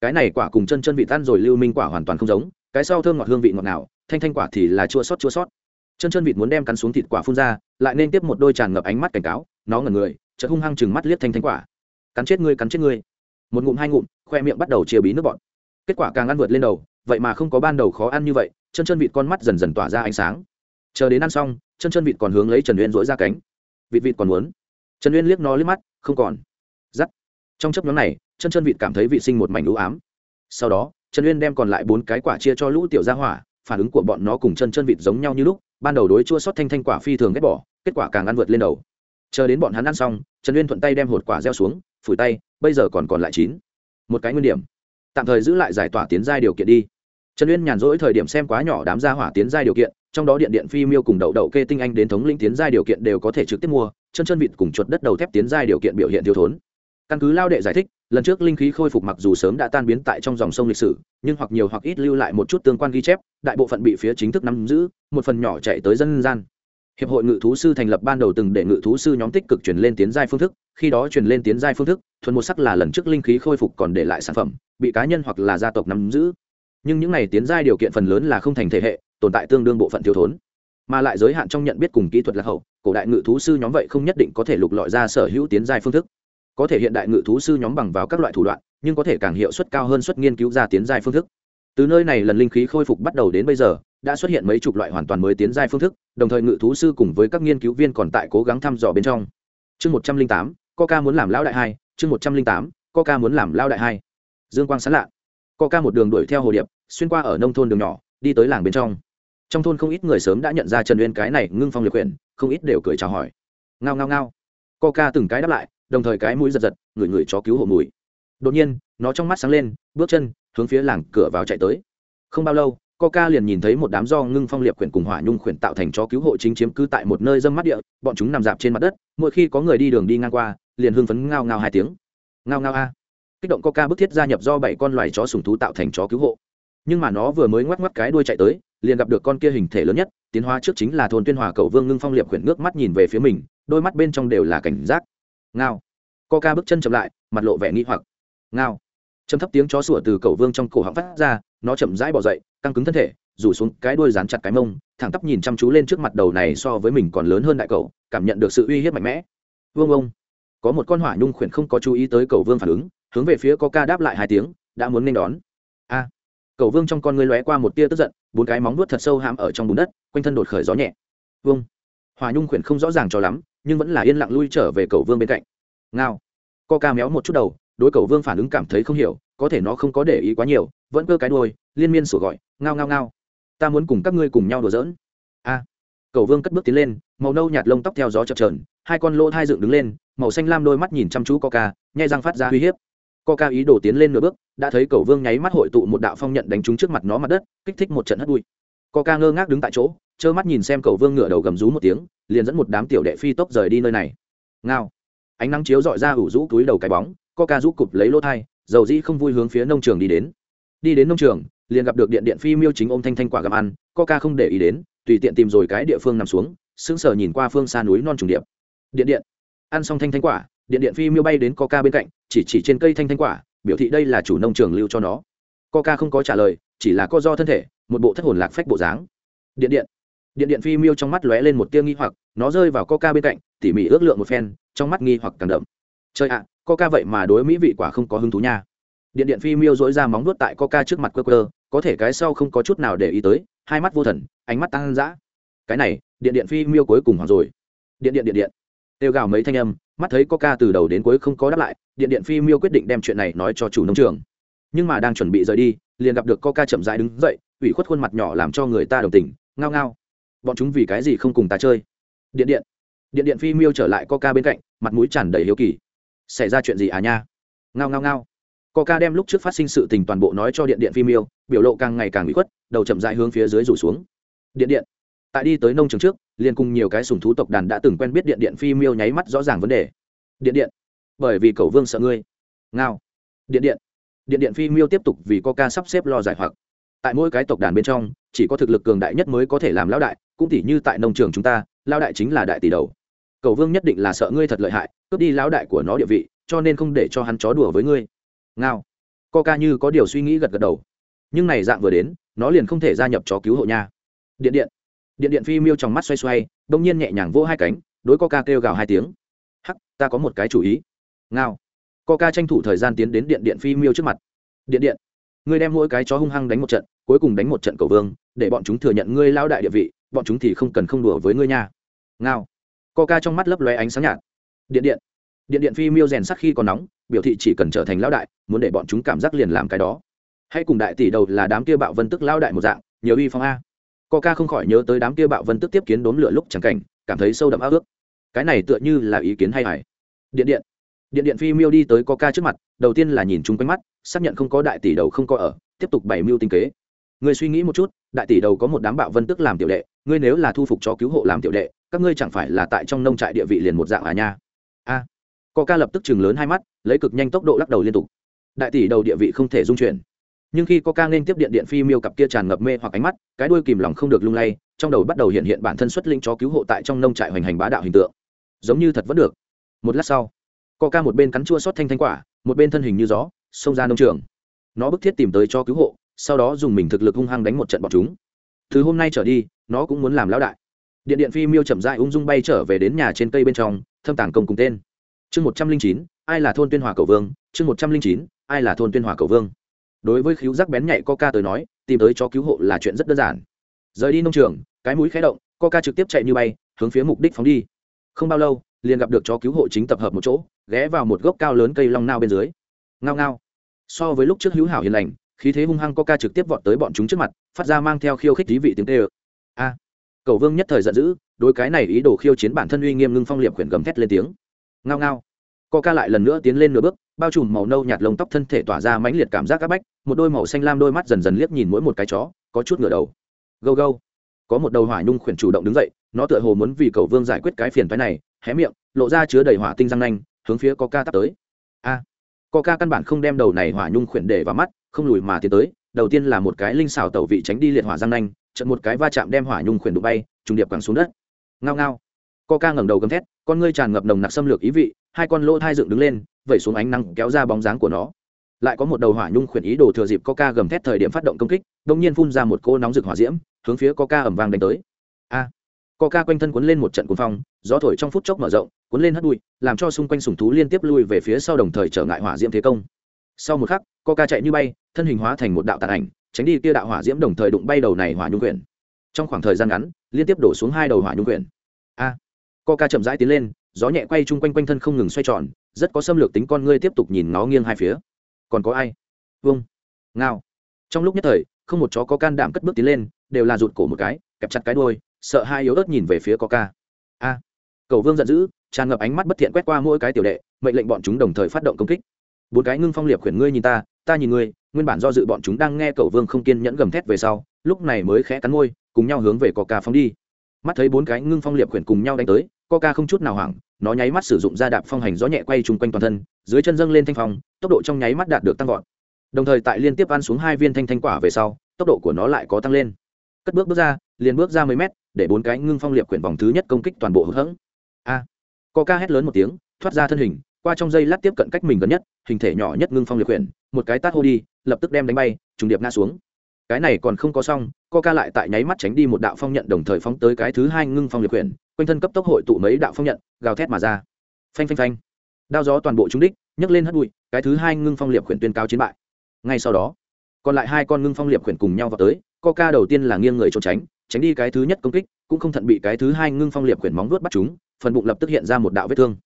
Cái này quả cùng chân chân vị tan rồi lưu minh quả hoàn toàn không giống, cái sau thơm ngọt hương vị ngọt nào thanh thanh quả thì là chua sót chua sót. Chân chân vịt muốn đem cắn xuống thịt quả phun ra lại nên tiếp một đôi tràn ngập ánh mắt cảnh cáo, nó ngẩn người, chợt hung hăng chừng mắt liếc thanh thanh quả. Cắn chết ngươi, cắn chết ngươi. Một ngụm hai ngụm, khoe miệng bắt đầu chia bí nước bọt. Kết quả càng ăn vượt lên đầu, vậy mà không có ban đầu khó ăn như vậy, chân chân vịt con mắt dần dần tỏa ra ánh sáng. Chờ đến ăn xong, chân chân vịt còn hướng lấy trần uyên dỗi ra cánh. Vịt vịt còn muốn. Trần uyên liếc nó liếc mắt, không còn. Giắt trong chấp nhóm này, chân chân vịt cảm thấy vị sinh một mảnh ưu ám. Sau đó, trần uyên đem còn lại bốn cái quả chia cho lũ tiểu gia hỏa, phản ứng của bọn nó cùng chân chân vịt giống nhau như lúc ban đầu đối chua sót thanh thanh quả phi thường ghét bỏ, kết quả càng ăn vượt lên đầu. Chờ đến bọn hắn ăn xong, trần uyên thuận tay đem hột quả gieo xuống, phủi tay, bây giờ còn còn lại chín. Một cái nguyên điểm. Tạm thời giữ lại giải tỏa tiến giai điều kiện đi. Trần uyên nhàn rỗi thời điểm xem quá nhỏ đám gia hỏa tiến giai điều kiện, trong đó điện điện phi miêu cùng đậu đậu kê tinh anh đến thống linh tiến giai điều kiện đều có thể trực tiếp mua, chân chân vịt cùng chuột đất đầu thép tiến giai điều kiện biểu hiện thiếu thốn. Căn cứ lao đệ giải thích lần trước linh khí khôi phục mặc dù sớm đã tan biến tại trong dòng sông lịch sử, nhưng hoặc nhiều hoặc ít lưu lại một chút tương quan ghi chép, đại bộ phận bị phía chính thức nắm giữ, một phần nhỏ chạy tới dân gian. Hiệp hội ngự thú sư thành lập ban đầu từng để ngự thú sư nhóm tích cực truyền lên tiến giai phương thức, khi đó truyền lên tiến giai phương thức, thuần một sắc là lần trước linh khí khôi phục còn để lại sản phẩm, bị cá nhân hoặc là gia tộc nắm giữ. Nhưng những này tiến giai điều kiện phần lớn là không thành thể hệ, tồn tại tương đương bộ phận thiếu thốn. Mà lại giới hạn trong nhận biết cùng kỹ thuật lạc hậu, cổ đại ngự thú sư nhóm vậy không nhất định có thể lục lọi ra sở hữu tiến giai phương thức có thể hiện đại ngự thú sư nhóm bằng vào các loại thủ đoạn, nhưng có thể càng hiệu suất cao hơn suất nghiên cứu ra tiến giai phương thức. Từ nơi này lần linh khí khôi phục bắt đầu đến bây giờ, đã xuất hiện mấy chục loại hoàn toàn mới tiến giai phương thức, đồng thời ngự thú sư cùng với các nghiên cứu viên còn tại cố gắng thăm dò bên trong. Chương một trăm linh tám, coca muốn làm lão đại hai, chương một trăm linh tám, coca muốn làm lao đại hai. Dương quang sán lạ. Coca một đường đuổi theo hồ điệp, xuyên qua ở nông thôn đường nhỏ, đi tới làng bên trong. Trong thôn không ít người sớm đã nhận ra trần uyên cái này ngưng phong liệt quyển, không ít đều cười chào hỏi. Ngao ngao ngao. Coca từng cái đáp lại đồng thời cái mũi giật giật ngửi ngửi chó cứu hộ mùi. Đột nhiên, nó trong mắt sáng lên, bước chân, hướng phía làng cửa vào chạy tới. Không bao lâu, coca liền nhìn thấy một đám do ngưng phong liệp quyển cùng hỏa nhung quyển tạo thành chó cứu hộ chính chiếm cứ tại một nơi dâm mắt địa, bọn chúng nằm dạp trên mặt đất, mỗi khi có người đi đường đi ngang qua, liền hưng phấn ngao ngao hai tiếng. Ngao ngao a. Kích động coca bức thiết gia nhập do bảy con loài chó sùng thú tạo thành chó cứu hộ. Nhưng mà nó vừa mới ngoắc ngoắc cái đuôi chạy tới, liền gặp được con kia hình thể lớn nhất, tiến hóa trước chính là thôn tuyên hòa cầu vương ngưng phong liệp quyển nước mắt nhìn về phía mình, đôi mắt bên trong đều là cảnh giác ngao. Coca bước chân chậm lại, mặt lộ vẻ nghi hoặc. Ngao. Chấm thấp tiếng chó sủa từ cầu vương trong cổ họng phát ra, nó chậm rãi bỏ dậy, căng cứng thân thể, rủ xuống cái đuôi dán chặt cái mông, thẳng tắp nhìn chăm chú lên trước mặt đầu này so với mình còn lớn hơn đại cầu cảm nhận được sự uy hiếp mạnh mẽ. Vương ông. Có một con hỏa nhung khuyển không có chú ý tới cầu vương phản ứng, hướng về phía coca đáp lại hai tiếng, đã muốn nên đón. A. Cầu vương trong con ngươi lóe qua một tia tức giận, bốn cái móng nuốt thật sâu hãm ở trong bùn đất, quanh thân đột khởi gió nhẹ. Vương. Hòa nhung khuyển không rõ ràng cho lắm, nhưng vẫn là yên lặng lui trở về cầu vương bên cạnh. Ngao. Coca méo một chút đầu, đối cầu vương phản ứng cảm thấy không hiểu, có thể nó không có để ý quá nhiều, vẫn cơ cái đuôi, liên miên sủa gọi, ngao ngao ngao. Ta muốn cùng các ngươi cùng nhau đùa giỡn. A. Cầu vương cất bước tiến lên, màu nâu nhạt lông tóc theo gió chập trờn hai con lỗ thai dựng đứng lên, màu xanh lam đôi mắt nhìn chăm chú coca nhai răng phát ra uy hiếp. Coca ý đồ tiến lên nửa bước, đã thấy cầu vương nháy mắt hội tụ một đạo phong nhận đánh trúng trước mặt nó mặt đất, kích thích một trận hất bụi. Coca ngơ ngác đứng tại chỗ trơ mắt nhìn xem cầu vương ngửa đầu gầm rú một tiếng, liền dẫn một đám tiểu đệ phi tốc rời đi nơi này. Ngao. Ánh nắng chiếu dọi ra ủ rũ túi đầu cái bóng, coca rũ cụp lấy lỗ thai, dầu dĩ không vui hướng phía nông trường đi đến. Đi đến nông trường, liền gặp được điện điện phi miêu chính ôm thanh thanh quả gặm ăn, coca không để ý đến, tùy tiện tìm rồi cái địa phương nằm xuống, sững sờ nhìn qua phương xa núi non trùng điệp. Điện điện. Ăn xong thanh thanh quả, điện điện phi miêu bay đến coca bên cạnh, chỉ chỉ trên cây thanh thanh quả, biểu thị đây là chủ nông trường lưu cho nó. Coca không có trả lời, chỉ là co do thân thể, một bộ thất hồn lạc phách bộ dáng. Điện điện điện điện phi miêu trong mắt lóe lên một tia nghi hoặc, nó rơi vào coca bên cạnh, tỉ mỉ ước lượng một phen, trong mắt nghi hoặc càng đậm. Trời ạ, coca vậy mà đối mỹ vị quả không có hứng thú nha. Điện điện phi miêu dỗi ra móng vuốt tại coca trước mặt quơ quơ, có thể cái sau không có chút nào để ý tới, hai mắt vô thần, ánh mắt tăng dã. Cái này, điện điện phi miêu cuối cùng hoặc rồi. Điện điện điện điện. Tiêu gào mấy thanh âm, mắt thấy coca từ đầu đến cuối không có đáp lại, điện điện phi miêu quyết định đem chuyện này nói cho chủ nông trường. Nhưng mà đang chuẩn bị rời đi, liền gặp được coca chậm rãi đứng dậy, ủy khuất khuôn mặt nhỏ làm cho người ta đồng tình, ngao ngao bọn chúng vì cái gì không cùng ta chơi? Điện điện. Điện điện phi miêu trở lại coca bên cạnh, mặt mũi tràn đầy hiếu kỳ. Xảy ra chuyện gì à nha? Ngao ngao ngao. Coca đem lúc trước phát sinh sự tình toàn bộ nói cho điện điện phi miêu, biểu lộ càng ngày càng bị khuất, đầu chậm dại hướng phía dưới rủ xuống. Điện điện. Tại đi tới nông trường trước, liền cùng nhiều cái sùng thú tộc đàn đã từng quen biết điện điện phi miêu nháy mắt rõ ràng vấn đề. Điện điện. Bởi vì cậu vương sợ ngươi. Ngao. Điện điện. Điện điện phi miêu tiếp tục vì coca sắp xếp lo giải hoặc. Tại mỗi cái tộc đàn bên trong, chỉ có thực lực cường đại nhất mới có thể làm lão đại cũng tỉ như tại nông trường chúng ta lao đại chính là đại tỷ đầu. Cầu vương nhất định là sợ ngươi thật lợi hại, cướp đi lão đại của nó địa vị, cho nên không để cho hắn chó đùa với ngươi. Ngao. Co ca như có điều suy nghĩ gật gật đầu. Nhưng này dạng vừa đến, nó liền không thể gia nhập chó cứu hộ nha. Điện điện. Điện điện phi miêu trong mắt xoay xoay, đông nhiên nhẹ nhàng vỗ hai cánh, đối co ca kêu gào hai tiếng. Hắc, ta có một cái chủ ý. Ngao. Co ca tranh thủ thời gian tiến đến điện điện phi miêu trước mặt. Điện điện. Ngươi đem mỗi cái chó hung hăng đánh một trận, cuối cùng đánh một trận cầu vương, để bọn chúng thừa nhận ngươi lao đại địa vị bọn chúng thì không cần không đùa với ngươi nha. Ngao. Ca trong mắt lấp lóe ánh sáng nhạt. Điện điện. Điện điện phi miêu rèn sắc khi còn nóng, biểu thị chỉ cần trở thành lão đại, muốn để bọn chúng cảm giác liền làm cái đó. Hãy cùng đại tỷ đầu là đám kia bạo vân tức lão đại một dạng, nhiều uy phong a. Ca không khỏi nhớ tới đám kia bạo vân tức tiếp kiến đốn lửa lúc chẳng cảnh, cảm thấy sâu đậm áo ước. Cái này tựa như là ý kiến hay hải điện điện. Điện điện phi miêu đi tới ca trước mặt, đầu tiên là nhìn chung quanh mắt, xác nhận không có đại tỷ đầu không có ở, tiếp tục bày mưu tinh kế ngươi suy nghĩ một chút, đại tỷ đầu có một đám bạo vân tức làm tiểu đệ, ngươi nếu là thu phục cho cứu hộ làm tiểu đệ, các ngươi chẳng phải là tại trong nông trại địa vị liền một dạng à nha? A. À. ca lập tức chừng lớn hai mắt, lấy cực nhanh tốc độ lắc đầu liên tục. Đại tỷ đầu địa vị không thể dung chuyển. Nhưng khi ca nên tiếp điện điện phi miêu cặp kia tràn ngập mê hoặc ánh mắt, cái đuôi kìm lòng không được lung lay, trong đầu bắt đầu hiện hiện bản thân xuất linh chó cứu hộ tại trong nông trại hoành hành bá đạo hình tượng. Giống như thật vẫn được. Một lát sau ca một bên cắn chua xót thanh thanh quả, một bên thân hình như gió, xông ra nông trường. Nó bức thiết tìm tới cho cứu hộ sau đó dùng mình thực lực hung hăng đánh một trận bọn chúng. Từ hôm nay trở đi, nó cũng muốn làm lão đại. Điện điện phi miêu chậm dại ung dung bay trở về đến nhà trên cây bên trong, thâm tàng công cùng tên. Chương một trăm linh chín, ai là thôn tuyên hòa cầu vương? Chương một trăm linh chín, ai là thôn tuyên hòa cầu vương? Đối với khíu giác bén nhạy coca tới nói, tìm tới cho cứu hộ là chuyện rất đơn giản. Rời đi nông trường, cái mũi khé động, coca trực tiếp chạy như bay, hướng phía mục đích phóng đi. Không bao lâu, liền gặp được chó cứu hộ chính tập hợp một chỗ, ghé vào một gốc cao lớn cây long nao bên dưới. Ngao ngao. So với lúc trước hữu hảo hiền lành khí thế hung hăng coca trực tiếp vọt tới bọn chúng trước mặt, phát ra mang theo khiêu khích thí vị tiếng tê ơ. A. Cầu vương nhất thời giận dữ, đối cái này ý đồ khiêu chiến bản thân uy nghiêm ngưng phong liệm khuyển gầm thét lên tiếng. Ngao ngao. Coca lại lần nữa tiến lên nửa bước, bao trùm màu nâu nhạt lông tóc thân thể tỏa ra mãnh liệt cảm giác áp bách, một đôi màu xanh lam đôi mắt dần dần liếc nhìn mỗi một cái chó, có chút ngửa đầu. Gâu gâu. Có một đầu hỏa nhung khuyển chủ động đứng dậy, nó tựa hồ muốn vì cầu vương giải quyết cái phiền phái này, hé miệng, lộ ra chứa đầy hỏa tinh răng nanh, hướng phía coca tắt tới. A. Coca căn bản không đem đầu này hỏa nhung khuyển để vào mắt không lùi mà tiến tới, đầu tiên là một cái linh xào tẩu vị tránh đi liệt hỏa giang nanh trận một cái va chạm đem hỏa nhung khuyển đụng bay, trùng điệp quẳng xuống đất. Ngao ngao. Coca ngẩng đầu gầm thét, con ngươi tràn ngập nồng nặc xâm lược ý vị, hai con lỗ thai dựng đứng lên, vẩy xuống ánh nắng kéo ra bóng dáng của nó. Lại có một đầu hỏa nhung khuyển ý đồ thừa dịp coca gầm thét thời điểm phát động công kích đông nhiên phun ra một cô nóng rực hỏa diễm, hướng phía coca ẩm vang đánh tới. A. Coca quanh thân cuốn lên một trận cuồng phong, gió thổi trong phút chốc mở rộng, cuốn lên hất bụi, làm cho xung quanh sùng thú liên tiếp lui về phía sau đồng thời trở ngại hỏa diễm thế công. Sau một khắc coca chạy như bay thân hình hóa thành một đạo tàn ảnh tránh đi kia đạo hỏa diễm đồng thời đụng bay đầu này hỏa nhung quyển. Trong khoảng thời gian ngắn liên tiếp đổ xuống hai đầu hỏa nhung quyển. A! À, coca chậm rãi tiến lên gió nhẹ quay chung quanh quanh thân không ngừng xoay tròn rất có xâm lược tính con ngươi tiếp tục nhìn nó nghiêng hai phía. Còn có ai? Vâng ngao! Trong lúc nhất thời không một chó có can đảm cất bước tiến lên đều là rụt cổ một cái kẹp chặt cái đôi sợ hai yếu ớt nhìn về phía coca. A! Cầu vương giận dữ tràn ngập ánh mắt bất thiện quét qua mỗi cái tiểu đệ mệnh lệnh bọn chúng đồng thời phát động công kích. Bốn cái ngưng phong liệp khuyển ngươi nhìn ta ta nhìn ngươi nguyên bản do dự bọn chúng đang nghe cầu vương không kiên nhẫn gầm thét về sau lúc này mới khẽ cắn môi cùng nhau hướng về coca phóng đi. Mắt thấy bốn cái ngưng phong liệp khuyển cùng nhau đánh tới coca không chút nào hoảng nó nháy mắt sử dụng ra đạp phong hành gió nhẹ quay chung quanh toàn thân dưới chân dâng lên thanh phong tốc độ trong nháy mắt đạt được tăng vọt. Đồng thời tại liên tiếp ăn xuống hai viên thanh thanh quả về sau tốc độ của nó lại có tăng lên. Cất bước bước ra liền bước ra mấy mét để bốn cái ngưng phong liệp quyển vòng thứ nhất công kích toàn bộ hữu hẫng a. À, coca hét lớn một tiếng thoát ra thân hình qua trong dây lát tiếp cận cách mình gần nhất, hình thể nhỏ nhất ngưng phong Liệt quyển một cái tát hô đi, lập tức đem đánh bay, trùng điệp ngã xuống. Cái này còn không có xong, coca lại tại nháy mắt tránh đi một đạo phong nhận đồng thời phóng tới cái thứ hai ngưng phong Liệt quyển quanh thân cấp tốc hội tụ mấy đạo phong nhận, gào thét mà ra. Phanh phanh phanh. Đao gió toàn bộ trúng đích, nhấc lên hất bụi, cái thứ hai ngưng phong Liệt quyển tuyên cao chiến bại. Ngay sau đó, còn lại hai con ngưng phong Liệt quyển cùng nhau vào tới, coca đầu tiên là nghiêng người trốn tránh tránh đi cái thứ nhất công kích, cũng không thận bị cái thứ hai ngưng phong Liệt quyển móng vuốt bắt chúng phần bụng lập tức hiện ra một đạo vết thương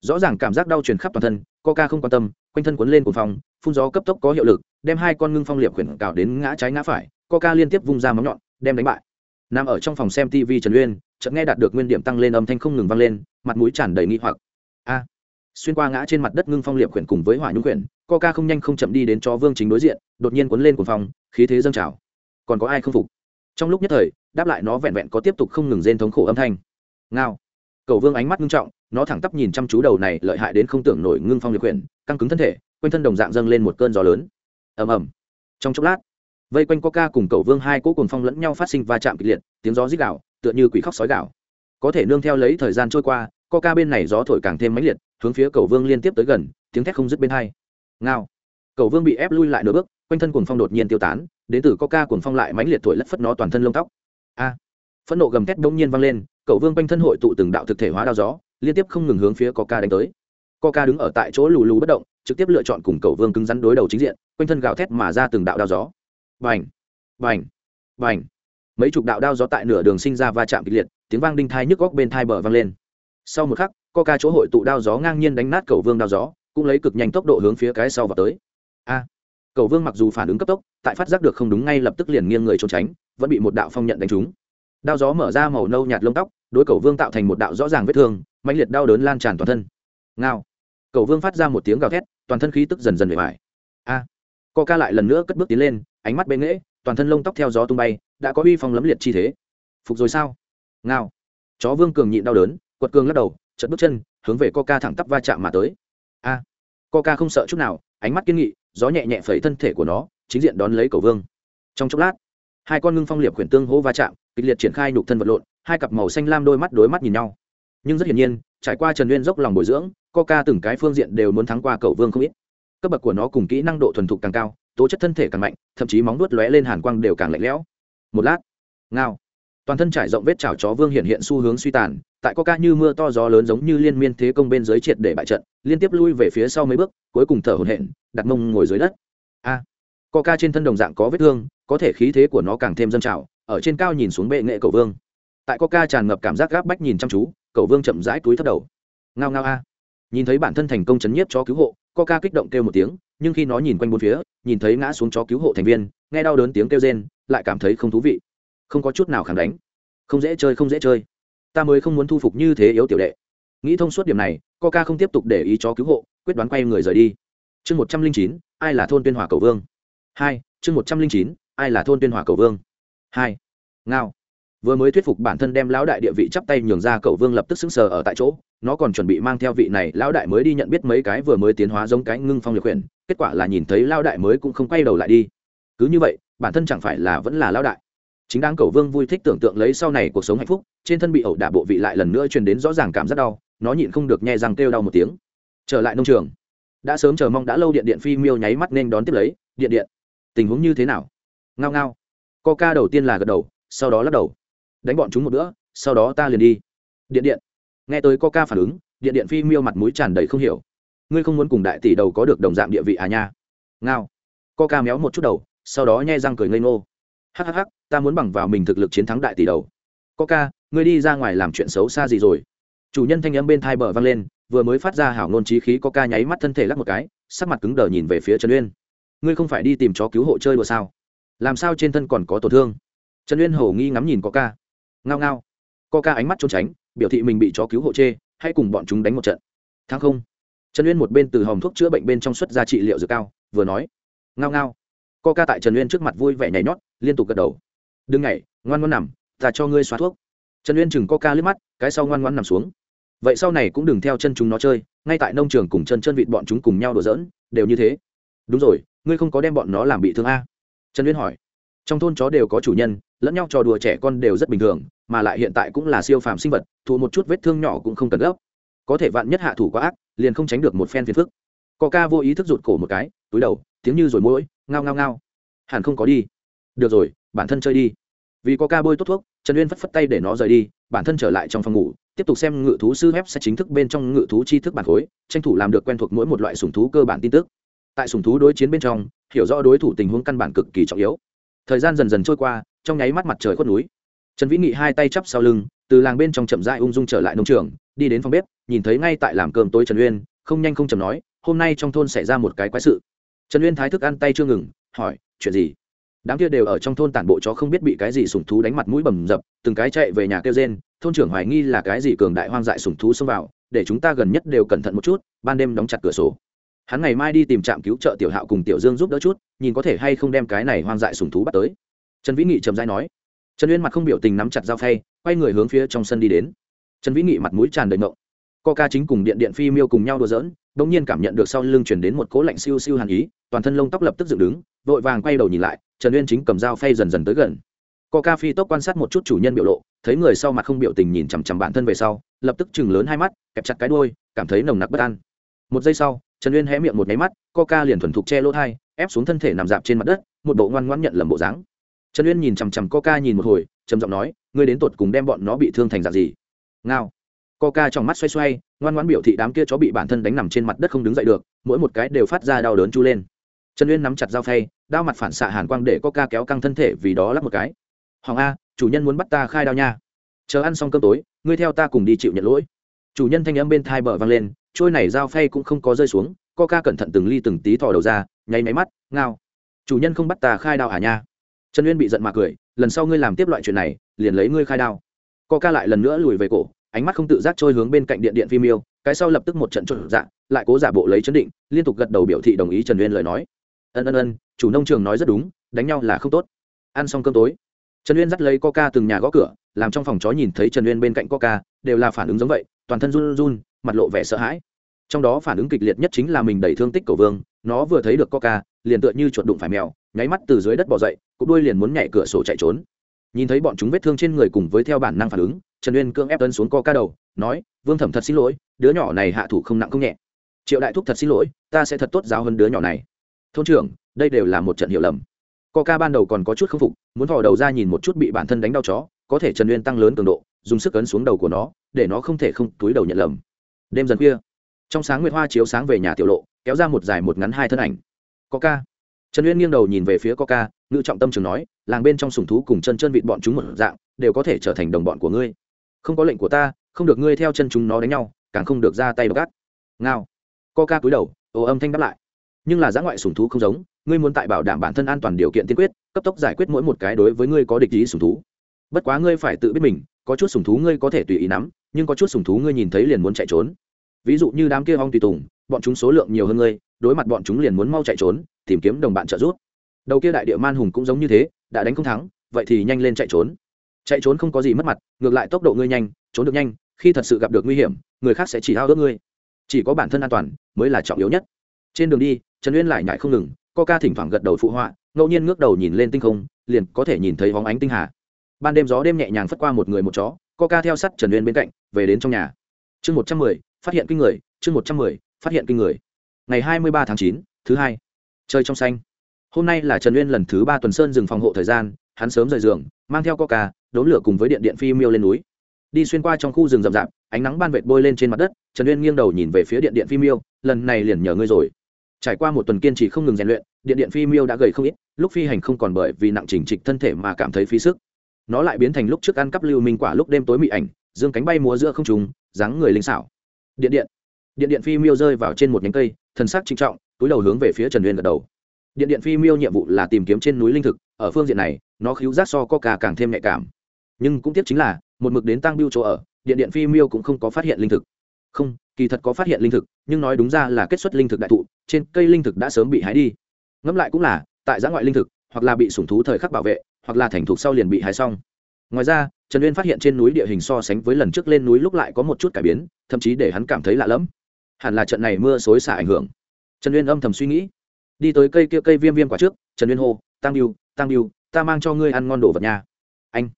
rõ ràng cảm giác đau truyền khắp toàn thân, coca không quan tâm, quanh thân cuốn lên cuồng phong, phun gió cấp tốc có hiệu lực, đem hai con ngưng phong liệp khuyển cào đến ngã trái ngã phải, coca liên tiếp vung ra móng nhọn, đem đánh bại. Nằm ở trong phòng xem tv trần uyên, chợt nghe đạt được nguyên điểm tăng lên âm thanh không ngừng vang lên, mặt mũi tràn đầy nghi hoặc. A! Xuyên qua ngã trên mặt đất ngưng phong liệp khuyển cùng với hỏa nhung quyển coca không nhanh không chậm đi đến cho vương chính đối diện, đột nhiên cuốn lên cuồng phong, khí thế dâng trào. Còn có ai không phục? Trong lúc nhất thời, đáp lại nó vẹn vẹn có tiếp tục không ngừng rên thống khổ âm thanh. Ngao! Cầu vương ánh mắt ngưng trọng, nó thẳng tắp nhìn chăm chú đầu này lợi hại đến không tưởng nổi ngưng phong liệt quyển, căng cứng thân thể, quanh thân đồng dạng dâng lên một cơn gió lớn. Ầm ầm. Trong chốc lát, vây quanh coca cùng cầu vương hai cỗ cùng phong lẫn nhau phát sinh va chạm kịch liệt, tiếng gió rít gạo tựa như quỷ khóc sói gạo có thể nương theo lấy thời gian trôi qua, coca bên này gió thổi càng thêm mãnh liệt, hướng phía cầu vương liên tiếp tới gần, tiếng thét không dứt bên hai. Ngao. Cầu vương bị ép lui lại nửa bước, quanh thân cuồng phong đột nhiên tiêu tán, đến từ coca ca cuồng phong lại mãnh liệt thổi lất phất nó toàn thân lông tóc. A phẫn nộ gầm thét đông nhiên vang lên, cậu vương quanh thân hội tụ từng đạo thực thể hóa đao gió, liên tiếp không ngừng hướng phía coca đánh tới. Coca đứng ở tại chỗ lù lù bất động, trực tiếp lựa chọn cùng cậu vương cứng rắn đối đầu chính diện, quanh thân gào thét mà ra từng đạo đao gió. Vành vành vành mấy chục đạo đao gió tại nửa đường sinh ra va chạm kịch liệt, tiếng vang đinh thai nhức góc bên thai bờ vang lên. Sau một khắc coca chỗ hội tụ đao gió ngang nhiên đánh nát cầu vương đao gió, cũng lấy cực nhanh tốc độ hướng phía cái sau vào tới. A! Cầu vương mặc dù phản ứng cấp tốc, tại phát giác được không đúng ngay lập tức liền nghiêng người trốn tránh, vẫn bị một đạo phong nhận đánh trúng đao gió mở ra màu nâu nhạt lông tóc, đối cầu vương tạo thành một đạo rõ ràng vết thương mạnh liệt đau đớn lan tràn toàn thân. Ngao. Cầu vương phát ra một tiếng gào thét, toàn thân khí tức dần dần về mải a. Co ca lại lần nữa cất bước tiến lên, ánh mắt bệ nghễ, toàn thân lông tóc theo gió tung bay, đã có uy phong lấm liệt chi thế. Phục rồi sao? Ngao. Chó vương cường nhịn đau đớn, quật cường lắc đầu chật bước chân, hướng về co ca thẳng tắp va chạm mà tới. A. Co ca không sợ chút nào, ánh mắt kiên nghị, gió nhẹ nhẹ phẩy thân thể của nó, chính diện đón lấy cầu vương. Trong chốc lát hai con ngưng phong liệp khuyển tương hỗ va chạm, kịch liệt triển khai nhục thân vật lộn, hai cặp màu xanh lam đôi mắt đối mắt nhìn nhau. Nhưng rất hiển nhiên, trải qua trần nguyên dốc lòng bồi dưỡng, coca từng cái phương diện đều muốn thắng qua cầu vương không ít. Cấp bậc của nó cùng kỹ năng độ thuần thục càng cao, tố chất thân thể càng mạnh, thậm chí móng nuốt lóe lên hàn quang đều càng lạnh lẽo. Một lát, ngao, toàn thân trải rộng vết chảo chó vương hiện hiện xu hướng suy tàn, tại coca như mưa to gió lớn giống như liên miên thế công bên dưới triệt để bại trận, liên tiếp lui về phía sau mấy bước, cuối cùng thở hổn hển, đặt mông ngồi dưới đất. A coca trên thân đồng dạng có vết thương, có thể khí thế của nó càng thêm dâng trào, ở trên cao nhìn xuống bệ nghệ cầu vương. Tại coca tràn ngập cảm giác gáp bách nhìn chăm chú cầu vương chậm rãi túi thấp đầu. Ngao ngao a. Nhìn thấy bản thân thành công chấn nhiếp chó cứu hộ coca kích động kêu một tiếng, nhưng khi nó nhìn quanh bốn phía, nhìn thấy ngã xuống chó cứu hộ thành viên, nghe đau đớn tiếng kêu rên, lại cảm thấy không thú vị. Không có chút nào kháng đánh. Không dễ chơi, không dễ chơi. Ta mới không muốn thu phục như thế yếu tiểu đệ. Nghĩ thông suốt điểm này coca không tiếp tục để ý chó cứu hộ, quyết đoán quay người rời đi. Chương một trăm linh chín, ai là thôn tuyên hòa cầu vương? Hai, chương một trăm linh chín, ai là thôn tuyên hòa cầu vương? Hai, ngao. Vừa mới thuyết phục bản thân đem lão đại địa vị chắp tay nhường ra, cầu vương lập tức xứng sờ ở tại chỗ. Nó còn chuẩn bị mang theo vị này, lão đại mới đi nhận biết mấy cái vừa mới tiến hóa giống cái ngưng phong liệt quyền kết quả là nhìn thấy lão đại mới cũng không quay đầu lại đi. Cứ như vậy, bản thân chẳng phải là vẫn là lão đại. Chính đáng cầu vương vui thích tưởng tượng lấy sau này cuộc sống hạnh phúc, trên thân bị ẩu đả bộ vị lại lần nữa truyền đến rõ ràng cảm giác đau. Nó nhịn không được nhẹ răng kêu đau một tiếng. Trở lại nông trường. Đã sớm chờ mong đã lâu, điện điện phi miêu nháy mắt nên đón tiếp lấy. Điện điện tình huống như thế nào? Ngao ngao. Ca đầu tiên là gật đầu, sau đó lắc đầu. Đánh bọn chúng một bữa, sau đó ta liền đi. Điện điện. Nghe tới ca phản ứng, điện điện phi miêu mặt mũi tràn đầy không hiểu. Ngươi không muốn cùng đại tỷ đầu có được đồng dạng địa vị à nha? Ngao. Ca méo một chút đầu, sau đó nhai răng cười ngây ngô. Hhh ta muốn bằng vào mình thực lực chiến thắng đại tỷ đầu. Ca ngươi đi ra ngoài làm chuyện xấu xa gì rồi? Chủ nhân thanh âm bên thai bờ vang lên, vừa mới phát ra hảo ngôn trí khí có ca nháy mắt thân thể lắc một cái, sắc mặt cứng đờ nhìn về phía trần uyên ngươi không phải đi tìm chó cứu hộ chơi đùa sao? Làm sao trên thân còn có tổn thương? Trần uyên hầu nghi ngắm nhìn có ca ngao ngao. Có ca ánh mắt trốn tránh, biểu thị mình bị chó cứu hộ chê hãy cùng bọn chúng đánh một trận. Thắng không? Trần uyên một bên từ hòm thuốc chữa bệnh bên trong xuất ra trị liệu dược cao, vừa nói. Ngao ngao. Co ca tại trần uyên trước mặt vui vẻ nhảy nhót, liên tục gật đầu. Đừng nhảy, ngoan ngoan nằm, ta cho ngươi xóa thuốc. Trần uyên chừng co ca lướt mắt, cái sau ngoan ngoan nằm xuống. Vậy sau này cũng đừng theo chân chúng nó chơi, ngay tại nông trường cùng chân chân vịt bọn chúng cùng nhau đùa giỡn, đều như thế. Đúng rồi ngươi không có đem bọn nó làm bị thương a? Trần Liên hỏi. Trong thôn chó đều có chủ nhân, lẫn nhau trò đùa trẻ con đều rất bình thường, mà lại hiện tại cũng là siêu phàm sinh vật, thụ một chút vết thương nhỏ cũng không cần gấp. Có thể vạn nhất hạ thủ quá ác, liền không tránh được một phen phiền phức. Co ca vô ý thức rụt cổ một cái, túi đầu, tiếng như rồi mũi, ngao ngao ngao. Hẳn không có đi. Được rồi, bản thân chơi đi. Vì có ca bôi tốt thuốc, trần uyên phất phất tay để nó rời đi, bản thân trở lại trong phòng ngủ, tiếp tục xem ngự thú sư web sẽ chính thức bên trong ngự thú tri thức bản khối, tranh thủ làm được quen thuộc mỗi một loại sùng thú cơ bản tin tức tại sùng thú đối chiến bên trong, hiểu rõ đối thủ tình huống căn bản cực kỳ trọng yếu. Thời gian dần dần trôi qua, trong nháy mắt mặt trời khuất núi. Trần vĩ nghị hai tay chắp sau lưng, từ làng bên trong chậm dại ung dung trở lại nông trường, đi đến phòng bếp, nhìn thấy ngay tại làm cơm tối trần uyên, không nhanh không chầm nói, hôm nay trong thôn xảy ra một cái quái sự. Trần uyên thái thức ăn tay chưa ngừng, hỏi, chuyện gì? Đám kia đều ở trong thôn tản bộ chó không biết bị cái gì sùng thú đánh mặt mũi bầm dập, từng cái chạy về nhà kêu rên, thôn trưởng hoài nghi là cái gì cường đại hoang dại sùng thú xông vào, để chúng ta gần nhất đều cẩn thận một chút, ban đêm đóng chặt cửa sổ hắn ngày mai đi tìm trạm cứu trợ tiểu hạo cùng tiểu dương giúp đỡ chút, nhìn có thể hay không đem cái này hoang dại sùng thú bắt tới. Trần vĩ nghị trầm dai nói. Trần uyên mặt không biểu tình nắm chặt dao phay, quay người hướng phía trong sân đi đến. Trần vĩ nghị mặt mũi tràn đầy mộng co ca chính cùng điện điện phi miêu cùng nhau đùa giỡn đ ỗ n g nhiên cảm nhận được sau lưng chuyển đến một cố lạnh siêu siêu hàn ý, toàn thân lông tóc lập tức dựng đứng, vội vàng quay đầu nhìn lại, trần uyên chính cầm dao phay dần dần tới gần. Co ca phi tốc quan sát một chút chủ nhân biểu lộ, thấy người sau mặt không biểu tình nhìn chằm chằm bản thân về sau, lập tức chừng lớn hai mắt, kẹp chặt cái đôi cảm thấy nồng nặc bất an. Một giây sau trần uyên hé miệng một nháy mắt, coca liền thuần thục che lỗ thai, ép xuống thân thể nằm dạp trên mặt đất, một bộ ngoan ngoãn nhận lầm bộ dáng. Trần uyên nhìn chằm chằm coca nhìn một hồi, trầm giọng nói, ngươi đến tột cùng đem bọn nó bị thương thành dạng gì? Ngao. Coca trong mắt xoay xoay, ngoan ngoãn biểu thị đám kia chó bị bản thân đánh nằm trên mặt đất không đứng dậy được, mỗi một cái đều phát ra đau đớn chu lên. Trần uyên nắm chặt dao phay, đao mặt phản xạ hàn quang để coca kéo căng thân thể vì đó lắp một cái. Hoàng a, chủ nhân muốn bắt ta khai đao nha. Chờ ăn xong cơm tối, ngươi theo ta cùng đi chịu nhận lỗi chủ nhân thanh âm bên thai bờ vang lên, trôi này dao phay cũng không có rơi xuống, coca cẩn thận từng ly từng tí thò đầu ra, nháy máy mắt, ngao. Chủ nhân không bắt ta khai đao à nha? Trần uyên bị giận mà cười, lần sau ngươi làm tiếp loại chuyện này, liền lấy ngươi khai đao. Coca lại lần nữa lùi về cổ, ánh mắt không tự giác trôi hướng bên cạnh điện điện phim yêu cái sau lập tức một trận trộn dạ lại cố giả bộ lấy chấn định, liên tục gật đầu biểu thị đồng ý trần uyên lời nói. Ân ân ân, chủ nông trường nói rất đúng, đánh nhau là không tốt. Ăn xong cơm tối, trần uyên dắt lấy coca từng nhà gõ cửa, làm trong phòng chó nhìn thấy trần uyên bên cạnh coca, đều là phản ứng giống vậy toàn thân run run, mặt lộ vẻ sợ hãi. Trong đó phản ứng kịch liệt nhất chính là mình đẩy thương tích cầu vương, nó vừa thấy được coca, liền tựa như chuột đụng phải mèo, nháy mắt từ dưới đất bỏ dậy cục đuôi liền muốn nhảy cửa sổ chạy trốn. Nhìn thấy bọn chúng vết thương trên người cùng với theo bản năng phản ứng, trần uyên cưỡng ép tân xuống coca đầu, nói, vương thẩm thật xin lỗi, đứa nhỏ này hạ thủ không nặng không nhẹ. Triệu đại thúc thật xin lỗi, ta sẽ thật tốt giáo hơn đứa nhỏ này. Thôn trưởng, đây đều là một trận hiểu lầm. Coca ban đầu còn có chút k phục, muốn thò đầu ra nhìn một chút bị bản thân đánh đau chó, có thể trần uyên tăng lớn cường độ dùng sức ấn xuống đầu của nó, để nó không thể không túi đầu nhận lầm. Đêm dần khuya, trong sáng nguyệt hoa chiếu sáng về nhà tiểu lộ, kéo ra một dài một ngắn hai thân ảnh. Coca trần uyên nghiêng đầu nhìn về phía coca ngự trọng tâm trường nói, làng bên trong sùng thú cùng chân chân vịt bọn chúng một dạng, đều có thể trở thành đồng bọn của ngươi. Không có lệnh của ta, không được ngươi theo chân chúng nó đánh nhau, càng không được ra tay gắt. Ngao. Coca cúi đầu ồ âm thanh đáp lại. Nhưng là giã ngoại sùng thú không giống, ngươi muốn tại bảo đảm bản thân an toàn điều kiện tiên quyết, cấp tốc giải quyết mỗi một cái đối với ngươi có địch ý sùng thú. Bất quá ngươi phải tự biết mình có chút sùng thú ngươi có thể tùy ý nắm, nhưng có chút sùng thú ngươi nhìn thấy liền muốn chạy trốn. Ví dụ như đám kia hong tùy tùng, bọn chúng số lượng nhiều hơn ngươi, đối mặt bọn chúng liền muốn mau chạy trốn, tìm kiếm đồng bạn trợ giúp. Đầu kia đại địa man hùng cũng giống như thế, đã đánh không thắng, vậy thì nhanh lên chạy trốn. Chạy trốn không có gì mất mặt, ngược lại tốc độ ngươi nhanh, trốn được nhanh, khi thật sự gặp được nguy hiểm, người khác sẽ chỉ hao ước ngươi. Chỉ có bản thân an toàn mới là trọng yếu nhất. Trên đường đi, trần uyên lại nhại không ngừng co ca thỉnh thoảng gật đầu phụ họa, ngẫu nhiên ngước đầu nhìn lên tinh không, liền có thể nhìn thấy hóng ánh tinh hà ban đêm gió đêm nhẹ nhàng phất qua một người một chó ca theo sắt trần uyên bên cạnh, về đến trong nhà. Chương một trăm mười, phát hiện kinh người, chương một trăm mười, phát hiện kinh người. Ngày hai mươi ba tháng chín, thứ hai. Chơi trong xanh. Hôm nay là trần uyên lần thứ ba tuần sơn dừng phòng hộ thời gian, hắn sớm rời giường, mang theo coca đốn lửa cùng với điện điện phi miêu lên núi. Đi xuyên qua trong khu rừng rậm rạp, ánh nắng ban vệt bôi lên trên mặt đất, trần uyên nghiêng đầu nhìn về phía điện điện phi miêu, lần này liền nhờ ngươi rồi. Trải qua một tuần kiên trì không ngừng rèn luyện, điện điện phi miêu đã gầy không ít, lúc phi hành không còn bởi vì nặng chỉnh trịch thân thể mà cảm thấy phí sức nó lại biến thành lúc trước ăn cắp lưu minh quả lúc đêm tối mị ảnh, dương cánh bay múa giữa không trùng dáng người linh xảo. Điện điện. Điện điện phi miêu rơi vào trên một nhánh cây, thần sắc trinh trọng, túi đầu hướng về phía trần uyên gật đầu. Điện điện phi miêu nhiệm vụ là tìm kiếm trên núi linh thực, ở phương diện này, nó khíu giác so coca càng thêm nhạy cảm. Nhưng cũng tiếp chính là, một mực đến tăng biêu chỗ ở, điện điện phi miêu cũng không có phát hiện linh thực. Không, kỳ thật có phát hiện linh thực, nhưng nói đúng ra là kết xuất linh thực đại thụ, trên cây linh thực đã sớm bị hái đi. Ngẫm lại cũng là, tại giã ngoại linh thực, hoặc là bị sủng thú thời khắc bảo vệ hoặc là thành thục sau liền bị hái xong. Ngoài ra, trần uyên phát hiện trên núi địa hình so sánh với lần trước lên núi lúc lại có một chút cải biến, thậm chí để hắn cảm thấy lạ lẫm. Hẳn là trận này mưa xối xả ảnh hưởng. Trần uyên âm thầm suy nghĩ. Đi tới cây kia cây viêm viêm quả trước, trần uyên hô tăng biêu tăng biêu ta mang cho ngươi ăn ngon đồ vật nha. Anh.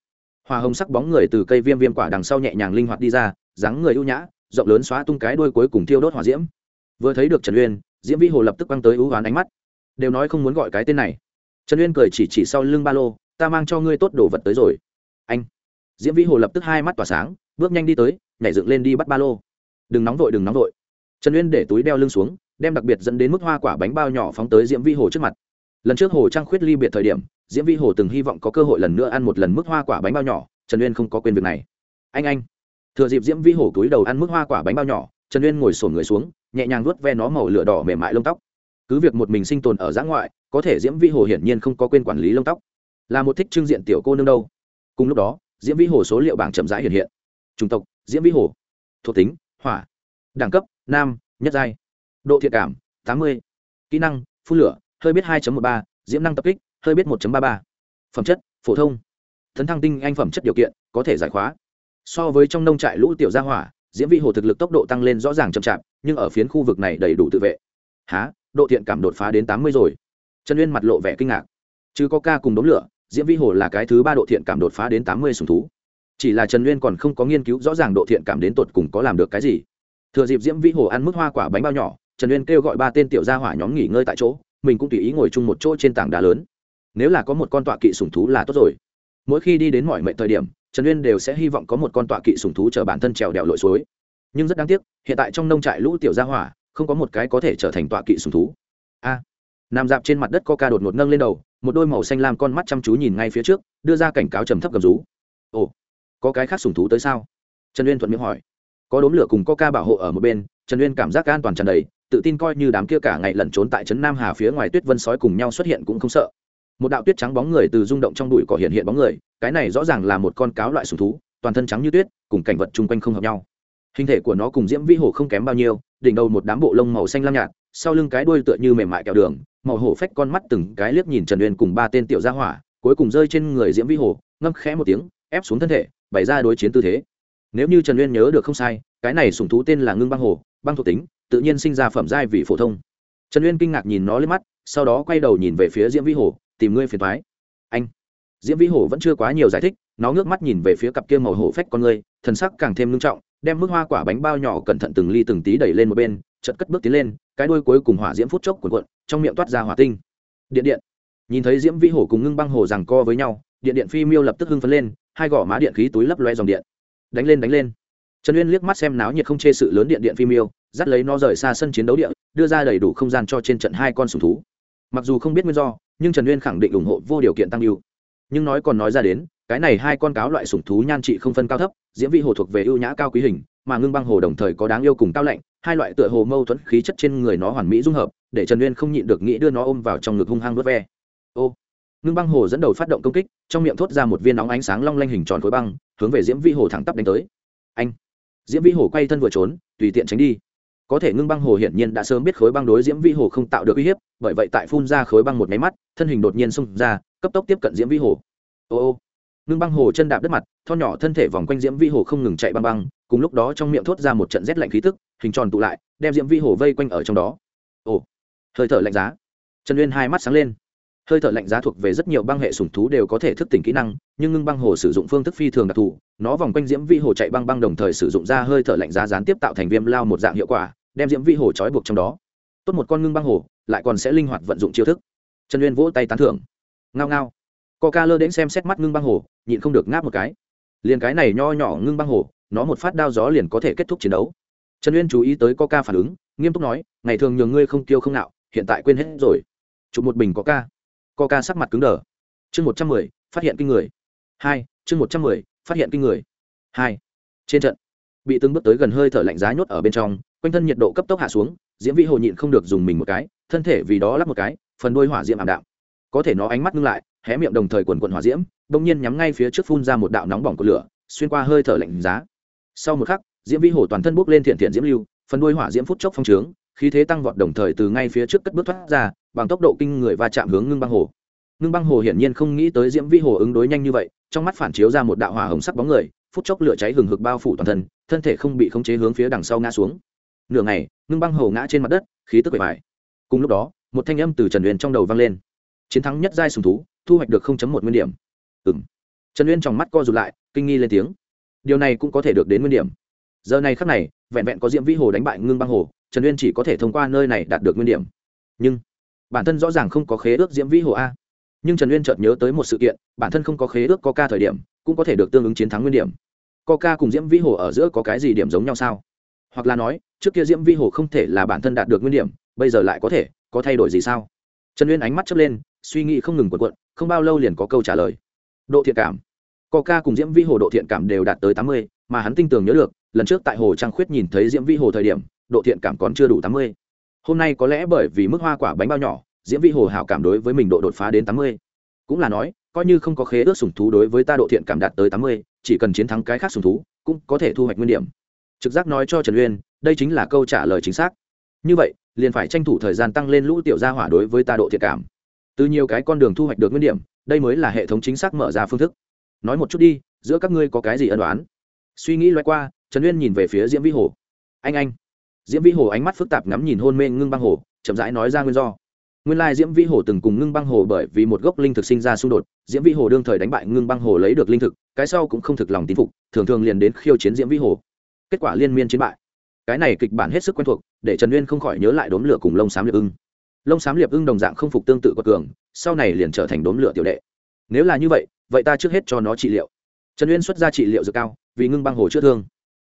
Hoa hồng sắc bóng người từ cây viêm viêm quả đằng sau nhẹ nhàng linh hoạt đi ra, dáng người ưu nhã, rộng lớn xóa tung cái đuôi cuối cùng thiêu đốt hỏa diễm. Vừa thấy được trần uyên, diễm vi hồ lập tức quăng tới ưu hoán ánh mắt. Đều nói không muốn gọi cái tên này. Trần uyên cười chỉ chỉ sau lưng ba lô ta mang cho ngươi tốt đồ vật tới rồi. Anh. Diễm vi hồ lập tức hai mắt tỏa sáng, bước nhanh đi tới, nhảy dựng lên đi bắt ba lô. Đừng nóng vội, đừng nóng vội. Trần uyên để túi đeo lưng xuống, đem đặc biệt dẫn đến mức hoa quả bánh bao nhỏ phóng tới diễm vi hồ trước mặt. Lần trước hồ trang khuyết ly biệt thời điểm, diễm vi hồ từng hy vọng có cơ hội lần nữa ăn một lần mức hoa quả bánh bao nhỏ, trần uyên không có quên việc này. Anh anh. Thừa dịp diễm vi hồ túi đầu ăn mức hoa quả bánh bao nhỏ, trần uyên ngồi sổn người xuống, nhẹ nhàng vuốt ve nó màu lửa đỏ mềm mại lông tóc. Cứ việc một mình sinh tồn ở giã ngoại, có thể diễm vi hồ hiển nhiên không có quên quản lý lông tóc là một thích trưng diện tiểu cô nương đâu. Cùng lúc đó, diễm vi hồ số liệu bảng chậm rãi hiện hiện. Chủng tộc, diễm vi hồ. Thuộc tính, hỏa. Đẳng cấp, nam, nhất giai. Độ thiện cảm, tám mươi. Kỹ năng, phun lửa, hơi biết hai một ba. Diễm năng tập kích, hơi biết một ba ba. Phẩm chất, phổ thông. Thấn thăng tinh anh phẩm chất điều kiện, có thể giải khóa. So với trong nông trại lũ tiểu gia hỏa, diễm vị hồ thực lực tốc độ tăng lên rõ ràng chậm chạp, nhưng ở phiến khu vực này đầy đủ tự vệ. Há độ thiện cảm đột phá đến tám mươi rồi. Trần uyên mặt lộ vẻ kinh ngạc. Chứ có ca cùng đống lửa diễm vi hồ là cái thứ ba độ thiện cảm đột phá đến tám mươi sùng thú. Chỉ là trần nguyên còn không có nghiên cứu rõ ràng độ thiện cảm đến tột cùng có làm được cái gì. Thừa dịp diễm vĩ hồ ăn mức hoa quả bánh bao nhỏ, trần nguyên kêu gọi ba tên tiểu gia hỏa nhóm nghỉ ngơi tại chỗ, mình cũng tùy ý ngồi chung một chỗ trên tảng đá lớn. Nếu là có một con tọa kỵ sùng thú là tốt rồi. Mỗi khi đi đến mọi mệnh thời điểm, trần uyên đều sẽ hy vọng có một con tọa kỵ sùng thú chở bản thân trèo đèo lội suối. Nhưng rất đáng tiếc, hiện tại trong nông trại lũ tiểu gia hỏa, không có một cái có thể trở thành tọa kỵ sùng thú. A, nằm dạp trên mặt đất coca đột ngột nâng lên đầu một đôi màu xanh lam con mắt chăm chú nhìn ngay phía trước, đưa ra cảnh cáo trầm thấp gầm rú. Ồ, có cái khác sùng thú tới sao? Trần uyên thuận miệng hỏi. Có đốm lửa cùng coca bảo hộ ở một bên, trần uyên cảm giác an toàn tràn đầy, tự tin coi như đám kia cả ngày lẩn trốn tại trấn nam hà phía ngoài tuyết vân sói cùng nhau xuất hiện cũng không sợ. Một đạo tuyết trắng bóng người từ rung động trong bụi cỏ hiện hiện bóng người, cái này rõ ràng là một con cáo loại sùng thú, toàn thân trắng như tuyết, cùng cảnh vật chung quanh không hợp nhau. Hình thể của nó cùng diễm vĩ hồ không kém bao nhiêu, đỉnh đầu một đám bộ lông màu xanh lam nhạt, sau lưng cái đuôi tựa như mềm mại kẹo đường màu hổ phách con mắt từng cái liếc nhìn trần uyên cùng ba tên tiểu gia hỏa cuối cùng rơi trên người diễm vĩ Hồ, ngâm khẽ một tiếng ép xuống thân thể bày ra đối chiến tư thế. Nếu như trần uyên nhớ được không sai cái này sùng thú tên là ngưng băng hồ băng thuộc tính tự nhiên sinh ra phẩm giai vị phổ thông. Trần uyên kinh ngạc nhìn nó lên mắt sau đó quay đầu nhìn về phía diễm vĩ hồ tìm ngươi phiền thoái anh! Diễm vĩ hồ vẫn chưa quá nhiều giải thích nó ngước mắt nhìn về phía cặp kia màu hổ phách con ngươi thần sắc càng thêm nghiêm trọng đem mức hoa quả bánh bao nhỏ cẩn thận từng ly từng tí đẩy lên một bên chật cất bước tiến lên, cái đuôi cuối cùng hỏa diễm phút chốc cuộn cuộn, trong miệng toát ra hỏa tinh. Điện điện. Nhìn thấy diễm vĩ hổ cùng ngưng băng hổ rằng co với nhau, điện điện phi miêu lập tức hưng phấn lên, hai gò má điện khí túi lấp loe dòng điện. Đánh lên đánh lên. Trần uyên liếc mắt xem náo nhiệt không chê sự lớn điện điện phi miêu, dắt lấy nó rời xa sân chiến đấu địa, đưa ra đầy đủ không gian cho trên trận hai con sùng thú. Mặc dù không biết nguyên do, nhưng trần uyên khẳng định ủng hộ vô điều kiện tăng ưu nhưng nói còn nói ra đến, cái này hai con cáo loại sủng thú nhan trị không phân cao thấp, diễm vị hồ thuộc về ưu nhã cao quý hình mà ngưng băng hồ đồng thời có đáng yêu cùng cao lạnh, hai loại tựa hồ mâu thuẫn khí chất trên người nó hoàn mỹ dung hợp, để trần uyên không nhịn được nghĩ đưa nó ôm vào trong ngực hung hăng vớt ve. Ô, ngưng băng hồ dẫn đầu phát động công kích, trong miệng thốt ra một viên nóng ánh sáng long lanh hình tròn khối băng, hướng về diễm vi hồ thẳng tắp đánh tới. Anh, diễm vi hồ quay thân vừa trốn, tùy tiện tránh đi. Có thể ngưng băng hồ hiển nhiên đã sớm biết khối băng đối diễm vi hồ không tạo được uy hiếp, bởi vậy tại phun ra khối băng một máy mắt, thân hình đột nhiên xông ra, cấp tốc tiếp cận diễm vi hồ. Ô ô, ngưng băng hồ chân đạp đất mặt thon nhỏ thân thể vòng quanh diễm vi hồ không ngừng chạy băng băng cùng lúc đó trong miệng thốt ra một trận rét lạnh khí tức, hình tròn tụ lại, đem diễm vi hồ vây quanh ở trong đó. Ồ, hơi thở lạnh giá. Trần uyên hai mắt sáng lên. Hơi thở lạnh giá thuộc về rất nhiều băng hệ sủng thú đều có thể thức tỉnh kỹ năng, nhưng ngưng băng hồ sử dụng phương thức phi thường đặc thù, nó vòng quanh diễm vi hồ chạy băng băng đồng thời sử dụng ra hơi thở lạnh giá gián tiếp tạo thành viêm lao một dạng hiệu quả, đem diễm vi hồ trói buộc trong đó. Tốt một con ngưng băng hồ, lại còn sẽ linh hoạt vận dụng chiêu thức. Trần uyên vỗ tay tán thưởng. Ngao ngao. Co ca lơ đến xem xét mắt ngưng băng hồ, nhịn không được ngáp một cái. Liền cái này nho nhỏ ngưng băng hồ nó một phát đao gió liền có thể kết thúc chiến đấu. Trần uyên chú ý tới Coca phản ứng, nghiêm túc nói, ngày thường nhường ngươi không tiêu không nạo, hiện tại quên hết rồi. Chụp một bình có ca. Ca sắc mặt cứng đờ. Chương một trăm mười, phát hiện kinh người. Hai, chương một trăm mười, phát hiện kinh người. Hai, trên trận, bị từng bước tới gần hơi thở lạnh giá nhốt ở bên trong, quanh thân nhiệt độ cấp tốc hạ xuống, diễm vĩ hồ nhịn không được dùng mình một cái, thân thể vì đó lắp một cái, phần đôi hỏa diễm ảm đạm. Có thể nó ánh mắt ngưng lại, hé miệng đồng thời quần quần hỏa diễm, bỗng nhiên nhắm ngay phía trước phun ra một đạo nóng bỏng của lửa, xuyên qua hơi thở lạnh giá sau một khắc, diễm vĩ hồ toàn thân bốc lên thiện thiện diễm lưu, phần đuôi hỏa diễm phút chốc phong trướng, khí thế tăng vọt đồng thời từ ngay phía trước cất bước thoát ra, bằng tốc độ kinh người va chạm hướng ngưng băng hồ. Ngưng băng hồ hiển nhiên không nghĩ tới diễm vĩ hồ ứng đối nhanh như vậy, trong mắt phản chiếu ra một đạo hỏa hồng sắc bóng người, phút chốc lửa cháy hừng hực bao phủ toàn thân thân thể không bị khống chế hướng phía đằng sau ngã xuống. Nửa ngày, ngưng băng hồ ngã trên mặt đất, khí tức bề bài cùng lúc đó, một thanh âm từ trần uyên trong đầu vang lên. Chiến thắng nhất giai sùng thú, thu hoạch được một nguyên điểm. Ừ m trần uyên trong mắt co rụt lại, kinh nghi lên tiếng điều này cũng có thể được đến nguyên điểm. Giờ này khắc này, vẹn vẹn có diễm vĩ hồ đánh bại ngưng băng hồ, trần uyên chỉ có thể thông qua nơi này đạt được nguyên điểm. Nhưng, bản thân rõ ràng không có khế ước diễm vĩ hồ a. Nhưng trần uyên chợt nhớ tới một sự kiện, bản thân không có khế ước coca ca thời điểm, cũng có thể được tương ứng chiến thắng nguyên điểm. Coca ca cùng diễm vĩ hồ ở giữa có cái gì điểm giống nhau sao? Hoặc là nói, trước kia diễm vĩ hồ không thể là bản thân đạt được nguyên điểm, bây giờ lại có thể, có thay đổi gì sao? Trần uyên ánh mắt chớp lên, suy nghĩ không ngừng quần quận không bao lâu liền có câu trả lời. Độ thiện cảm. Coca cùng Diễm Vĩ Hồ độ thiện cảm đều đạt tới tám mươi, mà hắn tinh tường nhớ được, lần trước tại Hồ Trang Khuyết nhìn thấy Diễm Vĩ Hồ thời điểm, độ thiện cảm còn chưa đủ tám mươi. Hôm nay có lẽ bởi vì mức hoa quả bánh bao nhỏ, Diễm Vĩ Hồ hảo cảm đối với mình độ đột phá đến tám mươi. Cũng là nói, coi như không có khế ước sủng thú đối với ta độ thiện cảm đạt tới tám mươi, chỉ cần chiến thắng cái khác sủng thú, cũng có thể thu hoạch nguyên điểm. Trực giác nói cho Trần Uyên, đây chính là câu trả lời chính xác. Như vậy, liền phải tranh thủ thời gian tăng lên lũ tiểu gia hỏa đối với ta độ thiện cảm. Từ nhiều cái con đường thu hoạch được nguyên điểm, đây mới là hệ thống chính xác mở ra phương thức nói một chút đi, giữa các ngươi có cái gì ân đoán suy nghĩ loay qua, trần uyên nhìn về phía diễm vĩ hồ. Anh anh. Diễm vĩ hồ ánh mắt phức tạp ngắm nhìn hôn mê ngưng băng hồ, chậm rãi nói ra nguyên do. Nguyên lai diễm vĩ hồ từng cùng ngưng băng hồ bởi vì một gốc linh thực sinh ra xung đột, diễm vĩ hồ đương thời đánh bại ngưng băng hồ lấy được linh thực, cái sau cũng không thực lòng tín phục, thường thường liền đến khiêu chiến diễm vĩ hồ. Kết quả liên miên chiến bại. Cái này kịch bản hết sức quen thuộc, để trần uyên không khỏi nhớ lại đốm lửa cùng lông xám liệp ưng. Lông xám liệp ưng đồng dạng không phục tương tự của cường, sau này liền trở thành đốm lửa tiểu đệ. Nếu là như vậy vậy ta trước hết cho nó trị liệu. Trần uyên xuất ra trị liệu dược cao, vì ngưng băng hồ chữa thương.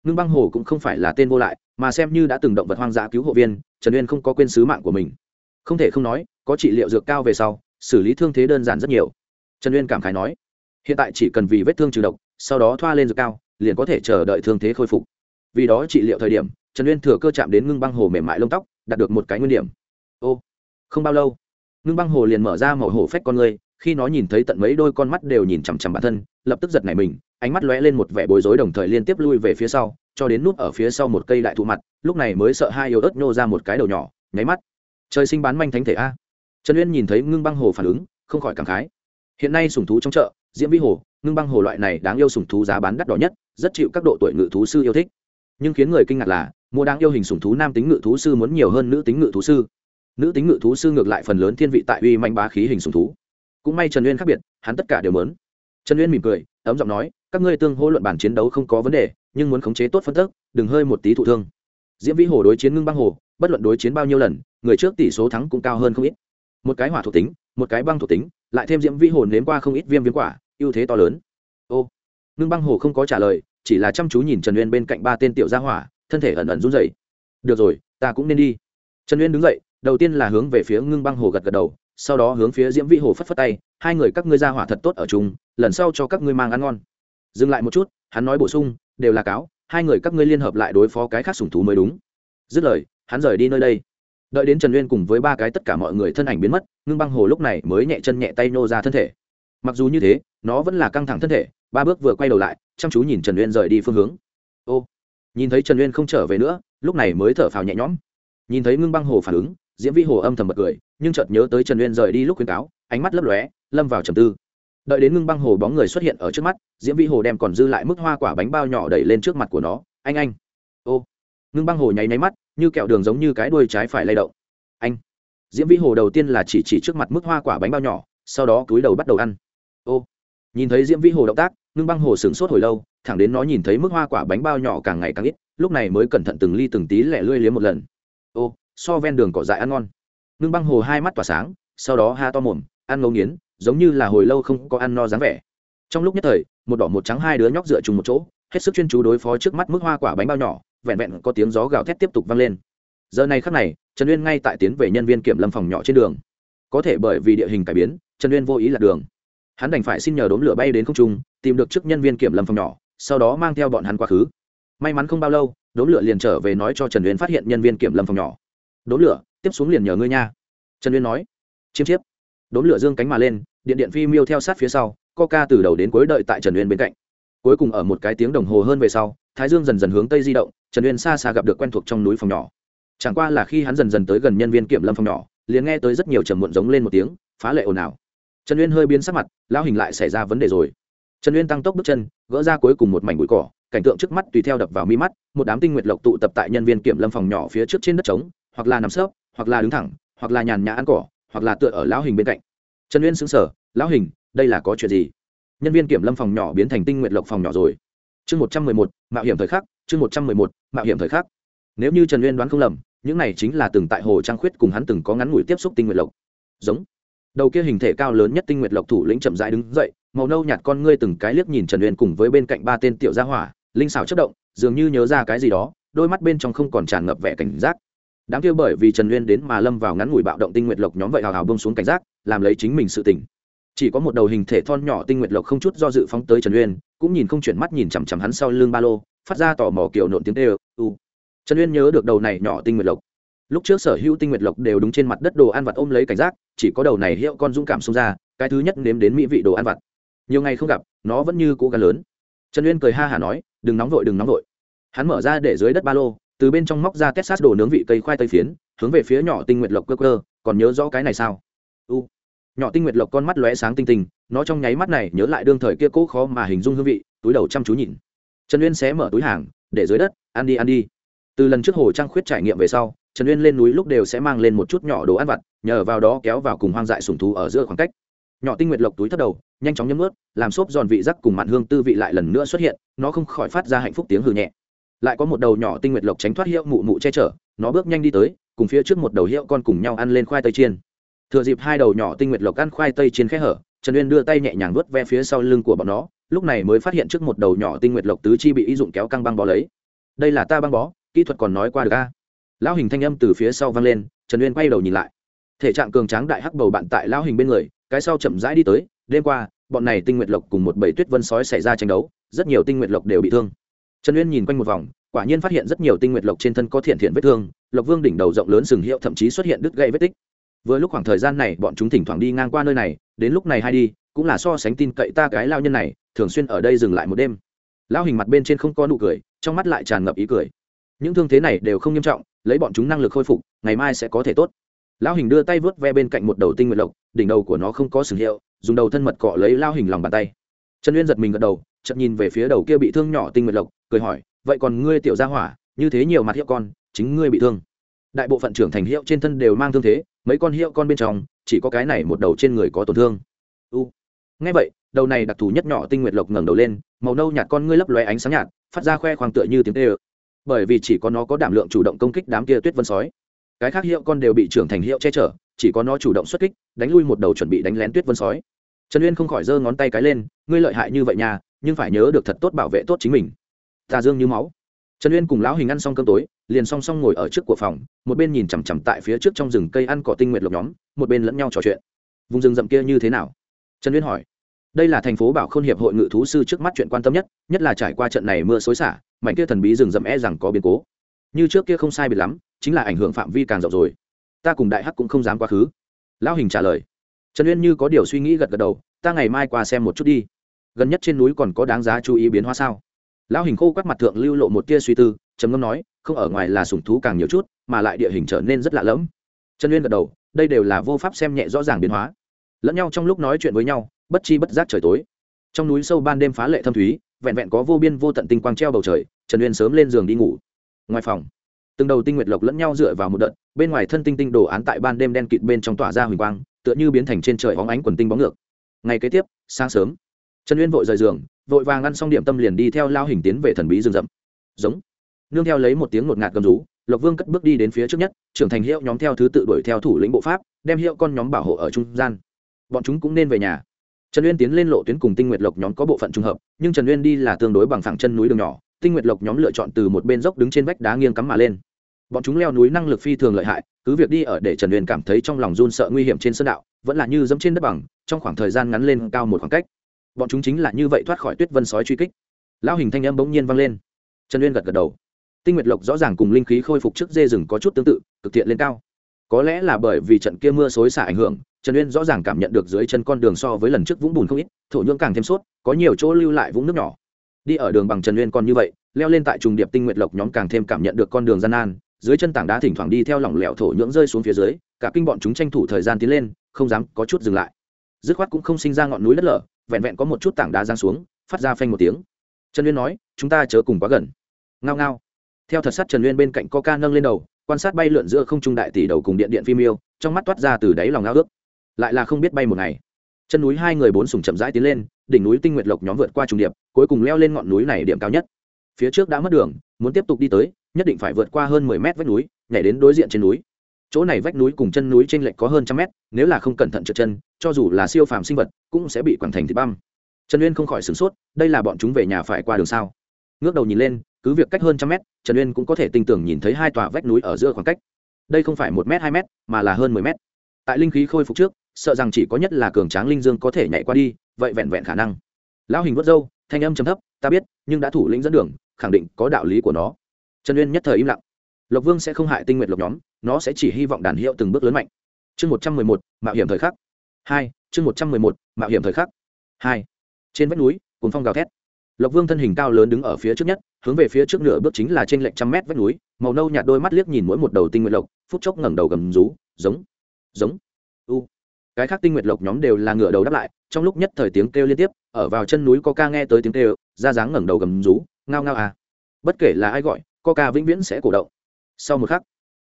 Ngưng băng hồ cũng không phải là tên vô lại, mà xem như đã từng động vật hoang dã cứu hộ viên, trần uyên không có quên sứ mạng của mình. Không thể không nói, có trị liệu dược cao về sau, xử lý thương thế đơn giản rất nhiều. Trần uyên cảm khái nói, hiện tại chỉ cần vì vết thương trừ độc, sau đó thoa lên dược cao, liền có thể chờ đợi thương thế khôi phục. Vì đó trị liệu thời điểm, trần uyên thừa cơ chạm đến ngưng băng hồ mềm mại lông tóc, đạt được một cái nguyên điểm. Ô, không bao lâu, ngưng băng hồ liền mở ra màu hổ phách con người khi nó nhìn thấy tận mấy đôi con mắt đều nhìn chằm chằm bản thân, lập tức giật nảy mình, ánh mắt lóe lên một vẻ bối rối đồng thời liên tiếp lui về phía sau, cho đến nút ở phía sau một cây đại thụ mặt, lúc này mới sợ hai yếu ớt nhô ra một cái đầu nhỏ, nháy mắt. Trời sinh bán manh thánh thể a. Trần uyên nhìn thấy ngưng băng hồ phản ứng, không khỏi cảm khái. Hiện nay sùng thú trong chợ, diễm vi hồ, ngưng băng hồ loại này đáng yêu sùng thú giá bán đắt đỏ nhất, rất chịu các độ tuổi ngự thú sư yêu thích. Nhưng khiến người kinh ngạc là mua đáng yêu hình sùng thú nam tính ngự thú sư muốn nhiều hơn nữ tính ngự thú sư. Nữ tính ngự thú sư ngược lại phần lớn thiên vị tại uy manh bá khí hình sùng thú cũng may trần uyên khác biệt, hắn tất cả đều mớn trần uyên mỉm cười, ấm giọng nói, các ngươi tương hỗ luận bản chiến đấu không có vấn đề, nhưng muốn khống chế tốt phân tức, đừng hơi một tí thụ thương. Diễm vĩ hồ đối chiến ngưng băng hồ, bất luận đối chiến bao nhiêu lần, người trước tỷ số thắng cũng cao hơn không ít. Một cái hỏa thuộc tính, một cái băng thuộc tính, lại thêm diễm vĩ hồ nếm qua không ít viêm viêm quả, ưu thế to lớn. Ô, ngưng băng hồ không có trả lời, chỉ là chăm chú nhìn trần uyên bên cạnh ba tên tiểu gia hỏa, thân thể ẩn ẩn run dậy được rồi, ta cũng nên đi. Trần uyên đứng dậy, đầu tiên là hướng về phía ngưng băng hồ gật gật đầu sau đó hướng phía diễm vĩ hồ phất phất tay, hai người các ngươi ra hỏa thật tốt ở chung, lần sau cho các ngươi mang ăn ngon. Dừng lại một chút, hắn nói bổ sung, đều là cáo, hai người các ngươi liên hợp lại đối phó cái khác sủng thú mới đúng. Dứt lời, hắn rời đi nơi đây. Đợi đến trần uyên cùng với ba cái tất cả mọi người thân ảnh biến mất, ngưng băng hồ lúc này mới nhẹ chân nhẹ tay nô ra thân thể. Mặc dù như thế, nó vẫn là căng thẳng thân thể, ba bước vừa quay đầu lại, chăm chú nhìn trần uyên rời đi phương hướng. Ô, nhìn thấy trần uyên không trở về nữa, lúc này mới thở phào nhẹ nhõm. Nhìn thấy ngưng băng hồ phản ứng, diễm Vĩ hồ âm thầm bật cười nhưng chợt nhớ tới trần uyên rời đi lúc khuyên cáo, ánh mắt lấp lóe, lâm vào trầm tư. Đợi đến ngưng băng hồ bóng người xuất hiện ở trước mắt, diễm Vĩ hồ đem còn dư lại mức hoa quả bánh bao nhỏ đẩy lên trước mặt của nó. Anh anh. Ô. Ngưng băng hồ nháy nháy mắt, như kẹo đường giống như cái đuôi trái phải lay động. Anh. Diễm Vĩ hồ đầu tiên là chỉ chỉ trước mặt mức hoa quả bánh bao nhỏ, sau đó cúi đầu bắt đầu ăn. Ô. Nhìn thấy diễm Vĩ hồ động tác, ngưng băng hồ sửng sốt hồi lâu, thẳng đến nó nhìn thấy mức hoa quả bánh bao nhỏ càng ngày càng ít, lúc này mới cẩn thận từng ly từng tí lẻ lươi liếm một lần. Ô, so ven đường cỏ dại ăn ngon ngưng băng hồ hai mắt tỏa sáng, sau đó ha to mồm, ăn ngấu nghiến, giống như là hồi lâu không có ăn no dáng vẻ. Trong lúc nhất thời, một đỏ một trắng hai đứa nhóc dựa chung một chỗ, hết sức chuyên chú đối phó trước mắt mức hoa quả bánh bao nhỏ, vẹn vẹn có tiếng gió gào thét tiếp tục vang lên. Giờ này khắc này, trần uyên ngay tại tiến về nhân viên kiểm lâm phòng nhỏ trên đường. Có thể bởi vì địa hình cải biến, trần uyên vô ý lạc đường. Hắn đành phải xin nhờ đốm lửa bay đến không trung, tìm được trước nhân viên kiểm lâm phòng nhỏ, sau đó mang theo bọn hắn quá khứ. May mắn không bao lâu, đốm lửa liền trở về nói cho trần uyên phát hiện nhân viên kiểm lâm phòng nhỏ. Đốm lửa tiếp xuống liền nhờ ngươi nha. Trần uyên nói. Chiêm chiếp. Đốn lửa dương cánh mà lên, điện điện phi miêu theo sát phía sau, coca từ đầu đến cuối đợi tại trần uyên bên cạnh. Cuối cùng ở một cái tiếng đồng hồ hơn về sau, thái dương dần dần hướng tây di động, trần uyên xa xa gặp được quen thuộc trong núi phòng nhỏ. Chẳng qua là khi hắn dần dần tới gần nhân viên kiểm lâm phòng nhỏ, liền nghe tới rất nhiều trầm muộn giống lên một tiếng, phá lệ ồn ào. Trần uyên hơi biến sắc mặt lao hình lại xảy ra vấn đề rồi. Trần uyên tăng tốc bước chân, gỡ ra cuối cùng một mảnh bụi cỏ, cảnh tượng trước mắt tùy theo đập vào mi mắt, một đám tinh nguyệt lộc tụ tập tại nhân viên kiểm lâm phòng nhỏ phía trước trên đất trống, hoặc là nằm sấp hoặc là đứng thẳng, hoặc là nhàn nhã ăn cỏ, hoặc là tựa ở lão hình bên cạnh. Trần uyên xứng sở lão hình, đây là có chuyện gì? Nhân viên kiểm lâm phòng nhỏ biến thành tinh nguyện lộc phòng nhỏ rồi. Chương một trăm mười một, mạo hiểm thời khắc, chương một trăm mười một, mạo hiểm thời khắc. Nếu như trần uyên đoán không lầm, những này chính là từng tại hồ trang khuyết cùng hắn từng có ngắn ngủi tiếp xúc tinh nguyện lộc. Giống. Đầu kia hình thể cao lớn nhất tinh nguyệt lộc thủ lĩnh chậm rãi đứng dậy, màu nâu nhạt con ngươi từng cái liếc nhìn trần uyên cùng với bên cạnh ba tên tiểu gia hỏa, linh xảo chất động, dường như nhớ ra cái gì đó, đôi mắt bên trong không còn tràn ngập vẻ cảnh giác đám kia bởi vì trần uyên đến mà lâm vào ngắn ngủi bạo động tinh nguyệt lộc nhóm vậy hào hào bông xuống cảnh giác, làm lấy chính mình sự tỉnh chỉ có một đầu hình thể thon nhỏ tinh nguyệt lộc không chút do dự phóng tới trần uyên, cũng nhìn không chuyển mắt nhìn chằm chằm hắn sau lưng ba lô, phát ra tò mò kiểu nộn tiếng tê u. Trần uyên nhớ được đầu này nhỏ tinh nguyệt lộc. Lúc trước sở hữu tinh nguyệt lộc đều đúng trên mặt đất đồ ăn vặt ôm lấy cảnh giác, chỉ có đầu này hiệu con dũng cảm xông ra, cái thứ nhất nếm đến mỹ vị đồ ăn vặt. Nhiều ngày không gặp, nó vẫn như cố gắng lớn. Trần uyên cười ha hả nói, đừng nóng vội, đừng nóng vội. Hắn mở ra để dưới đất ba lô từ bên trong móc ra kết sát đồ nướng vị cây khoai tây phiến, hướng về phía nhỏ tinh nguyệt lộc cơ cơ còn nhớ rõ cái này sao? U. Nhỏ tinh nguyệt lộc con mắt lóe sáng tinh tinh, nó trong nháy mắt này nhớ lại đương thời kia cố khó mà hình dung hương vị, túi đầu chăm chú nhìn. Trần uyên xé mở túi hàng, để dưới đất, ăn đi ăn đi. Từ lần trước hồ trang khuyết trải nghiệm về sau, trần uyên lên núi lúc đều sẽ mang lên một chút nhỏ đồ ăn vặt, nhờ vào đó kéo vào cùng hoang dại sùng thú ở giữa khoảng cách. Nhỏ tinh nguyệt lộc túi thất đầu, nhanh chóng nhấm ướt làm xốp giòn vị rắc cùng mặn hương tư vị lại lần nữa xuất hiện, nó không khỏi phát ra hạnh phúc tiếng hừ nhẹ lại có một đầu nhỏ tinh nguyệt lộc tránh thoát hiệu mụ mụ che chở, nó bước nhanh đi tới, cùng phía trước một đầu hiệu con cùng nhau ăn lên khoai tây chiên. Thừa dịp hai đầu nhỏ tinh nguyệt lộc ăn khoai tây chiên khẽ hở, trần uyên đưa tay nhẹ nhàng vớt ve phía sau lưng của bọn nó, lúc này mới phát hiện trước một đầu nhỏ tinh nguyệt lộc tứ chi bị ý dụng kéo căng băng bó lấy. Đây là ta băng bó, kỹ thuật còn nói qua được a? Lão hình thanh âm từ phía sau vang lên, trần uyên quay đầu nhìn lại. Thể trạng cường tráng đại hắc bầu bạn tại lão hình bên người, cái sau chậm rãi đi tới, đêm qua, bọn này tinh nguyệt lộc cùng một bầy tuyết vân sói xảy ra tranh đấu, rất nhiều tinh nguyệt lộc đều bị thương trần uyên nhìn quanh một vòng, quả nhiên phát hiện rất nhiều tinh nguyệt lộc trên thân có thiện thiện vết thương, lộc vương đỉnh đầu rộng lớn sừng hiệu thậm chí xuất hiện đứt gãy vết tích. Vừa lúc khoảng thời gian này, bọn chúng thỉnh thoảng đi ngang qua nơi này, đến lúc này hay đi, cũng là so sánh tin cậy ta cái lao nhân này, thường xuyên ở đây dừng lại một đêm. Lao hình mặt bên trên không có nụ cười, trong mắt lại tràn ngập ý cười. Những thương thế này đều không nghiêm trọng, lấy bọn chúng năng lực khôi phục, ngày mai sẽ có thể tốt. Lao hình đưa tay vớt ve bên cạnh một đầu tinh nguyệt lộc, đỉnh đầu của nó không có sừng hiệu, dùng đầu thân mật cọ lấy lao hình lòng bàn tay. Trần uyên giật mình gật đầu chậm nhìn về phía đầu kia bị thương nhỏ tinh nguyệt lộc, cười hỏi, vậy còn ngươi tiểu gia hỏa, như thế nhiều mặt hiệu con, chính ngươi bị thương. Đại bộ phận trưởng thành hiệu trên thân đều mang thương thế, mấy con hiệu con bên trong, chỉ có cái này một đầu trên người có tổn thương. U. Ngay vậy, đầu này đặc thù nhất nhỏ tinh nguyệt lộc ngẩng đầu lên, màu nâu nhạt con ngươi lấp lóe ánh sáng nhạt, phát ra khoe khoang tựa như tiếng tê ơ bởi vì chỉ có nó có đảm lượng chủ động công kích đám kia tuyết vân sói. Cái khác hiệu con đều bị trưởng thành hiệu che chở, chỉ có nó chủ động xuất kích, đánh lui một đầu chuẩn bị đánh lén tuyết vân sói trần uyên không khỏi giơ ngón tay cái lên ngươi lợi hại như vậy nhà, nhưng phải nhớ được thật tốt bảo vệ tốt chính mình. Tà dương như máu. Trần uyên cùng lão hình ăn xong cơm tối liền song song ngồi ở trước của phòng một bên nhìn chằm chằm tại phía trước trong rừng cây ăn cỏ tinh nguyện lộc nhóm một bên lẫn nhau trò chuyện. Vùng rừng rậm kia như thế nào? Trần uyên hỏi. Đây là thành phố bảo khôn hiệp hội ngự thú sư trước mắt chuyện quan tâm nhất nhất là trải qua trận này mưa xối xả mảnh kia thần bí rừng rậm e rằng có biến cố. Như trước kia không sai biệt lắm chính là ảnh hưởng phạm vi càng rộng rồi. Ta cùng đại hắc cũng không dám quá khứ. Lão hình trả lời trần uyên như có điều suy nghĩ gật gật đầu, ta ngày mai qua xem một chút đi. Gần nhất trên núi còn có đáng giá chú ý biến hóa sao? Lão hình khô quắc mặt thượng lưu lộ một tia suy tư, trầm ngâm nói, không ở ngoài là sủng thú càng nhiều chút, mà lại địa hình trở nên rất lạ lẫm. Trần uyên gật đầu, đây đều là vô pháp xem nhẹ rõ ràng biến hóa. Lẫn nhau trong lúc nói chuyện với nhau, bất chi bất giác trời tối. Trong núi sâu ban đêm phá lệ thâm thúy, vẹn vẹn có vô biên vô tận tinh quang treo bầu trời, trần uyên sớm lên giường đi ngủ. Ngoài phòng, từng đầu tinh nguyệt lộc lẫn nhau dựa vào một đợt, bên ngoài thân tinh tinh đồ án tại ban đêm đen kịt bên trong tỏa ra huỳnh quang tựa như biến thành trên trời óng ánh quần tinh bóng ngược. Ngày kế tiếp, sáng sớm, trần uyên vội rời giường, vội vàng ăn xong điểm tâm liền đi theo lao hình tiến về thần bí rừng rậm. Giống. Nương theo lấy một tiếng ngột ngạt gầm rú, lộc vương cất bước đi đến phía trước nhất, trưởng thành hiệu nhóm theo thứ tự đuổi theo thủ lĩnh bộ pháp, đem hiệu con nhóm bảo hộ ở trung gian. Bọn chúng cũng nên về nhà. Trần uyên tiến lên lộ tuyến cùng tinh nguyệt lộc nhóm có bộ phận trùng hợp, nhưng trần uyên đi là tương đối bằng phẳng chân núi đường nhỏ, tinh nguyệt lộc nhóm lựa chọn từ một bên dốc đứng trên vách đá nghiêng cắm mà lên bọn chúng leo núi năng lực phi thường lợi hại, cứ việc đi ở để trần uyên cảm thấy trong lòng run sợ nguy hiểm trên sơn đạo, vẫn là như dẫm trên đất bằng, trong khoảng thời gian ngắn lên cao một khoảng cách. Bọn chúng chính là như vậy thoát khỏi tuyết vân sói truy kích. Lão hình thanh âm bỗng nhiên vang lên. Trần uyên gật gật đầu. Tinh nguyệt lộc rõ ràng cùng linh khí khôi phục trước dê rừng có chút tương tự, cực thiện lên cao. Có lẽ là bởi vì trận kia mưa xối xả ảnh hưởng, trần uyên rõ ràng cảm nhận được dưới chân con đường so với lần trước vũng bùn không ít, thổ nhưỡng càng thêm suốt có nhiều chỗ lưu lại vũng nước nhỏ. Đi ở đường bằng trần uyên còn như vậy, leo lên tại trùng điệp tinh nguyệt lộc nhóm càng thêm cảm nhận được con đường gian nan dưới chân tảng đá thỉnh thoảng đi theo lỏng lẻo thổ nhưỡng rơi xuống phía dưới, cả kinh bọn chúng tranh thủ thời gian tiến lên, không dám có chút dừng lại. Dứt khoát cũng không sinh ra ngọn núi đất lở, vẹn vẹn có một chút tảng đá giang xuống, phát ra phanh một tiếng. Trần uyên nói, chúng ta chớ cùng quá gần. Ngao ngao. Theo thật sát trần uyên bên cạnh coca nâng lên đầu, quan sát bay lượn giữa không trung đại tỷ đầu cùng điện điện phim yêu, trong mắt toát ra từ đáy lòng ngao ước. Lại là không biết bay một ngày. Chân núi hai người bốn sùng chậm rãi tiến lên, đỉnh núi tinh nguyệt lộc nhóm vượt qua trùng điệp, cuối cùng leo lên ngọn núi này điểm cao nhất. Phía trước đã mất đường, muốn tiếp tục đi tới nhất định phải vượt qua hơn mười mét vách núi, nhảy đến đối diện trên núi. Chỗ này vách núi cùng chân núi trên lệch có hơn trăm mét, nếu là không cẩn thận trượt chân, cho dù là siêu phàm sinh vật, cũng sẽ bị quẳng thành thịt băm. Trần uyên không khỏi sửng sốt, đây là bọn chúng về nhà phải qua đường sao? Ngước đầu nhìn lên, cứ việc cách hơn trăm mét, trần uyên cũng có thể tinh tưởng nhìn thấy hai tòa vách núi ở giữa khoảng cách. Đây không phải một m hai m mà là hơn mười m tại linh khí khôi phục trước, sợ rằng chỉ có nhất là cường tráng linh dương có thể nhảy qua đi, vậy vẹn vẹn khả năng. Lão hình vớt râu, thanh âm chấm thấp, ta biết, nhưng đã thủ lĩnh dẫn đường, khẳng định có đạo lý của nó trần uyên nhất thời im lặng. Lộc vương sẽ không hại tinh nguyện lộc nhóm, nó sẽ chỉ hy vọng đàn hiệu từng bước lớn mạnh. Chương một trăm mười một, mạo hiểm thời khắc. Hai, chương một trăm mười một, mạo hiểm thời khắc. Hai, trên vách núi cồn phong gào thét. Lộc vương thân hình cao lớn đứng ở phía trước nhất, hướng về phía trước nửa bước chính là trên lệch trăm mét vách núi, màu nâu nhạt đôi mắt liếc nhìn mỗi một đầu tinh nguyện lộc, phút chốc ngẩng đầu gầm rú, giống giống, u. Cái khác tinh nguyệt lộc nhóm đều là ngửa đầu đáp lại, trong lúc nhất thời tiếng kêu liên tiếp, ở vào chân núi có ca nghe tới tiếng kêu, ra dáng ngẩng đầu gầm rú, ngao ngao à. Bất kể là ai gọi coca vĩnh viễn sẽ cổ động. Sau một khắc,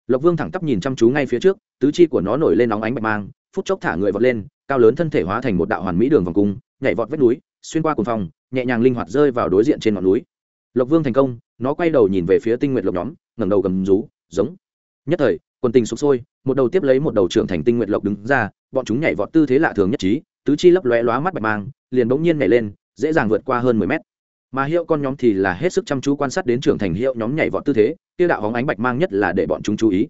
lộc vương thẳng tắp nhìn chăm chú ngay phía trước, tứ chi của nó nổi lên nóng ánh bạch mang, phút chốc thả người vọt lên, cao lớn thân thể hóa thành một đạo hoàn mỹ đường vòng cung, nhảy vọt vách núi, xuyên qua cồn phòng nhẹ nhàng linh hoạt rơi vào đối diện trên ngọn núi. Lộc vương thành công, nó quay đầu nhìn về phía tinh nguyện lộc nhóm, ngẩng đầu gầm rú, giống. Nhất thời quân tình sụp sôi, một đầu tiếp lấy một đầu trưởng thành tinh nguyện lộc đứng ra, bọn chúng nhảy vọt tư thế lạ thường nhất trí, tứ chi lấp lóe lóa mắt bạch mang, liền bỗng nhiên nhảy lên, dễ dàng vượt qua hơn mười mét mà hiệu con nhóm thì là hết sức chăm chú quan sát đến trưởng thành hiệu nhóm nhảy vọt tư thế tiêu đạo hóng ánh bạch mang nhất là để bọn chúng chú ý.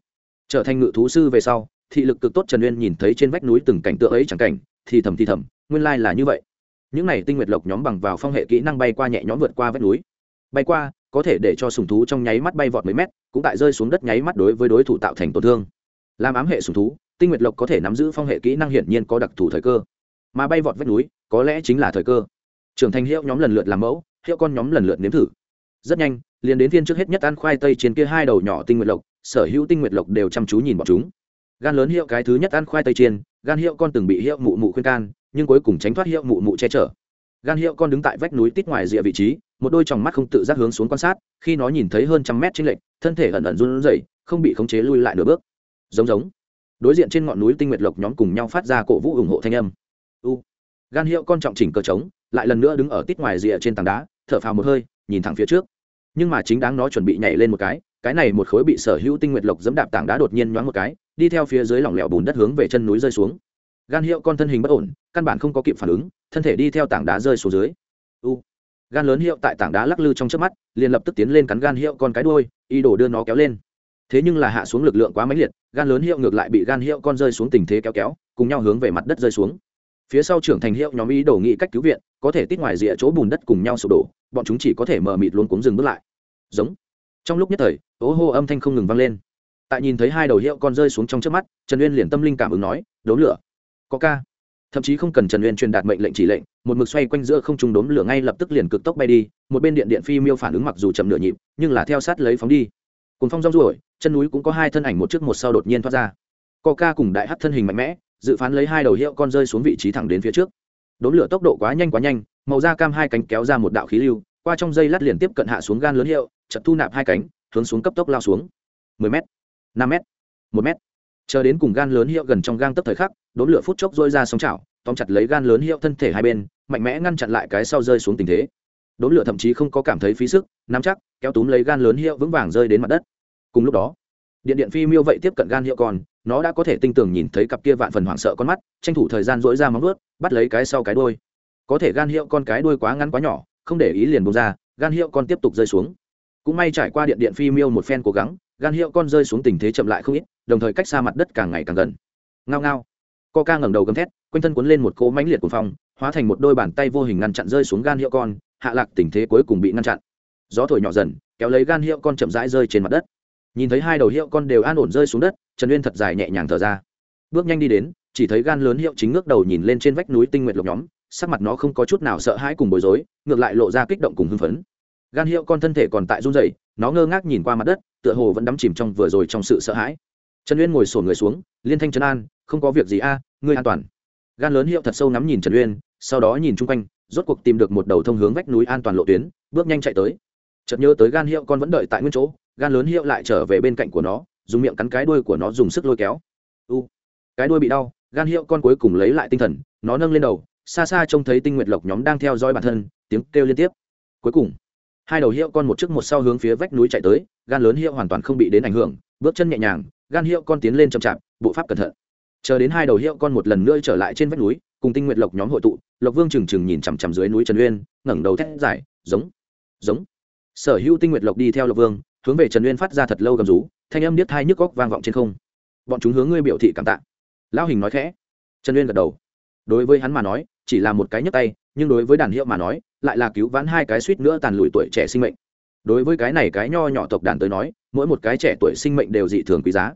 Trở thành ngự thú sư về sau, thị lực cực tốt trần uyên nhìn thấy trên vách núi từng cảnh tượng ấy chẳng cảnh, thì thầm thì thầm, nguyên lai là như vậy. Những này tinh nguyệt lộc nhóm bằng vào phong hệ kỹ năng bay qua nhẹ nhõm vượt qua vách núi. Bay qua, có thể để cho sùng thú trong nháy mắt bay vọt mấy mét, cũng tại rơi xuống đất nháy mắt đối với đối thủ tạo thành tổn thương. Làm ám hệ sùng thú, tinh nguyệt lộc có thể nắm giữ phong hệ kỹ năng hiển nhiên có đặc thù thời cơ. Mà bay vọt vách núi, có lẽ chính là thời cơ. Trưởng thành hiệu nhóm lần lượt làm mẫu hiệu con nhóm lần lượt nếm thử. Rất nhanh liền đến thiên trước hết nhất ăn khoai tây trên kia hai đầu nhỏ tinh nguyệt lộc sở hữu tinh nguyệt lộc đều chăm chú nhìn bọn chúng. Gan lớn hiệu cái thứ nhất ăn khoai tây chiên gan hiệu con từng bị hiệu mụ mụ khuyên can nhưng cuối cùng tránh thoát hiệu mụ mụ che chở. Gan hiệu con đứng tại vách núi tít ngoài rìa vị trí một đôi tròng mắt không tự giác hướng xuống quan sát khi nó nhìn thấy hơn trăm mét trên lệch, thân thể ẩn ẩn run rẩy không bị khống chế lui lại nửa bước. Giống giống. Đối diện trên ngọn núi tinh nguyệt lộc nhóm cùng nhau phát ra cổ vũ ủng hộ thanh âm. U. Gan hiệu con trọng chỉnh cờ trống lại lần nữa đứng ở tít ngoài rìa trên tảng đá thở phào một hơi nhìn thẳng phía trước. Nhưng mà chính đáng nó chuẩn bị nhảy lên một cái cái này một khối bị sở hữu tinh nguyệt lộc dẫm đạp tảng đá đột nhiên nhoáng một cái đi theo phía dưới lỏng lẻo bùn đất hướng về chân núi rơi xuống. Gan hiệu con thân hình bất ổn căn bản không có kịp phản ứng thân thể đi theo tảng đá rơi xuống dưới. U gan lớn hiệu tại tảng đá lắc lư trong trước mắt liền lập tức tiến lên cắn gan hiệu con cái đuôi, ý đồ đưa nó kéo lên. Thế nhưng là hạ xuống lực lượng quá mãnh liệt gan lớn hiệu ngược lại bị gan hiệu con rơi xuống tình thế kéo kéo cùng nhau hướng về mặt đất rơi xuống phía sau trưởng thành hiệu nhóm ý đồ nghị cách cứu viện, có thể tít ngoài rìa chỗ bùn đất cùng nhau sụp đổ, bọn chúng chỉ có thể mờ mịt luôn cuống dừng bước lại. Giống. Trong lúc nhất thời ố hô âm thanh không ngừng vang lên. Tại nhìn thấy hai đầu hiệu con rơi xuống trong trước mắt, trần uyên liền tâm linh cảm ứng nói đốn lửa. Có ca. Thậm chí không cần trần uyên truyền đạt mệnh lệnh chỉ lệnh, một mực xoay quanh giữa không trung đốn lửa ngay lập tức liền cực tốc bay đi, một bên điện điện phi miêu phản ứng mặc dù chậm nửa nhịp, nhưng là theo sát lấy phóng đi. Cùng phong rong ruổi, chân núi cũng có hai thân ảnh một trước một sau đột nhiên thoát ra. Co ca cùng đại hát thân hình mạnh mẽ dự phán lấy hai đầu hiệu con rơi xuống vị trí thẳng đến phía trước. Đốn lửa tốc độ quá nhanh quá nhanh, màu da cam hai cánh kéo ra một đạo khí lưu, qua trong dây lát liền tiếp cận hạ xuống gan lớn hiệu chật thu nạp hai cánh, hướng xuống cấp tốc lao xuống. mười m năm m một m chờ đến cùng gan lớn hiệu gần trong gang tấp thời khắc đốn lửa phút chốc dôi ra sóng chảo, tóm chặt lấy gan lớn hiệu thân thể hai bên, mạnh mẽ ngăn chặn lại cái sau rơi xuống tình thế. Đốn lửa thậm chí không có cảm thấy phí sức, nắm chắc, kéo túm lấy gan lớn hiệu vững vàng rơi đến mặt đất. Cùng lúc đó, điện điện phi miêu vậy tiếp cận gan hiệu còn nó đã có thể tinh tường nhìn thấy cặp kia vạn phần hoảng sợ con mắt, tranh thủ thời gian dỗi ra móng ướt bắt lấy cái sau cái đôi có thể gan hiệu con cái đuôi quá ngắn quá nhỏ, không để ý liền bông ra, gan hiệu con tiếp tục rơi xuống. Cũng may trải qua điện điện phi miêu một phen cố gắng, gan hiệu con rơi xuống tình thế chậm lại không ít, đồng thời cách xa mặt đất càng ngày càng gần. Ngao ngao. Co ca ngẩng đầu gầm thét, quanh thân cuốn lên một cỗ mãnh liệt của phong, hóa thành một đôi bàn tay vô hình ngăn chặn rơi xuống gan hiệu con, hạ lạc tình thế cuối cùng bị ngăn chặn. Gió thổi nhỏ dần, kéo lấy gan hiệu con chậm rãi rơi trên mặt đất nhìn thấy hai đầu hiệu con đều an ổn rơi xuống đất, trần uyên thật dài nhẹ nhàng thở ra. Bước nhanh đi đến, chỉ thấy gan lớn hiệu chính ngước đầu nhìn lên trên vách núi tinh nguyệt lộc nhóm, sắc mặt nó không có chút nào sợ hãi cùng bối rối, ngược lại lộ ra kích động cùng hưng phấn. Gan hiệu con thân thể còn tại run rẩy, nó ngơ ngác nhìn qua mặt đất, tựa hồ vẫn đắm chìm trong vừa rồi trong sự sợ hãi. Trần uyên ngồi sổ người xuống, liên thanh trấn an, không có việc gì a, ngươi an toàn. Gan lớn hiệu thật sâu nắm nhìn trần uyên, sau đó nhìn chung quanh, rốt cuộc tìm được một đầu thông hướng vách núi an toàn lộ tuyến, bước nhanh chạy tới. Chợt nhớ tới gan hiệu con vẫn đợi tại nguyên chỗ gan lớn hiệu lại trở về bên cạnh của nó dùng miệng cắn cái đuôi của nó dùng sức lôi kéo. U cái đuôi bị đau gan hiệu con cuối cùng lấy lại tinh thần nó nâng lên đầu xa xa trông thấy tinh nguyệt lộc nhóm đang theo dõi bản thân tiếng kêu liên tiếp. Cuối cùng hai đầu hiệu con một trước một sau hướng phía vách núi chạy tới gan lớn hiệu hoàn toàn không bị đến ảnh hưởng bước chân nhẹ nhàng gan hiệu con tiến lên chậm chạp bộ pháp cẩn thận. Chờ đến hai đầu hiệu con một lần nữa trở lại trên vách núi cùng tinh nguyệt lộc nhóm hội tụ lộc vương trừng trừng nhìn chằm chằm dưới núi trần uyên ngẩng đầu thét giải, giống giống. Sở hữu tinh nguyệt lộc đi theo lộc vương hướng về trần uyên phát ra thật lâu gầm rú, thanh âm điếc thai nhức góc vang vọng trên không. Bọn chúng hướng ngươi biểu thị cảm tạ. Lão hình nói khẽ. Trần uyên gật đầu. Đối với hắn mà nói, chỉ là một cái nhấc tay, nhưng đối với đàn hiệu mà nói, lại là cứu vãn hai cái suýt nữa tàn lụi tuổi trẻ sinh mệnh. Đối với cái này cái nho nhỏ tộc đàn tới nói, mỗi một cái trẻ tuổi sinh mệnh đều dị thường quý giá.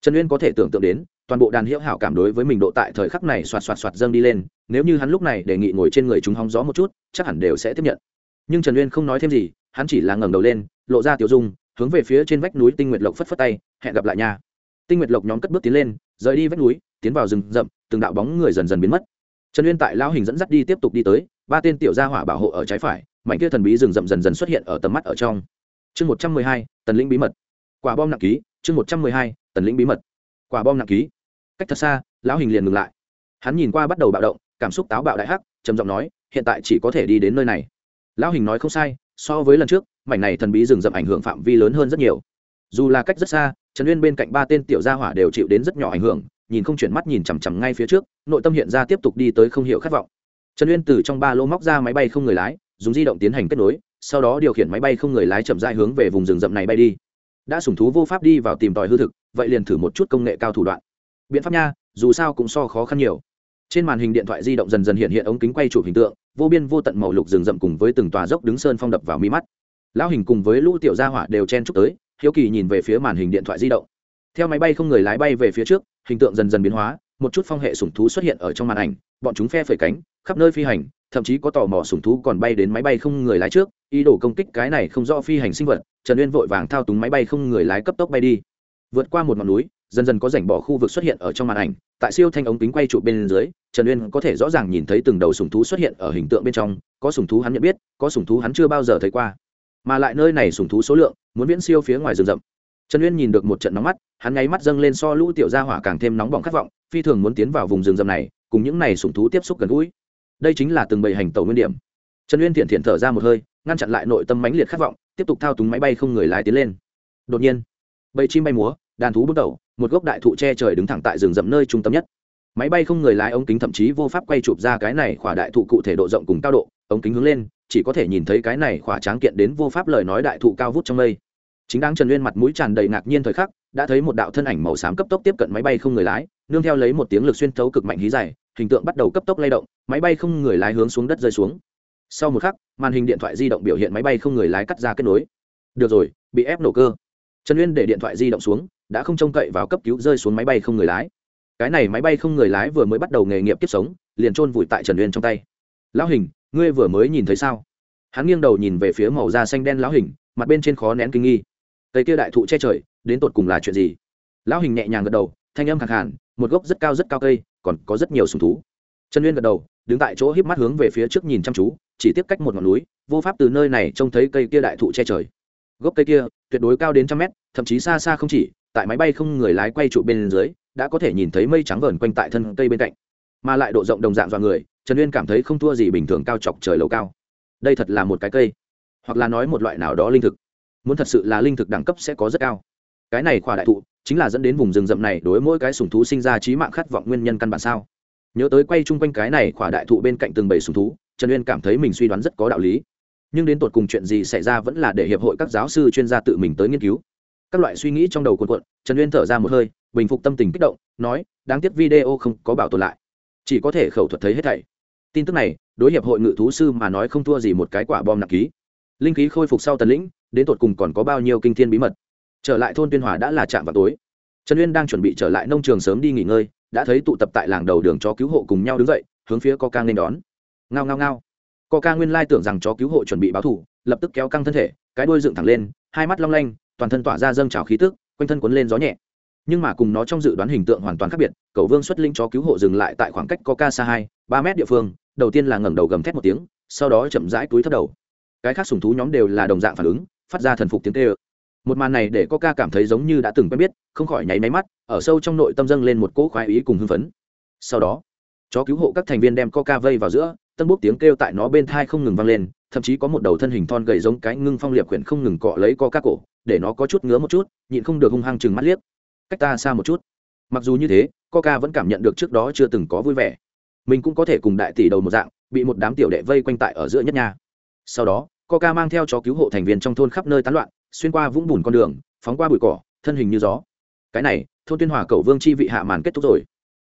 Trần uyên có thể tưởng tượng đến, toàn bộ đàn hiệu hảo cảm đối với mình độ tại thời khắc này xoạt xoạt xoạt dâng đi lên, nếu như hắn lúc này đề nghị ngồi trên người chúng hóng gió một chút, chắc hẳn đều sẽ tiếp nhận. Nhưng trần uyên không nói thêm gì, hắn chỉ là ngẩng đầu lên, lộ ra tiểu dung hướng về phía trên vách núi tinh nguyệt lộc phất phất tay, hẹn gặp lại nhà tinh nguyệt lộc nhóm cất bước tiến lên, rời đi vách núi, tiến vào rừng rậm, từng đạo bóng người dần dần biến mất. Trần uyên tại lão hình dẫn dắt đi tiếp tục đi tới, ba tên tiểu gia hỏa bảo hộ ở trái phải, mảnh kia thần bí rừng rậm dần dần xuất hiện ở tầm mắt ở trong. Chương một trăm mười hai, tần lĩnh bí mật. Quả bom nặng ký, chương một trăm mười hai, tần lĩnh bí mật. Quả bom nặng ký. Cách thật xa, lão hình liền ngừng lại. Hắn nhìn qua bắt đầu bạo động, cảm xúc táo bạo đại hắc, trầm giọng nói, hiện tại chỉ có thể đi đến nơi này. Lão hình nói không sai, so với lần trước mảnh này thần bí rừng rậm ảnh hưởng phạm vi lớn hơn rất nhiều. Dù là cách rất xa, trần uyên bên cạnh ba tên tiểu gia hỏa đều chịu đến rất nhỏ ảnh hưởng, nhìn không chuyển mắt nhìn chằm chằm ngay phía trước, nội tâm hiện ra tiếp tục đi tới không hiểu khát vọng. Trần uyên từ trong ba lô móc ra máy bay không người lái, dùng di động tiến hành kết nối, sau đó điều khiển máy bay không người lái chậm dại hướng về vùng rừng rậm này bay đi. Đã sủng thú vô pháp đi vào tìm tòi hư thực, vậy liền thử một chút công nghệ cao thủ đoạn. Biện pháp nha, dù sao cũng so khó khăn nhiều. Trên màn hình điện thoại di động dần dần hiện hiện ống kính quay chụp hình tượng, vô biên vô tận màu lục rừng rậm cùng với từng tòa dốc đứng sơn phong đập vào mi mắt lão hình cùng với lũ tiểu gia hỏa đều chen chúc tới, hiếu kỳ nhìn về phía màn hình điện thoại di động. Theo máy bay không người lái bay về phía trước, hình tượng dần dần biến hóa, một chút phong hệ sủng thú xuất hiện ở trong màn ảnh, bọn chúng phe phẩy cánh, khắp nơi phi hành, thậm chí có tò mò sủng thú còn bay đến máy bay không người lái trước, ý đồ công kích cái này không rõ phi hành sinh vật, trần uyên vội vàng thao túng máy bay không người lái cấp tốc bay đi. Vượt qua một ngọn núi, dần dần có rảnh bỏ khu vực xuất hiện ở trong màn ảnh, tại siêu thanh ống kính quay trụ bên dưới, trần uyên có thể rõ ràng nhìn thấy từng đầu sùng thú xuất hiện ở hình tượng bên trong, có sùng thú hắn nhận biết, có sùng thú hắn chưa bao giờ thấy qua mà lại nơi này sùng thú số lượng, muốn viễn siêu phía ngoài rừng rậm. Trần uyên nhìn được một trận nóng mắt, hắn ngáy mắt dâng lên so lũ tiểu gia hỏa càng thêm nóng bỏng khát vọng, phi thường muốn tiến vào vùng rừng rậm này, cùng những này sùng thú tiếp xúc gần gũi. Đây chính là từng bầy hành tàu nguyên điểm. Trần uyên thiện thiện thở ra một hơi, ngăn chặn lại nội tâm mãnh liệt khát vọng, tiếp tục thao túng máy bay không người lái tiến lên. Đột nhiên, bầy chim bay múa, đàn thú bước đầu, một gốc đại thụ che trời đứng thẳng tại rừng rậm nơi trung tâm nhất. Máy bay không người lái ống kính thậm chí vô pháp quay chụp ra cái này khỏa đại thụ cụ thể độ rộng cùng cao độ, ống kính hướng lên chỉ có thể nhìn thấy cái này khỏa tráng kiện đến vô pháp lời nói đại thụ cao vút trong mây. Chính đáng trần uyên mặt mũi tràn đầy ngạc nhiên thời khắc, đã thấy một đạo thân ảnh màu xám cấp tốc tiếp cận máy bay không người lái, nương theo lấy một tiếng lực xuyên thấu cực mạnh hí dài, hình tượng bắt đầu cấp tốc lay động, máy bay không người lái hướng xuống đất rơi xuống. Sau một khắc, màn hình điện thoại di động biểu hiện máy bay không người lái cắt ra kết nối. Được rồi, bị ép nổ cơ. Trần uyên để điện thoại di động xuống, đã không trông cậy vào cấp cứu rơi xuống máy bay không người lái. Cái này máy bay không người lái vừa mới bắt đầu nghề nghiệp kiếp sống, liền trôn vùi tại trần uyên trong tay. Lão hình ngươi vừa mới nhìn thấy sao? Hắn nghiêng đầu nhìn về phía màu da xanh đen lão hình, mặt bên trên khó nén kinh nghi. Cây kia đại thụ che trời, đến tột cùng là chuyện gì? Lão hình nhẹ nhàng gật đầu, thanh âm khẳng hẳn một gốc rất cao rất cao cây, còn có rất nhiều sùng thú. Trần uyên gật đầu, đứng tại chỗ híp mắt hướng về phía trước nhìn chăm chú, chỉ tiếp cách một ngọn núi, vô pháp từ nơi này trông thấy cây kia đại thụ che trời. Gốc cây kia, tuyệt đối cao đến trăm mét, thậm chí xa xa không chỉ, tại máy bay không người lái quay trụ bên dưới, đã có thể nhìn thấy mây trắng vờn quanh tại thân cây bên cạnh. Mà lại độ rộng đồng dạng dọa người trần uyên cảm thấy không thua gì bình thường cao chọc trời lầu cao đây thật là một cái cây hoặc là nói một loại nào đó linh thực muốn thật sự là linh thực đẳng cấp sẽ có rất cao cái này khoa đại thụ chính là dẫn đến vùng rừng rậm này đối mỗi cái sùng thú sinh ra trí mạng khát vọng nguyên nhân căn bản sao nhớ tới quay chung quanh cái này khoa đại thụ bên cạnh từng bầy sùng thú trần uyên cảm thấy mình suy đoán rất có đạo lý nhưng đến tột cùng chuyện gì xảy ra vẫn là để hiệp hội các giáo sư chuyên gia tự mình tới nghiên cứu các loại suy nghĩ trong đầu cuộn cuộn trần uyên thở ra một hơi bình phục tâm tình kích động nói đáng tiếc video không có bảo tồn lại chỉ có thể khẩu thuật thấy hết thảy tin tức này, đối hiệp hội ngự thú sư mà nói không thua gì một cái quả bom nặng ký. Linh khí khôi phục sau tần lĩnh, đến tột cùng còn có bao nhiêu kinh thiên bí mật? Trở lại thôn tuyên hòa đã là chạm vào tối. Trần uyên đang chuẩn bị trở lại nông trường sớm đi nghỉ ngơi, đã thấy tụ tập tại làng đầu đường cho cứu hộ cùng nhau đứng dậy, hướng phía coca nên đón. Ngao ngao ngao. Coca nguyên lai tưởng rằng chó cứu hộ chuẩn bị báo thủ, lập tức kéo căng thân thể, cái đuôi dựng thẳng lên, hai mắt long lanh, toàn thân tỏa ra dâng trào khí tức, quanh thân cuốn lên gió nhẹ. Nhưng mà cùng nó trong dự đoán hình tượng hoàn toàn khác biệt, cầu vương xuất linh chó cứu hộ dừng lại tại khoảng cách coca xa hai, ba mét địa phương đầu tiên là ngẩng đầu gầm thét một tiếng, sau đó chậm rãi túi thấp đầu. Cái khác sùng thú nhóm đều là đồng dạng phản ứng, phát ra thần phục tiếng tê ơ một màn này để coca cảm thấy giống như đã từng quen biết, không khỏi nháy máy mắt, ở sâu trong nội tâm dâng lên một cỗ khoái ý cùng hưng phấn. Sau đó, chó cứu hộ các thành viên đem coca vây vào giữa, tân bốc tiếng kêu tại nó bên thai không ngừng vang lên, thậm chí có một đầu thân hình thon gầy giống cái ngưng phong liệp quyển không ngừng cọ lấy coca cổ, để nó có chút ngứa một chút, nhịn không được hung hăng chừng mắt liếc. Cách ta xa một chút. Mặc dù như thế, coca vẫn cảm nhận được trước đó chưa từng có vui vẻ mình cũng có thể cùng đại tỷ đầu một dạng, bị một đám tiểu đệ vây quanh tại ở giữa nhất nhà sau đó, coca mang theo chó cứu hộ thành viên trong thôn khắp nơi tán loạn, xuyên qua vũng bùn con đường, phóng qua bụi cỏ, thân hình như gió. Cái này, thôn tuyên hòa cầu vương chi vị hạ màn kết thúc rồi.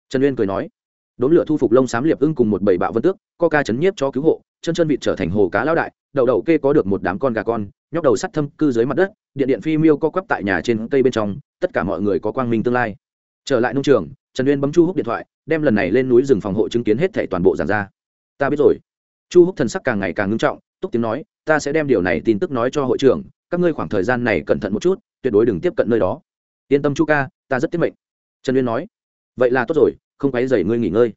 Trần uyên cười nói, đốn lửa thu phục lông xám liệp ưng cùng một bầy bạo vân tước, coca chấn nhiếp cho cứu hộ, chân chân vịt trở thành hồ cá lao đại, đậu đậu kê có được một đám con gà con, nhóc đầu sắt thâm cư dưới mặt đất, điện điện phi miêu co quắp tại nhà trên cây bên trong, tất cả mọi người có quang minh tương lai. Trở lại nông trường trần uyên bấm chu húc điện thoại, đem lần này lên núi rừng phòng hộ chứng kiến hết thảy toàn bộ giàn ra. Ta biết rồi. Chu húc thần sắc càng ngày càng ngưng trọng, túc tiếng nói, ta sẽ đem điều này tin tức nói cho hội trưởng, các ngươi khoảng thời gian này cẩn thận một chút, tuyệt đối đừng tiếp cận nơi đó. Yên tâm chu ca, ta rất tiết mệnh. Trần uyên nói, vậy là tốt rồi, không quấy dày ngươi nghỉ ngơi.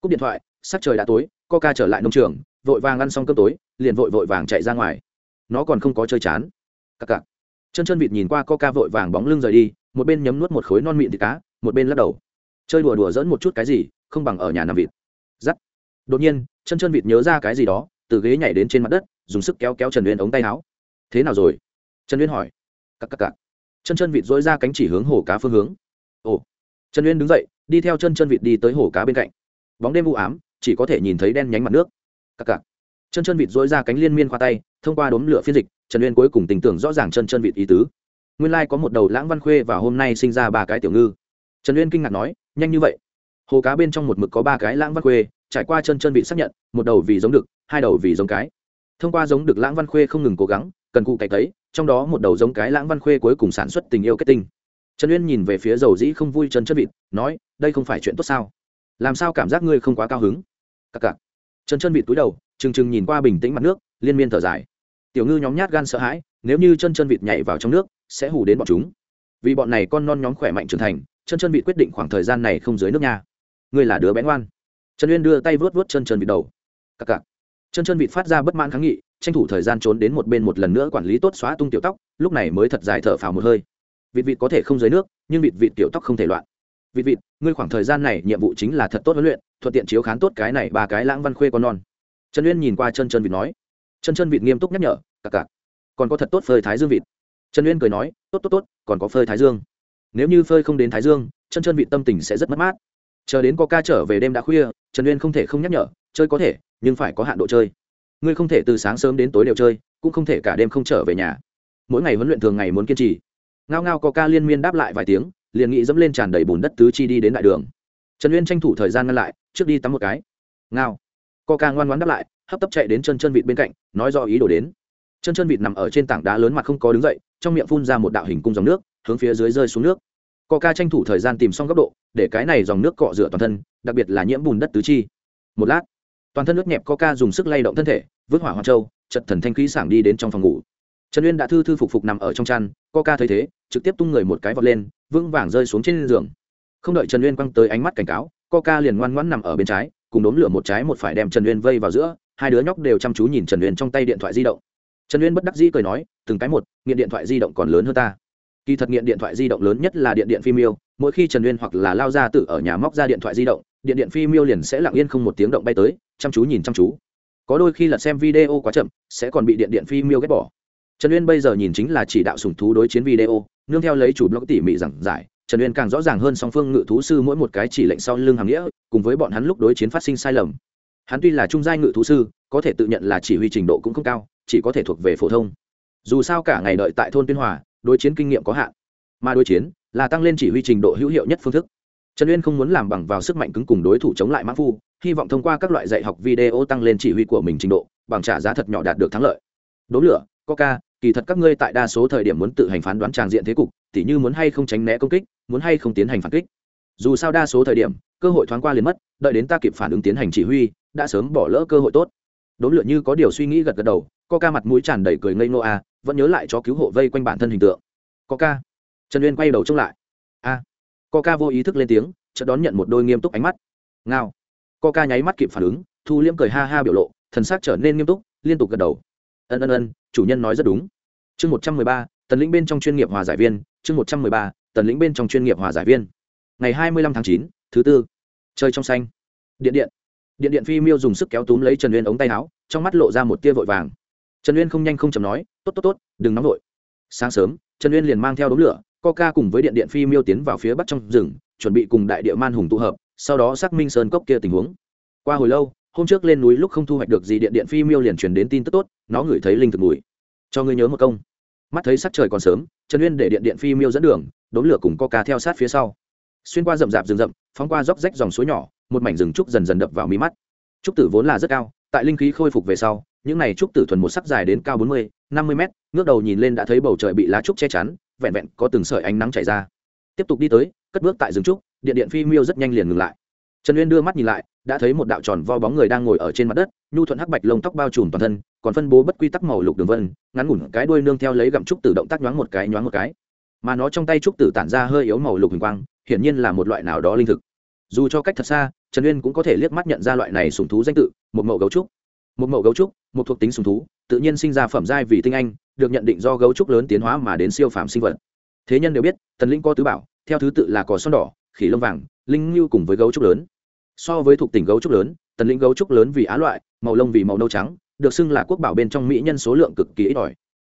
Cúp điện thoại, sắc trời đã tối, Co ca trở lại nông trường, vội vàng ăn xong cơm tối, liền vội vội vàng chạy ra ngoài. Nó còn không có chơi chán. Cặc cặc. Chân chân vịt nhìn qua ca vội vàng bóng lưng rời đi, một bên nhấm nuốt một khối non mịn thịt cá, một bên lắc đầu chơi đùa đùa dẫn một chút cái gì, không bằng ở nhà nằm vịt. Giắt. Đột nhiên, chân chân vịt nhớ ra cái gì đó, từ ghế nhảy đến trên mặt đất, dùng sức kéo kéo trần uyên ống tay áo. Thế nào rồi? Trần uyên hỏi. Cặp cặp cặp chân chân vịt dối ra cánh chỉ hướng hồ cá phương hướng. Ồ. Trần uyên đứng dậy, đi theo chân chân vịt đi tới hồ cá bên cạnh. Bóng đêm u ám, chỉ có thể nhìn thấy đen nhánh mặt nước. Cặp cặp chân chân vịt dối ra cánh liên miên khoa tay, thông qua đốm lửa phiên dịch, trần uyên cuối cùng tình tưởng rõ ràng chân chân vịt ý tứ. Nguyên lai có một đầu lãng văn khuê và hôm nay sinh ra ba cái tiểu ngư. Trần uyên kinh ngạc nói nhanh như vậy. Hồ cá bên trong một mực có ba cái lãng văn khuê, trải qua chân chân bị xác nhận, một đầu vì giống đực, hai đầu vì giống cái. Thông qua giống đực lãng văn khuê không ngừng cố gắng, cần cụ cày thấy trong đó một đầu giống cái lãng văn khuê cuối cùng sản xuất tình yêu kết tinh. Trần uyên nhìn về phía dầu dĩ không vui chân chân vịt, nói, đây không phải chuyện tốt sao? Làm sao cảm giác ngươi không quá cao hứng? Cặc cặc. Chân chân vịt túi đầu, trừng trừng nhìn qua bình tĩnh mặt nước, liên miên thở dài. Tiểu ngư nhóm nhát gan sợ hãi, nếu như chân chân vịt nhảy vào trong nước, sẽ hù đến bọn chúng. Vì bọn này con non nhóm khỏe mạnh trưởng thành chân chân vịt quyết định khoảng thời gian này không dưới nước nha. Ngươi là đứa bén ngoan. Trần uyên đưa tay vớt vớt chân chân vịt đầu. Cặc cặc. Chân chân vịt phát ra bất mãn kháng nghị, tranh thủ thời gian trốn đến một bên một lần nữa quản lý tốt xóa tung tiểu tóc, lúc này mới thật dài thở phào một hơi. Vịt vịt có thể không dưới nước, nhưng vịt vịt tiểu tóc không thể loạn. Vịt vịt, ngươi khoảng thời gian này nhiệm vụ chính là thật tốt huấn luyện, thuận tiện chiếu khán tốt cái này ba cái lãng văn khuê con non. Trần uyên nhìn qua chân chân vịt nói. Chân chân vịt nghiêm túc nhắc nhở, cặc cặc, còn có thật tốt phơi thái dương vịt. Trần uyên cười nói, tốt tốt tốt, còn có phơi thái dương nếu như phơi không đến thái dương, chân chân vị tâm tình sẽ rất mất mát. Chờ đến có ca trở về đêm đã khuya, trần uyên không thể không nhắc nhở, chơi có thể, nhưng phải có hạn độ chơi. Ngươi không thể từ sáng sớm đến tối đều chơi, cũng không thể cả đêm không trở về nhà. Mỗi ngày huấn luyện thường ngày muốn kiên trì. Ngao ngao có ca liên miên đáp lại vài tiếng, liền nghĩ dẫm lên tràn đầy bùn đất tứ chi đi đến đại đường. Trần uyên tranh thủ thời gian ngăn lại, trước đi tắm một cái. Ngao. Co ca ngoan ngoan đáp lại, hấp tấp chạy đến chân chân vịt bên cạnh, nói do ý đồ đến. Chân chân vịt nằm ở trên tảng đá lớn mặt không có đứng dậy, trong miệng phun ra một đạo hình cung dòng nước hướng phía dưới rơi xuống nước. Co ca tranh thủ thời gian tìm xong góc độ, để cái này dòng nước cọ rửa toàn thân, đặc biệt là nhiễm bùn đất tứ chi. Một lát, toàn thân nước nhẹp co ca dùng sức lay động thân thể, vứt hỏa hoa châu, chật thần thanh khí sảng đi đến trong phòng ngủ. Trần uyên đã thư thư phục phục nằm ở trong chăn co ca thấy thế, trực tiếp tung người một cái vọt lên, vững vàng rơi xuống trên giường. Không đợi trần uyên quăng tới ánh mắt cảnh cáo co ca liền ngoan ngoãn nằm ở bên trái, cùng đốn lửa một trái một phải đem trần uyên vây vào giữa, hai đứa nhóc đều chăm chú nhìn trần uyên trong tay điện thoại di động. Trần uyên bất đắc dĩ cười nói, từng cái một, nghiện điện thoại di động còn lớn hơn ta kỳ thật nghiện điện thoại di động lớn nhất là điện điện phim yêu mỗi khi trần uyên hoặc là lao ra tự ở nhà móc ra điện thoại di động, điện điện phim yêu liền sẽ lặng yên không một tiếng động bay tới, chăm chú nhìn chăm chú. Có đôi khi là xem video quá chậm, sẽ còn bị điện điện phim yêu ghét bỏ. Trần uyên bây giờ nhìn chính là chỉ đạo sủng thú đối chiến video, nương theo lấy chủ blog tỉ mỉ giảng giải, trần uyên càng rõ ràng hơn song phương ngự thú sư mỗi một cái chỉ lệnh sau lưng hàng nghĩa, cùng với bọn hắn lúc đối chiến phát sinh sai lầm. Hắn tuy là trung giai ngự thú sư, có thể tự nhận là chỉ huy trình độ cũng không cao, chỉ có thể thuộc về phổ thông. Dù sao cả ngày đợi tại thôn tuyên hòa đối chiến kinh nghiệm có hạn. Mà đối chiến là tăng lên chỉ huy trình độ hữu hiệu nhất phương thức. Trần uyên không muốn làm bằng vào sức mạnh cứng cùng đối thủ chống lại mã phu, hy vọng thông qua các loại dạy học video tăng lên chỉ huy của mình trình độ, bằng trả giá thật nhỏ đạt được thắng lợi. Đốn lửa, coca, kỳ thật các ngươi tại đa số thời điểm muốn tự hành phán đoán tràng diện thế cục, tỉ như muốn hay không tránh né công kích, muốn hay không tiến hành phản kích. Dù sao đa số thời điểm, cơ hội thoáng qua liền mất, đợi đến ta kịp phản ứng tiến hành chỉ huy, đã sớm bỏ lỡ cơ hội tốt. Đốn lửa như có điều suy nghĩ gật gật đầu, coca mặt mũi tràn đầy cười ngây nô a vẫn nhớ lại cho cứu hộ vây quanh bản thân hình tượng. Có ca, trần uyên quay đầu trông lại. A. À. ca vô ý thức lên tiếng chợt đón nhận một đôi nghiêm túc ánh mắt. Ngao. Có ca nháy mắt kịp phản ứng thu liễm cười ha ha biểu lộ thần sắc trở nên nghiêm túc liên tục gật đầu. Ân ân ân chủ nhân nói rất đúng. Chương một trăm mười ba tần lĩnh bên trong chuyên nghiệp hòa giải viên chương một trăm mười ba tần lĩnh bên trong chuyên nghiệp hòa giải viên. Ngày hai mươi lăm tháng chín thứ tư. Chơi trong xanh. Điện điện. Điện điện phi miêu dùng sức kéo túm lấy trần uyên ống tay áo trong mắt lộ ra một tia vội vàng. Trần uyên không nhanh không chầm nói tốt tốt tốt, đừng nóng vội. Sáng sớm, trần uyên liền mang theo đống lửa, coca cùng với điện điện phi miêu tiến vào phía bắc trong rừng, chuẩn bị cùng đại địa man hùng tụ hợp, sau đó xác minh sơn cốc kia tình huống. Qua hồi lâu, hôm trước lên núi lúc không thu hoạch được gì, điện điện phi miêu liền truyền đến tin tức tốt, nó ngửi thấy linh thực mùi. Cho ngươi nhớ một công. Mắt thấy sắc trời còn sớm, trần uyên để điện điện phi miêu dẫn đường đốn lửa cùng coca theo sát phía sau. Xuyên qua rậm rạp rừng rậm, phóng qua dốc rách dòng suối nhỏ, một mảnh rừng trúc dần dần đập vào mí mắt. Trúc tử vốn là rất cao, tại linh khí khôi phục về sau những này trúc tử thuần một sắc dài đến cao bốn mươi, năm mươi mét, ngước đầu nhìn lên đã thấy bầu trời bị lá trúc che chắn, vẹn vẹn có từng sợi ánh nắng chảy ra. Tiếp tục đi tới, cất bước tại rừng trúc, điện điện phi miêu rất nhanh liền ngừng lại. Trần uyên đưa mắt nhìn lại, đã thấy một đạo tròn vo bóng người đang ngồi ở trên mặt đất, nhu thuận hắc bạch lông tóc bao trùm toàn thân, còn phân bố bất quy tắc màu lục đường vân, ngắn ngủn cái đuôi nương theo lấy gặm trúc tử động tác nhoáng một cái, nhoáng một cái. Mà nó trong tay trúc tử tản ra hơi yếu màu lục hình quang, hiển nhiên là một loại nào đó linh thực. Dù cho cách thật xa, trần uyên cũng có thể liếc mắt nhận ra loại này sùng thú danh tự, một mẫu gấu trúc. Một mẫu gấu trúc một thuộc tính sùng thú, tự nhiên sinh ra phẩm giai vì tinh anh, được nhận định do gấu trúc lớn tiến hóa mà đến siêu phàm sinh vật. Thế nhân đều biết tần linh có tứ bảo, theo thứ tự là cỏ son đỏ, khỉ lông vàng, linh ngưu cùng với gấu trúc lớn. So với thuộc tỉnh gấu trúc lớn tần linh gấu trúc lớn vì á loại, màu lông vì màu nâu trắng, được xưng là quốc bảo bên trong mỹ nhân số lượng cực kỳ ít ỏi.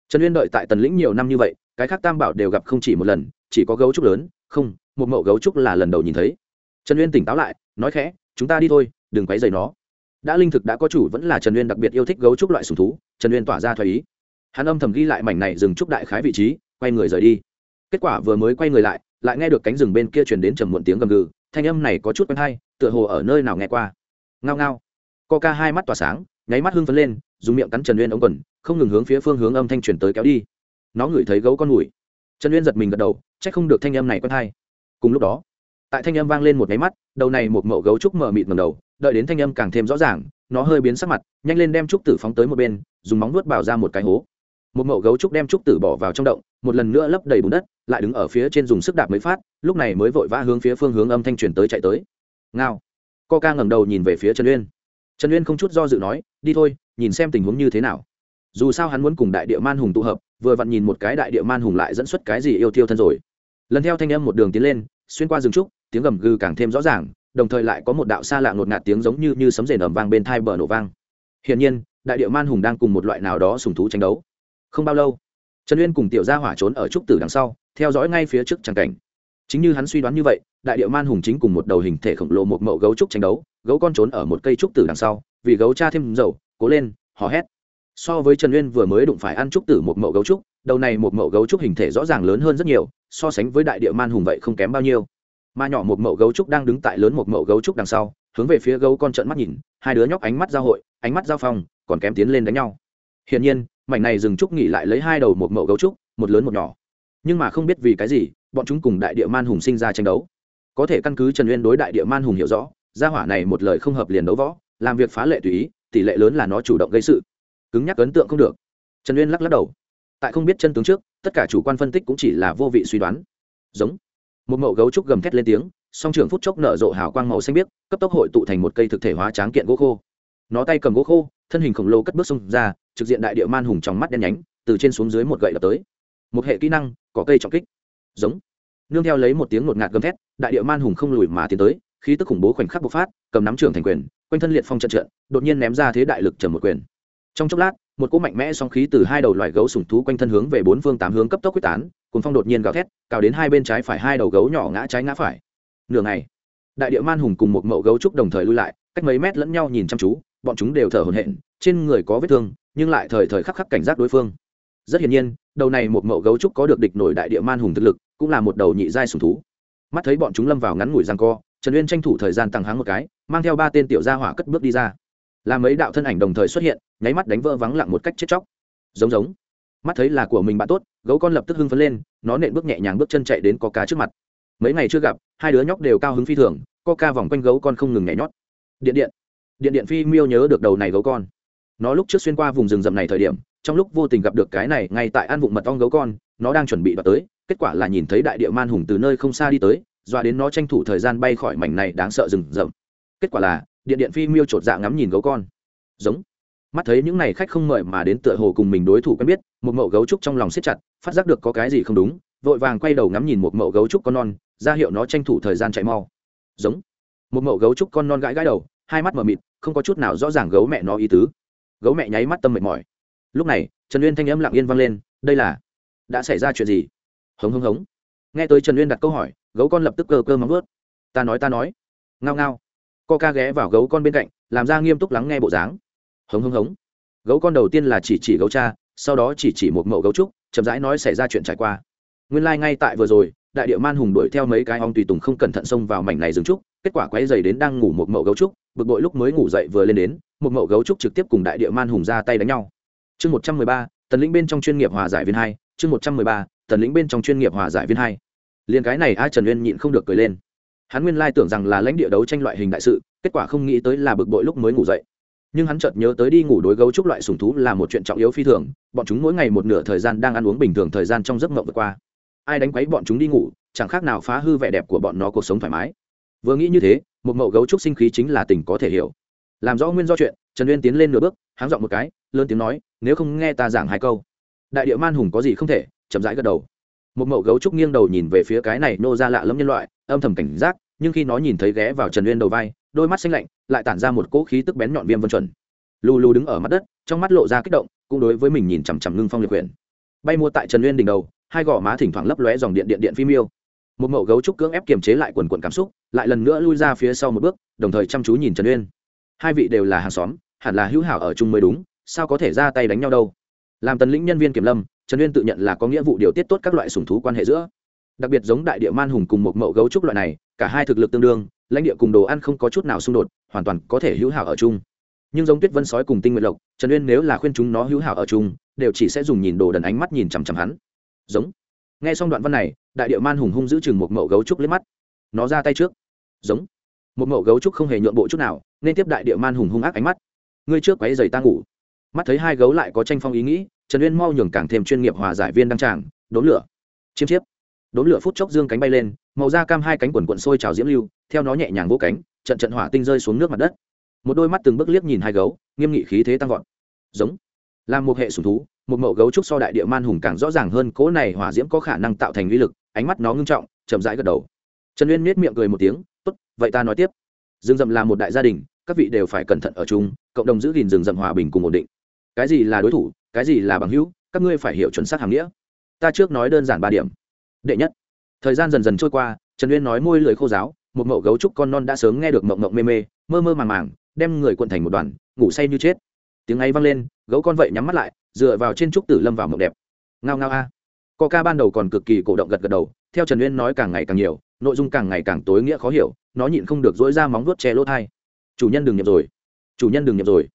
Trần uyên đợi tại tần lĩnh nhiều năm như vậy, cái khác tam bảo đều gặp không chỉ một lần, chỉ có gấu trúc lớn, không, một mẫu gấu trúc là lần đầu nhìn thấy. Trần uyên tỉnh táo lại, nói khẽ, chúng ta đi thôi, đừng quấy dày nó đã linh thực đã có chủ vẫn là trần uyên đặc biệt yêu thích gấu trúc loại sùng thú, trần uyên tỏa ra thoái ý. Hắn âm thầm ghi lại mảnh này dừng trúc đại khái vị trí, quay người rời đi. Kết quả vừa mới quay người lại lại nghe được cánh rừng bên kia truyền đến trầm muộn tiếng gầm gừ, thanh âm này có chút quen hay, tựa hồ ở nơi nào nghe qua. Ngao ngao. Co ca hai mắt tỏa sáng, nháy mắt hưng phấn lên, dùng miệng cắn trần uyên ống quần, không ngừng hướng phía phương hướng âm thanh truyền tới kéo đi. Nó ngửi thấy gấu con mùi. Trần uyên giật mình gật đầu c h ắ c không được thanh âm này quen hay. Cùng lúc đó tại thanh âm vang lên một máy mắt, đầu này một mẫu gấu trúc mở mịt ngầm đầu, đợi đến thanh âm càng thêm rõ ràng, nó hơi biến sắc mặt, nhanh lên đem trúc tử phóng tới một bên, dùng móng nuốt bảo ra một cái hố. Một mẫu gấu trúc đem trúc tử bỏ vào trong động, một lần nữa lấp đầy bùn đất, lại đứng ở phía trên dùng sức đạp mới phát, lúc này mới vội vã hướng phía phương hướng âm thanh truyền tới chạy tới. Ngao. Co ca ngẩng đầu nhìn về phía trần uyên. Trần uyên không chút do dự nói, đi thôi, nhìn xem tình huống như thế nào. Dù sao hắn muốn cùng đại địa man hùng tụ hợp, vừa vặn nhìn một cái đại địa man hùng lại dẫn xuất cái gì yêu thiêu thân rồi. Lần theo thanh âm một đường tiến lên, xuyên qua rừng trúc tiếng gầm gừ càng thêm rõ ràng, đồng thời lại có một đạo xa lạ ngột ngạt tiếng giống như như sấm rền ầm vang bên thai bờ nổ vang. Hiển nhiên, đại địa man hùng đang cùng một loại nào đó sùng thú tranh đấu. Không bao lâu, trần uyên cùng tiểu gia hỏa trốn ở trúc tử đằng sau, theo dõi ngay phía trước tràng cảnh. Chính như hắn suy đoán như vậy, đại địa man hùng chính cùng một đầu hình thể khổng lồ một mẫu gấu trúc tranh đấu, gấu con trốn ở một cây trúc tử đằng sau, vì gấu cha thêm dầu, cố lên, hò hét. So với trần uyên vừa mới đụng phải ăn trúc tử một mẫu gấu trúc, đầu này một mẫu gấu trúc hình thể rõ ràng lớn hơn rất nhiều, so sánh với đại địa man hùng vậy không kém bao nhiêu mà nhỏ một mậu gấu trúc đang đứng tại lớn một mậu gấu trúc đằng sau, hướng về phía gấu con trợn mắt nhìn, hai đứa nhóc ánh mắt giao hội, ánh mắt giao phong, còn kém tiến lên đánh nhau. Hiển nhiên, mảnh này dừng trúc nghỉ lại lấy hai đầu một mậu gấu trúc, một lớn một nhỏ. Nhưng mà không biết vì cái gì, bọn chúng cùng đại địa man hùng sinh ra tranh đấu. Có thể căn cứ trần uyên đối đại địa man hùng hiểu rõ, gia hỏa này một lời không hợp liền đấu võ, làm việc phá lệ tùy ý, tỷ lệ lớn là nó chủ động gây sự. Cứng nhắc ấn tượng không được. Trần uyên lắc lắc đầu. Tại không biết chân tướng trước, tất cả chủ quan phân tích cũng chỉ là vô vị suy đoán. Giống một mậu gấu trúc gầm thét lên tiếng, song trường phút chốc nở rộ hào quang màu xanh biếc, cấp tốc hội tụ thành một cây thực thể hóa tráng kiện gỗ khô. Nó tay cầm gỗ khô, thân hình khổng lồ cất bước xông ra, trực diện đại địa man hùng trong mắt đen nhánh, từ trên xuống dưới một gậy đập tới. Một hệ kỹ năng, có cây trọng kích. Giống. Nương theo lấy một tiếng ngột ngạt gầm thét, đại địa man hùng không lùi mà tiến tới, khí tức khủng bố khoảnh khắc bộc phát, cầm nắm trường thành quyền, quanh thân liệt phong trận trận, đột nhiên ném ra thế đại lực trầm một quyền. Trong chốc lát một cỗ mạnh mẽ song khí từ hai đầu loài gấu sủng thú quanh thân hướng về bốn phương tám hướng cấp tốc quyết tán cùng phong đột nhiên gào thét, cào đến hai bên trái phải hai đầu gấu nhỏ ngã trái ngã phải. Nửa ngày, đại địa man hùng cùng một mậu gấu trúc đồng thời lui lại, cách mấy mét lẫn nhau nhìn chăm chú, bọn chúng đều thở hổn hển, trên người có vết thương, nhưng lại thời thời khắc khắc cảnh giác đối phương. Rất hiển nhiên, đầu này một mậu gấu trúc có được địch nổi đại địa man hùng thực lực, cũng là một đầu nhị giai sùng thú. Mắt thấy bọn chúng lâm vào ngắn ngủi răng co, trần uyên tranh thủ thời gian tăng háng một cái, mang theo ba tên tiểu gia hỏa cất bước đi ra là mấy đạo thân ảnh đồng thời xuất hiện, nháy mắt đánh vỡ vắng lặng một cách chết chóc. Giống giống. Mắt thấy là của mình bạn tốt, gấu con lập tức hưng phấn lên, nó nện bước nhẹ nhàng bước chân chạy đến có cá trước mặt. Mấy ngày chưa gặp, hai đứa nhóc đều cao hứng phi thường, co ca vòng quanh gấu con không ngừng nhảy nhót. Điện điện. Điện điện phi miêu nhớ được đầu này gấu con. Nó lúc trước xuyên qua vùng rừng rậm này thời điểm, trong lúc vô tình gặp được cái này, ngay tại ăn vụng mật ong gấu con, nó đang chuẩn bị vào tới, kết quả là nhìn thấy đại địa man hùng từ nơi không xa đi tới doa đến nó tranh thủ thời gian bay khỏi mảnh này đáng sợ rừng rậm. Kết quả là điện điện phi miêu chột dạ ngắm nhìn gấu con. Giống. Mắt thấy những n à y khách không mời mà đến tựa hồ cùng mình đối thủ quen biết, một mẫu gấu trúc trong lòng siết chặt, phát giác được có cái gì không đúng, vội vàng quay đầu ngắm nhìn một mẫu gấu trúc con non, ra hiệu nó tranh thủ thời gian chạy mau. Giống. Một mẫu gấu trúc con non gãi gãi đầu, hai mắt mờ mịt, không có chút nào rõ ràng gấu mẹ nó ý tứ. Gấu mẹ nháy mắt tâm mệt mỏi. Lúc này, trần uyên thanh âm lặng yên vang lên, đây là, đã xảy ra chuyện gì? Hống hống hống. Nghe tới trần uyên đặt câu hỏi, gấu con lập tức cơ cơ móng vớt ta nói ta nói. Ngao ngao co ca ghé vào gấu con bên cạnh, làm ra nghiêm túc lắng nghe bộ dáng. Hống hống hống. Gấu con đầu tiên là chỉ chỉ gấu cha, sau đó chỉ chỉ một mẫu gấu trúc, chậm rãi nói xảy ra chuyện trải qua. Nguyên lai、like、ngay tại vừa rồi, đại địa man hùng đuổi theo mấy cái ong tùy tùng không cẩn thận xông vào mảnh này dừng trúc, kết quả quấy dày đến đang ngủ một mẫu gấu trúc, bực bội lúc mới ngủ dậy vừa lên đến, một mẫu gấu trúc trực tiếp cùng đại địa man hùng ra tay đánh nhau. Chương một trăm mười ba, tần lĩnh bên trong chuyên nghiệp hòa giải viên hai, chương một trăm mười ba, tần lĩnh bên trong chuyên nghiệp hòa giải viên hai. Liền cái này a trần uyên nhịn không được cười lên hắn nguyên lai tưởng rằng là lãnh địa đấu tranh loại hình đại sự, kết quả không nghĩ tới là bực bội lúc mới ngủ dậy. Nhưng hắn chợt nhớ tới đi ngủ đối gấu trúc loại sùng thú là một chuyện trọng yếu phi thường, bọn chúng mỗi ngày một nửa thời gian đang ăn uống bình thường thời gian trong giấc mộng vượt qua. Ai đánh quấy bọn chúng đi ngủ, chẳng khác nào phá hư vẻ đẹp của bọn nó cuộc sống thoải mái. Vừa nghĩ như thế, một mẫu gấu trúc sinh khí chính là tình có thể hiểu. Làm rõ nguyên do chuyện, trần uyên tiến lên nửa bước, háng dọn một cái, lớn tiếng nói, nếu không nghe ta giảng hai câu. Đại địa man hùng có gì không thể, chậm rãi gật đầu. Một mẫu gấu trúc nghiêng đầu nhìn về phía cái này nô ra lạ lẫm nhân loại âm thầm cảnh giác, nhưng khi nó nhìn thấy ghé vào trần uyên đầu vai, đôi mắt xanh lạnh, lại tản ra một cỗ khí tức bén nhọn viêm vân chuẩn. Lù lù đứng ở mặt đất, trong mắt lộ ra kích động, cũng đối với mình nhìn chằm chằm ngưng phong liệt quyển bay mua tại trần uyên đỉnh đầu, hai gò má thỉnh thoảng lấp lóe dòng điện điện điện phim yêu. Một mẫu gấu trúc cưỡng ép kiềm chế lại quần quần cảm xúc, lại lần nữa lui ra phía sau một bước, đồng thời chăm chú nhìn trần uyên. Hai vị đều là hàng xóm, hẳn là hữu hảo ở chung mới đúng, sao có thể ra tay đánh nhau đâu? Làm tần lĩnh nhân viên kiểm lâm, trần uyên tự nhận là có nghĩa vụ điều tiết tốt các loại sùng thú quan hệ giữa đặc biệt giống đại địa man hùng cùng một mẫu gấu trúc loại này, cả hai thực lực tương đương, lãnh địa cùng đồ ăn không có chút nào xung đột, hoàn toàn có thể hữu hảo ở chung. Nhưng giống tuyết vân sói cùng tinh nguyện lộc, trần uyên nếu là khuyên chúng nó hữu hảo ở chung, đều chỉ sẽ dùng nhìn đồ đần ánh mắt nhìn chằm chằm hắn. Giống. Nghe xong đoạn văn này, đại địa man hùng hung giữ chừng một mẫu gấu trúc liếc mắt. Nó ra tay trước. Giống. Một mẫu gấu trúc không hề nhượng bộ chút nào, nên tiếp đại địa man hùng hung ác ánh mắt. Ngươi trước quáy giày ta ngủ. Mắt thấy hai gấu lại có tranh phong ý nghĩ, trần uyên mau nhường càng thêm chuyên nghiệp hòa giải viên đăng tràng, đốn lửa. Chiêm chiếp đốn lửa phút chốc dương cánh bay lên, màu da cam hai cánh quần quận sôi trào diễm lưu, theo nó nhẹ nhàng vỗ cánh, trận trận hỏa tinh rơi xuống nước mặt đất. Một đôi mắt từng bước liếc nhìn hai gấu, nghiêm nghị khí thế tăng vọt. Giống. Làm một hệ sùng thú, một mẫu gấu trúc so đại địa man hùng càng rõ ràng hơn, cỗ này hỏa diễm có khả năng tạo thành uy lực, ánh mắt nó ngưng trọng, chậm rãi gật đầu. Trần uyên miết miệng cười một tiếng, tốt, vậy ta nói tiếp. Rừng rậm là một đại gia đình, các vị đều phải cẩn thận ở chung, cộng đồng giữ gìn rừng rậm hòa bình cùng ổn định. Cái gì là đối thủ, cái gì là bằng hữu, các ngươi phải hiểu chuẩn xác hàm nghĩa. Ta trước nói đơn giản ba điểm đệ nhất. Thời gian dần dần trôi qua, trần uyên nói môi lưỡi khô giáo, một mậu gấu trúc con non đã sớm nghe được mộng mộng mê mê, mơ mơ màng màng, đem người quận thành một đoàn, ngủ say như chết. Tiếng ấy vang lên, gấu con vậy nhắm mắt lại, dựa vào trên trúc tử lâm vào mộng đẹp. Ngao ngao a. Co ca ban đầu còn cực kỳ cổ động gật gật đầu, theo trần uyên nói càng ngày càng nhiều, nội dung càng ngày càng tối nghĩa khó hiểu, nó nhịn không được dỗi ra móng vuốt che lỗ thai. Chủ nhân đừng nhập rồi. Chủ nhân đừng nhập rồi.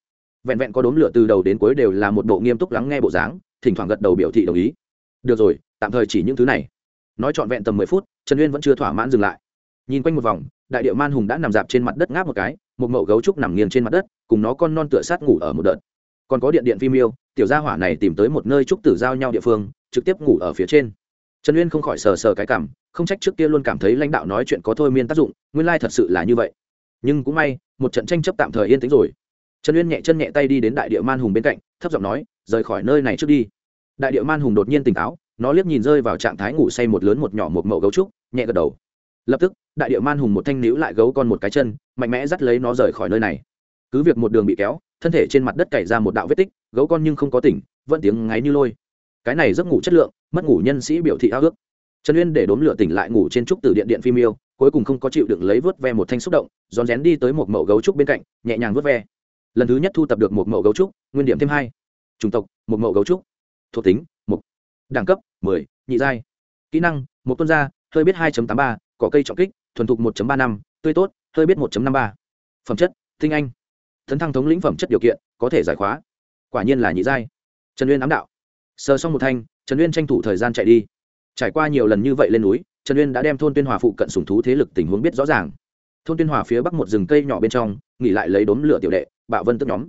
Vẹn vẹn có đốm lửa từ đầu đến cuối đều là một bộ nghiêm túc lắng nghe bộ dáng, thỉnh thoảng gật đầu biểu thị đồng ý. Được rồi, tạm thời chỉ những thứ này nói trọn vẹn tầm mười phút, trần uyên vẫn chưa thỏa mãn dừng lại. Nhìn quanh một vòng, đại điệu man hùng đã nằm dạp trên mặt đất ngáp một cái, một mậu gấu trúc nằm nghiêng trên mặt đất, cùng nó con non tựa sát ngủ ở một đợt. Còn có điện điện phim yêu, tiểu gia hỏa này tìm tới một nơi trúc tử giao nhau địa phương, trực tiếp ngủ ở phía trên. Trần uyên không khỏi sờ sờ cái cảm, không trách trước kia luôn cảm thấy lãnh đạo nói chuyện có thôi miên tác dụng, nguyên lai thật sự là như vậy. Nhưng cũng may, một trận tranh chấp tạm thời yên tĩnh rồi. Trần uyên nhẹ chân nhẹ tay đi đến đại địa man hùng bên cạnh, thấp giọng nói, rời khỏi nơi này trước đi. Đại địa man hùng đột nhiên tỉnh táo nó liếc nhìn rơi vào trạng thái ngủ say một lớn một nhỏ một mậu gấu trúc, nhẹ gật đầu. Lập tức, đại địa man hùng một thanh níu lại gấu con một cái chân, mạnh mẽ dắt lấy nó rời khỏi nơi này. Cứ việc một đường bị kéo, thân thể trên mặt đất cày ra một đạo vết tích, gấu con nhưng không có tỉnh, vẫn tiếng ngáy như lôi. Cái này giấc ngủ chất lượng, mất ngủ nhân sĩ biểu thị ao ước. Trần uyên để đốn lửa tỉnh lại ngủ trên trúc từ điện điện phim yêu, cuối cùng không có chịu đựng lấy vớt ve một thanh xúc động, rón rén đi tới một mẫu gấu trúc bên cạnh, nhẹ nhàng vớt ve. Lần thứ nhất thu tập được một mẫu gấu trúc, nguyên điểm thêm hai. Chủng tộc, một mẫu gấu trúc. Thuộc tính, một. Đẳng cấp mười, nhị giai. Kỹ năng, một tuân gia, hơi biết hai tám ba, cỏ cây trọng kích, thuần thục một ba năm, tươi tốt, hơi biết một năm ba. Phẩm chất, tinh anh. Tấn thăng thống lĩnh phẩm chất điều kiện, có thể giải khóa. Quả nhiên là nhị giai. Trần uyên ám đạo. Sờ xong một thanh, trần uyên tranh thủ thời gian chạy đi. Trải qua nhiều lần như vậy lên núi, trần uyên đã đem thôn tuyên hòa phụ cận sùng thú thế lực tình huống biết rõ ràng. Thôn tuyên hòa phía bắc một rừng cây nhỏ bên trong, nghỉ lại lấy đốm lửa tiểu đệ, bạo vân tức nhóm.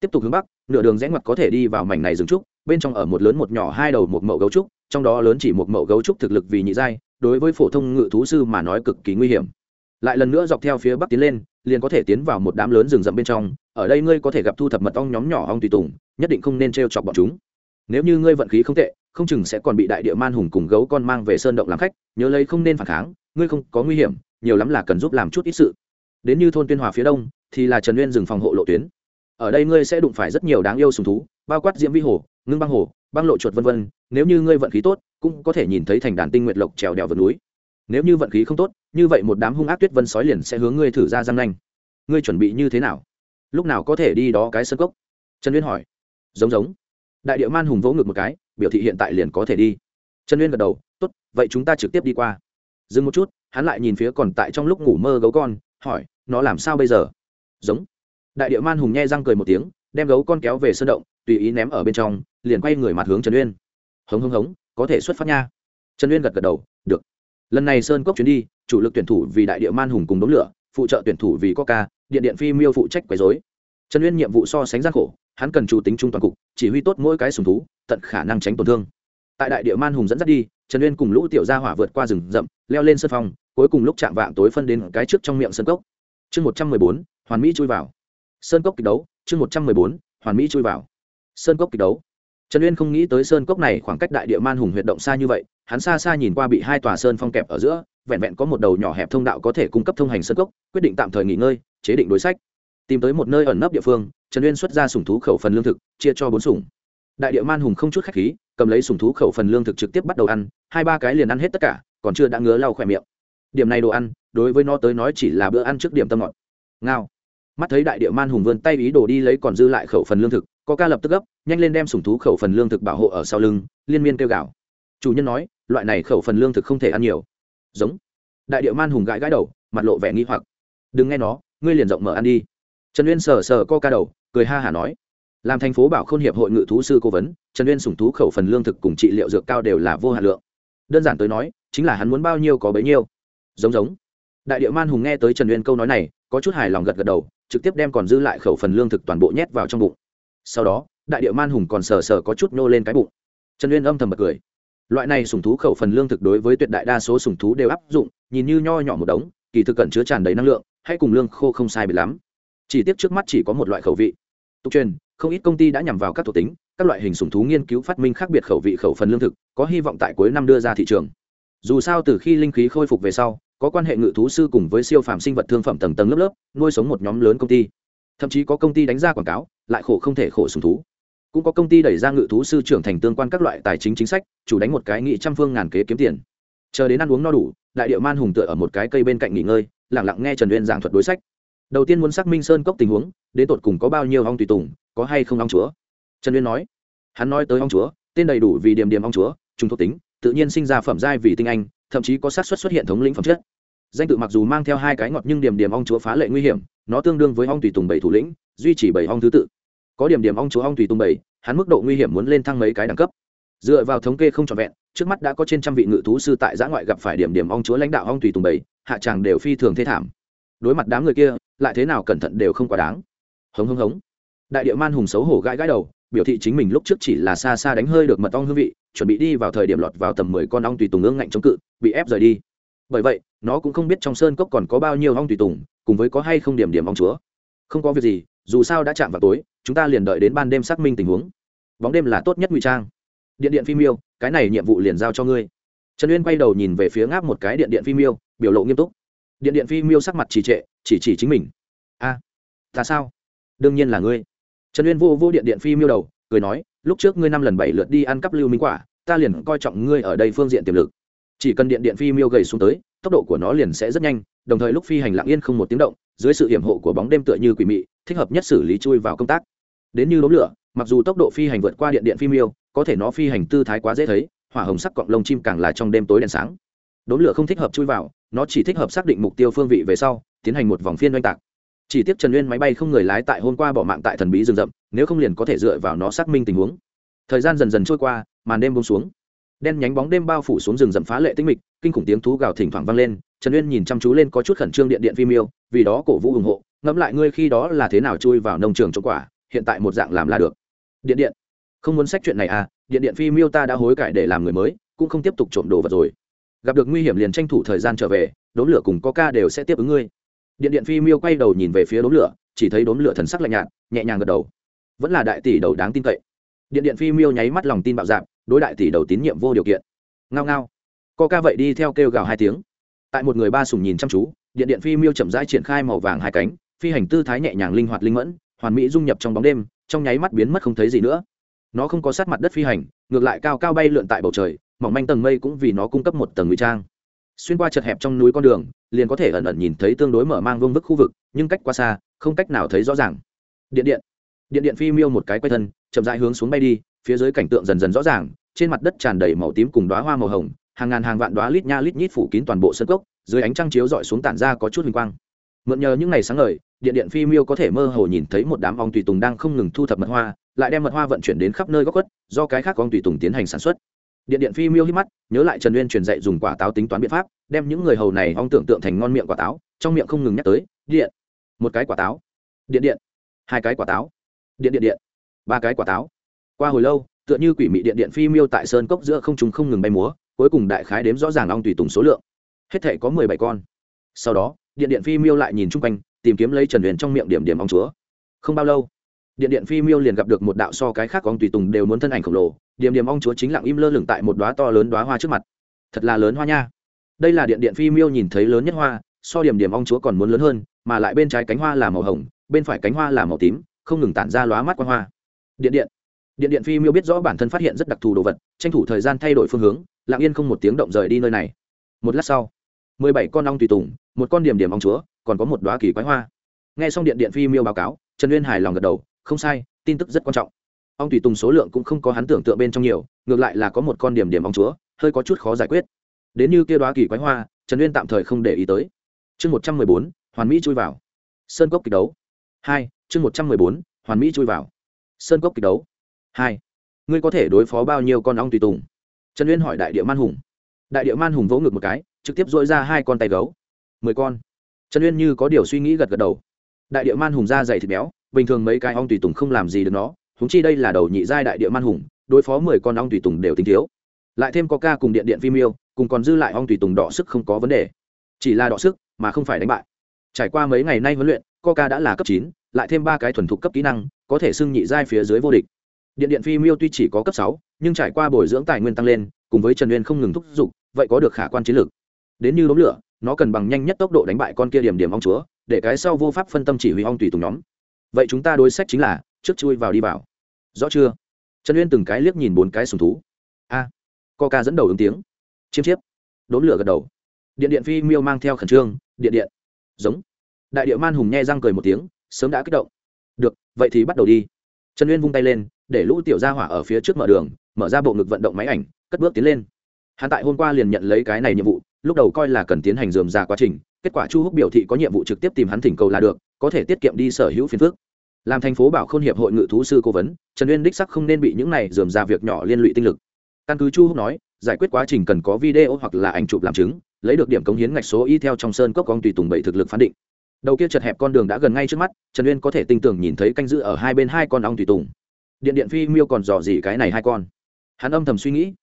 Tiếp tục hướng bắc, nửa đường rẽ ngoặt có thể đi vào mảnh này rừng trúc, bên trong ở một lớn một nhỏ hai đầu một mậu gấu trúc trong đó lớn chỉ một mẫu gấu trúc thực lực vì nhị giai, đối với phổ thông ngự thú sư mà nói cực kỳ nguy hiểm. Lại lần nữa dọc theo phía bắc tiến lên, liền có thể tiến vào một đám lớn rừng rậm bên trong, ở đây ngươi có thể gặp thu thập mật ong nhóm nhỏ ong tùy tùng, nhất định không nên t r e o chọc bọn chúng. Nếu như ngươi vận khí không tệ, không chừng sẽ còn bị đại địa man hùng cùng gấu con mang về sơn động làm khách, nhớ lấy không nên phản kháng, ngươi không có nguy hiểm, nhiều lắm là cần giúp làm chút ít sự. Đến như thôn tuyên hòa phía đông, thì là trần uyên rừng phòng hộ lộ tuyến. Ở đây ngươi sẽ đụng phải rất nhiều đáng yêu sùng thú, bao quát diễm vi hồ, ngưng băng hồ băng lộ chuột vân vân, nếu như ngươi vận khí tốt, cũng có thể nhìn thấy thành đàn tinh nguyệt lộc trèo đèo vượt núi. Nếu như vận khí không tốt, như vậy một đám hung ác tuyết vân sói liền sẽ hướng ngươi thử ra răng nanh. Ngươi chuẩn bị như thế nào? Lúc nào có thể đi đó cái sân cốc? Trần uyên hỏi. Giống giống. Đại địa man hùng vỗ ngực một cái, biểu thị hiện tại liền có thể đi. Trần uyên gật đầu, tốt, vậy chúng ta trực tiếp đi qua. Dừng một chút, hắn lại nhìn phía còn tại trong lúc ngủ mơ gấu con, hỏi, nó làm sao bây giờ? Giống. Đại địa man hùng nhe răng cười một tiếng, đem gấu con kéo về sơn động tùy ý ném ở bên trong liền quay người mặt hướng trần uyên. Hống hống hống có thể xuất phát nha. Trần uyên gật gật đầu được. Lần này sơn cốc chuyến đi chủ lực tuyển thủ vì đại địa man hùng cùng đống lửa phụ trợ tuyển thủ vì coca điện điện phi miêu phụ trách quấy dối trần uyên nhiệm vụ so sánh gian khổ hắn cần chủ tính trung toàn cục chỉ huy tốt mỗi cái sùng thú tận khả năng tránh tổn thương. Tại đại địa man hùng dẫn dắt đi trần uyên cùng lũ tiểu gia hỏa vượt qua rừng rậm leo lên sân phòng, cuối cùng lúc chạm vạng tối phân đến cái trước trong miệng sân cốc. Chương một trăm mười bốn hoàn mỹ chui vào. Sơn cốc kịch đấu chương một trăm mười bốn hoàn mỹ chui vào sơn cốc kịch đấu. Trần uyên không nghĩ tới sơn cốc này khoảng cách đại địa man hùng huyệt động xa như vậy, hắn xa xa nhìn qua bị hai tòa sơn phong kẹp ở giữa, vẹn vẹn có một đầu nhỏ hẹp thông đạo có thể cung cấp thông hành sơn cốc, quyết định tạm thời nghỉ ngơi, chế định đối sách. Tìm tới một nơi ẩn nấp địa phương, trần uyên xuất ra sủng thú khẩu phần lương thực, chia cho bốn sủng. Đại địa man hùng không chút khách khí, cầm lấy sùng thú khẩu phần lương thực trực tiếp bắt đầu ăn, hai ba cái liền ăn hết tất cả, còn chưa đã ngứa lau khỏe miệng. Điểm này đồ ăn, đối với nó tới nói chỉ là bữa ăn trước điểm tâm ngọt. Ngao. Mắt thấy đại địa man hùng vươn tay ý đồ đi lấy còn dư lại khẩu phần lương thực có ca lập tức gấp, nhanh lên đem sủng thú khẩu phần lương thực bảo hộ ở sau lưng, liên miên kêu gào. Chủ nhân nói, loại này khẩu phần lương thực không thể ăn nhiều. Giống. Đại địa man hùng gãi gãi đầu, mặt lộ vẻ nghi hoặc. Đừng nghe nó, ngươi liền rộng mở ăn đi. Trần uyên sờ sờ co ca đầu, cười ha hả nói. Làm thành phố bảo k h ô n hiệp hội ngự thú sư cố vấn, trần uyên sủng thú khẩu phần lương thực cùng trị liệu dược cao đều là vô hạt lượng. Đơn giản tới nói, chính là hắn muốn bao nhiêu có bấy nhiêu. Giống giống. Đại địa man hùng nghe tới trần uyên câu nói này, có chút hài lòng gật gật đầu, trực tiếp đem còn dư lại khẩu phần lương thực toàn bộ nhét vào trong bụng sau đó, đại địa man hùng còn sờ sờ có chút nô lên cái bụng. Trần uyên âm thầm bật cười. Loại này sùng thú khẩu phần lương thực đối với tuyệt đại đa số sùng thú đều áp dụng, nhìn như nho nhỏ một đống, kỳ thực cẩn chứa tràn đầy năng lượng, hay cùng lương khô không sai biệt lắm. Chỉ tiếc trước mắt chỉ có một loại khẩu vị. Tục truyền, không ít công ty đã nhằm vào các thuộc tính, các loại hình sùng thú nghiên cứu phát minh khác biệt khẩu vị khẩu phần lương thực, có hy vọng tại cuối năm đưa ra thị trường. Dù sao từ khi linh khí khôi phục về sau, có quan hệ ngự thú sư cùng với siêu phàm sinh vật thương phẩm tầng tầng lớp lớp, nuôi sống một nhóm lớn công ty thậm chí có công ty đánh ra quảng cáo, lại khổ không thể khổ sùng thú. Cũng có công ty đẩy ra ngự thú sư trưởng thành tương quan các loại tài chính chính sách, chủ đánh một cái nghị trăm phương ngàn kế kiếm tiền. Chờ đến ăn uống no đủ, đại điệu man hùng tựa ở một cái cây bên cạnh nghỉ ngơi lẳng lặng nghe trần uyên giảng thuật đối sách. Đầu tiên muốn xác minh sơn cốc tình huống, đến tột cùng có bao nhiêu ong tùy tùng, có hay không ong chúa? Trần uyên nói. Hắn nói tới ong chúa, tên đầy đủ vì điểm điểm ong chúa trung thuộc tính, tự nhiên sinh ra phẩm giai vì tinh anh, thậm chí có sát xuất xuất hiện thống lĩnh phẩm chất. Danh tự mặc dù mang theo hai cái ngọt nhưng điểm điểm ong chúa phá lệ nguy hiểm nó tương đương với ong tùy tùng bảy thủ lĩnh, duy trì bảy ong thứ tự. Có điểm điểm ong chúa ong tùy tùng bảy, hắn mức độ nguy hiểm muốn lên thăng mấy cái đẳng cấp. Dựa vào thống kê không trọn vẹn, trước mắt đã có trên trăm vị ngự thú sư tại giã ngoại gặp phải điểm điểm ong chúa lãnh đạo ong tùy tùng bảy, hạ tràng đều phi thường thê thảm. Đối mặt đám người kia, lại thế nào cẩn thận đều không quá đáng. Hống hống hống. Đại địa man hùng xấu hổ gãi gãi đầu, biểu thị chính mình lúc trước chỉ là xa xa đánh hơi được mật ong hương vị, chuẩn bị đi vào thời điểm lọt vào tầm mười con ong tùy tùng ương ngạnh chống cự, bị ép rời đi. Bởi vậy, nó cũng không biết trong sơn cốc còn có bao nhiêu ong tùy tùng cùng với có hay không điểm điểm bóng chúa. Không có việc gì dù sao đã chạm vào tối chúng ta liền đợi đến ban đêm xác minh tình huống. Bóng đêm là tốt nhất ngụy trang. Điện điện phim yêu cái này nhiệm vụ liền giao cho ngươi. Trần uyên quay đầu nhìn về phía ngáp một cái điện điện phim yêu biểu lộ nghiêm túc. Điện điện phi miêu sắc mặt trì trệ chỉ chỉ chính mình. A à, ta sao? Đương nhiên là ngươi. Trần uyên vô vô điện điện phi miêu đầu cười nói lúc trước ngươi năm lần bảy lượt đi ăn cắp lưu minh quả ta liền coi trọng ngươi ở đây phương diện tiềm lực. Chỉ cần điện điện phi miêu gầy xuống tới tốc độ của nó liền sẽ rất nhanh, đồng thời lúc phi hành lặng yên không một tiếng động, dưới sự hiểm hộ của bóng đêm tựa như quỷ mị, thích hợp nhất xử lý chui vào công tác. Đến như đốm lửa, mặc dù tốc độ phi hành vượt qua điện điện phi miêu, có thể nó phi hành tư thái quá dễ thấy, hỏa hồng sắc cọng lông chim càng là trong đêm tối đèn sáng. Đốm lửa không thích hợp chui vào, nó chỉ thích hợp xác định mục tiêu phương vị về sau, tiến hành một vòng phiên oanh tạc. Chỉ tiếc trần nguyên máy bay không người lái tại hôm qua bỏ mạng tại thần bí rừng rậm, nếu không liền có thể dựa vào nó xác minh tình huống. Thời gian dần dần trôi qua, màn đêm bông xuống đen nhánh bóng đêm bao phủ xuống rừng rậm phá lệ tinh mịch, kinh khủng tiếng thú gào thỉnh thoảng vang lên, trần uyên nhìn chăm chú lên có chút khẩn trương điện điện phim yêu vì đó cổ vũ ủng hộ, ngẫm lại ngươi khi đó là thế nào chui vào nông trường trộm quả, hiện tại một dạng làm là được. Điện điện, không muốn sách chuyện này à điện điện phi miêu ta đã hối cải để làm người mới, cũng không tiếp tục trộm đồ vật rồi. Gặp được nguy hiểm liền tranh thủ thời gian trở về, đốm lửa cùng có ca đều sẽ tiếp ứng ngươi. Điện điện phi miêu quay đầu nhìn về phía đốm lửa, chỉ thấy đốm lửa thần sắc lạnh nhạt, nhẹ nhàng gật đầu. Vẫn là đại tỷ đầu đáng tin cậy. Điện điện phi miêu nháy mắt lòng tin bạo dạp đối đại tỷ đầu tín nhiệm vô điều kiện. Ngao ngao. Co ca vậy đi theo kêu gào hai tiếng. Tại một người ba sùng nhìn chăm chú, điện điện phi miêu chậm rãi triển khai màu vàng hai cánh, phi hành tư thái nhẹ nhàng linh hoạt linh mẫn, hoàn mỹ dung nhập trong bóng đêm, trong nháy mắt biến mất không thấy gì nữa. Nó không có sát mặt đất phi hành, ngược lại cao cao bay lượn tại bầu trời, mỏng manh tầng mây cũng vì nó cung cấp một tầng ngụy trang. Xuyên qua chật hẹp trong núi con đường, liền có thể ẩn ẩn nhìn thấy tương đối mở mang vương vức khu vực, nhưng cách qua xa, không cách nào thấy rõ ràng. Điện điện. Điện điện phi miêu một cái quay thân, chậm rãi hướng xuống bay đi, phía dưới cảnh tượng dần dần rõ ràng trên mặt đất tràn đầy màu tím cùng đóa hoa màu hồng hàng ngàn hàng vạn đóa lít nha lít nhít phủ kín toàn bộ sân cốc dưới ánh trăng chiếu dọi xuống tản ra có chút hình quang. Mượn nhờ những ngày sáng ngời điện điện phi miêu có thể mơ hồ nhìn thấy một đám ong tùy tùng đang không ngừng thu thập mật hoa lại đem mật hoa vận chuyển đến khắp nơi góc quất, do cái khác ong tùy tùng tiến hành sản xuất. Điện điện phi miêu hít mắt nhớ lại trần uyên truyền dạy dùng quả táo tính toán biện pháp đem những người hầu này ong tưởng tượng thành ngon miệng quả táo trong miệng không ngừng nhắc tới điện một cái quả táo điện điện hai cái quả táo điện điện điện ba cái quả táo. Qua hồi lâu tựa như quỷ mị điện điện phi miêu tại sơn cốc giữa không chúng không ngừng bay múa, cuối cùng đại khái đếm rõ ràng ong tùy tùng số lượng. Hết thể có mười bảy con. Sau đó, điện điện phi miêu lại nhìn chung quanh, tìm kiếm lấy trần huyền trong miệng điểm điểm ong chúa. Không bao lâu, điện điện phi miêu liền gặp được một đạo so cái khác ong tùy tùng đều muốn thân ảnh khổng lồ, điểm điểm ong chúa chính lặng im lơ lửng tại một đoá to lớn đoá hoa trước mặt. Thật là lớn hoa nha. Đây là điện điện phi miêu nhìn thấy lớn nhất hoa, so điểm điểm ong chúa còn muốn lớn hơn, mà lại bên trái cánh hoa là màu hồng, bên phải cánh hoa là màu tím, không ngừng tản ra lóa mắt qua hoa. Điện điện điện điện phi miêu biết rõ bản thân phát hiện rất đặc thù đồ vật, tranh thủ thời gian thay đổi phương hướng, lặng yên không một tiếng động rời đi nơi này. Một lát sau, mười bảy con ong tùy tùng, một con điểm điểm ong chúa, còn có một đoá kỳ quái hoa. Nghe xong điện điện phi miêu báo cáo, trần uyên hài lòng gật đầu, không sai, tin tức rất quan trọng. Ong tùy tùng số lượng cũng không có hắn tưởng tượng bên trong nhiều, ngược lại là có một con điểm điểm ong chúa, hơi có chút khó giải quyết. Đến như kia đoá kỳ quái hoa, trần uyên tạm thời không để ý tới. Chương một trăm mười bốn, hoàn mỹ chui vào. Sơn cốc kịch đấu. Hai, chương một trăm mười bốn, hoàn mỹ chui vào. Sơn cốc kịch đấu hai, ngươi có thể đối phó bao nhiêu con ong tùy tùng? Trần uyên hỏi đại địa man hùng. Đại địa man hùng vỗ ngực một cái, trực tiếp dội ra hai con tay gấu. Mười con. Trần uyên như có điều suy nghĩ gật gật đầu. Đại địa man hùng da dày thịt béo, bình thường mấy cái ong tùy tùng không làm gì được nó húng chi đây là đầu nhị giai đại địa man hùng, đối phó mười con ong tùy tùng đều tính thiếu. Lại thêm có ca cùng điện điện phim yêu cùng còn dư lại ong tùy tùng đọ sức không có vấn đề. Chỉ là đọ sức mà không phải đánh bại. Trải qua mấy ngày nay huấn luyện, coca đã là cấp chín, lại thêm ba cái thuần thục cấp kỹ năng, có thể xưng nhị giai phía dưới vô địch điện điện phi miêu tuy chỉ có cấp sáu nhưng trải qua bồi dưỡng tài nguyên tăng lên cùng với trần uyên không ngừng thúc giục vậy có được khả quan chiến lược. Đến như đốm lửa nó cần bằng nhanh nhất tốc độ đánh bại con kia điểm điểm ong chúa để cái sau vô pháp phân tâm chỉ huy ong tùy tùng nhóm. Vậy chúng ta đối sách chính là trước chui vào đi vào. Rõ chưa? Trần uyên từng cái liếc nhìn bốn cái sùng thú. A. À, coca dẫn đầu ứng tiếng. Chiêm chiếp. Đốn lửa gật đầu. Điện điện phi miêu mang theo khẩn trương điện điện. Giống. Đại địa man hùng nghe răng cười một tiếng sớm đã kích động. Được vậy thì bắt đầu đi. Trần uyên vung tay lên để lũ tiểu gia hỏa ở phía trước mở đường, mở ra bộ ngực vận động máy ảnh, cất bước tiến lên. Hắn tại hôm qua liền nhận lấy cái này nhiệm vụ, lúc đầu coi là cần tiến hành dườm ra quá trình, kết quả chu húc biểu thị có nhiệm vụ trực tiếp tìm hắn thỉnh cầu là được, có thể tiết kiệm đi sở hữu phiền phước làm thành phố bảo khôn hiệp hội ngự thú sư cố vấn, trần uyên đích sắc không nên bị những này dườm ra việc nhỏ liên lụy tinh lực. Căn cứ chu húc nói, giải quyết quá trình cần có video hoặc là ảnh chụp làm chứng, lấy được điểm cống hiến ngạch số y theo trong sơn cốc con tùy tùng bảy thực lực phán định. Đầu kia chật hẹp con đường đã gần ngay trước mắt, trần uyên có thể tinh tưởng nhìn thấy canh giữ ở hai bên hai con ong tùy tùng điện điện phi miêu còn dò gì cái này hai con. Hắn âm thầm suy nghĩ.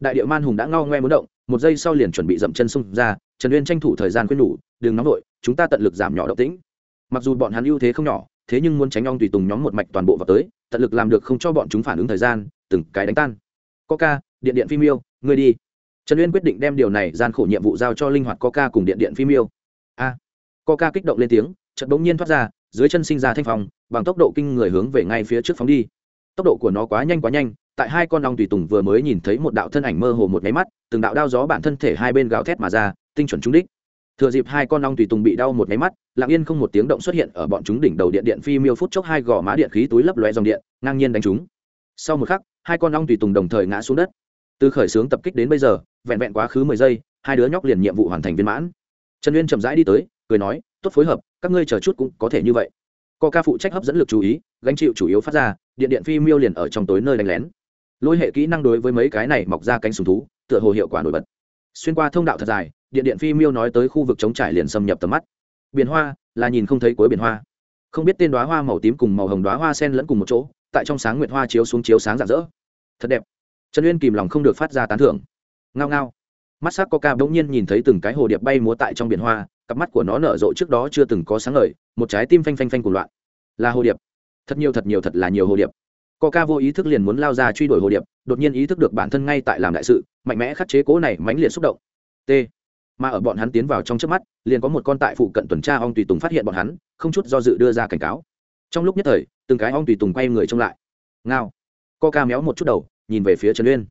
Đại địa man hùng đã ngao ngoe muốn động, một giây sau liền chuẩn bị dậm chân xung ra, trần uyên tranh thủ thời gian khuyên nhủ, đừng nóng vội, chúng ta tận lực giảm nhỏ động tĩnh. Mặc dù bọn hắn ưu thế không nhỏ, thế nhưng muốn tránh ong tùy tùng nhóm một mạch toàn bộ vào tới, tận lực làm được không cho bọn chúng phản ứng thời gian, từng cái đánh tan. Coca, điện điện phim yêu ngươi đi. Trần uyên quyết định đem điều này gian khổ nhiệm vụ giao cho linh hoạt coca cùng điện điện phim yêu a. Coca kích động lên tiếng, chợt bỗng nhiên thoát ra, dưới chân sinh ra thanh phòng bằng tốc độ kinh người hướng về ngay phía trước phóng đi tốc độ của nó quá nhanh quá nhanh, tại hai con ong tùy tùng vừa mới nhìn thấy một đạo thân ảnh mơ hồ một máy mắt, từng đạo đao gió bản thân thể hai bên gào thét mà ra, tinh chuẩn trúng đích. Thừa dịp hai con ong tùy tùng bị đau một máy mắt, lặng yên không một tiếng động xuất hiện ở bọn chúng đỉnh đầu điện điện phi miêu phút chốc hai gò má điện khí túi lấp loe dòng điện, ngang nhiên đánh chúng. Sau một khắc, hai con ong tùy tùng đồng thời ngã xuống đất. Từ khởi xướng tập kích đến bây giờ, vẹn vẹn quá khứ mười giây, hai đứa nhóc liền nhiệm vụ hoàn thành viên mãn. Trần uyên chậm rãi đi tới, cười nói, tốt phối hợp, các ngươi chờ chút cũng có thể như vậy co ca phụ trách hấp dẫn lực chú ý, gánh chịu chủ yếu phát ra, điện điện phi miêu liền ở trong tối nơi đánh lén. Lôi hệ kỹ năng đối với mấy cái này mọc ra cánh sùng thú, tựa hồ hiệu quả nổi bật. Xuyên qua thông đạo thật dài, điện điện phi miêu nói tới khu vực chống trải liền xâm nhập tầm mắt. Biển hoa, là nhìn không thấy cuối biển hoa. Không biết tên đoá hoa màu tím cùng màu hồng đoá hoa sen lẫn cùng một chỗ, tại trong sáng nguyệt hoa chiếu xuống chiếu sáng rạng rỡ. Thật đẹp. Trần uyên kìm lòng không được phát ra tán thưởng. Ngao ngao. Mắt sắc á Ca coca bỗng nhiên nhìn thấy từng cái hồ điệp bay múa tại trong biển hoa cặp mắt của nó nở rộ trước đó chưa từng có sáng ngời, một trái tim phanh phanh phanh cùng loạn. Là hồ điệp. Thật nhiều thật nhiều thật là nhiều hồ điệp. Coca vô ý thức liền muốn lao ra truy đuổi hồ điệp, đột nhiên ý thức được bản thân ngay tại làm đại sự, mạnh mẽ khắc chế cố này mãnh liệt xúc động. T. Mà ở bọn hắn tiến vào trong trước mắt, liền có một con tại phụ cận tuần tra ong tùy tùng phát hiện bọn hắn, không chút do dự đưa ra cảnh cáo. Trong lúc nhất thời, từng cái ong tùy tùng quay người trông lại. Ngao. Coca méo một chút đầu, nhìn về phía trần uyên.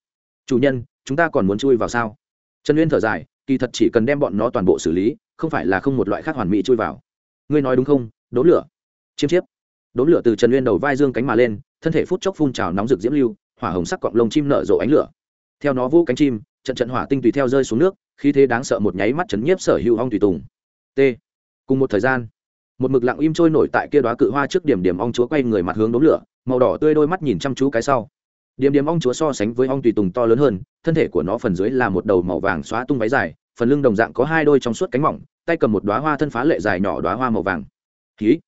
Chủ nhân, chúng ta còn muốn chui vào sao? Trần uyên thở dài kỳ thật chỉ cần đem bọn nó toàn bộ xử lý, không phải là không một loại khác hoàn mỹ chui vào. Ngươi nói đúng không? Đốn lửa. Chiêm chiếp. Đốn lửa từ trần uyên đầu vai dương cánh mà lên, thân thể phút chốc phun trào nóng rực diễm lưu, hỏa hồng sắc cọng lông chim nở rộ ánh lửa. Theo nó vũ cánh chim, trận trận hỏa tinh tùy theo rơi xuống nước, khí thế đáng sợ một nháy mắt chấn nhiếp sở hữu ong tùy tùng. T. Cùng một thời gian, một mực lặng im trôi nổi tại kia đoá cự hoa trước điểm điểm ong chúa quay người mặt hướng đốm lửa, màu đỏ tươi đôi mắt nhìn chăm chú cái sau điểm điểm ong chúa so sánh với ong tùy tùng to lớn hơn, thân thể của nó phần dưới là một đầu màu vàng xóa tung váy dài, phần lưng đồng dạng có hai đôi trong suốt cánh mỏng, tay cầm một đoá hoa thân phá lệ dài nhỏ đoá hoa màu vàng. Ký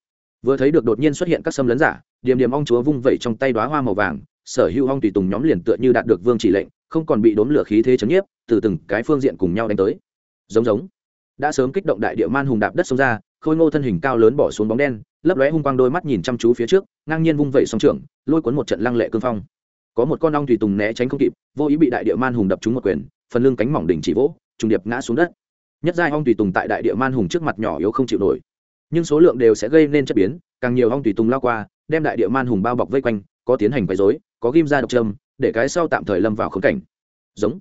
vừa thấy được đột nhiên xuất hiện các xâm lấn giả điểm điểm ong chúa vung vẩy trong tay đoá hoa màu vàng, sở hữu ong tùy tùng nhóm liền tựa như đạt được vương chỉ lệnh, không còn bị đốn lửa khí thế chấn nhiếp, từ từng cái phương diện cùng nhau đánh tới. Giống giống. Đã sớm kích động đại địa man hùng đạp đất xông ra, khôi ngô thân hình cao lớn bỏ xuống bóng đen, lấp lóe hung quang đôi mắt nhìn chăm chú phía trước, ngang nhiên vung vẩy song trưởng, lôi cuốn một trận lăng lệ cương phong có một con ong tùy tùng né tránh không kịp, vô ý bị đại địa man hùng đập trúng một quyền, phần lưng cánh mỏng đỉnh chỉ vỗ, trùng điệp ngã xuống đất. Nhất giai ong tùy tùng tại đại địa man hùng trước mặt nhỏ yếu không chịu nổi. Nhưng số lượng đều sẽ gây nên chất biến, càng nhiều ong tùy tùng lao qua, đem đại địa man hùng bao bọc vây quanh, có tiến hành quấy dối có ghim ra độc trâm để cái sau tạm thời lâm vào khống cảnh. Giống.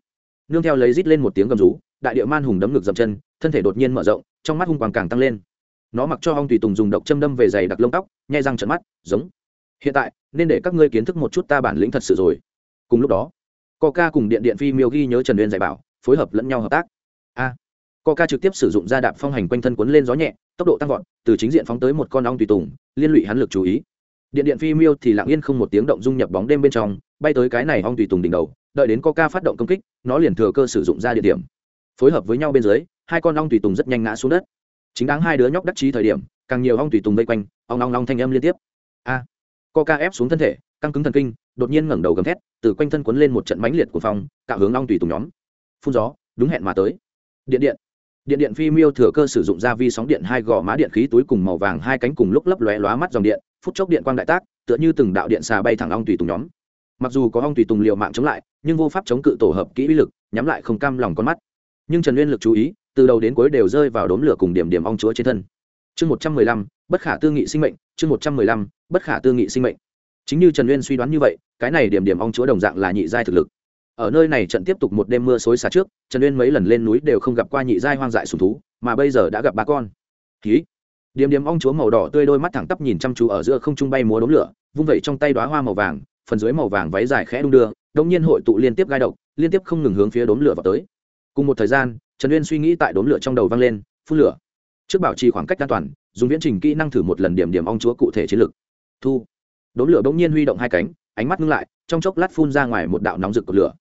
Nương theo lấy rít lên một tiếng gầm rú, đại địa man hùng đấm ngực dậm chân, thân thể đột nhiên mở rộng, trong mắt hung quàng càng tăng lên. Nó mặc cho ong tùy tùng dùng độc châm đâm về giày đặc lông tóc, nhai răng trận mắt, giống hiện tại nên để các ngươi kiến thức một chút ta bản lĩnh thật sự rồi. Cùng lúc đó coca cùng điện điện phi miêu ghi nhớ trần uyên dạy bảo phối hợp lẫn nhau hợp tác. A coca trực tiếp sử dụng Ra đạp phong hành quanh thân cuốn lên gió nhẹ tốc độ tăng vọt từ chính diện phóng tới một con ong tùy tùng liên lụy hắn lực chú ý. Điện điện phi miêu thì lặng yên không một tiếng động dung nhập bóng đêm bên trong bay tới cái này ong tùy tùng đỉnh đầu đợi đến coca phát động công kích nó liền thừa cơ sử dụng ra địa điểm. Phối hợp với nhau bên dưới hai con ong tùy tùng rất nhanh ngã xuống đất. Chính đáng hai đứa nhóc đắc chí thời điểm càng nhiều ong tùy tùng vây quanh ong ong ong thanh âm liên tiếp. A à, coca ép xuống thân thể, căng cứng thần kinh, đột nhiên ngẩng đầu gầm thét, từ quanh thân quấn lên một trận mãnh liệt của phòng cạo hướng long tùy tùng nhóm. Phun gió, đúng hẹn mà tới. Điện điện. Điện điện phi miêu thừa cơ sử dụng ra vi sóng điện hai gò má điện khí túi cùng màu vàng hai cánh cùng lúc lấp lóe lóa mắt dòng điện, phút chốc điện quang đại tác, tựa như từng đạo điện xà bay thẳng ong tùy tùng nhóm. Mặc dù có ong tùy tùng liều mạng chống lại, nhưng vô pháp chống cự tổ hợp kỹ uy lực, nhắm lại không cam lòng con mắt. Nhưng trần uyên lực chú ý, từ đầu đến cuối đều rơi vào đốm lửa cùng điểm điểm ong chúa trên thân chương một trăm mười lăm, bất khả tư nghị sinh mệnh, chương một trăm mười lăm, bất khả tư nghị sinh mệnh. Chính như trần uyên suy đoán như vậy, cái này điểm điểm ong chúa đồng dạng là nhị giai thực lực. Ở nơi này trận tiếp tục một đêm mưa xối xả trước, trần uyên mấy lần lên núi đều không gặp qua nhị giai hoang dại sùng thú, mà bây giờ đã gặp ba con. Ký. Điểm điểm ong chúa màu đỏ tươi đôi mắt thẳng tắp nhìn chăm chú ở giữa không trung bay múa đốm lửa, vung vẩy trong tay đoá hoa màu vàng, phần dưới màu vàng váy dài khẽ đung đưa đông nhiên hội tụ liên tiếp gai độc, liên tiếp không ngừng hướng phía đốm lửa vào tới. Cùng một thời gian, trần uyên suy nghĩ tại đốm lửa trong đầu vang lên, phun lửa trước bảo trì khoảng cách an toàn, dùng viễn trình kỹ năng thử một lần điểm điểm ong chúa cụ thể chiến lược. Thu. Đốn lửa bỗng nhiên huy động hai cánh, ánh mắt ngưng lại, trong chốc lát phun ra ngoài một đạo nóng rực của lửa.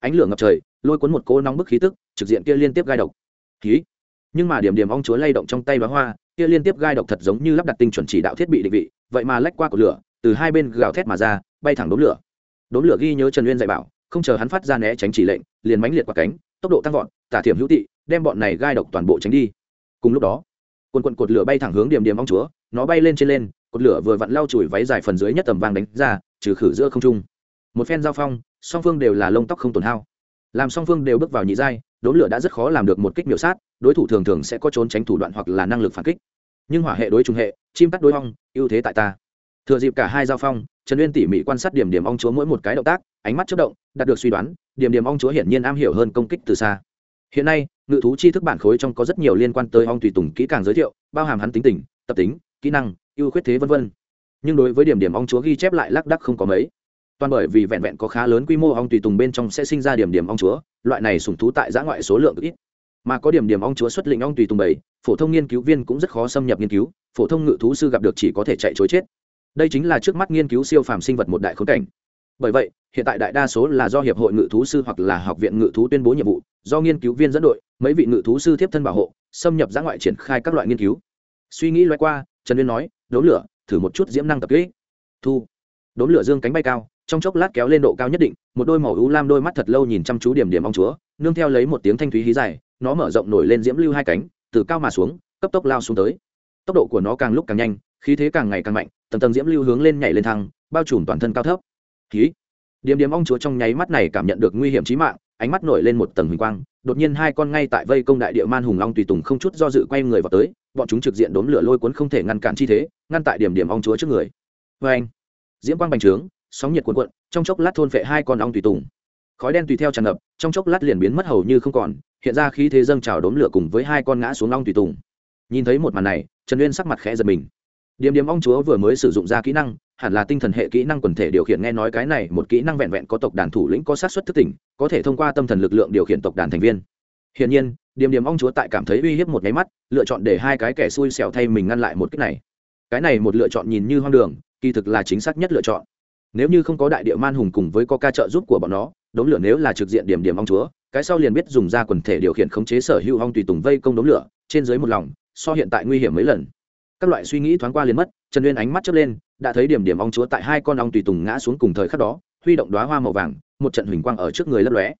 Ánh lửa ngập trời, lôi cuốn một cỗ nóng bức khí tức, trực diện kia liên tiếp gai độc. Khí nhưng mà điểm điểm ong chúa lay động trong tay bá hoa, kia liên tiếp gai độc thật giống như lắp đặt tinh chuẩn chỉ đạo thiết bị định vị, vậy mà lách qua cột lửa, từ hai bên gào thét mà ra, bay thẳng đốn lửa. Đốn lửa ghi nhớ trần uyên dạy bảo, không chờ hắn phát ra né tránh chỉ lệnh, liền mãnh liệt qua cánh, tốc độ tăng vọt, tả thiểm hữu tị, đem bọn này gai độc toàn bộ tránh đi. Cùng lúc đó quần quần cột lửa bay thẳng hướng điểm điểm ong chúa, nó bay lên trên lên, cột lửa vừa vặn lau chùi váy dài phần dưới nhất tầm vàng đánh ra, trừ khử giữa không trung. Một phen giao phong, song phương đều là lông tóc không tổn hao. Làm song phương đều bước vào nhị giai đốn lửa đã rất khó làm được một kích miểu sát, đối thủ thường thường sẽ có trốn tránh thủ đoạn hoặc là năng lực phản kích. Nhưng hỏa hệ đối trung hệ, chim cắt đối ong, ưu thế tại ta. Thừa dịp cả hai giao phong, trần uyên tỉ mỉ quan sát điểm điểm ong chúa mỗi một cái động tác, ánh mắt chất động, đạt được suy đoán, điểm điểm ong chúa hiển nhiên am hiểu hơn công kích từ xa. Hiện nay ngự thú chi thức bản khối trong có rất nhiều liên quan tới ong tùy tùng kỹ càng giới thiệu, bao hàm hắn tính tình, tập tính, kỹ năng, ưu khuyết thế v v nhưng đối với điểm điểm ong chúa ghi chép lại lác đắc không có mấy. Toàn bởi vì vẹn vẹn có khá lớn quy mô ong tùy tùng bên trong sẽ sinh ra điểm điểm ong chúa, loại này sủng thú tại giã ngoại số lượng ít. Mà có điểm điểm ong chúa xuất lĩnh ong tùy tùng bảy, phổ thông nghiên cứu viên cũng rất khó xâm nhập nghiên cứu, phổ thông ngự thú sư gặp được chỉ có thể chạy chối chết. Đây chính là trước mắt nghiên cứu siêu phàm sinh vật một đại khốn cảnh bởi vậy, hiện tại đại đa số là do hiệp hội ngự thú sư hoặc là học viện ngự thú tuyên bố nhiệm vụ, do nghiên cứu viên dẫn đội, mấy vị ngự thú sư tiếp thân bảo hộ, xâm nhập giã ngoại triển khai các loại nghiên cứu. Suy nghĩ loay qua, trần liên nói đốn lửa, thử một chút diễm năng tập kỹ thu. Đốn lửa dương cánh bay cao, trong chốc lát kéo lên độ cao nhất định, một đôi màu ưu lam đôi mắt thật lâu nhìn chăm chú điểm điểm ong chúa, nương theo lấy một tiếng thanh thúy hí dài, nó mở rộng nổi lên diễm lưu hai cánh, từ cao mà xuống, cấp tốc lao xuống tới. Tốc độ của nó càng lúc càng nhanh, khí thế càng ngày càng mạnh, tầng tầng diễm lưu hướng lên nhảy lên thăng, bao trùm toàn thân cao thấp ký. điểm điểm ong chúa trong nháy mắt này cảm nhận được nguy hiểm chí mạng, ánh mắt nổi lên một tầng huỳnh quang, đột nhiên hai con ngay tại vây công đại địa man hùng long tùy tùng không chút do dự quay người vào tới, bọn chúng trực diện đốn lửa lôi cuốn không thể ngăn cản chi thế, ngăn tại điểm điểm ong chúa trước người. Vê anh, diễm quang bành trướng, sóng nhiệt cuộn cuộn, trong chốc lát thôn phệ hai con ong tùy tùng. Khói đen tùy theo tràn ngập, trong chốc lát liền biến mất hầu như không còn, hiện ra khí thế dâng trào đốn lửa cùng với hai con ngã xuống ong tùy tùng. Nhìn thấy một màn này, trần uyên sắc mặt khẽ giật mình. Điểm điểm ong chúa vừa mới sử dụng ra kỹ năng hẳn là tinh thần hệ kỹ năng quần thể điều khiển nghe nói cái này một kỹ năng vẹn vẹn có tộc đàn thủ lĩnh có sát xuất thức tỉnh, có thể thông qua tâm thần lực lượng điều khiển tộc đàn thành viên. Hiển nhiên điểm điểm ong chúa tại cảm thấy uy hiếp một nháy mắt, lựa chọn để hai cái kẻ xui xẻo thay mình ngăn lại một cách này. Cái này một lựa chọn nhìn như hoang đường, kỳ thực là chính xác nhất lựa chọn. Nếu như không có đại địa man hùng cùng với có ca trợ giúp của bọn nó, đống lửa nếu là trực diện điểm điểm ong chúa, cái sau liền biết dùng ra quần thể điều khiển khống chế sở hữu ong tùy tùng vây công đống lửa, trên dưới một lòng, so hiện tại nguy hiểm mấy lần. Các loại suy nghĩ thoáng qua liền mất trần uyên ánh mắt chớp lên, đã thấy điểm điểm ong chúa tại hai con ong tùy tùng ngã xuống cùng thời khắc đó, huy động đoá hoa màu vàng, một trận huỳnh quang ở trước người lấp lóe.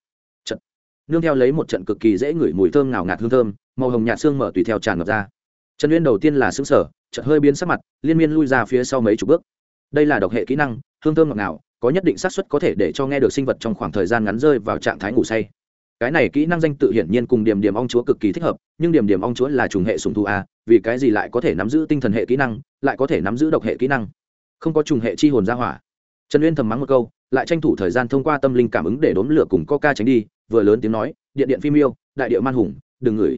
Trận. Nương theo lấy một trận cực kỳ dễ ngửi mùi thơm ngào ngạt hương thơm, màu hồng nhạt xương mở tùy theo tràn ngập ra. Trần uyên đầu tiên là xứng sở trận hơi biến sắc mặt, liên miên lui ra phía sau mấy chục bước. Đây là độc hệ kỹ năng, hương thơm ngọt ngào, có nhất định xác suất có thể để cho nghe được sinh vật trong khoảng thời gian ngắn rơi vào trạng thái ngủ say. Cái này kỹ năng danh tự hiển nhiên cùng điểm điểm ong chúa cực kỳ thích hợp, nhưng điểm điểm ong chúa là trùng hệ sùng thu a à, vì cái gì lại có thể nắm giữ tinh thần hệ kỹ năng lại có thể nắm giữ độc hệ kỹ năng. Không có trùng hệ chi hồn ra hỏa. Trần uyên thầm mắng một câu, lại tranh thủ thời gian thông qua tâm linh cảm ứng để đốn lửa cùng coca tránh đi, vừa lớn tiếng nói, điện điện phim yêu đại địa man hùng, đừng ngửi.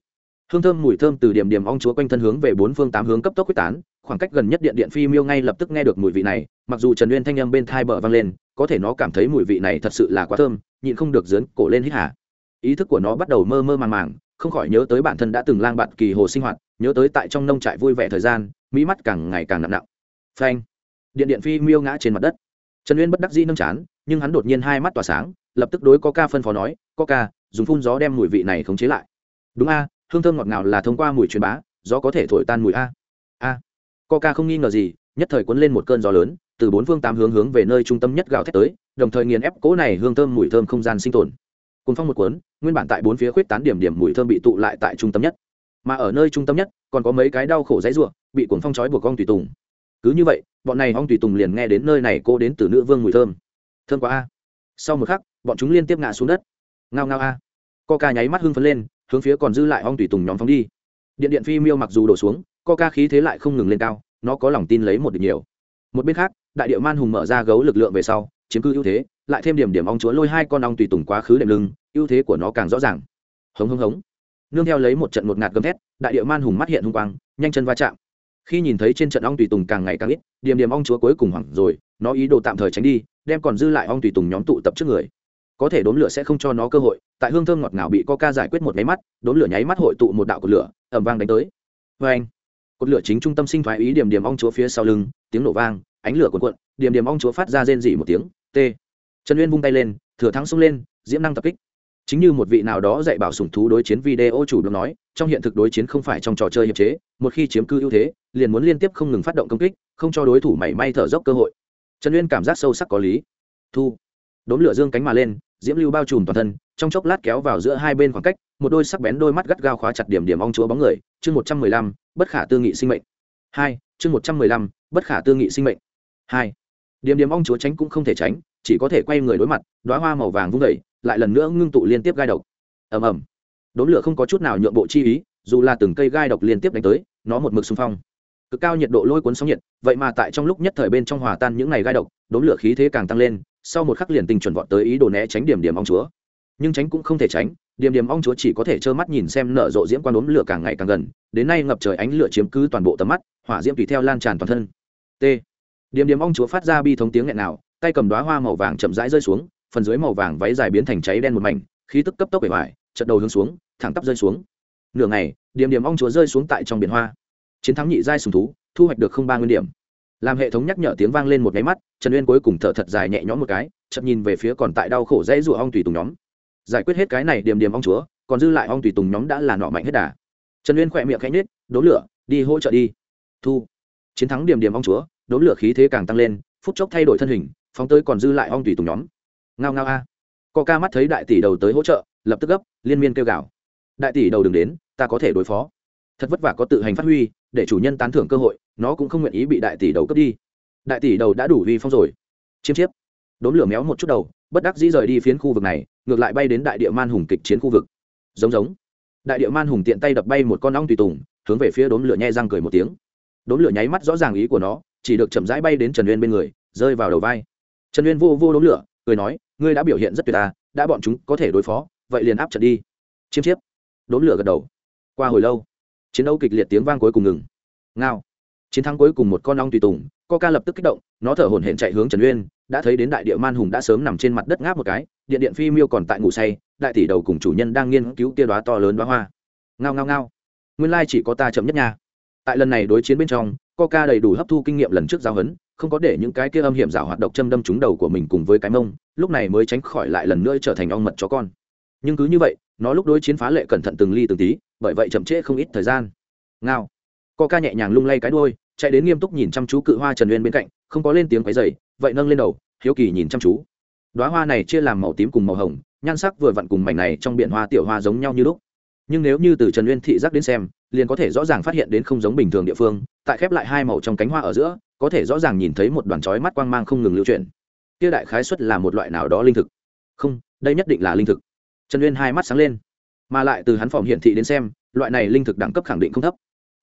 Hương thơm mùi thơm từ điểm điểm ong chúa quanh thân hướng về bốn phương tám hướng cấp tốc quyết tán, khoảng cách gần nhất điện điện phi miêu ngay lập tức nghe được mùi vị này, mặc dù trần uyên thanh âm bên thai bờ vang lên, có thể nó cảm thấy mùi vị này thật sự là quá thơm, nhịn không được dớn cổ lên hít hả ý thức của nó bắt đầu mơ mơ màng màng, không khỏi nhớ tới bản thân đã từng lang bạt kỳ hồ sinh hoạt, nhớ tới tại trong nông trại vui vẻ thời gian mỹ mắt càng ngày càng nặng nặng. Phanh. Điện điện phi miêu ngã trên mặt đất. Trần uyên bất đắc dĩ nâng chán, nhưng hắn đột nhiên hai mắt tỏa sáng, lập tức đối có ca phân phó nói, có ca, dùng phun gió đem mùi vị này khống chế lại. Đúng a, hương thơm ngọt ngào là thông qua mùi truyền bá, gió có thể thổi tan mùi a. A. Có ca không nghi ngờ gì, nhất thời cuốn lên một cơn gió lớn, từ bốn phương tám hướng hướng về nơi trung tâm nhất gạo thét tới, đồng thời nghiền ép cỗ này hương thơm mùi thơm không gian sinh tồn. Cùng phong một cuốn, nguyên bản tại bốn phía khuyết tán điểm điểm mùi thơm bị tụ lại tại trung tâm nhất mà ở nơi trung tâm nhất, còn có mấy cái đau khổ dãy ruộng bị cuồng phong trói buộc con tùy tùng. Cứ như vậy, bọn này ong tùy tùng liền nghe đến nơi này cô đến từ nữ vương mùi thơm. Thơm quá a. Sau một khắc, bọn chúng liên tiếp ngã xuống đất. Ngao ngao a. Coca nháy mắt hưng phấn lên, hướng phía còn dư lại ong tùy tùng nhóm phóng đi. Điện điện phi miêu mặc dù đổ xuống, coca khí thế lại không ngừng lên cao, nó có lòng tin lấy một địch nhiều. Một bên khác, đại địa man hùng mở ra gấu lực lượng về sau, chiếm cứ ưu thế, lại thêm điểm điểm ong chúa lôi hai con ong tùy tùng quá khứ đệm lưng, ưu thế của nó càng rõ ràng. Hống hống hống nương theo lấy một trận một ngạt gầm thét, đại địa man hùng mắt hiện hung quang, nhanh chân va chạm. Khi nhìn thấy trên trận ong tùy tùng càng ngày càng ít điểm điểm ong chúa cuối cùng hoảng rồi, nó ý đồ tạm thời tránh đi, đem còn dư lại ong tùy tùng nhóm tụ tập trước người. Có thể đốn lửa sẽ không cho nó cơ hội, tại hương thơm ngọt ngào bị coca giải quyết một nháy mắt, đốn lửa nháy mắt hội tụ một đạo cột lửa ẩm vang đánh tới. Vê anh cột lửa chính trung tâm sinh thoái ý điểm điểm ong chúa phía sau lưng, tiếng nổ vang, ánh lửa cuộn cuộn điểm điểm ong chúa phát ra rên dỉ một tiếng t trần uyên vung tay lên, thừa thắng xông lên, diễm năng tập kích chính như một vị nào đó dạy bảo sủng thú đối chiến video chủ động nói, trong hiện thực đối chiến không phải trong trò chơi hiệp chế, một khi chiếm cư ưu thế, liền muốn liên tiếp không ngừng phát động công kích, không cho đối thủ mảy may thở dốc cơ hội. Trần uyên cảm giác sâu sắc có lý. Thu. Đốm lửa dương cánh mà lên, diễm lưu bao trùm toàn thân, trong chốc lát kéo vào giữa hai bên khoảng cách, một đôi sắc bén đôi mắt gắt gao khóa chặt điểm điểm ong chúa bóng người, chương một trăm mười lăm, bất khả tư nghị sinh mệnh. Hai, chương một trăm mười lăm, bất khả tư nghị sinh mệnh. Hai, điểm điểm ong chúa tránh cũng không thể tránh chỉ có thể quay người đối mặt đoá hoa màu vàng vung vẩy lại lần nữa ngưng tụ liên tiếp gai độc. Ầm ầm. Đốn lửa không có chút nào nhượng bộ chi ý, dù là từng cây gai độc liên tiếp đánh tới, nó một mực xung phong. Cực cao nhiệt độ lôi cuốn sóng nhiệt, vậy mà tại trong lúc nhất thời bên trong hòa tan những ngày gai độc đốn lửa khí thế càng tăng lên, sau một khắc liền tình chuẩn vọt tới ý đồ né tránh điểm điểm ong chúa. Nhưng tránh cũng không thể tránh, điểm điểm ong chúa chỉ có thể trơ mắt nhìn xem nở rộ diễm quan đốn lửa càng ngày càng gần, đến nay ngập trời ánh lửa chiếm cứ toàn bộ tầm mắt, hỏa diễm tùy theo lan tràn toàn thân. T. Điểm điểm ong chúa phát ra bi thống tiếng nghẹn nào tay cầm đoá hoa màu vàng chậm rãi rơi xuống, phần dưới màu vàng váy dài biến thành cháy đen một mảnh, khí tức cấp tốc bể vải chật đầu hướng xuống, thẳng tắp rơi xuống. Nửa ngày điểm điểm ong chúa rơi xuống tại trong biển hoa. Chiến thắng nhị giai sùng thú, thu hoạch được không ba nguyên điểm. Làm hệ thống nhắc nhở tiếng vang lên một nháy mắt, trần uyên cuối cùng thở thật dài nhẹ nhõm một cái chậm nhìn về phía còn tại đau khổ dãy rụa ong tùy tùng nhóm. Giải quyết hết cái này điểm điểm ong chúa, còn dư lại ong tùy tùng nhóm đã là nọ mạnh hết đà. Trần uyên khỏe miệng khẽ nhết đốn lửa, đi hỗ trợ đi. Thu. Chiến thắng điểm điểm ong chúa, đốn lửa khí thế càng tăng lên, phút chốc thay đổi thân hình phóng tới còn dư lại ong tùy tùng nhóm. Ngao ngao a. Co ca mắt thấy đại tỷ đầu tới hỗ trợ, lập tức gấp, liên miên kêu gào. Đại tỷ đầu đừng đến, ta có thể đối phó. Thật vất vả có tự hành phát huy, để chủ nhân tán thưởng cơ hội, nó cũng không nguyện ý bị đại tỷ đầu cướp đi. Đại tỷ đầu đã đủ vi phong rồi. Chiếm chiếp. Đốn lửa méo một chút đầu, bất đắc dĩ rời đi phiến khu vực này, ngược lại bay đến đại địa man hùng kịch chiến khu vực. Giống giống. Đại địa man hùng tiện tay đập bay một con ong tùy tùng, hướng về phía đốn lửa nhai răng cười một tiếng. Đốn lửa nháy mắt rõ ràng ý của nó, chỉ được chậm rãi bay đến trần uyên bên người, rơi vào đầu vai trần uyên vô vô đốn lửa, cười nói, ngươi đã biểu hiện rất tuyệt ta đã bọn chúng có thể đối phó, vậy liền áp trận đi. Chiêm chiếp. Đốn lửa gật đầu. Qua hồi lâu, chiến đấu kịch liệt tiếng vang cuối cùng ngừng. Ngao. Chiến thắng cuối cùng một con ong tùy tùng ca lập tức kích động, nó thở hổn hển chạy hướng trần uyên, đã thấy đến đại địa man hùng đã sớm nằm trên mặt đất ngáp một cái, điện điện phi miêu còn tại ngủ say, đại tỷ đầu cùng chủ nhân đang nghiên cứu kia đoá to lớn đoá hoa. Ngao ngao ngao. Nguyên lai chỉ có ta chậm nhất nha. Tại lần này đối chiến bên trong ca đầy đủ hấp thu kinh nghiệm lần trước giao hấn không có để những cái kia âm hiểm giả hoạt động châm đâm trúng đầu của mình cùng với cái mông lúc này mới tránh khỏi lại lần nữa trở thành ong mật chó con. Nhưng cứ như vậy nó lúc đối chiến phá lệ cẩn thận từng ly từng tí bởi vậy chậm trễ không ít thời gian. Ngao. Co ca nhẹ nhàng lung lay cái đuôi, chạy đến nghiêm túc nhìn chăm chú cự hoa trần uyên bên cạnh không có lên tiếng quấy dày vậy nâng lên đầu hiếu kỳ nhìn chăm chú. Đoá hoa này chia làm màu tím cùng màu hồng nhan sắc vừa vặn cùng mảnh này trong biển hoa tiểu hoa giống nhau như lúc. Nhưng nếu như từ trần uyên thị giác đến xem liền có thể rõ ràng phát hiện đến không giống bình thường địa phương tại khép lại hai màu trong cánh hoa ở giữa có thể rõ ràng nhìn thấy một đoàn chói mắt quang mang không ngừng lưu chuyển. Kia đại khái xuất là một loại nào đó linh thực. Không, đây nhất định là linh thực. Trần uyên hai mắt sáng lên. Mà lại từ hắn phòng hiển thị đến xem, loại này linh thực đẳng cấp khẳng định không thấp.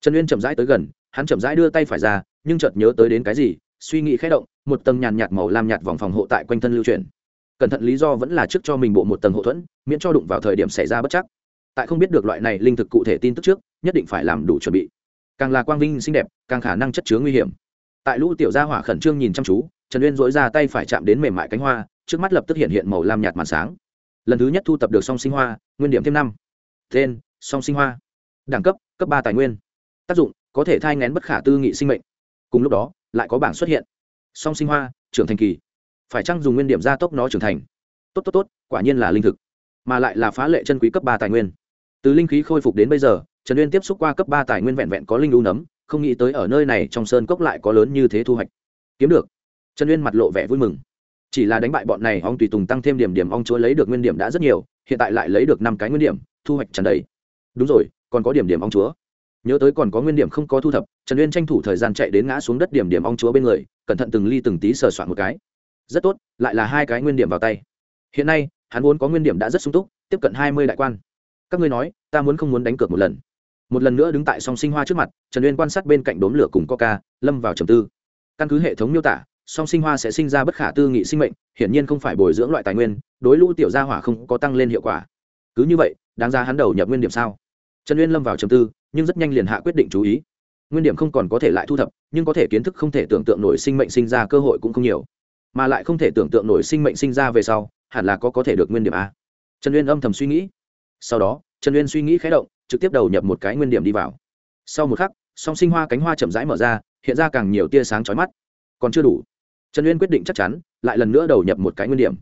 Trần uyên chậm rãi tới gần, hắn chậm rãi đưa tay phải ra, nhưng chợt nhớ tới đến cái gì, suy nghĩ khẽ động, một tầng nhàn nhạt màu lam nhạt vòng phòng hộ tại quanh thân lưu chuyển. Cẩn thận lý do vẫn là trước cho mình bộ một tầng hộ thuẫn, miễn cho đụng vào thời điểm xảy ra bất chắc. Tại không biết được loại này linh thực cụ thể tin tức trước, nhất định phải làm đủ chuẩn bị. Càng là quang vinh xinh đẹp, càng khả năng chất chứa nguy hiểm tại lũ tiểu gia hỏa khẩn trương nhìn chăm chú, trần uyên dối ra tay phải chạm đến mềm mại cánh hoa, trước mắt lập tức hiện hiện màu lam nhạt màn sáng. Lần thứ nhất thu tập được song sinh hoa, nguyên điểm thêm năm. Tên, song sinh hoa. Đẳng cấp cấp ba tài nguyên. Tác dụng, có thể thai ngén bất khả tư nghị sinh mệnh. Cùng lúc đó, lại có bảng xuất hiện. Song sinh hoa, trưởng thành kỳ. Phải chăng dùng nguyên điểm gia tốc nó trưởng thành? Tốt tốt tốt, quả nhiên là linh thực. Mà lại là phá lệ chân quý cấp ba tài nguyên. Từ linh khí khôi phục đến bây giờ, trần uyên tiếp xúc qua cấp ba tài nguyên vẹn vẹn có linh lưu nấm không nghĩ tới ở nơi này trong sơn cốc lại có lớn như thế thu hoạch. Kiếm được. Trần uyên mặt lộ vẻ vui mừng. Chỉ là đánh bại bọn này ong tùy tùng tăng thêm điểm điểm ong chúa lấy được nguyên điểm đã rất nhiều, hiện tại lại lấy được năm cái nguyên điểm, thu hoạch trần đầy. Đúng rồi, còn có điểm điểm ong chúa. Nhớ tới còn có nguyên điểm không có thu thập, trần uyên tranh thủ thời gian chạy đến ngã xuống đất điểm điểm ong chúa bên người, cẩn thận từng ly từng tí sờ soạn một cái. Rất tốt, lại là hai cái nguyên điểm vào tay. Hiện nay, hắn vốn có nguyên điểm đã rất sung túc, tiếp cận hai mươi đại quan. Các ngươi nói, ta muốn không muốn đánh cược một lần? Một lần nữa đứng tại song sinh hoa trước mặt, trần uyên quan sát bên cạnh đốm lửa cùng coca, lâm vào trầm tư. Căn cứ hệ thống miêu tả, song sinh hoa sẽ sinh ra bất khả tư nghị sinh mệnh, hiển nhiên không phải bồi dưỡng loại tài nguyên, đối lũ tiểu gia hỏa không có tăng lên hiệu quả. Cứ như vậy, đáng ra hắn đầu nhập nguyên điểm sao? Trần uyên lâm vào trầm tư, nhưng rất nhanh liền hạ quyết định chú ý. Nguyên điểm không còn có thể lại thu thập, nhưng có thể kiến thức không thể tưởng tượng nổi sinh mệnh sinh ra cơ hội cũng không nhiều. Mà lại không thể tưởng tượng nổi sinh mệnh sinh ra về sau, hẳn là có có thể được nguyên điểm a. Trần uyên âm thầm suy nghĩ. Sau đó, trần uyên suy nghĩ khé động trực tiếp đầu nhập một cái nguyên điểm đi vào. Sau một khắc, song sinh hoa cánh hoa chậm rãi mở ra, hiện ra càng nhiều tia sáng chói mắt. Còn chưa đủ. Trần uyên quyết định chắc chắn, lại lần nữa đầu nhập một cái nguyên điểm.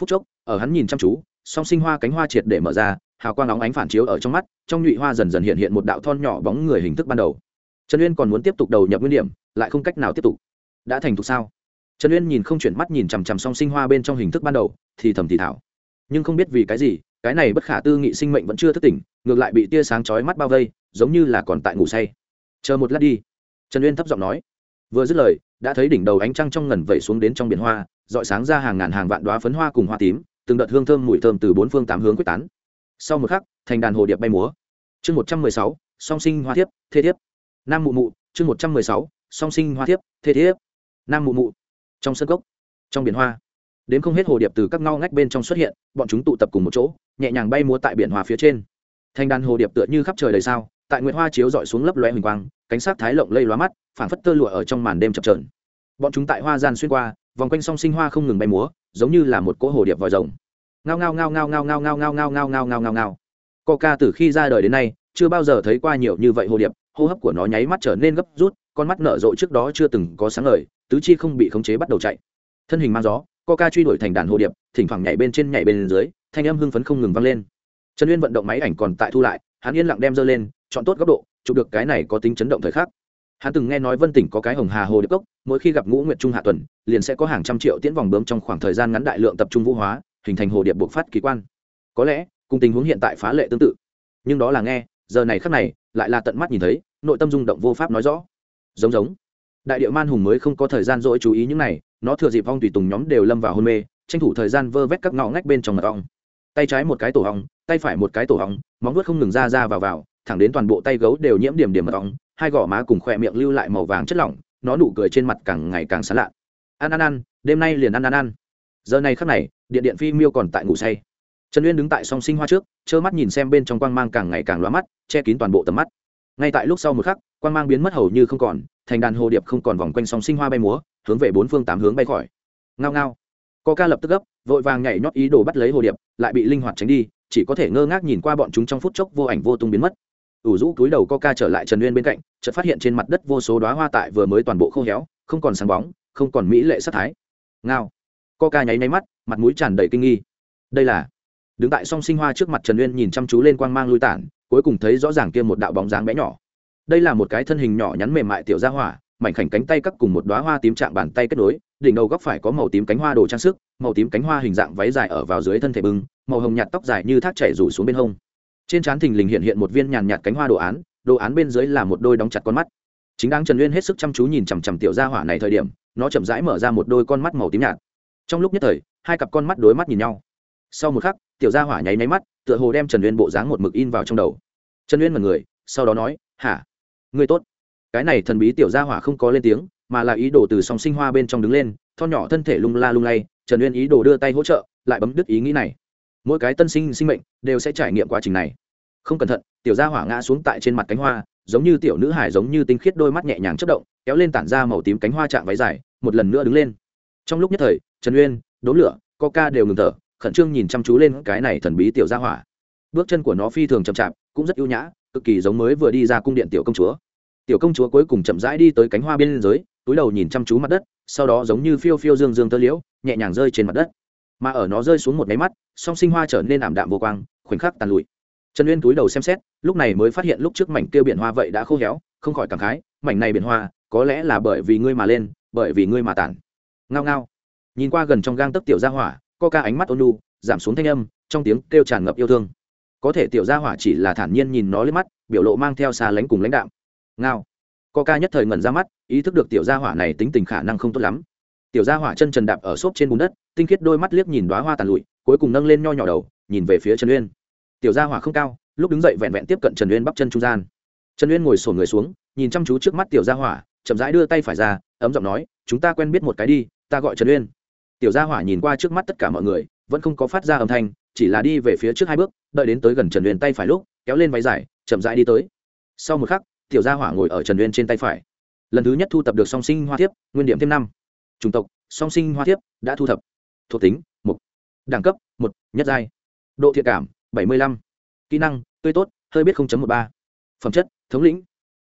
Phút chốc, ở hắn nhìn chăm chú, song sinh hoa cánh hoa triệt để mở ra, hào quang óng ánh phản chiếu ở trong mắt, trong nhụy hoa dần dần hiện hiện một đạo thon nhỏ bóng người hình thức ban đầu. Trần uyên còn muốn tiếp tục đầu nhập nguyên điểm, lại không cách nào tiếp tục. Đã thành thục sao? Trần uyên nhìn không chuyển mắt nhìn chằm chằm song sinh hoa bên trong hình thức ban đầu, thì thầm thì thảo nhưng không biết vì cái gì cái này bất khả tư nghị sinh mệnh vẫn chưa thức tỉnh, ngược lại bị tia sáng chói mắt bao vây, giống như là còn tại ngủ say. Chờ một lát đi. Trần uyên thấp giọng nói. Vừa dứt lời, đã thấy đỉnh đầu ánh trăng trong ngần vẩy xuống đến trong biển hoa dọi sáng ra hàng ngàn hàng vạn đoá phấn hoa cùng hoa tím, từng đợt hương thơm mùi thơm từ bốn phương tám hướng quyết tán. Sau một khắc, thành đàn hồ điệp bay múa. Chương một trăm mười sáu, song sinh hoa thiếp thế thiếp. Nam mụ mụ, chương một trăm mười sáu, song sinh hoa thiếp thế thiếp. Nam mụ mụ, trong sân gốc trong biển hoa đến không hết hồ điệp từ các ngao ngách bên trong xuất hiện, bọn chúng tụ tập cùng một chỗ nhẹ nhàng bay múa tại biển hòa phía trên thành đàn hồ điệp tựa như khắp trời đầy sao tại nguyệt hoa chiếu dọi xuống lấp loe huỳnh quang cánh sát thái lộng lây lóa mắt phảng phất tơ lụa ở trong màn đêm chập trờn bọn chúng tại hoa gian xuyên qua vòng quanh song sinh hoa không ngừng bay múa giống như là một cỗ hồ điệp vòi rồng ngao ngao ngao ngao ngao ngao ngao ngao ngao ngao ngao ngao ngao ngao coca từ khi ra đời đến nay chưa bao giờ thấy qua nhiều như vậy hồ điệp hô hấp của nó nháy mắt trở nên gấp rút con mắt nở rộ trước đó chưa từng có sáng ngời tứ chi không bị khống chế bắt đầu chạy thân hình mang gió coca truy đuổi thành đàn hồ điệp thỉnh thoảng nhảy bên trên nhảy bên dưới thanh âm hưng phấn không ngừng vang lên. Trần uyên vận động máy ảnh còn tại thu lại, hắn yên lặng đem dơ lên, chọn tốt góc độ, chụp được cái này có tính chấn động thời khắc. Hắn từng nghe nói vân tỉnh có cái hồng hà hồ điệp cốc, mỗi khi gặp ngũ nguyệt trung hạ tuần, liền sẽ có hàng trăm triệu tiễn vòng bướm trong khoảng thời gian ngắn đại lượng tập trung vũ hóa, hình thành hồ điệp bộc phát kỳ quan. Có lẽ, cùng tình huống hiện tại phá lệ tương tự. Nhưng đó là nghe, giờ này khắc này, lại là tận mắt nhìn thấy, nội tâm rung động vô pháp nói rõ. Giống giống. Đại điệu man hùng mới không có thời gian dỗi chú ý những này, nó thừa dịp vong tùy tùng nhóm đều lâm vào hôn mê, tranh thủ thời gian vơ vét các ngõ ngách bên trong mật ong tay trái một cái tổ hóng tay phải một cái tổ hóng móng vuốt không ngừng ra ra vào vào, thẳng đến toàn bộ tay gấu đều nhiễm điểm điểm mật ong, hai gò má cùng khỏe miệng lưu lại màu vàng chất lỏng, nó nụ cười trên mặt càng ngày càng xa lạ. Ăn ăn ăn, đêm nay liền ăn ăn ăn. Giờ này khắc này, điện điện phi miêu còn tại ngủ say. Trần uyên đứng tại song sinh hoa trước, trơ mắt nhìn xem bên trong quang mang càng ngày càng lóa mắt, che kín toàn bộ tầm mắt. Ngay tại lúc sau một khắc, quang mang biến mất hầu như không còn, thành đàn hồ điệp không còn vòng quanh song sinh hoa bay múa, hướng về bốn phương tám hướng bay khỏi. Ngao ngao. Có ca lập tức gấp, vội vàng nhảy nhót ý đồ bắt lấy hồ điệp, lại bị linh hoạt tránh đi, chỉ có thể ngơ ngác nhìn qua bọn chúng trong phút chốc vô ảnh vô tung biến mất. Ủ rũ túi đầu coca trở lại trần Nguyên bên cạnh, chợt phát hiện trên mặt đất vô số đoá hoa tại vừa mới toàn bộ khô héo, không còn sáng bóng, không còn mỹ lệ sắc thái. Ngao. Coca nháy nháy mắt, mặt mũi tràn đầy kinh nghi. Đây là đứng tại song sinh hoa trước mặt trần Nguyên nhìn chăm chú lên quang mang lui tản, cuối cùng thấy rõ ràng kia một đạo bóng dáng bé nhỏ. Đây là một cái thân hình nhỏ nhắn mềm mại tiểu gia hỏa, mảnh khảnh cánh tay cắt cùng một đoá hoa tím chạm bàn tay kết nối đỉnh đầu góc phải có màu tím cánh hoa đồ trang sức, màu tím cánh hoa hình dạng váy dài ở vào dưới thân thể bưng, màu hồng nhạt tóc dài như thác chảy rủ xuống bên hông. Trên trán thình lình hiện hiện một viên nhàn nhạt cánh hoa đồ án đồ án bên dưới là một đôi đóng chặt con mắt. Chính đáng trần Nguyên hết sức chăm chú nhìn chằm chằm tiểu gia hỏa này thời điểm, nó chậm rãi mở ra một đôi con mắt màu tím nhạt. Trong lúc nhất thời, hai cặp con mắt đối mắt nhìn nhau. Sau một khắc, tiểu gia hỏa nháy nháy mắt, tựa hồ đem trần Nguyên bộ dáng một mực in vào trong đầu. Trần Nguyên mật người sau đó nói, hả? Người tốt. Cái này thần bí tiểu gia hỏa không có lên tiếng mà là ý đồ từ song sinh hoa bên trong đứng lên thon nhỏ thân thể lung la lung lay, trần uyên ý đồ đưa tay hỗ trợ, lại bấm đứt ý nghĩ này. Mỗi cái tân sinh sinh mệnh đều sẽ trải nghiệm quá trình này. Không cẩn thận, tiểu gia hỏa ngã xuống tại trên mặt cánh hoa, giống như tiểu nữ hải giống như tinh khiết đôi mắt nhẹ nhàng chất động, kéo lên tản ra màu tím cánh hoa chạm váy dài, một lần nữa đứng lên. Trong lúc nhất thời, trần uyên đốn lửa, coca đều ngừng thở, khẩn trương nhìn chăm chú lên cái này thần bí tiểu gia hỏa. Bước chân của nó phi thường chậm chạp, cũng rất ưu nhã, cực kỳ giống mới vừa đi ra cung điện tiểu công chúa. Tiểu công chúa cuối cùng chậm rãi đi tới cánh hoa bên dưới túi đầu nhìn chăm chú mặt đất, sau đó giống như phiêu phiêu dương dương tơ liễu, nhẹ nhàng rơi trên mặt đất. Mà ở nó rơi xuống một máy mắt, song sinh hoa trở nên ảm đạm vô quang, khoảnh khắc tàn lụi. Trần uyên túi đầu xem xét, lúc này mới phát hiện lúc trước mảnh kêu biển hoa vậy đã khô héo, không khỏi cảm khái, mảnh này biển hoa, có lẽ là bởi vì ngươi mà lên, bởi vì ngươi mà tản. Ngao ngao. Nhìn qua gần trong gang tấc tiểu gia hỏa co ca ánh mắt ôn lu giảm xuống thanh âm, trong tiếng kêu tràn ngập yêu thương. Có thể tiểu gia hỏa chỉ là thản nhiên nhìn nó lên mắt, biểu lộ mang theo xa lánh cùng lãnh đạm. Ngao ca nhất thời ngẩn ra mắt, ý thức được tiểu gia hỏa này tính tình khả năng không tốt lắm. Tiểu gia hỏa chân trần đạp ở xốp trên bùn đất, tinh khiết đôi mắt liếc nhìn đoá hoa tàn lụi, cuối cùng nâng lên nho nhỏ đầu, nhìn về phía trần uyên. Tiểu gia hỏa không cao, lúc đứng dậy vẹn vẹn tiếp cận trần uyên bắp chân trung gian. Trần uyên ngồi sổn người xuống, nhìn chăm chú trước mắt tiểu gia hỏa, chậm rãi đưa tay phải ra, ấm giọng nói, chúng ta quen biết một cái đi, ta gọi trần uyên. Tiểu gia hỏa nhìn qua trước mắt tất cả mọi người, vẫn không có phát ra âm thanh, chỉ là đi về phía trước hai bước, đợi đến tới gần trần uyên tay phải lúc, kéo lên váy dài, chậm rãi đi tới. Sau một khắc tiểu gia hỏa ngồi ở trần uyên trên tay phải. Lần thứ nhất thu tập được song sinh hoa thiếp, nguyên điểm thêm năm. Chủng tộc, song sinh hoa thiếp đã thu thập. Thuộc tính, một. Đẳng cấp, một. Nhất giai. Độ thiện cảm, bảy mươi lăm. Kỹ năng, tươi tốt, hơi biết một ba. Phẩm chất, thống lĩnh.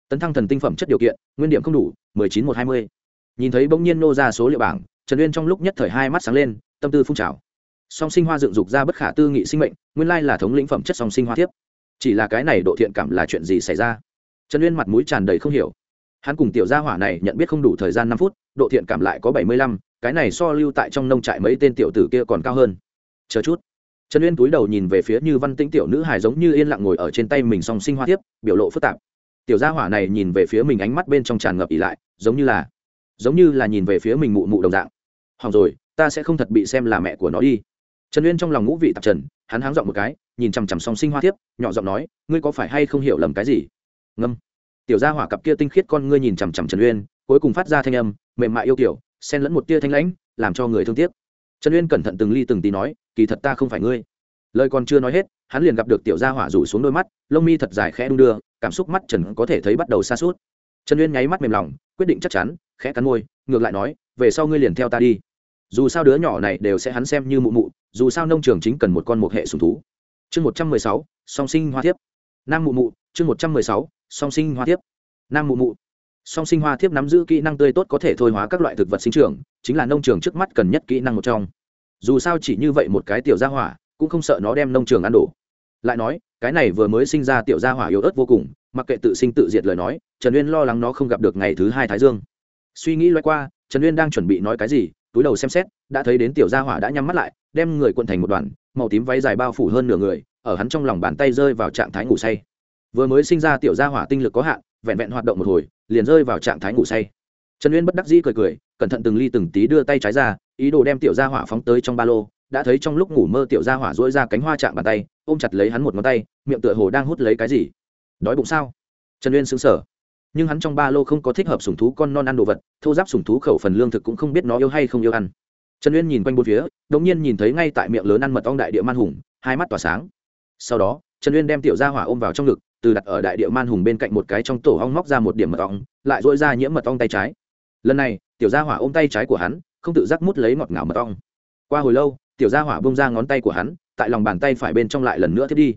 Tấn thăng thần tinh phẩm chất điều kiện, nguyên điểm không đủ, mười chín một hai mươi. Nhìn thấy bỗng nhiên nô ra số liệu bảng, trần uyên trong lúc nhất thời hai mắt sáng lên, tâm tư phun trào. Song sinh hoa dựng dục ra bất khả tư nghị sinh mệnh, nguyên lai là thống lĩnh phẩm chất song sinh hoa thiếp. Chỉ là cái này độ thiện cảm là chuyện gì xảy ra? Trần uyên mặt mũi tràn đầy không hiểu. Hắn cùng tiểu gia hỏa này nhận biết không đủ thời gian năm phút, độ thiện cảm lại có bảy mươi lăm, cái này so lưu tại trong nông trại mấy tên tiểu tử kia còn cao hơn. Chờ chút. Trần uyên túi đầu nhìn về phía như văn tĩnh tiểu nữ hài giống như yên lặng ngồi ở trên tay mình song sinh hoa thiếp, biểu lộ phức tạp. Tiểu gia hỏa này nhìn về phía mình ánh mắt bên trong tràn ngập ỉ lại, giống như là, giống như là nhìn về phía mình mụ mụ đồng dạng. Hỏng rồi, ta sẽ không thật bị xem là mẹ của nó đi. Trần uyên trong lòng ngũ vị tạp trần, hắn háng dọn một cái, nhìn chằm chằm song sinh hoa thiếp, nhỏ giọng nói, ngươi có phải hay không hiểu lầm cái gì? Ngâm. Tiểu gia hỏa cặp kia tinh khiết con ngươi nhìn chằm chằm trần uyên, cuối cùng phát ra thanh âm, mềm mại yêu kiểu, xen lẫn một tia thanh lãnh, làm cho người thương tiếc. Trần uyên cẩn thận từng ly từng tí nói, kỳ thật ta không phải ngươi. Lời còn chưa nói hết, hắn liền gặp được tiểu gia hỏa rủ xuống đôi mắt, lông mi thật dài khẽ đung đưa, cảm xúc mắt trần có thể thấy bắt đầu xa suốt trần uyên nháy mắt mềm lòng, quyết định chắc chắn, khẽ cắn môi, ngược lại nói, về sau ngươi liền theo ta đi. Dù sao đứa nhỏ này đều sẽ hắn xem như mụ mụ, dù sao nông trường chính cần một con một hệ sùng thú. Chương một trăm mười sáu, song sinh hoa thiếp nam mụ mụ, chương một trăm mười sáu, song sinh hoa thiếp. Nam mụ mụ. Song sinh hoa thiếp nắm giữ kỹ năng tươi tốt có thể thôi hóa các loại thực vật sinh trưởng, chính là nông trường trước mắt cần nhất kỹ năng một trong. Dù sao chỉ như vậy một cái tiểu gia hỏa, cũng không sợ nó đem nông trường ăn đổ. Lại nói, cái này vừa mới sinh ra tiểu gia hỏa yếu ớt vô cùng, mặc kệ tự sinh tự diệt lời nói, trần uyên lo lắng nó không gặp được ngày thứ hai thái dương. Suy nghĩ loay qua, trần uyên đang chuẩn bị nói cái gì, túi đầu xem xét, đã thấy đến tiểu gia hỏa đã nhắm mắt lại, đem người quận thành một đoàn, màu tím váy dài bao phủ hơn nửa người ở hắn trong lòng bàn tay rơi vào trạng thái ngủ say. Vừa mới sinh ra tiểu gia hỏa tinh lực có hạn, vẹn vẹn hoạt động một hồi, liền rơi vào trạng thái ngủ say. Trần uyên bất đắc dĩ cười cười, cẩn thận từng ly từng tí đưa tay trái ra, ý đồ đem tiểu gia hỏa phóng tới trong ba lô, đã thấy trong lúc ngủ mơ tiểu gia hỏa dỗi ra cánh hoa chạm bàn tay, ôm chặt lấy hắn một ngón tay, miệng tựa hồ đang hút lấy cái gì. Đói bụng sao? Trần uyên xứng sở nhưng hắn trong ba lô không có thích hợp sủng thú con non ăn đồ vật, thô giáp sủng thú khẩu phần lương thực cũng không biết nó yêu hay không yêu ăn. Trần uyên nhìn quanh bốn phía đ ỗ n g nhiên nhìn thấy ngay tại miệng lớn ăn mật ong đại địa man hùng, hai mắt tỏa sáng sau đó, trần uyên đem tiểu gia hỏa ôm vào trong ngực, từ đặt ở đại địa man hùng bên cạnh một cái trong tổ ong móc ra một điểm mật ong, lại dỗi ra nhiễm mật ong tay trái. Lần này, tiểu gia hỏa ôm tay trái của hắn, không tự giác mút lấy ngọt ngào mật ong. Qua hồi lâu, tiểu gia hỏa bông ra ngón tay của hắn, tại lòng bàn tay phải bên trong lại lần nữa thiết đi.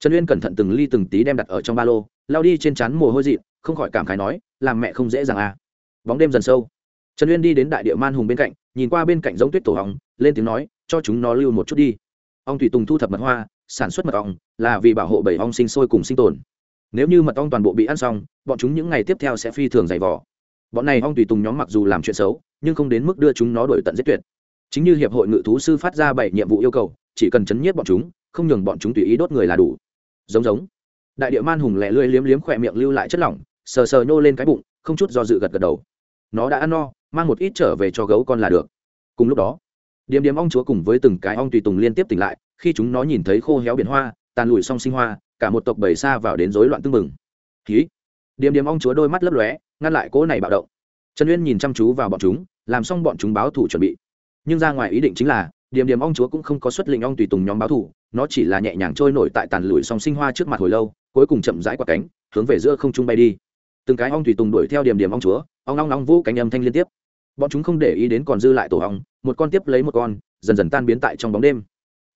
Trần uyên cẩn thận từng ly từng tí đem đặt ở trong ba lô lao đi trên chắn mồ hôi dị không khỏi cảm khái nói, làm mẹ không dễ dàng à. Bóng đêm dần sâu. Trần uyên đi đến đại địa man hùng bên cạnh, nhìn qua bên cạnh giống tuyết tổ hóng lên tiếng nói, cho chúng nó lưu một chút đi. Ông thủy tùng thu thập mật hoa sản xuất mật ong là vì bảo hộ bảy ong sinh sôi cùng sinh tồn. Nếu như mật ong toàn bộ bị ăn xong, bọn chúng những ngày tiếp theo sẽ phi thường dày vỏ bọn này ong tùy tùng nhóm mặc dù làm chuyện xấu, nhưng không đến mức đưa chúng nó đổi tận giết tuyệt. Chính như hiệp hội ngự thú sư phát ra bảy nhiệm vụ yêu cầu, chỉ cần chấn nhiếp bọn chúng, không nhường bọn chúng tùy ý đốt người là đủ. Giống giống. Đại địa man hùng lẹ lưỡi liếm liếm khỏe miệng lưu lại chất lỏng, sờ sờ nhô lên cái bụng, không chút do dự gật gật đầu. Nó đã ăn no, mang một ít trở về cho gấu con là được. Cùng lúc đó điềm điềm ong chúa cùng với từng cái ong tùy tùng liên tiếp tỉnh lại khi chúng nó nhìn thấy khô héo biển hoa, tàn lùi song sinh hoa, cả một tộc bầy xa vào đến rối loạn tưng mừng ký điềm điềm ong chúa đôi mắt lấp lóe, ngăn lại cỗ này bạo động. Trần uyên nhìn chăm chú vào bọn chúng, làm xong bọn chúng báo thủ chuẩn bị. Nhưng ra ngoài ý định chính là điểm điểm ong chúa cũng không có xuất lĩnh ong tùy tùng nhóm báo thủ, nó chỉ là nhẹ nhàng trôi nổi tại tàn lùi song sinh hoa trước mặt hồi lâu, cuối cùng chậm rãi qua cánh, hướng về giữa không trung bay đi. Từng cái ong tùy tùng đuổi theo điểm điểm ong chúa, ong ong ong vũ cánh âm thanh liên tiếp. Bọn chúng không để ý đến còn dư lại tổ ong, một con tiếp lấy một con, dần dần tan biến tại trong bóng đêm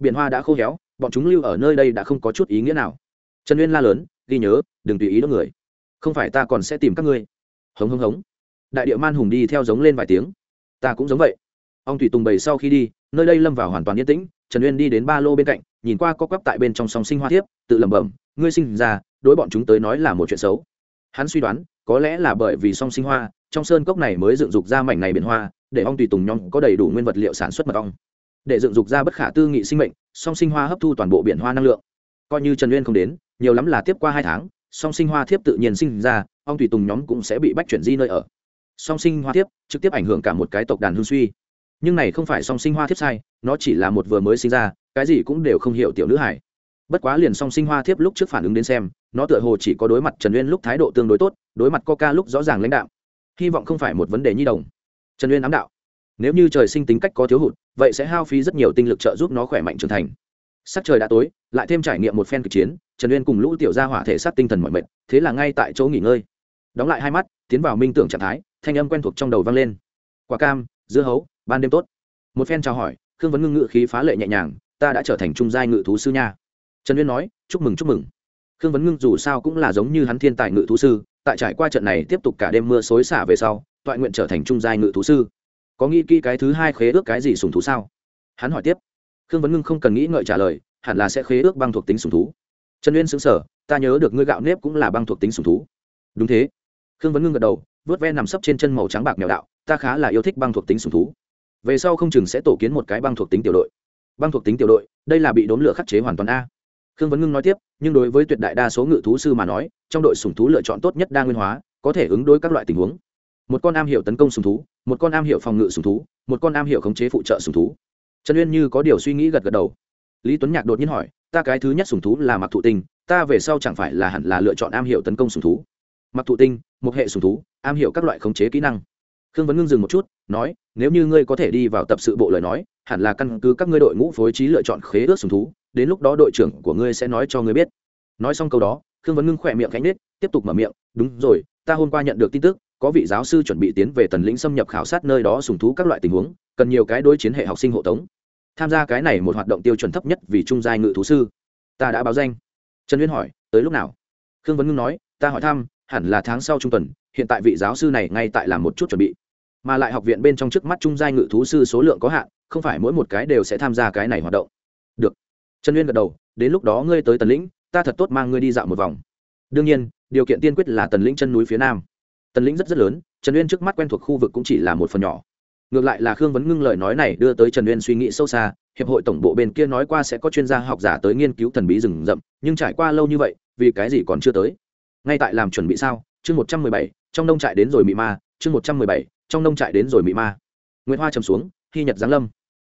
biển hoa đã khô héo, bọn chúng lưu ở nơi đây đã không có chút ý nghĩa nào. Trần uyên la lớn, ghi nhớ, đừng tùy ý đốt người. Không phải ta còn sẽ tìm các ngươi. Hống hống hống. Đại địa man hùng đi theo giống lên vài tiếng. Ta cũng giống vậy. Ông thủy tùng bầy sau khi đi, nơi đây lâm vào hoàn toàn yên tĩnh, trần uyên đi đến ba lô bên cạnh, nhìn qua có quắp tại bên trong song sinh hoa thiếp, tự lẩm bẩm, ngươi sinh ra, đối bọn chúng tới nói là một chuyện xấu. Hắn suy đoán, có lẽ là bởi vì song sinh hoa, trong sơn cốc này mới dựng dục ra mảnh này biển hoa, để ong tùy tùng nhóm có đầy đủ nguyên vật liệu sản xuất mật ong để dựng dục ra bất khả tư nghị sinh mệnh, song sinh hoa hấp thu toàn bộ biển hoa năng lượng. Coi như trần uyên không đến, nhiều lắm là tiếp qua hai tháng, song sinh hoa thiếp tự nhiên sinh ra, ông tùy tùng nhóm cũng sẽ bị bách chuyển di nơi ở. Song sinh hoa thiếp trực tiếp ảnh hưởng cả một cái tộc đàn hương suy. Nhưng này không phải song sinh hoa thiếp sai, nó chỉ là một vừa mới sinh ra, cái gì cũng đều không hiểu tiểu nữ hải bất quá liền song sinh hoa thiếp lúc trước phản ứng đến xem, nó tựa hồ chỉ có đối mặt trần uyên lúc thái độ tương đối tốt, đối mặt coca lúc rõ ràng lãnh đạo. Hy vọng không phải một vấn đề nhi đồng. Trần uyên ám đạo nếu như trời sinh tính cách có thiếu hụt, vậy sẽ hao phí rất nhiều tinh lực trợ giúp nó khỏe mạnh trưởng thành. Sắc trời đã tối, lại thêm trải nghiệm một phen kịch chiến, trần uyên cùng lũ tiểu gia hỏa thể sát tinh thần mọi mệt, thế là ngay tại chỗ nghỉ ngơi. Đóng lại hai mắt, tiến vào minh tưởng trạng thái, thanh âm quen thuộc trong đầu vang lên. Quả cam, dưa hấu, ban đêm tốt. Một phen chào hỏi, khương vấn ngưng ngự khí phá lệ nhẹ nhàng, ta đã trở thành trung giai ngự thú sư nha. Trần uyên nói, chúc mừng chúc mừng. Khương vấn ngưng dù sao cũng là giống như hắn thiên tài ngự thú sư, tại trải qua trận này tiếp tục cả đêm mưa xối xả về sau, toại nguyện trở thành trung giai ngự thú sư có nghĩ kỹ cái thứ hai khế ước cái gì sùng thú sao? Hắn hỏi tiếp. Khương vấn ngưng không cần nghĩ ngợi trả lời, hẳn là sẽ khế ước băng thuộc tính sùng thú. Trần uyên xứng sở ta nhớ được ngươi gạo nếp cũng là băng thuộc tính sùng thú. Đúng thế. Khương vấn ngưng gật đầu, vớt ve nằm sấp trên chân màu trắng bạc mèo đạo, ta khá là yêu thích băng thuộc tính sùng thú. Về sau không chừng sẽ tổ kiến một cái băng thuộc tính tiểu đội. Băng thuộc tính tiểu đội, đây là bị đốn lửa khắc chế hoàn toàn a. Khương vấn ngưng nói tiếp, nhưng đối với tuyệt đại đa số ngự thú sư mà nói, trong đội sùng thú lựa chọn tốt nhất đa nguyên hóa, có thể ứng đối các loại tình huống một con am hiểu tấn công sùng thú, một con am hiểu phòng ngự sùng thú, một con am hiểu khống chế phụ trợ sùng thú. Trần uyên như có điều suy nghĩ gật gật đầu. Lý tuấn nhạc đột nhiên hỏi, ta cái thứ nhất sùng thú là mặc thụ tinh, ta về sau chẳng phải là hẳn là lựa chọn am hiểu tấn công sùng thú? Mặc thụ tinh, một hệ sùng thú, am hiểu các loại khống chế kỹ năng. Khương vấn ngưng dừng một chút, nói, nếu như ngươi có thể đi vào tập sự bộ lời nói, hẳn là căn cứ các ngươi đội ngũ phối trí lựa chọn khế ước sùng thú, đến lúc đó đội trưởng của ngươi sẽ nói cho ngươi biết. Nói xong câu đó, khương vấn ngưng khỏe miệng cánh nết tiếp tục mở miệng, đúng rồi, ta hôm qua nhận được tin tức có vị giáo sư chuẩn bị tiến về tần lĩnh xâm nhập khảo sát nơi đó sùng thú các loại tình huống, cần nhiều cái đối chiến hệ học sinh hộ tống. Tham gia cái này một hoạt động tiêu chuẩn thấp nhất vì trung giai ngự thú sư. Ta đã báo danh. Trần uyên hỏi, tới lúc nào? Khương vấn ngưng nói, ta hỏi thăm, hẳn là tháng sau trung tuần, hiện tại vị giáo sư này ngay tại làm một chút chuẩn bị. Mà lại học viện bên trong trước mắt trung giai ngự thú sư số lượng có hạn, không phải mỗi một cái đều sẽ tham gia cái này hoạt động. Được. Trần uyên gật đầu, đến lúc đó ngươi tới tần lĩnh, ta thật tốt mang ngươi đi dạo một vòng. Đương nhiên, điều kiện tiên quyết là tần lĩnh chân núi phía nam tần lĩnh rất rất lớn, trần uyên trước mắt quen thuộc khu vực cũng chỉ là một phần nhỏ. Ngược lại là khương vấn ngưng lời nói này đưa tới trần uyên suy nghĩ sâu xa, hiệp hội tổng bộ bên kia nói qua sẽ có chuyên gia học giả tới nghiên cứu thần bí rừng rậm, nhưng trải qua lâu như vậy, vì cái gì còn chưa tới? Ngay tại làm chuẩn bị sao? Chương một trăm mười bảy, trong nông trại đến rồi mị ma, chương một trăm mười bảy, trong nông trại đến rồi mị ma. Nguyễn hoa trầm xuống, khi nhật giáng lâm.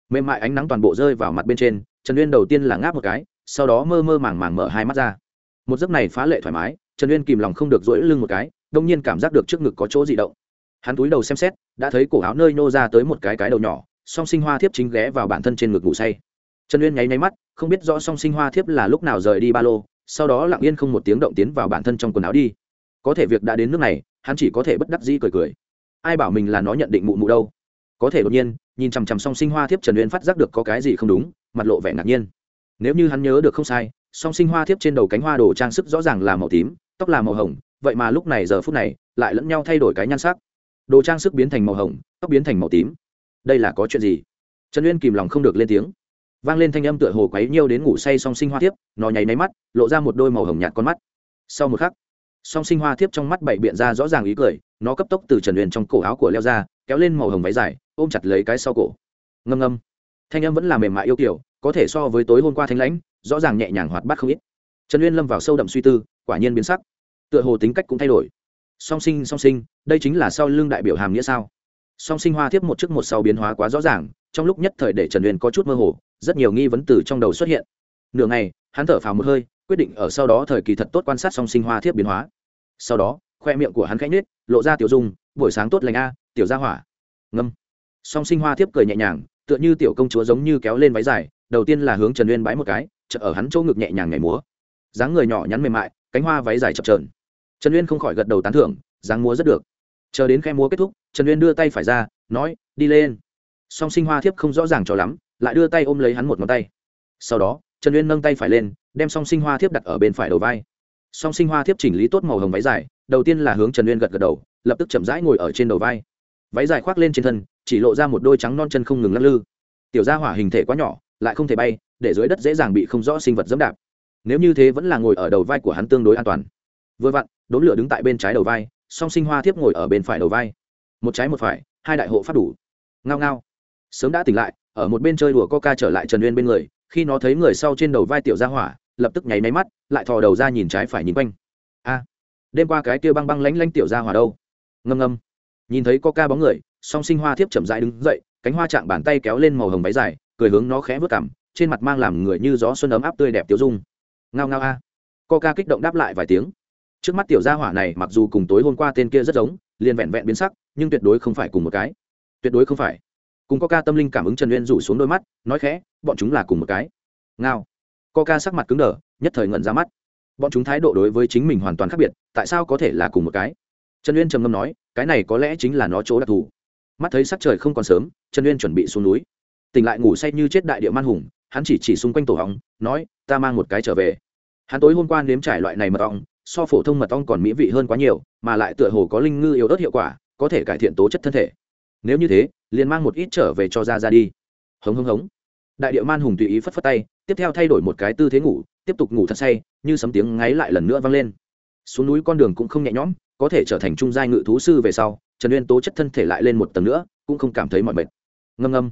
Mềm mại ánh nắng toàn bộ rơi vào mặt bên trên, trần uyên đầu tiên là ngáp một cái, sau đó mơ mơ màng màng mở hai mắt ra. Một giấc này phá lệ thoải mái, trần uyên kìm lòng không được dỗi lưng một cái đông nhiên cảm giác được trước ngực có chỗ dị động. Hắn túi đầu xem xét, đã thấy cổ áo nơi nô ra tới một cái cái đầu nhỏ, song sinh hoa thiếp chính ghé vào bản thân trên ngực ngủ say. Trần uyên nháy nháy mắt, không biết rõ song sinh hoa thiếp là lúc nào rời đi ba lô, sau đó lặng yên không một tiếng động tiến vào bản thân trong quần áo đi. Có thể việc đã đến nước này, hắn chỉ có thể bất đắc dĩ cười cười. Ai bảo mình là nó nhận định mụ mụ đâu? Có thể đột nhiên, nhìn chằm chằm song sinh hoa thiếp trần uyên phát giác được có cái gì không đúng, mặt lộ vẻ ngạc nhiên. Nếu như hắn nhớ được không sai, song sinh hoa thiếp trên đầu cánh hoa đồ trang sức rõ ràng là màu tím, tóc là màu hồng vậy mà lúc này giờ phút này, lại lẫn nhau thay đổi cái nhan sắc. Đồ trang sức biến thành màu hồng, tóc biến thành màu tím. Đây là có chuyện gì? Trần uyên kìm lòng không được lên tiếng. Vang lên thanh âm tựa hồ quấy nhiêu đến ngủ say song sinh hoa thiếp, nó nháy máy mắt, lộ ra một đôi màu hồng nhạt con mắt. Sau một khắc, song sinh hoa thiếp trong mắt bảy biện ra rõ ràng ý cười, nó cấp tốc từ trần uyên trong cổ áo của leo ra, kéo lên màu hồng váy dài, ôm chặt lấy cái sau cổ. Ngâm ngâm. Thanh âm vẫn là mềm mại yêu kiểu có thể so với tối hôm qua thanh lãnh, rõ ràng nhẹ nhàng hoạt bát không ít. Trần uyên lâm vào sâu đậm suy tư, quả nhiên biến sắc tựa hồ tính cách cũng thay đổi. Song sinh song sinh, đây chính là sau lưng đại biểu hàm nghĩa sao? Song sinh hoa thiếp một trước một sau biến hóa quá rõ ràng, trong lúc nhất thời để trần uyên có chút mơ hồ, rất nhiều nghi vấn từ trong đầu xuất hiện. Nửa ngày, hắn thở phào một hơi, quyết định ở sau đó thời kỳ thật tốt quan sát song sinh hoa thiếp biến hóa. Sau đó, khoe miệng của hắn khẽ nhết lộ ra tiểu dung, buổi sáng tốt lành a, tiểu gia hỏa. Ngâm. Song sinh hoa thiếp cười nhẹ nhàng, tựa như tiểu công chúa giống như kéo lên váy dài, đầu tiên là hướng trần uyên bái một cái chợ ở hắn chỗ ngực nhẹ nhàng nhảy múa. Dáng người nhỏ nhắn mềm mại, cánh hoa váy dài chập trờn trần uyên không khỏi gật đầu tán thưởng, dáng múa rất được. Chờ đến khe múa kết thúc, trần uyên đưa tay phải ra, nói, đi lên. Song sinh hoa thiếp không rõ ràng cho lắm, lại đưa tay ôm lấy hắn một ngón tay. Sau đó, trần uyên nâng tay phải lên, đem song sinh hoa thiếp đặt ở bên phải đầu vai. Song sinh hoa thiếp chỉnh lý tốt màu hồng váy dài, đầu tiên là hướng trần uyên gật gật đầu, lập tức chậm rãi ngồi ở trên đầu vai. Váy dài khoác lên trên thân, chỉ lộ ra một đôi trắng non chân không ngừng lắc lư. Tiểu gia hỏa hình thể quá nhỏ, lại không thể bay, để dưới đất dễ dàng bị không rõ sinh vật dẫm đạp. Nếu như thế vẫn là ngồi ở đầu vai của hắn tương đối an toàn. Vừa vặn đốn lửa đứng tại bên trái đầu vai, song sinh hoa thiếp ngồi ở bên phải đầu vai. Một trái một phải, hai đại hộ phát đủ. Ngao ngao. Sớm đã tỉnh lại, ở một bên chơi đùa coca trở lại trần uyên bên người, khi nó thấy người sau trên đầu vai tiểu gia hỏa, lập tức nháy máy mắt, lại thò đầu ra nhìn trái phải nhìn quanh. A, đêm qua cái kia băng băng lánh lánh tiểu gia hỏa đâu? Ngâm ngâm. Nhìn thấy coca bóng người, song sinh hoa thiếp chậm rãi đứng dậy, cánh hoa chạm bàn tay kéo lên màu hồng váy dài, cười hướng nó khẽ vớt cảm trên mặt mang làm người như gió xuân ấm áp tươi đẹp tiêu dung. Ngao ngao a. Coca kích động đáp lại vài tiếng trước mắt tiểu gia hỏa này mặc dù cùng tối hôm qua tên kia rất giống, liền vẹn vẹn biến sắc, nhưng tuyệt đối không phải cùng một cái. Tuyệt đối không phải. Cùng coca tâm linh cảm ứng trần uyên rủ xuống đôi mắt, nói khẽ, bọn chúng là cùng một cái. Ngao. Coca sắc mặt cứng đờ, nhất thời ngẩn ra mắt. Bọn chúng thái độ đối với chính mình hoàn toàn khác biệt, tại sao có thể là cùng một cái? Trần uyên trầm ngâm nói, cái này có lẽ chính là nó chỗ đặc thù. Mắt thấy sắc trời không còn sớm, trần uyên chuẩn bị xuống núi. Tỉnh lại ngủ say như chết đại địa man hùng, hắn chỉ chỉ xung quanh tổ hóng nói, ta mang một cái trở về. Hắn tối hôm qua nếm trải loại này mật ong so phổ thông mật ong còn mỹ vị hơn quá nhiều, mà lại tựa hồ có linh ngư yếu ớt hiệu quả, có thể cải thiện tố chất thân thể. Nếu như thế, liền mang một ít trở về cho ra ra đi. Hống hống hống. Đại địa man hùng tùy ý phất phất tay, tiếp theo thay đổi một cái tư thế ngủ, tiếp tục ngủ thật say, như sấm tiếng ngáy lại lần nữa vang lên. Xuống núi con đường cũng không nhẹ nhõm, có thể trở thành trung giai ngự thú sư về sau, trần uyên tố chất thân thể lại lên một tầng nữa, cũng không cảm thấy mọi mệt. Ngâm ngâm.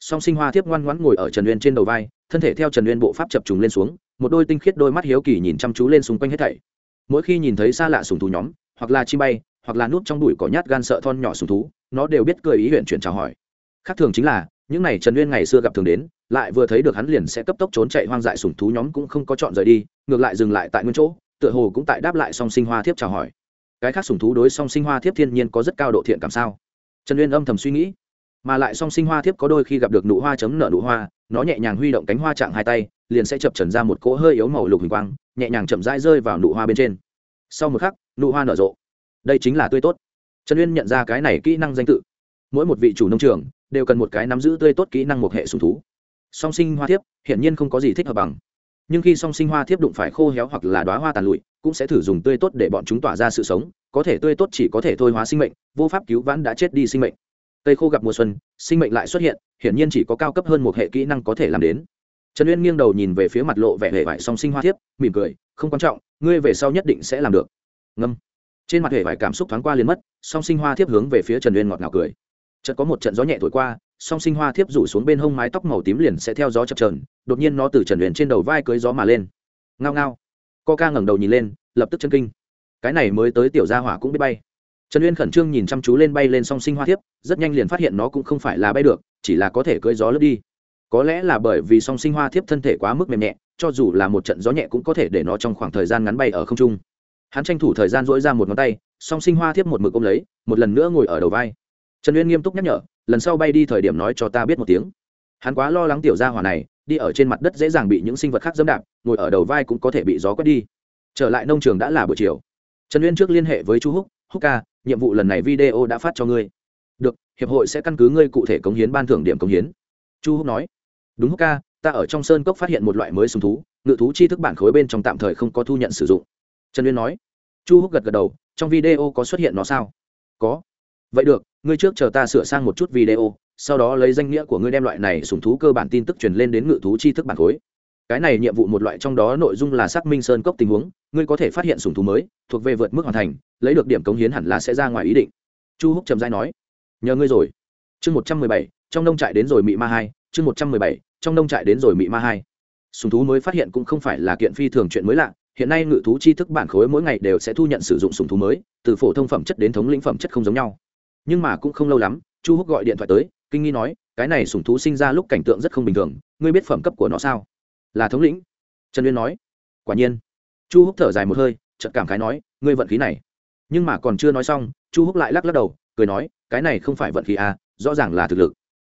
Song sinh hoa thiếp ngoan ngoãn ngồi ở trần uyên trên đầu vai, thân thể theo trần uyên bộ pháp chập trùng lên xuống, một đôi tinh khiết đôi mắt hiếu kỳ nhìn chăm chú lên xung quanh hết thảy mỗi khi nhìn thấy xa lạ sùng thú nhóm, hoặc là chim bay, hoặc là núp trong đùi cỏ nhát gan sợ thon nhỏ sùng thú, nó đều biết cười ý huyện chuyển chào hỏi. Khác thường chính là, những n à y trần uyên ngày xưa gặp thường đến, lại vừa thấy được hắn liền sẽ cấp tốc trốn chạy hoang dại sùng thú nhóm cũng không có chọn rời đi, ngược lại dừng lại tại nguyên chỗ, tựa hồ cũng tại đáp lại song sinh hoa thiếp chào hỏi. Cái khác sùng thú đối song sinh hoa thiếp thiên nhiên có rất cao độ thiện cảm sao? Trần uyên âm thầm suy nghĩ mà lại song sinh hoa thiếp có đôi khi gặp được nụ hoa chấm nợ nụ hoa, nó nhẹ nhàng huy động cánh hoa chạm hai tay, liền sẽ chập trần ra một cỗ hơi yếu màu lục hình quang, nhẹ nhàng chậm rãi rơi vào nụ hoa bên trên. Sau một khắc, nụ hoa nở rộ. Đây chính là tươi tốt. Trần uyên nhận ra cái này kỹ năng danh tự. Mỗi một vị chủ nông trường đều cần một cái nắm giữ tươi tốt kỹ năng một hệ sùng thú. Song sinh hoa thiếp hiển nhiên không có gì thích hợp bằng. Nhưng khi song sinh hoa thiếp đụng phải khô héo hoặc là đoá hoa tàn lụi, cũng sẽ thử dùng tươi tốt để bọn chúng tỏa ra sự sống, có thể tươi tốt chỉ có thể thôi hóa sinh mệnh, vô pháp cứu vãn đã chết đi sinh mệnh cây khô gặp mùa xuân, sinh mệnh lại xuất hiện, hiển nhiên chỉ có cao cấp hơn một hệ kỹ năng có thể làm đến. Trần uyên nghiêng đầu nhìn về phía mặt lộ vẻ hệ vải song sinh hoa thiếp, mỉm cười, không quan trọng, ngươi về sau nhất định sẽ làm được. Ngâm. Trên mặt hệ vải cảm xúc thoáng qua liền mất, song sinh hoa thiếp hướng về phía trần uyên ngọt ngào cười. Chợt có một trận gió nhẹ thổi qua, song sinh hoa thiếp rủ xuống bên hông mái tóc màu tím liền sẽ theo gió chập trờn đột nhiên nó từ trần uyên trên đầu vai cưới gió mà lên. Ngao ngao. Co ca ngẩng đầu nhìn lên, lập tức chân kinh. Cái này mới tới tiểu gia hỏa cũng biết bay trần uyên khẩn trương nhìn chăm chú lên bay lên song sinh hoa thiếp, rất nhanh liền phát hiện nó cũng không phải là bay được, chỉ là có thể cưỡi gió lướt đi. Có lẽ là bởi vì song sinh hoa thiếp thân thể quá mức mềm nhẹ, cho dù là một trận gió nhẹ cũng có thể để nó trong khoảng thời gian ngắn bay ở không trung. Hắn tranh thủ thời gian dỗi ra một ngón tay, song sinh hoa thiếp một mực ôm lấy, một lần nữa ngồi ở đầu vai. Trần uyên nghiêm túc nhắc nhở, lần sau bay đi thời điểm nói cho ta biết một tiếng. Hắn quá lo lắng tiểu gia hỏa này, đi ở trên mặt đất dễ dàng bị những sinh vật khác dẫm đạp, ngồi ở đầu vai cũng có thể bị gió quét đi. Trở lại nông trường đã là buổi chiều. Trần uyên trước liên hệ với chu húc húc ca nhiệm vụ lần này video đã phát cho ngươi. Được, hiệp hội sẽ căn cứ ngươi cụ thể cống hiến ban thưởng điểm cống hiến. Chu húc nói. Đúng húc ca, ta ở trong sơn cốc phát hiện một loại mới sùng thú, ngự thú chi thức bản khối bên trong tạm thời không có thu nhận sử dụng. Trần uyên nói. Chu húc gật gật đầu, trong video có xuất hiện nó sao? Có. Vậy được, ngươi trước chờ ta sửa sang một chút video, sau đó lấy danh nghĩa của ngươi đem loại này sùng thú cơ bản tin tức truyền lên đến ngự thú chi thức bản khối. Cái này nhiệm vụ một loại trong đó nội dung là xác minh sơn cốc tình huống, ngươi có thể phát hiện sùng thú mới, thuộc về vượt mức hoàn thành lấy được điểm cống hiến hẳn là sẽ ra ngoài ý định. Chu húc trầm dai nói, nhờ ngươi rồi. Chương một trăm mười bảy, trong nông trại đến rồi mị ma hai, chương một trăm mười bảy, trong nông trại đến rồi mị ma hai. Sùng thú mới phát hiện cũng không phải là kiện phi thường chuyện mới lạ, hiện nay ngự thú chi thức bản khối mỗi ngày đều sẽ thu nhận sử dụng sùng thú mới, từ phổ thông phẩm chất đến thống lĩnh phẩm chất không giống nhau. Nhưng mà cũng không lâu lắm, chu húc gọi điện thoại tới, kinh nghi nói, cái này sùng thú sinh ra lúc cảnh tượng rất không bình thường, ngươi biết phẩm cấp của nó sao? Là thống lĩnh. Trần uyên nói, quả nhiên. Chu húc thở dài một hơi, chợt cảm khái nói, ngươi vận khí này nhưng mà còn chưa nói xong, chu húc lại lắc lắc đầu, cười nói, cái này không phải vận khí à rõ ràng là thực lực.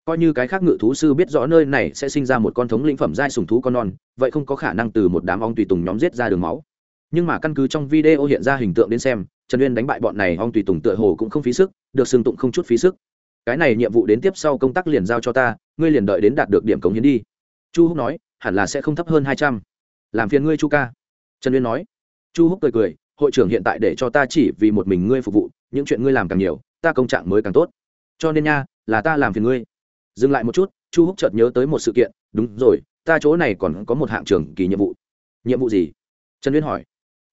Coi như cái khác ngự thú sư biết rõ nơi này sẽ sinh ra một con thống lĩnh phẩm giai sùng thú con non, vậy không có khả năng từ một đám ong tùy tùng nhóm giết ra đường máu. Nhưng mà căn cứ trong video hiện ra hình tượng đến xem, trần uyên đánh bại bọn này ong tùy tùng tựa hồ cũng không phí sức, được xưng tụng không chút phí sức. Cái này nhiệm vụ đến tiếp sau công tác liền giao cho ta, ngươi liền đợi đến đạt được điểm cống hiến đi. Chu húc nói, hẳn là sẽ không thấp hơn hai trăm. Làm phiền ngươi chu ca. Trần uyên nói. Chu húc cười cười hội trưởng hiện tại để cho ta chỉ vì một mình ngươi phục vụ, những chuyện ngươi làm càng nhiều, ta công trạng mới càng tốt. Cho nên nha, là ta làm phiền ngươi. Dừng lại một chút, chu húc chợt nhớ tới một sự kiện. Đúng rồi, ta chỗ này còn có một hạng trường kỳ nhiệm vụ. Nhiệm vụ gì? Trần liên hỏi.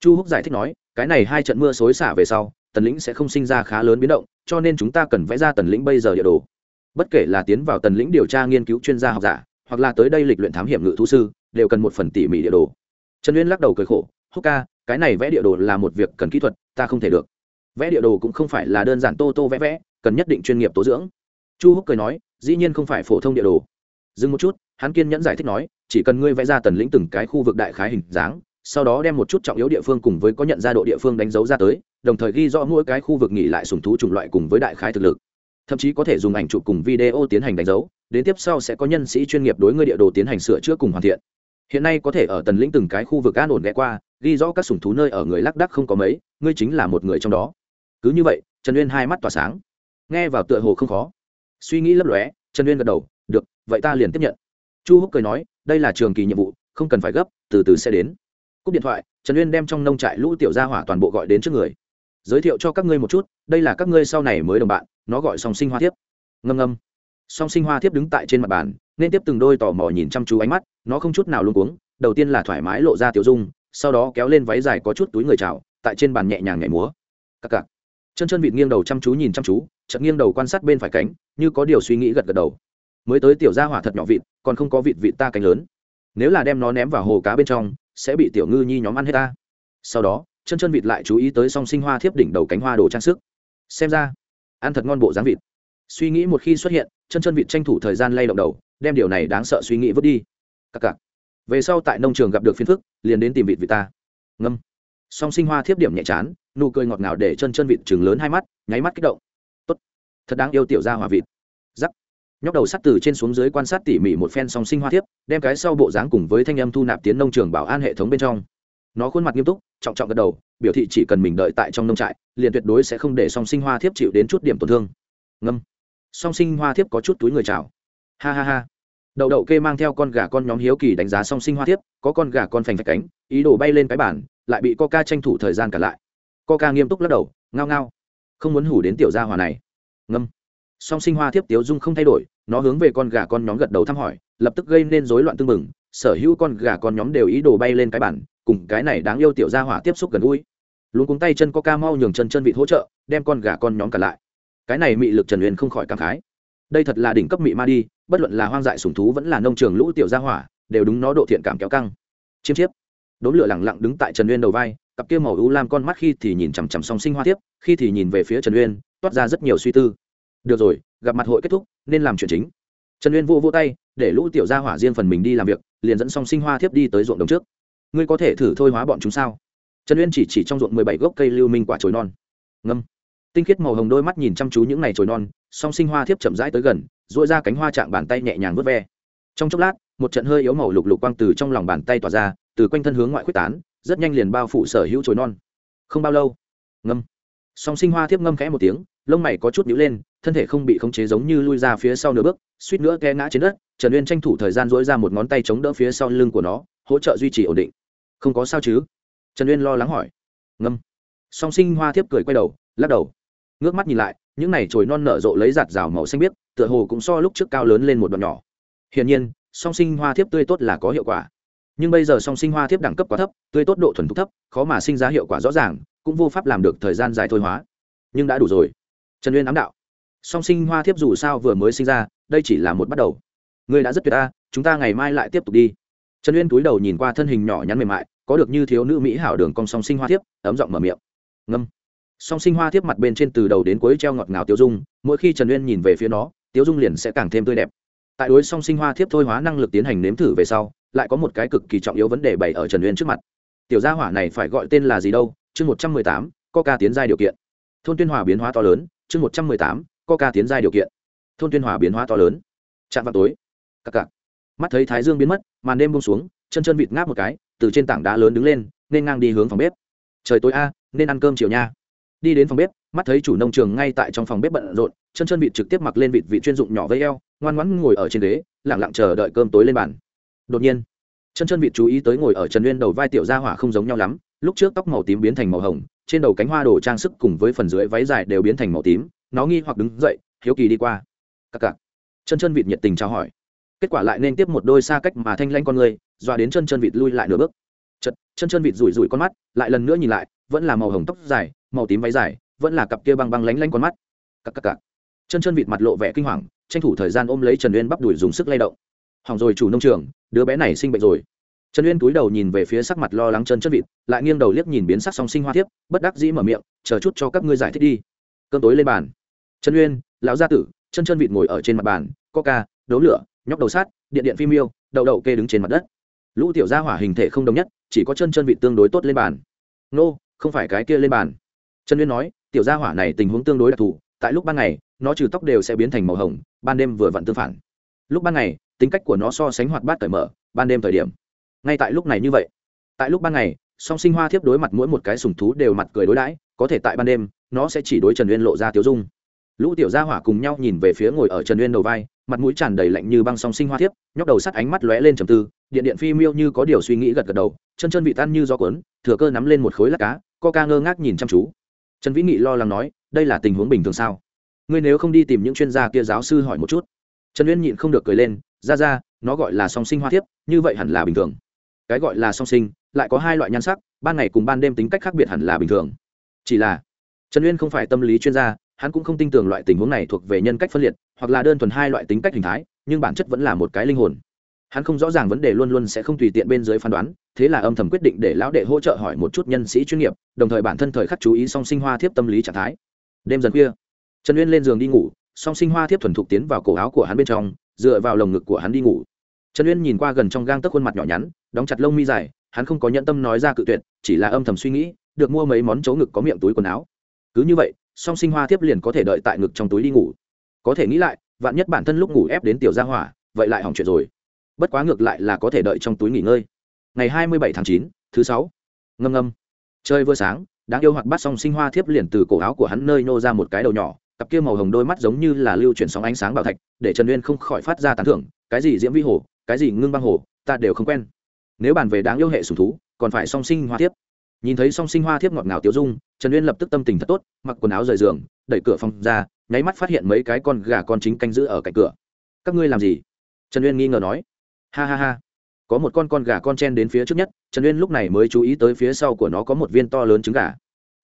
Chu húc giải thích nói, cái này hai trận mưa xối xả về sau, tần lĩnh sẽ không sinh ra khá lớn biến động, cho nên chúng ta cần vẽ ra tần lĩnh bây giờ địa đồ. Bất kể là tiến vào tần lĩnh điều tra nghiên cứu chuyên gia học giả, hoặc là tới đây lịch luyện thám hiểm ngự thú sư, đều cần một phần tỉ mỉ địa đồ. Trần uyên lắc đầu cười khổ, húc ca cái này vẽ địa đồ là một việc cần kỹ thuật, ta không thể được. Vẽ địa đồ cũng không phải là đơn giản tô tô vẽ vẽ, cần nhất định chuyên nghiệp tố dưỡng. Chu húc cười nói, dĩ nhiên không phải phổ thông địa đồ. Dừng một chút, hắn kiên nhẫn giải thích nói, chỉ cần ngươi vẽ ra tần lĩnh từng cái khu vực đại khái hình dáng, sau đó đem một chút trọng yếu địa phương cùng với có nhận ra độ địa phương đánh dấu ra tới, đồng thời ghi rõ mỗi cái khu vực nghỉ lại sùng thú chủng loại cùng với đại khái thực lực. Thậm chí có thể dùng ảnh chụp cùng video tiến hành đánh dấu, đến tiếp sau sẽ có nhân sĩ chuyên nghiệp đối ngươi địa đồ tiến hành sửa chữa cùng hoàn thiện. Hiện nay có thể ở tần lĩnh từng cái khu vực an ổn ghé qua ghi rõ các sủng thú nơi ở người lác đác không có mấy, ngươi chính là một người trong đó. Cứ như vậy, trần uyên hai mắt tỏa sáng. Nghe vào tựa hồ không khó. Suy nghĩ lấp lóe, trần uyên gật đầu, được, vậy ta liền tiếp nhận. Chu húc cười nói, đây là trường kỳ nhiệm vụ, không cần phải gấp, từ từ sẽ đến. Cúp điện thoại, trần uyên đem trong nông trại lũ tiểu gia hỏa toàn bộ gọi đến trước người. Giới thiệu cho các ngươi một chút, đây là các ngươi sau này mới đồng bạn, nó gọi song sinh hoa thiếp. Ngâm ngâm. Song sinh hoa thiếp đứng tại trên mặt bàn, nên tiếp từng đôi tò mò nhìn chăm chú ánh mắt, nó không chút nào luôn cuống, đầu tiên là thoải mái lộ ra tiểu dung sau đó kéo lên váy dài có chút túi người chào, tại trên bàn nhẹ nhàng nhảy múa. Cặc cặc. Chân chân vịt nghiêng đầu chăm chú nhìn chăm chú, chợt nghiêng đầu quan sát bên phải cánh, như có điều suy nghĩ gật gật đầu. Mới tới tiểu gia hỏa thật nhỏ vịt, còn không có vịt vịt ta cánh lớn. Nếu là đem nó ném vào hồ cá bên trong, sẽ bị tiểu ngư nhi nhóm ăn hết ta. Sau đó, chân chân vịt lại chú ý tới song sinh hoa thiếp đỉnh đầu cánh hoa đồ trang sức. Xem ra, ăn thật ngon bộ dáng vịt. Suy nghĩ một khi xuất hiện, chân chân vịt tranh thủ thời gian lay động đầu, đem điều này đáng sợ suy nghĩ vứt đi. Cặc cặc về sau tại nông trường gặp được phiên phức, liền đến tìm vịt vịt ta. Ngâm. Song sinh hoa thiếp điểm nhẹ chán, nụ cười ngọt ngào để chân chân vịt chừng lớn hai mắt, nháy mắt kích động. Tốt. Thật đáng yêu tiểu ra hòa vịt. Giắc nhóc đầu sắt từ trên xuống dưới quan sát tỉ mỉ một phen song sinh hoa thiếp, đem cái sau bộ dáng cùng với thanh âm thu nạp tiến nông trường bảo an hệ thống bên trong. Nó khuôn mặt nghiêm túc, trọng trọng gật đầu, biểu thị chỉ cần mình đợi tại trong nông trại, liền tuyệt đối sẽ không để song sinh hoa thiếp chịu đến chút điểm tổn thương. Ngâm. Song sinh hoa thiếp có chút túi người chào. Ha ha ha đậu đậu kê mang theo con gà con nhóm hiếu kỳ đánh giá song sinh hoa thiếp, có con gà con phành phạch cánh, ý đồ bay lên cái bản lại bị coca tranh thủ thời gian cả lại. Coca nghiêm túc lắc đầu, ngao ngao. Không muốn hủ đến tiểu gia hòa này. Ngâm. Song sinh hoa thiếp tiếu dung không thay đổi, nó hướng về con gà con nhóm gật đầu thăm hỏi, lập tức gây nên rối loạn tương mừng sở hữu con gà con nhóm đều ý đồ bay lên cái bản cùng cái này đáng yêu tiểu gia hỏa tiếp xúc gần gũi. Luôn cuống tay chân coca mau nhường chân chân vịt hỗ trợ, đem con gà con nhóm cả lại. Cái này mị lực trần huyền không khỏi cảm khái. Đây thật là đỉnh cấp mị ma đi bất luận là hoang dại sùng thú vẫn là nông trường lũ tiểu gia hỏa, đều đúng nó độ thiện cảm kéo căng. Chiêm chiếp. Đốm lửa lẳng lặng đứng tại trần uyên đầu vai, cặp kia màu u lam con mắt khi thì nhìn chằm chằm song sinh hoa tiếp khi thì nhìn về phía trần uyên, toát ra rất nhiều suy tư. Được rồi, gặp mặt hội kết thúc, nên làm chuyện chính. Trần uyên vô vô tay, để lũ tiểu gia hỏa riêng phần mình đi làm việc, liền dẫn song sinh hoa thiếp đi tới ruộng đồng trước. Ngươi có thể thử thôi hóa bọn chúng sao? Trần uyên chỉ chỉ trong ruộng mười bảy gốc cây lưu minh quả chồi non. Ngâm. Tinh khiết màu hồng đôi mắt nhìn chăm chú những ngày chồi non, song sinh hoa thiếp chậm rãi tới gần dội ra cánh hoa chạm bàn tay nhẹ nhàng vớt ve. Trong chốc lát, một trận hơi yếu màu lục lục quang từ trong lòng bàn tay tỏa ra, từ quanh thân hướng ngoại quyết tán, rất nhanh liền bao phủ sở hữu chồi non. Không bao lâu, ngâm. Song sinh hoa thiếp ngâm khẽ một tiếng, lông mày có chút nhíu lên, thân thể không bị khống chế giống như lui ra phía sau nửa bước, suýt nữa té ngã trên đất, trần uyên tranh thủ thời gian dỗi ra một ngón tay chống đỡ phía sau lưng của nó, hỗ trợ duy trì ổn định. Không có sao chứ? Trần uyên lo lắng hỏi. Ngâm. Song sinh hoa thiếp cười quay đầu, lắc đầu. Ngước mắt nhìn lại, những này chồi non nở rộ lấy giạt rào màu xanh biếc tựa hồ cũng so lúc trước cao lớn lên một đoạn nhỏ. Hiển nhiên, song sinh hoa thiếp tươi tốt là có hiệu quả. Nhưng bây giờ song sinh hoa thiếp đẳng cấp quá thấp, tươi tốt độ thuần thục thấp, khó mà sinh ra hiệu quả rõ ràng, cũng vô pháp làm được thời gian dài thôi hóa. Nhưng đã đủ rồi. Trần uyên ám đạo. Song sinh hoa thiếp dù sao vừa mới sinh ra, đây chỉ là một bắt đầu. Ngươi đã rất tuyệt ta chúng ta ngày mai lại tiếp tục đi. Trần uyên túi đầu nhìn qua thân hình nhỏ nhắn mềm mại, có được như thiếu nữ mỹ hảo đường cong song sinh hoa thiếp, ấm giọng mở miệng. Ngâm. Song sinh hoa thiếp mặt bên trên từ đầu đến cuối treo ngọt ngào tiêu dung, mỗi khi trần uyên nhìn về phía nó Tiếu dung liền sẽ càng thêm tươi đẹp. Tại đối song sinh hoa thiếp thôi hóa năng lực tiến hành nếm thử về sau, lại có một cái cực kỳ trọng yếu vấn đề bày ở trần uyên trước mặt. Tiểu gia hỏa này phải gọi tên là gì đâu? Chương một trăm mười tám có ca tiến giai điều kiện. Thôn tuyên hòa biến hóa to lớn, chương một trăm mười tám, coca tiến giai điều kiện. Thôn tuyên hòa biến hóa to lớn. Chạm vào tối. Cặc cặc. Mắt thấy thái dương biến mất, màn đêm bông xuống, chân chân vịt ngáp một cái, từ trên tảng đá lớn đứng lên, nên ngang đi hướng phòng bếp. Trời tối a, nên ăn cơm chiều nha. Đi đến phòng bếp mắt thấy chủ nông trường ngay tại trong phòng bếp bận rộn, chân chân vịt trực tiếp mặc lên vịt vị chuyên dụng nhỏ vây eo, ngoan ngoãn ngồi ở trên ghế lẳng lặng chờ đợi cơm tối lên bàn. Đột nhiên, chân chân vịt chú ý tới ngồi ở trần uyên đầu vai tiểu gia hỏa không giống nhau lắm, lúc trước tóc màu tím biến thành màu hồng, trên đầu cánh hoa đồ trang sức cùng với phần dưới váy dài đều biến thành màu tím, nó nghi hoặc đứng dậy, hiếu kỳ đi qua. Cặc cặc chân chân vịt nhiệt tình chào hỏi. Kết quả lại nên tiếp một đôi xa cách mà thanh lanh con người, dọa đến chân chân vịt lui lại nửa bước. Chật, chân chân vịt rủi rủi con mắt, lại lần nữa nhìn lại, vẫn là màu hồng tóc dài, màu tím váy dài vẫn là cặp kia băng băng lánh lánh con mắt. Cặp cặp cặp chân chân vịt mặt lộ vẻ kinh hoàng, tranh thủ thời gian ôm lấy trần uyên bắp đùi dùng sức lay động. Hỏng rồi, chủ nông trường, đứa bé này sinh bệnh rồi. Trần uyên cúi đầu nhìn về phía sắc mặt lo lắng chân chân vịt, lại nghiêng đầu liếc nhìn biến sắc song sinh hoa thiếp, bất đắc dĩ mở miệng, chờ chút cho các ngươi giải thích đi. Cơn tối lên bàn. Trần uyên, lão gia tử, chân chân vịt ngồi ở trên mặt bàn, coca đấu lửa, nhóc đầu sát, điện điện phim yêu, đậu đậu kê đứng trên mặt đất. Lũ tiểu gia hỏa hình thể không đồng nhất, chỉ có chân chân vịt tương đối tốt lên bàn. Nô, không phải cái kia lên bàn. Trần uyên nói tiểu gia hỏa này tình huống tương đối đặc thù, tại lúc ban ngày, nó trừ tóc đều sẽ biến thành màu hồng, ban đêm vừa vặn tương phản. Lúc ban ngày, tính cách của nó so sánh hoạt bát cởi mở, ban đêm thời điểm. Ngay tại lúc này như vậy. Tại lúc ban ngày, song sinh hoa thiếp đối mặt mỗi một cái sùng thú đều mặt cười đối đãi, có thể tại ban đêm, nó sẽ chỉ đối trần uyên lộ ra tiếu dung. Lũ tiểu gia hỏa cùng nhau nhìn về phía ngồi ở trần uyên đầu vai, mặt mũi tràn đầy lạnh như băng song sinh hoa thiếp, nhóc đầu sắt ánh mắt lóe lên trầm tư, điện điện phi miêu như có điều suy nghĩ gật gật đầu, chân chân bị tan như gió cuốn, thừa cơ nắm lên một khối lát cá, co ca ngơ ngác nhìn chăm chú trần vĩ nghị lo lắng nói, đây là tình huống bình thường sao? Ngươi nếu không đi tìm những chuyên gia kia giáo sư hỏi một chút. Trần uyên nhịn không được cười lên, ra ra, nó gọi là song sinh hoa thiếp, như vậy hẳn là bình thường. Cái gọi là song sinh, lại có hai loại nhan sắc, ban ngày cùng ban đêm tính cách khác biệt hẳn là bình thường. Chỉ là, trần uyên không phải tâm lý chuyên gia, hắn cũng không tin tưởng loại tình huống này thuộc về nhân cách phân liệt, hoặc là đơn thuần hai loại tính cách hình thái, nhưng bản chất vẫn là một cái linh hồn hắn không rõ ràng vấn đề luôn luôn sẽ không tùy tiện bên dưới phán đoán, thế là âm thầm quyết định để lão đệ hỗ trợ hỏi một chút nhân sĩ chuyên nghiệp, đồng thời bản thân thời khắc chú ý song sinh hoa thiếp tâm lý trạng thái. Đêm dần khuya, trần uyên lên giường đi ngủ, song sinh hoa thiếp thuần thục tiến vào cổ áo của hắn bên trong, dựa vào lồng ngực của hắn đi ngủ. Trần uyên nhìn qua gần trong gang tấc khuôn mặt nhỏ nhắn, đóng chặt lông mi dài, hắn không có nhận tâm nói ra cự tuyệt, chỉ là âm thầm suy nghĩ, được mua mấy món chấu ngực có miệng túi quần áo. Cứ như vậy, song sinh hoa thiếp liền có thể đợi tại ngực trong túi đi ngủ. Có thể nghĩ lại, vạn nhất bản thân lúc ngủ ép đến tiểu gia hỏa, vậy lại hỏng chuyện rồi bất quá ngược lại là có thể đợi trong túi nghỉ ngơi. Ngày hai mươi bảy tháng chín, thứ sáu. Ngâm ngâm. Chơi vừa sáng, đáng yêu hoặc bắt xong sinh hoa thiếp liền từ cổ áo của hắn nơi nô ra một cái đầu nhỏ, cặp kia màu hồng đôi mắt giống như là lưu chuyển sóng ánh sáng bảo thạch, để trần uyên không khỏi phát ra tán thưởng, cái gì diễm vi hồ, cái gì ngưng băng hồ, ta đều không quen. Nếu bàn về đáng yêu hệ sùng thú, còn phải song sinh hoa thiếp. Nhìn thấy song sinh hoa thiếp ngọt ngào tiêu dung, trần uyên lập tức tâm tình thật tốt, mặc quần áo rời giường, đẩy cửa phòng ra, nháy mắt phát hiện mấy cái con gà con chính canh giữ ở cạnh cửa. Các ngươi làm gì? Trần uyên nghi ngờ nói ha ha ha. Có một con con gà con chen đến phía trước nhất, trần uyên lúc này mới chú ý tới phía sau của nó có một viên to lớn trứng gà.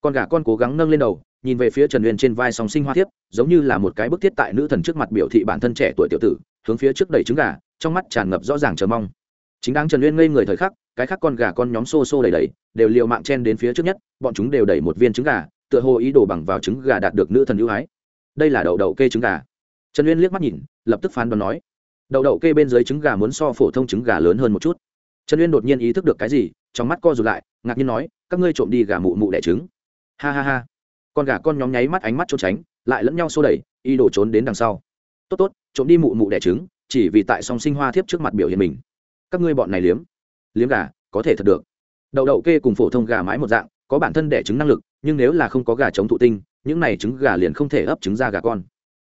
Con gà con cố gắng nâng lên đầu, nhìn về phía trần uyên trên vai song sinh hoa thiếp, giống như là một cái bức thiết tại nữ thần trước mặt biểu thị bản thân trẻ tuổi tiểu tử, hướng phía trước đẩy trứng gà, trong mắt tràn ngập rõ ràng chờ mong. Chính đáng trần uyên ngây người thời khắc, cái khác con gà con nhóm xô xô đầy đầy đều liều mạng chen đến phía trước nhất, bọn chúng đều đẩy một viên trứng gà, tựa hồ ý đồ bằng vào trứng gà đạt được nữ thần ưu ái. Đây là đậu đậu kê trứng gà. Trần uyên liếc mắt nhìn, lập tức phán đoán nói đậu đậu kê bên dưới trứng gà muốn so phổ thông trứng gà lớn hơn một chút. Trần uyên đột nhiên ý thức được cái gì, trong mắt co rụt lại, ngạc nhiên nói, các ngươi trộm đi gà mụ mụ đẻ trứng. Ha ha ha. Con gà con nhóm nháy mắt ánh mắt trốn tránh, lại lẫn nhau xô đẩy y đổ trốn đến đằng sau. Tốt tốt, trộm đi mụ mụ đẻ trứng, chỉ vì tại song sinh hoa thiếp trước mặt biểu hiện mình. Các ngươi bọn này liếm. Liếm gà, có thể thật được. Đậu đậu kê cùng phổ thông gà mái một dạng, có bản thân đẻ trứng năng lực, nhưng nếu là không có gà chống thụ tinh, những này trứng gà liền không thể ấp trứng ra gà con.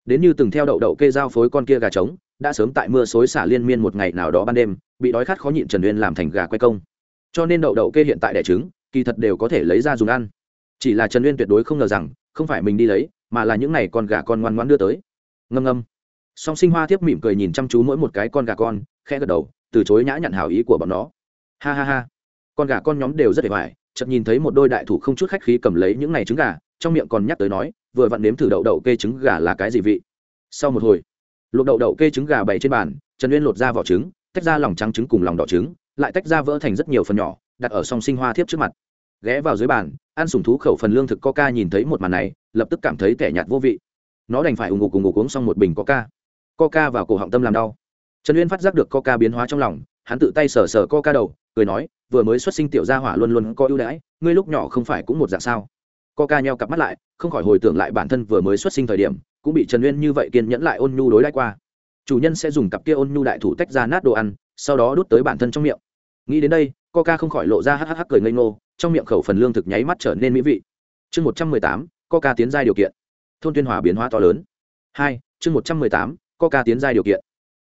Đến như từng theo đậu đậu kê giao phối con kia gà trống đã sớm tại mưa xối xả liên miên một ngày nào đó ban đêm, bị đói khát khó nhịn trần uyên làm thành gà quay công. Cho nên đậu đậu kê hiện tại đẻ trứng, kỳ thật đều có thể lấy ra dùng ăn. Chỉ là trần uyên tuyệt đối không ngờ rằng, không phải mình đi lấy, mà là những n à y con gà con ngoan ngoan đưa tới. Ngâm ngâm. Song sinh hoa thiếp mỉm cười nhìn chăm chú mỗi một cái con gà con khe gật đầu, từ chối nhã nhận hảo ý của bọn nó. Ha ha ha. Con gà con nhóm đều rất hề hoài chợt nhìn thấy một đôi đại thủ không chút khách khí cầm lấy những n à y trứng gà, trong miệng còn nhắc tới nói, vừa vặn nếm thử đậu đậu kê trứng gà là cái gì vị. Sau một hồi luộc đậu đậu kê trứng gà bày trên bàn, trần uyên lột ra vỏ trứng, tách ra lòng trắng trứng cùng lòng đỏ trứng, lại tách ra vỡ thành rất nhiều phần nhỏ, đặt ở song sinh hoa thiếp trước mặt. Ghé vào dưới bàn, ăn sùng thú khẩu phần lương thực coca nhìn thấy một màn này, lập tức cảm thấy tẻ nhạt vô vị. Nó đành phải ủng ngục cùng ngục uống xong một bình coca. Coca vào cổ họng tâm làm đau. Trần uyên phát giác được coca biến hóa trong lòng, hắn tự tay sờ sờ coca đầu, cười nói, vừa mới xuất sinh tiểu gia hỏa luôn luôn có ưu đãi, ngươi lúc nhỏ không phải cũng một dạng sao? Coca nheo cặp mắt lại, không khỏi hồi tưởng lại bản thân vừa mới xuất sinh thời điểm cũng bị trần uyên như vậy kiên nhẫn lại ôn nhu đối đãi qua. Chủ nhân sẽ dùng cặp kia ôn nhu đại thủ tách ra nát đồ ăn, sau đó đút tới bản thân trong miệng. Nghĩ đến đây, coca không khỏi lộ ra hắc cười ngây ngô, trong miệng khẩu phần lương thực nháy mắt trở nên mỹ vị. Chương một trăm mười tám, coca tiến giai điều kiện. Thôn tuyên hòa biến hóa to lớn. Hai, chương một trăm mười tám, coca tiến giai điều kiện.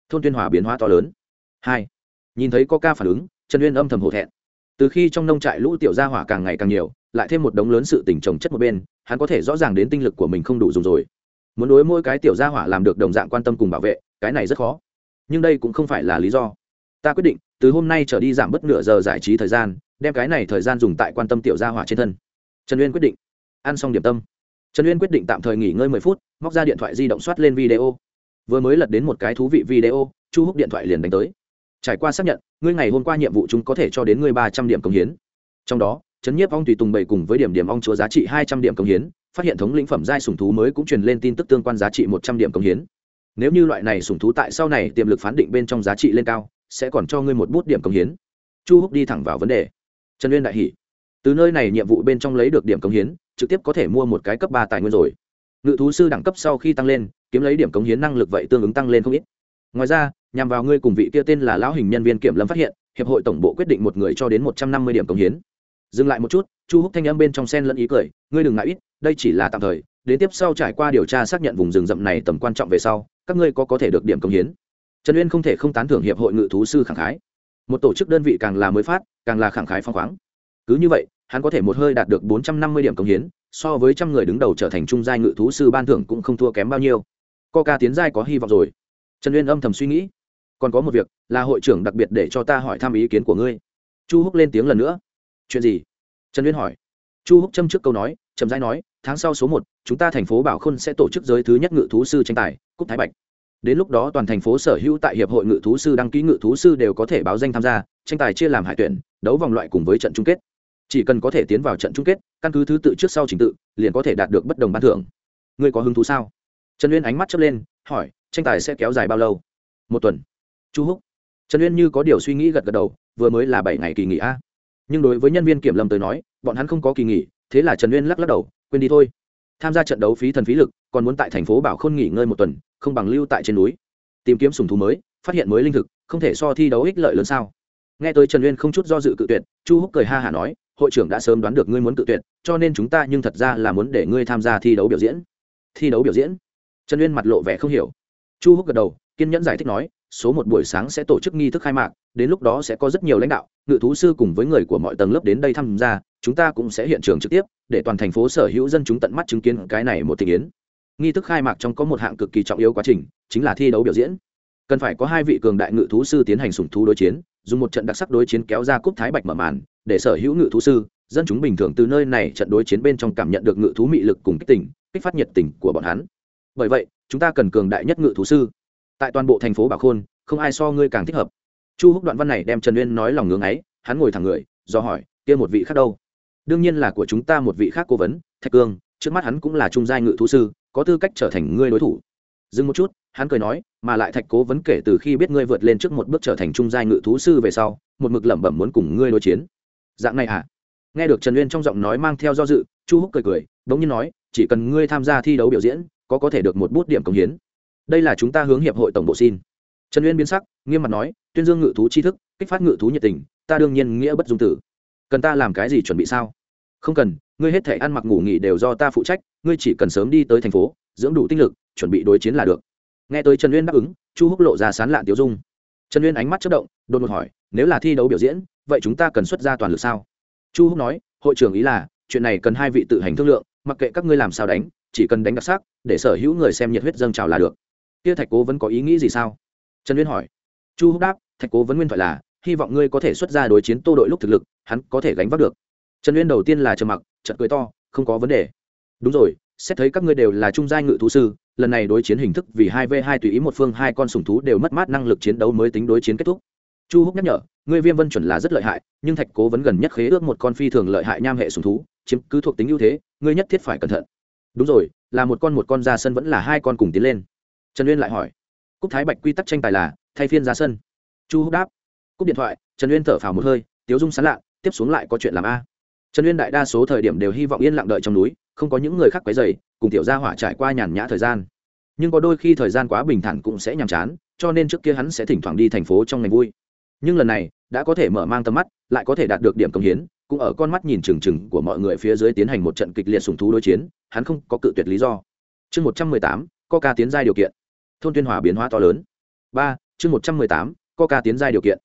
Thôn tuyên hòa biến hóa to lớn. Hai, nhìn thấy coca phản ứng, trần uyên âm thầm hổ thẹn. Từ khi trong nông trại lũ tiểu gia hỏa càng ngày càng nhiều, lại thêm một đống lớn sự tình trồng chất một bên, hắn có thể rõ ràng đến tinh lực của mình không đủ dùng rồi muốn đối mỗi cái tiểu gia hỏa làm được đồng dạng quan tâm cùng bảo vệ, cái này rất khó. Nhưng đây cũng không phải là lý do. Ta quyết định, từ hôm nay trở đi giảm bớt nửa giờ giải trí thời gian, đem cái này thời gian dùng tại quan tâm tiểu gia hỏa trên thân. Trần uyên quyết định. Ăn xong điểm tâm. Trần uyên quyết định tạm thời nghỉ ngơi mười phút, móc ra điện thoại di động soát lên video. Vừa mới lật đến một cái thú vị video, chu húc điện thoại liền đánh tới. Trải qua xác nhận, ngươi ngày hôm qua nhiệm vụ chúng có thể cho đến ngươi ba trăm điểm công hiến. Trong đó chấn nhiếp ong tùy tùng bảy cùng với điểm điểm ong chúa giá trị hai trăm điểm công hiến phát hiện thống lĩnh phẩm giai sủng thú mới cũng truyền lên tin tức tương quan giá trị một trăm điểm công hiến. Nếu như loại này sủng thú tại sau này tiềm lực phán định bên trong giá trị lên cao, sẽ còn cho ngươi một bút điểm công hiến. Chu húc đi thẳng vào vấn đề. Trần nguyên đại hỉ. từ nơi này nhiệm vụ bên trong lấy được điểm công hiến, trực tiếp có thể mua một cái cấp ba tài nguyên rồi. Ngự thú sư đẳng cấp sau khi tăng lên, kiếm lấy điểm công hiến năng lực vậy tương ứng tăng lên không ít. Ngoài ra, nhằm vào ngươi cùng vị kia tên là lão hình nhân viên kiểm lâm phát hiện, hiệp hội tổng bộ quyết định một người cho đến một trăm năm mươi điểm công hiến. Dừng lại một chút, chu húc thanh âm bên trong sen lẫn ý cười, ngươi đừng ngại ít đây chỉ là tạm thời, đến tiếp sau trải qua điều tra xác nhận vùng rừng rậm này tầm quan trọng về sau, các ngươi có có thể được điểm công hiến. Trần uyên không thể không tán thưởng hiệp hội ngự thú sư khẳng khái. Một tổ chức đơn vị càng là mới phát, càng là khẳng khái phong khoáng. Cứ như vậy, hắn có thể một hơi đạt được bốn trăm năm mươi điểm công hiến, so với trăm người đứng đầu trở thành trung giai ngự thú sư ban thưởng cũng không thua kém bao nhiêu. Co ca tiến giai có hy vọng rồi. Trần uyên âm thầm suy nghĩ. Còn có một việc, là hội trưởng đặc biệt để cho ta hỏi thăm ý kiến của ngươi. Chu húc lên tiếng lần nữa. Chuyện gì? Trần uyên hỏi. Chu húc châm trước câu nói chậm rãi nói, tháng sau số một, chúng ta thành phố bảo khôn sẽ tổ chức giới thứ nhất ngự thú sư tranh tài cúc thái bạch. Đến lúc đó toàn thành phố sở hữu tại hiệp hội ngự thú sư đăng ký ngự thú sư đều có thể báo danh tham gia, tranh tài chia làm hải tuyển, đấu vòng loại cùng với trận chung kết. Chỉ cần có thể tiến vào trận chung kết, căn cứ thứ tự trước sau trình tự, liền có thể đạt được bất đồng ban thưởng. Ngươi có hứng thú sao? Trần uyên ánh mắt chớp lên, hỏi, tranh tài sẽ kéo dài bao lâu? Một tuần. Chu húc. Trần uyên như có điều suy nghĩ gật gật đầu, vừa mới là bảy ngày kỳ nghỉ a. Nhưng đối với nhân viên kiểm lâm tới nói, bọn hắn không có kỳ nghỉ thế là trần uyên lắc lắc đầu, quên đi thôi. Tham gia trận đấu phí thần phí lực, còn muốn tại thành phố bảo khôn nghỉ ngơi một tuần, không bằng lưu tại trên núi. Tìm kiếm sùng thú mới, phát hiện mới linh thực, không thể so thi đấu ích lợi lớn sao. Nghe tới trần uyên không chút do dự cự tuyệt, chu húc cười ha hả nói, hội trưởng đã sớm đoán được ngươi muốn cự tuyệt, cho nên chúng ta nhưng thật ra là muốn để ngươi tham gia thi đấu biểu diễn. Thi đấu biểu diễn? Trần uyên mặt lộ vẻ không hiểu. Chu húc gật đầu, kiên nhẫn giải thích nói số một buổi sáng sẽ tổ chức nghi thức khai mạc đến lúc đó sẽ có rất nhiều lãnh đạo ngự thú sư cùng với người của mọi tầng lớp đến đây tham gia chúng ta cũng sẽ hiện trường trực tiếp để toàn thành phố sở hữu dân chúng tận mắt chứng kiến cái này một thị kiến nghi thức khai mạc trong có một hạng cực kỳ trọng yếu quá trình chính là thi đấu biểu diễn. Cần phải có hai vị cường đại ngự thú sư tiến hành sủng thú đối chiến dùng một trận đặc sắc đối chiến kéo ra cúp thái bạch mở màn để sở hữu ngự thú sư dân chúng bình thường từ nơi này trận đối chiến bên trong cảm nhận được ngự thú mị lực cùng kích tỉnh, kích phát nhiệt tình của bọn hắn. Bởi vậy chúng ta cần cường đại nhất ngự thú sư tại toàn bộ thành phố bảo khôn, không ai so ngươi càng thích hợp. Chu húc đoạn văn này đem trần uyên nói lòng ngưỡng ấy, hắn ngồi thẳng người, do hỏi, kia một vị khác đâu? Đương nhiên là của chúng ta một vị khác cố vấn, thạch cương, trước mắt hắn cũng là trung giai ngự thú sư, có tư cách trở thành ngươi đối thủ. Dừng một chút, hắn cười nói, mà lại thạch cố vấn kể từ khi biết ngươi vượt lên trước một bước trở thành trung giai ngự thú sư về sau, một mực lẩm bẩm muốn cùng ngươi đối chiến. Dạng này à? Nghe được trần uyên trong giọng nói mang theo do dự, chu húc cười cười đ như n g nhiên nói, chỉ cần ngươi tham gia thi đấu biểu diễn, có có thể được một bút điểm công hiến đây là chúng ta hướng hiệp hội tổng bộ xin. Trần uyên biến sắc, nghiêm mặt nói, tuyên dương ngự thú tri thức, kích phát ngự thú nhiệt tình, ta đương nhiên nghĩa bất dung tử. Cần ta làm cái gì chuẩn bị sao? Không cần, ngươi hết thể ăn mặc ngủ nghỉ đều do ta phụ trách, ngươi chỉ cần sớm đi tới thành phố, dưỡng đủ tinh lực, chuẩn bị đối chiến là được. Nghe tới trần uyên đáp ứng, chu húc lộ ra sán lạn tiêu dung. Trần uyên ánh mắt chất động, đột ngột hỏi, nếu là thi đấu biểu diễn, vậy chúng ta cần xuất ra toàn lực sao? Chu húc nói, hội trưởng ý là, chuyện này cần hai vị tự hành thương lượng, mặc kệ các ngươi làm sao đánh, chỉ cần đánh đặc sắc, để sở hữu người xem nhiệt huyết dâng trào là được kia thạch cố vẫn có ý nghĩ gì sao? Trần uyên hỏi. Chu húc đáp, thạch cố vẫn nguyên thoại là, hy vọng ngươi có thể xuất ra đối chiến tô đội lúc thực lực, hắn có thể gánh vác được. Trần uyên đầu tiên là trầm mặc trận cười to, không có vấn đề. Đúng rồi, xét thấy các ngươi đều là trung giai ngự thú sư, lần này đối chiến hình thức vì hai v hai tùy ý một phương hai con sùng thú đều mất mát năng lực chiến đấu mới tính đối chiến kết thúc. Chu húc nhắc nhở, ngươi viêm vân chuẩn là rất lợi hại, nhưng thạch cố vẫn gần nhất khế ước một con phi thường lợi hại nham hệ sùng thú, chiếm cứ thuộc tính ưu thế, ngươi nhất thiết phải cẩn thận. Đúng rồi, là một con một con ra sân vẫn là hai con cùng tiến lên trần uyên lại hỏi cúc thái bạch quy tắc tranh tài là thay phiên ra sân chu húc đáp cúc điện thoại trần uyên thở phào một hơi tiếu dung sán lạ tiếp xuống lại có chuyện làm a trần uyên đại đa số thời điểm đều hy vọng yên lặng đợi trong núi không có những người khác quấy dày cùng tiểu gia hỏa trải qua nhàn nhã thời gian nhưng có đôi khi thời gian quá bình thản cũng sẽ nhàm chán cho nên trước kia hắn sẽ thỉnh thoảng đi thành phố trong ngày vui nhưng lần này đã có thể mở mang tầm mắt lại có thể đạt được điểm công hiến cũng ở con mắt nhìn trừng trừng của mọi người phía dưới tiến hành một trận kịch liệt sùng thú đối chiến hắn không có cự tuyệt lý do chương một trăm mười tám coca tiến giai điều kiện thôn tuyên hòa biến hóa to lớn. Ba, chương một trăm mười tám, coca tiến giai điều kiện.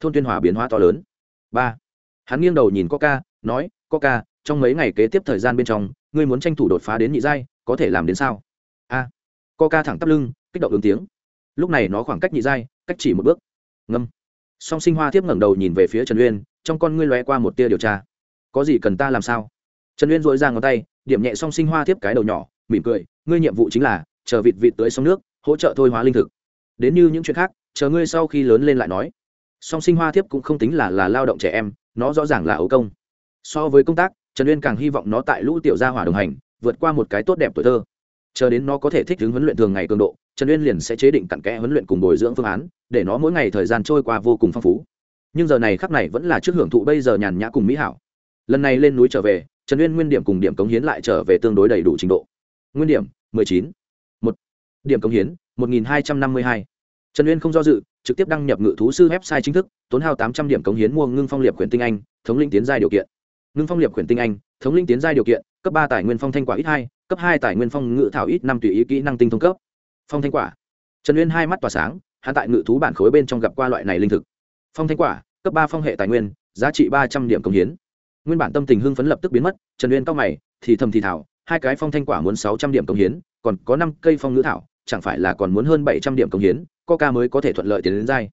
Thôn tuyên hòa biến hóa to lớn. Ba, hắn nghiêng đầu nhìn coca, nói, coca, trong mấy ngày kế tiếp thời gian bên trong, ngươi muốn tranh thủ đột phá đến nhị giai, có thể làm đến sao? A, coca thẳng tắp lưng, kích động ứng tiếng. Lúc này nó khoảng cách nhị giai, cách chỉ một bước. Ngâm. Song sinh hoa tiếp ngẩng đầu nhìn về phía trần uyên, trong con ngươi lóe qua một tia điều tra. Có gì cần ta làm sao? Trần uyên dội ra ngón tay, điểm nhẹ song sinh hoa tiếp cái đầu nhỏ, mỉm cười, ngươi nhiệm vụ chính là, chờ vịt vịt tới sông nước hỗ trợ thôi hóa linh thực. Đến như những chuyện khác, chờ ngươi sau khi lớn lên lại nói. Song sinh hoa thiếp cũng không tính là là lao động trẻ em, nó rõ ràng là ấu công. So với công tác, trần uyên càng hy vọng nó tại lũ tiểu gia hỏa đồng hành, vượt qua một cái tốt đẹp tuổi thơ. Chờ đến nó có thể thích ứng huấn luyện thường ngày cường độ, trần uyên liền sẽ chế định cặn kẽ huấn luyện cùng bồi dưỡng phương án, để nó mỗi ngày thời gian trôi qua vô cùng phong phú. Nhưng giờ này khắc này vẫn là trước hưởng thụ bây giờ nhàn nhã cùng mỹ hảo. Lần này lên núi trở về, trần uyên nguyên điểm cùng điểm cống hiến lại trở về tương đối đầy đủ trình độ. Nguyên điểm, mười chín. một điểm công hiến, một nghìn hai trăm năm mươi hai. Trần uyên không do dự, trực tiếp đăng nhập ngự thú sư website chính thức, tốn hao tám trăm điểm cống hiến mua ngưng phong liệp quyển tinh anh, thống linh tiến giai điều kiện. Ngưng phong liệp quyển tinh anh, thống linh tiến giai điều kiện, cấp ba tài nguyên phong thanh quả ít hai, cấp hai tài nguyên phong ngự thảo ít năm tùy ý kỹ năng tinh thông cấp. Phong thanh quả. Trần uyên hai mắt tỏa sáng, hắn tại ngự thú bản khối bên trong gặp qua loại này linh thực. Phong thanh quả, cấp ba phong hệ tài nguyên, giá trị ba trăm điểm công hiến. Nguyên bản tâm tình hưng phấn lập tức biến mất, trần uyên cao mày, thì thầm thì thảo hai cái phong thanh quả muốn sáu trăm điểm công hiến, còn có năm cây phong ngữ thảo chẳng phải là còn muốn hơn bảy trăm điểm công hiến coca mới có thể thuận lợi tiến đến giai.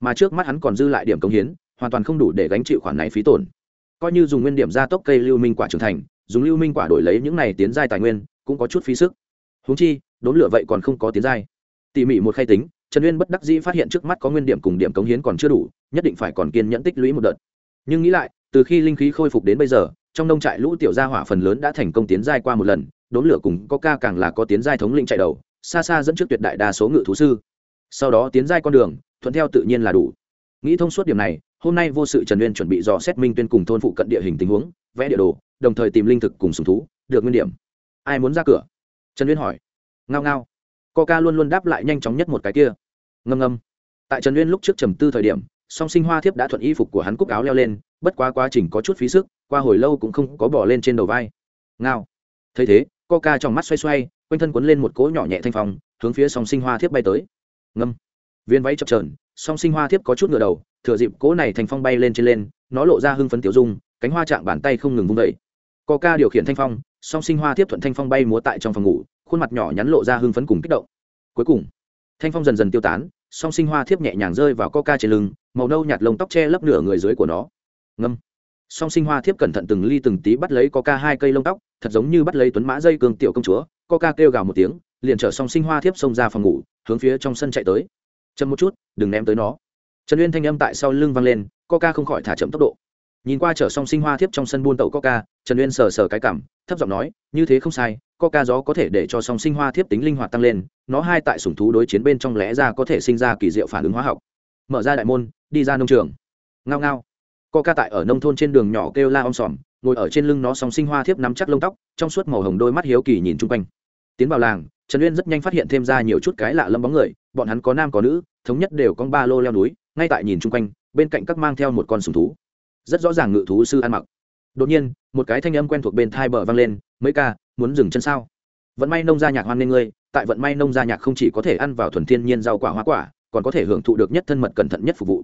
Mà trước mắt hắn còn dư lại điểm công hiến, hoàn toàn không đủ để gánh chịu khoản này phí tổn. Coi như dùng nguyên điểm gia tốc cây lưu minh quả trưởng thành, dùng lưu minh quả đổi lấy những này tiến giai tài nguyên, cũng có chút phí sức. Húng chi, đốn lửa vậy còn không có tiến giai. Tỉ mỉ một khay tính, trần uyên bất đắc dĩ phát hiện trước mắt có nguyên điểm cùng điểm cống hiến còn chưa đủ, nhất định phải còn kiên nhẫn tích lũy một đợt. Nhưng nghĩ lại, từ khi linh khí khôi phục đến bây giờ, trong nông trại lũ tiểu gia hỏa phần lớn đã thành công tiến giai qua một lần, đốn lửa cùng có ca càng là có tiến giai thống lĩnh chạy đầu xa xa dẫn trước tuyệt đại đa số ngự thú sư. Sau đó tiến giai con đường, thuận theo tự nhiên là đủ. Nghĩ thông suốt điểm này, hôm nay vô sự trần uyên chuẩn bị dò xét minh tuyên cùng thôn phụ cận địa hình tình huống, vẽ địa đồ, đồng thời tìm linh thực cùng sùng thú, được nguyên điểm. Ai muốn ra cửa? Trần uyên hỏi. Ngao ngao. Coca luôn luôn đáp lại nhanh chóng nhất một cái kia. Ngâm ngâm. Tại trần uyên lúc trước trầm tư thời điểm, song sinh hoa thiếp đã thuận y phục của hắn cúc áo leo lên, bất quá quá trình có chút phí sức, qua hồi lâu cũng không có bỏ lên trên đầu vai. Ngao. Thấy thế, coca trong mắt xoay xoay quanh thân quấn lên một cỗ nhỏ nhẹ thanh phong, hướng phía song sinh hoa thiếp bay tới. Ngâm. Viên váy chập trờn song sinh hoa thiếp có chút ngựa đầu, thừa dịp cỗ này thành phong bay lên trên lên, nó lộ ra hưng phấn tiểu dung, cánh hoa chạm bàn tay không ngừng vung vẩy coca điều khiển thanh phong, song sinh hoa thiếp thuận thanh phong bay múa tại trong phòng ngủ, khuôn mặt nhỏ nhắn lộ ra hưng phấn cùng kích động. Cuối cùng, thanh phong dần dần tiêu tán, song sinh hoa thiếp nhẹ nhàng rơi vào coca trên lưng, màu nâu nhạt lông tóc che lấp nửa người dưới của nó. Ngâm. Song sinh hoa thiếp cẩn thận từng ly từng tí bắt lấy coca hai cây lông tóc, thật giống như bắt lấy tuấn mã dây cường tiểu công chúa coca kêu gào một tiếng, liền chở xong sinh hoa thiếp xông ra phòng ngủ, hướng phía trong sân chạy tới. Chậm một chút, đừng ném tới nó. Trần uyên thanh âm tại sau lưng vang lên, coca không khỏi thả chậm tốc độ. Nhìn qua chở xong sinh hoa thiếp trong sân buôn tàu coca, trần uyên sờ sờ cái cảm, thấp giọng nói, như thế không sai, coca gió có thể để cho song sinh hoa thiếp tính linh hoạt tăng lên, nó hai tại sủng thú đối chiến bên trong lẽ ra có thể sinh ra kỳ diệu phản ứng hóa học. Mở ra đại môn, đi ra nông trường. Ngao ngao. Coca tại ở nông thôn trên đường nhỏ kêu la om sòm, ngồi ở trên lưng nó song sinh hoa thiếp nắm chắc lông tóc, trong suốt màu hồng đôi mắt hiếu kỳ nhìn chung quanh tiến vào làng, trần uyên rất nhanh phát hiện thêm ra nhiều chút cái lạ lâm bóng người, bọn hắn có nam có nữ, thống nhất đều có ba lô leo núi, ngay tại nhìn chung quanh, bên cạnh các mang theo một con sùng thú. Rất rõ ràng ngự thú sư ăn mặc. Đột nhiên, một cái thanh âm quen thuộc bên thai bờ vang lên, mấy ca, muốn dừng chân sao? Vận may nông gia nhạc hoan nghênh ngươi, tại vận may nông gia nhạc không chỉ có thể ăn vào thuần thiên nhiên rau quả hoa quả, còn có thể hưởng thụ được nhất thân mật cẩn thận nhất phục vụ.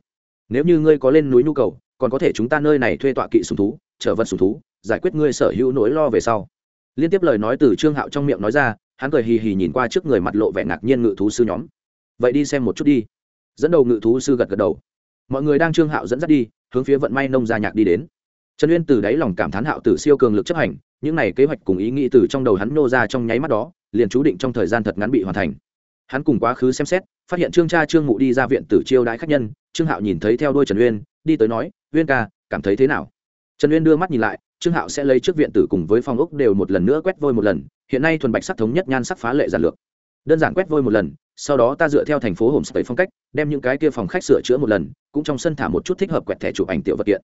Nếu như ngươi có lên núi nhu cầu, còn có thể chúng ta nơi này thuê tọa kỵ sùng thú trở vật sùng thú, giải quyết ngươi sở hữu nỗi lo về sau. Liên tiếp lời nói từ trương hạo trong miệng nói ra hắn cười hì hì nhìn qua trước người mặt lộ vẻ ngạc nhiên ngự thú sư nhóm. Vậy đi xem một chút đi. Dẫn đầu ngự thú sư gật gật đầu. Mọi người đang trương hạo dẫn dắt đi, hướng phía vận may nông gia nhạc đi đến. Trần uyên từ đáy lòng cảm thán hạo tử siêu cường lực chấp hành, những này kế hoạch cùng ý nghĩ từ trong đầu hắn nô ra trong nháy mắt đó, liền chú định trong thời gian thật ngắn bị hoàn thành. Hắn cùng quá khứ xem xét, phát hiện trương cha trương mụ đi ra viện tử chiêu đãi khách nhân, trương hạo nhìn thấy theo đuôi trần uyên, đi tới nói, uyên ca, cảm thấy thế nào? Trần uyên đưa mắt nhìn lại trương hạo sẽ lấy trước viện tử cùng với phong ốc đều một lần nữa quét vôi một lần, hiện nay thuần bạch sắc thống nhất nhan sắc phá lệ giản lược. Đơn giản quét vôi một lần, sau đó ta dựa theo thành phố homestay phong cách, đem những cái kia phòng khách sửa chữa một lần, cũng trong sân thả một chút thích hợp quẹt thẻ chụp ảnh tiểu vật kiện.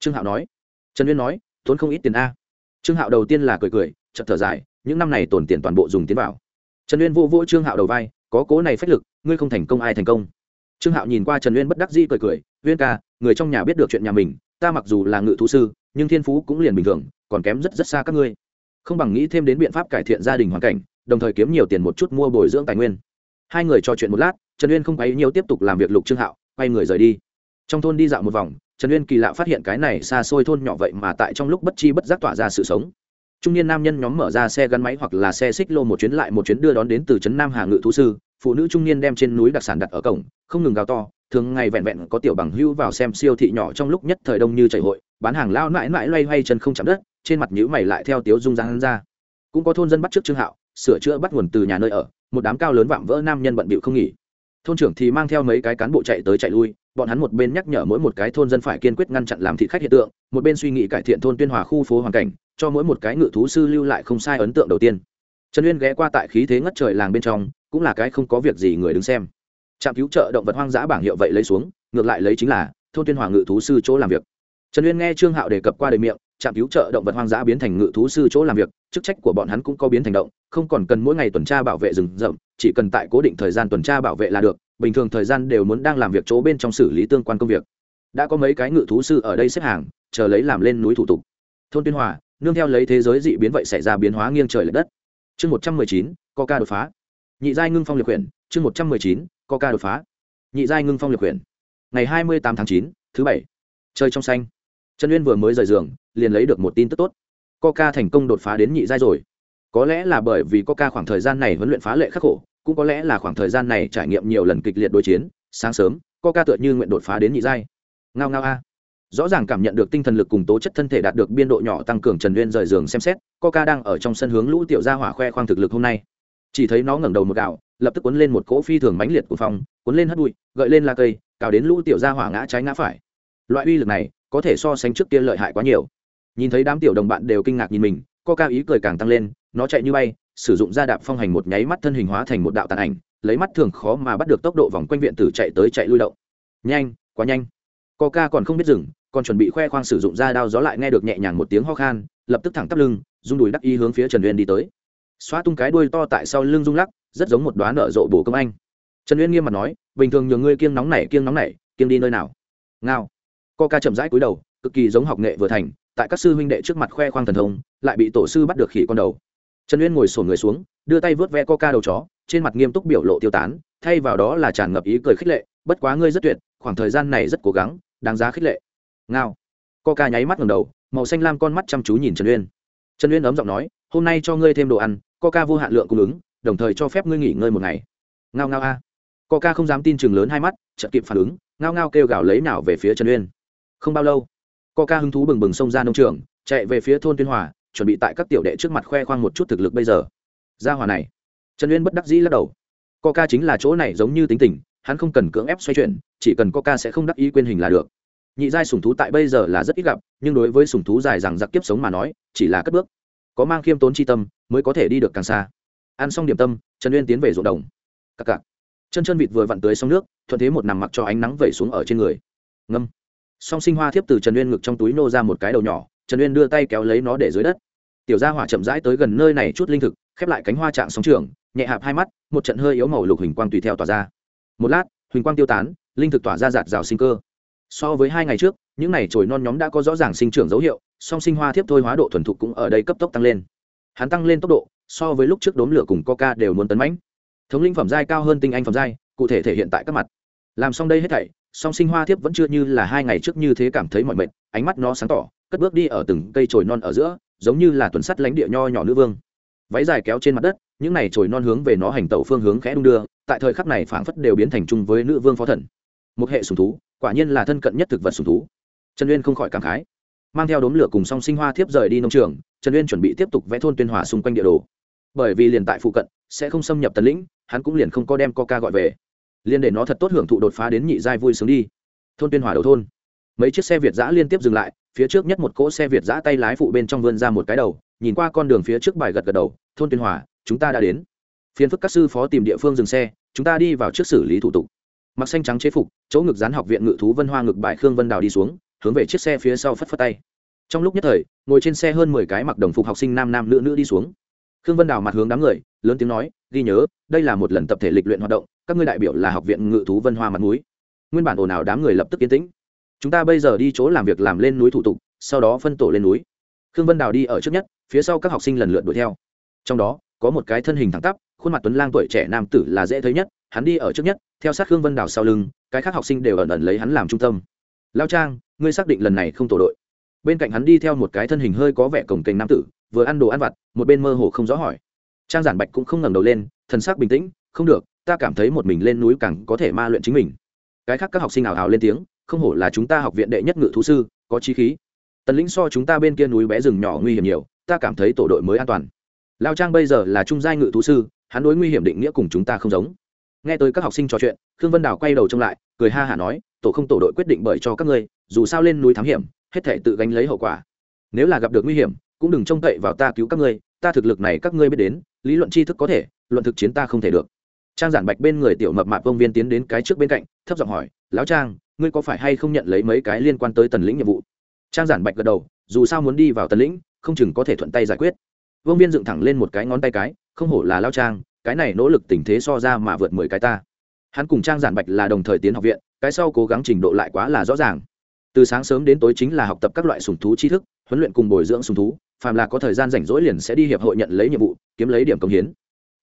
Trương hạo nói. Trần uyên nói, tốn không ít tiền a. Trương hạo đầu tiên là cười cười chật thở dài, những năm này tồn tiền toàn bộ dùng tiến vào. Trần uyên vô vô trương hạo đầu vai, có cố này phách lực, ngươi không thành công ai thành công. Trương hạo nhìn qua trần uyên bất đắc dĩ cười cười, uyên ca, người trong nhà biết được chuyện nhà mình, ta mặc dù là ngự thú sư nhưng thiên phú cũng liền bình thường, còn kém rất rất xa các ngươi. Không bằng nghĩ thêm đến biện pháp cải thiện gia đình hoàn cảnh, đồng thời kiếm nhiều tiền một chút mua bồi dưỡng tài nguyên. Hai người trò chuyện một lát, trần uyên không quấy nhiều tiếp tục làm việc lục trương hạo, quay người rời đi. Trong thôn đi dạo một vòng, trần uyên kỳ lạ phát hiện cái này xa xôi thôn nhỏ vậy mà tại trong lúc bất chi bất giác tỏa ra sự sống. Trung niên nam nhân nhóm mở ra xe gắn máy hoặc là xe xích lô một chuyến lại một chuyến đưa đón đến từ trấn nam hà ngự thú sư, phụ nữ trung niên đem trên núi đặc sản đặt ở cổng, không ngừng gào to, thường ngày vẹn vẹn có tiểu bằng hưu vào xem siêu thị nhỏ trong lúc nhất thời đông như chảy hội bán hàng lao mãi mãi loay hoay chân không chạm đất, trên mặt nhữ mày lại theo tiếu dung dáng ra. Cũng có thôn dân bắt trước trương hạo, sửa chữa bắt nguồn từ nhà nơi ở, một đám cao lớn vạm vỡ nam nhân bận bịu không nghỉ. Thôn trưởng thì mang theo mấy cái cán bộ chạy tới chạy lui, bọn hắn một bên nhắc nhở mỗi một cái thôn dân phải kiên quyết ngăn chặn làm thị khách hiện tượng, một bên suy nghĩ cải thiện thôn tuyên hòa khu phố hoàn cảnh, cho mỗi một cái ngự thú sư lưu lại không sai ấn tượng đầu tiên. Trần uyên ghé qua tại khí thế ngất trời làng bên trong, cũng là cái không có việc gì người đứng xem. Trạm cứu trợ động vật hoang dã bảng hiệu vậy lấy xuống, ngược lại lấy chính là, thôn tuyên hòa ngự thú sư chỗ làm việc trần uyên nghe trương hạo đề cập qua đời miệng, trạm cứu trợ động vật hoang dã biến thành ngự thú sư chỗ làm việc, chức trách của bọn hắn cũng có biến thành động, không còn cần mỗi ngày tuần tra bảo vệ rừng rậm, chỉ cần tại cố định thời gian tuần tra bảo vệ là được, bình thường thời gian đều muốn đang làm việc chỗ bên trong xử lý tương quan công việc. Đã có mấy cái ngự thú sư ở đây xếp hàng, chờ lấy làm lên núi thủ tục. Thôn tuyên hòa, nương theo lấy thế giới dị biến vậy xảy ra biến hóa nghiêng trời l ệ đất. Chương một trăm mười chín, có ca đột phá. Nhị giai ngưng phong liệt quyển, chương một trăm mười chín, có ca đột phá. Nhị giai ngưng phong liệt quyển. Ngày hai mươi tám tháng chín, thứ bảy. Chơi trong xanh trần uyên vừa mới rời giường liền lấy được một tin tức tốt. Coca thành công đột phá đến nhị giai rồi. Có lẽ là bởi vì coca khoảng thời gian này huấn luyện phá lệ khắc khổ cũng có lẽ là khoảng thời gian này trải nghiệm nhiều lần kịch liệt đối chiến sáng sớm coca tựa như nguyện đột phá đến nhị giai. Ngao ngao a. Rõ ràng cảm nhận được tinh thần lực cùng tố chất thân thể đạt được biên độ nhỏ tăng cường trần uyên rời giường xem xét coca đang ở trong sân hướng lũ tiểu gia hỏa khoe khoang thực lực hôm nay. Chỉ thấy nó ngẩng đầu một gạo lập tức cuốn lên một cỗ phi thường mãnh liệt của phòng, cuốn lên hất bụi gợi lên la cây cào đến lũ tiểu gia hỏa ngã trái ngã phải loại uy lực này có thể so sánh trước kia lợi hại quá nhiều. Nhìn thấy đám tiểu đồng bạn đều kinh ngạc nhìn mình, coca ý cười càng tăng lên, nó chạy như bay, sử dụng ra đạp phong hành một nháy mắt thân hình hóa thành một đạo tàn ảnh, lấy mắt thường khó mà bắt được tốc độ vòng quanh viện tử chạy tới chạy lui động. Nhanh, quá nhanh. Coca còn không biết dừng, còn chuẩn bị khoe khoang sử dụng ra đao gió lại nghe được nhẹ nhàng một tiếng ho khan, lập tức thẳng tắp lưng, rung đùi đắc y hướng phía trần uyên đi tới. Xóa tung cái đuôi to tại sau lưng rung lắc, rất giống một đoán nợ rộ bổ công anh. Trần uyên nghiêm mặt nói, bình thường nhường ngươi kiêng nóng này, kiêng nóng này, kiêng đi nơi nào? Ngao coca chậm rãi cúi đầu, cực kỳ giống học nghệ vừa thành, tại các sư huynh đệ trước mặt khoe khoang thần thông, lại bị tổ sư bắt được khỉ con đầu. Trần uyên ngồi sổn người xuống, đưa tay vớt ve coca đầu chó, trên mặt nghiêm túc biểu lộ tiêu tán, thay vào đó là tràn ngập ý cười khích lệ, bất quá ngươi rất tuyệt, khoảng thời gian này rất cố gắng, đáng giá khích lệ. Ngao. Coca nháy mắt ngầm đầu, màu xanh lam con mắt chăm chú nhìn trần uyên. Trần uyên ấm giọng nói, hôm nay cho ngươi thêm đồ ăn coca vô hạn lượng cung ứng, đồng thời cho phép ngươi nghỉ ngơi một ngày. Ngao ngao a. Coca không dám tin chừng lớn hai mắt, chợt kịp phản ứng, ngao ngao kêu gào lấy nào về phía trần uyên không bao lâu coca hứng thú bừng bừng xông ra nông trường, chạy về phía thôn tuyên hòa, chuẩn bị tại các tiểu đệ trước mặt khoe khoang một chút thực lực bây giờ. Ra hòa này, trần uyên bất đắc dĩ lắc đầu. Coca chính là chỗ này giống như tính tình, hắn không cần cưỡng ép xoay chuyển, chỉ cần coca sẽ không đắc ý quên hình là được. Nhị giai sùng thú tại bây giờ là rất ít gặp, nhưng đối với sùng thú dài rằng giặc kiếp sống mà nói, chỉ là cất bước. Có mang khiêm tốn chi tâm, mới có thể đi được càng xa. Ăn xong điểm tâm, trần uyên tiến về ruộng đồng. Cặc cặc. Chân chân vịt vừa vặn tới xong nước, thuận thế một nằm mặc cho ánh nắng vẩy xuống ở trên người. Ngâm song sinh hoa thiếp từ trần uyên ngực trong túi nô ra một cái đầu nhỏ, trần uyên đưa tay kéo lấy nó để dưới đất. tiểu gia hỏa chậm rãi tới gần nơi này chút linh thực, khép lại cánh hoa trạng sóng trường, nhẹ hạp hai mắt, một trận hơi yếu màu lục huỳnh quang tùy theo tỏa ra. một lát, huỳnh quang tiêu tán, linh thực tỏa ra giạt rào sinh cơ. so với hai ngày trước, những n à y trồi non nhóm đã có rõ ràng sinh trưởng dấu hiệu, song sinh hoa thiếp thôi hóa độ thuần thục cũng ở đây cấp tốc tăng lên. hắn tăng lên tốc độ, so với lúc trước đốm lửa cùng coca đều muốn tấn mãnh. thống linh phẩm giai cao hơn tinh anh phẩm giai, cụ thể thể hiện tại các mặt. làm xong đây hết thảy song sinh hoa thiếp vẫn chưa như là hai ngày trước như thế cảm thấy mọi mệt, ánh mắt nó sáng tỏ, cất bước đi ở từng cây trồi non ở giữa, giống như là tuần sắt lánh địa nho nhỏ nữ vương. Váy dài kéo trên mặt đất, những này trồi non hướng về nó hành tẩu phương hướng khẽ đung đưa, tại thời khắc này phảng phất đều biến thành chung với nữ vương phó thần. Một hệ sùng thú, quả nhiên là thân cận nhất thực vật sùng thú. Trần uyên không khỏi cảm khái. Mang theo đốm lửa cùng song sinh hoa thiếp rời đi nông trường, trần uyên chuẩn bị tiếp tục vẽ thôn tuyên hòa xung quanh địa đồ. Bởi vì liền tại phụ cận, sẽ không xâm nhập tần lĩnh, hắn cũng liền không có đem coca gọi về liền để nó thật tốt hưởng thụ đột phá đến nhị giai vui sướng đi. Thôn tuyên hòa đầu thôn. Mấy chiếc xe việt giã liên tiếp dừng lại, phía trước nhất một cỗ xe việt giã tay lái phụ bên trong vươn ra một cái đầu, nhìn qua con đường phía trước bài gật gật đầu, thôn tuyên hòa, chúng ta đã đến. Phiến phức các sư phó tìm địa phương dừng xe, chúng ta đi vào trước xử lý thủ tục. Mặc xanh trắng chế phục, chỗ ngực gián học viện ngự thú vân hoa ngực bài khương vân đào đi xuống, hướng về chiếc xe phía sau phất phất tay. Trong lúc nhất thời, ngồi trên xe hơn mười cái mặc đồng phục học sinh nam nam nữ nữ đi xuống. Khương vân đào mặt hướng đám người, lớn tiếng nói, ghi nhớ, đây là một lần tập thể lịch luyện hoạt động các ngươi đại biểu là học viện ngự thú vân hoa mặt núi nguyên bản ồn ào đám người lập tức yên tĩnh. Chúng ta bây giờ đi chỗ làm việc làm lên núi thủ tục, sau đó phân tổ lên núi. Khương vân đào đi ở trước nhất, phía sau các học sinh lần lượt đuổi theo. Trong đó, có một cái thân hình thẳng tắp, khuôn mặt tuấn lang tuổi trẻ nam tử là dễ thấy nhất, hắn đi ở trước nhất, theo sát khương vân đào sau lưng, cái khác học sinh đều ẩn ẩn lấy hắn làm trung tâm. Lao trang, ngươi xác định lần này không tổ đội? Bên cạnh hắn đi theo một cái thân hình hơi có vẻ cổng kềnh nam tử, vừa ăn đồ ăn vặt, một bên mơ hồ không rõ hỏi. Trang giản bạch cũng không ngẩng đầu lên, thần sắc bình tĩnh, không được ta cảm thấy một mình lên núi càng có thể ma luyện chính mình. Cái khác các học sinh ảo hào lên tiếng, không hổ là chúng ta học viện đệ nhất ngự thú sư, có chi khí. Tần lĩnh so chúng ta bên kia núi bé rừng nhỏ nguy hiểm nhiều, ta cảm thấy tổ đội mới an toàn. Lao trang bây giờ là trung giai ngự thú sư, hắn đối nguy hiểm định nghĩa cùng chúng ta không giống. Nghe tới các học sinh trò chuyện, khương vân đào quay đầu trông lại, cười ha hả nói, tổ không tổ đội quyết định bởi cho các ngươi, dù sao lên núi thám hiểm, hết thể tự gánh lấy hậu quả. Nếu là gặp được nguy hiểm, cũng đừng trông cậy vào ta cứu các ngươi, ta thực lực này các ngươi biết đến, lý luận tri thức có thể, luận thực chiến ta không thể được trang giản bạch bên người tiểu mập mạp công viên tiến đến cái trước bên cạnh, thấp giọng hỏi, lão trang, ngươi có phải hay không nhận lấy mấy cái liên quan tới tần lĩnh nhiệm vụ? Trang giản bạch gật đầu, dù sao muốn đi vào tần lĩnh, không chừng có thể thuận tay giải quyết. Vương viên dựng thẳng lên một cái ngón tay cái, không hổ là lao trang, cái này nỗ lực tình thế so ra mà vượt mười cái ta. Hắn cùng trang giản bạch là đồng thời tiến học viện, cái sau cố gắng trình độ lại quá là rõ ràng. Từ sáng sớm đến tối chính là học tập các loại sùng thú tri thức, huấn luyện cùng bồi dưỡng sùng thú, phàm là có thời gian rảnh rỗi liền sẽ đi hiệp hội nhận lấy nhiệm vụ, kiếm lấy điểm cống hiến.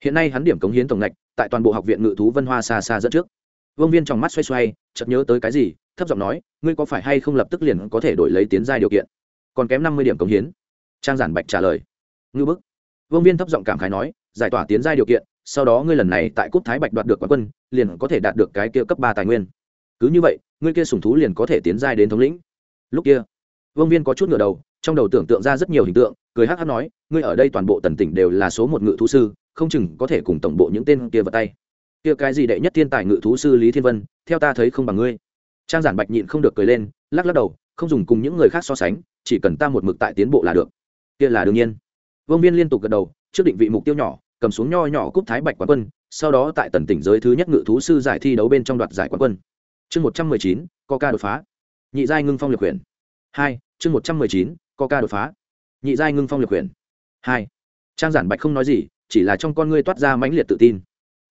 Hiện nay hắn điểm cống hiến tổng ngạch tại toàn bộ học viện ngự thú vân hoa xa xa dẫn trước. Vương viên trong mắt xoay xoay, chợt nhớ tới cái gì, thấp giọng nói, ngươi có phải hay không lập tức liền có thể đổi lấy tiến giai điều kiện? Còn kém năm mươi điểm cống hiến. Trang giản bạch trả lời, ngư bức. Vương viên thấp giọng cảm khái nói, giải tỏa tiến giai điều kiện, sau đó ngươi lần này tại cúp thái bạch đoạt được quán quân, liền có thể đạt được cái kia cấp ba tài nguyên. Cứ như vậy, ngươi kia sùng thú liền có thể tiến giai đến thống lĩnh. Lúc kia, vương viên có chút ngửa đầu, trong đầu tưởng tượng ra rất nhiều hình tượng, cười hắc hắc nói, ngươi ở đây toàn bộ tần tỉnh đều là số một ngự thú sư không chừng có thể cùng tổng bộ những tên kia vật tay. Kia cái gì đệ nhất thiên tài ngự thú sư lý thiên vân, theo ta thấy không bằng ngươi. Trang giản bạch nhịn không được cười lên, lắc lắc đầu, không dùng cùng những người khác so sánh, chỉ cần ta một mực tại tiến bộ là được. Kia là đương nhiên. Vương viên liên tục gật đầu, trước định vị mục tiêu nhỏ, cầm xuống nho nhỏ cúp thái bạch quán quân, sau đó tại tần tỉnh giới thứ nhất ngự thú sư giải thi đấu bên trong đoạt giải quán quân. Chương một trăm mười chín coca đột phá. Nhị giai ngưng phong liệt quyển hai, chương một trăm mười chín coca đột phá. Nhị giai ngưng phong liệt quyển hai, trang giản bạch không nói gì chỉ là trong con ngươi toát ra mãnh liệt tự tin.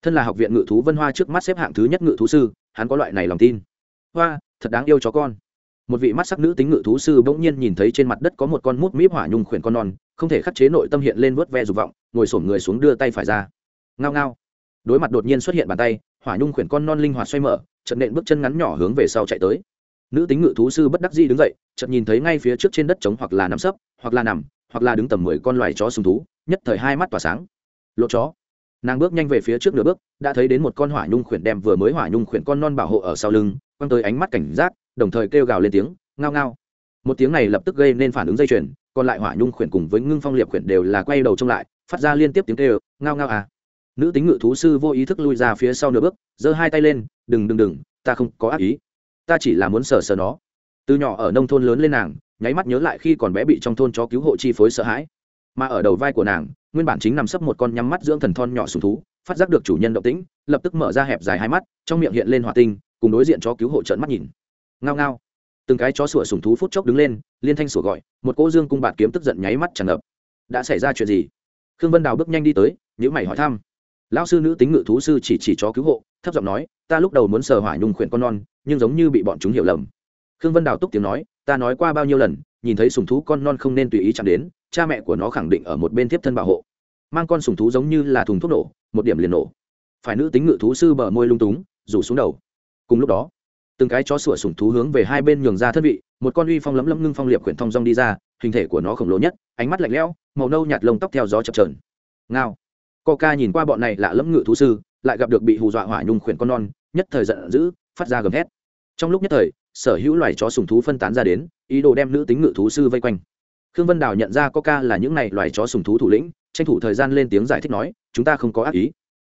Thân là học viện ngự thú vân hoa trước mắt xếp hạng thứ nhất ngự thú sư, hắn có loại này lòng tin. Hoa, thật đáng yêu chó con. Một vị mắt sắc nữ tính ngự thú sư bỗng nhiên nhìn thấy trên mặt đất có một con mút míp hỏa nhung khuyển con non, không thể khắc chế nội tâm hiện lên vớt ve dục vọng, ngồi sổm người xuống đưa tay phải ra. Ngao ngao. Đối mặt đột nhiên xuất hiện bàn tay, hỏa nhung khuyển con non linh hoạt xoay mở trận nện bước chân ngắn nhỏ hướng về sau chạy tới. Nữ tính ngự thú sư bất đắc dĩ đứng dậy, chợt nhìn thấy ngay phía trước trên đất trống hoặc là nằm sấp, hoặc là nằm, hoặc là đứng tầm mười con loài chó sùng thú, nhất thời hai mắt tỏa sáng lộ chó. Nàng bước nhanh về phía trước nửa bước, đã thấy đến một con hỏa nhung khuyển đem vừa mới hỏa nhung khuyển con non bảo hộ ở sau lưng, quăng tới ánh mắt cảnh giác, đồng thời kêu gào lên tiếng, ngao ngao. Một tiếng này lập tức gây nên phản ứng dây chuyền, còn lại hỏa nhung khuyển cùng với ngưng phong liệp khuyển đều là quay đầu trông lại, phát ra liên tiếp tiếng kêu, ngao ngao à. Nữ tính ngự thú sư vô ý thức lui ra phía sau nửa bước, giơ hai tay lên, đừng đừng đừng, ta không có ác ý. Ta chỉ là muốn sờ sờ nó. Từ nhỏ ở nông thôn lớn lên nàng, nháy mắt nhớ lại khi còn bé bị trong thôn chó cứu hộ chi phối sợ hãi. Mà ở đầu vai của nàng nguyên bản chính nằm sấp một con nhắm mắt dưỡng thần thon nhỏ sùng thú, phát giác được chủ nhân động tĩnh, lập tức mở ra hẹp dài hai mắt, trong miệng hiện lên hỏa tinh, cùng đối diện chó cứu hộ trợn mắt nhìn. Ngao ngao. Từng cái chó sủa sùng thú phút chốc đứng lên, liên thanh sủa gọi, một cỗ dương cung bạt kiếm tức giận nháy mắt tràn ngập. Đã xảy ra chuyện gì? Khương vân đào bước nhanh đi tới nhữ mày hỏi thăm. Lão sư nữ tính ngự thú sư chỉ chỉ chó cứu hộ, thấp giọng nói, ta lúc đầu muốn sờ hỏa nhung khuyển con non, nhưng giống như bị bọn chúng hiểu lầm. Khương vân đào túc tiếng nói, ta nói qua bao nhiêu lần nhìn thấy sùng thú con non không nên tùy ý chạm đến, cha mẹ của nó khẳng định ở một bên tiếp thân bảo hộ. Mang con sùng thú giống như là thùng thuốc nổ, một điểm liền nổ. Phải nữ tính ngự thú sư bờ môi lung túng, rủ xuống đầu. Cùng lúc đó, từng cái chó sủa sùng thú hướng về hai bên nhường ra thân vị, một con uy phong lấm lấm ngưng phong liệp quyển thong rong đi ra, hình thể của nó khổng lồ nhất, ánh mắt lạnh lẽo, màu nâu nhạt lông tóc theo gió chập trờn ngao. Ca nhìn qua bọn này lạ lẫm ngự thú sư, lại gặp được bị hù dọa hỏa nhung khuyển con non, nhất thời giận dữ, phát ra gầm hét. trong lúc nhất thời sở hữu loài chó sùng thú phân tán ra đến, ý đồ đem nữ tính ngự thú sư vây quanh. Khương vân đào nhận ra coca là những này loài chó sùng thú thủ lĩnh, tranh thủ thời gian lên tiếng giải thích nói, chúng ta không có ác ý.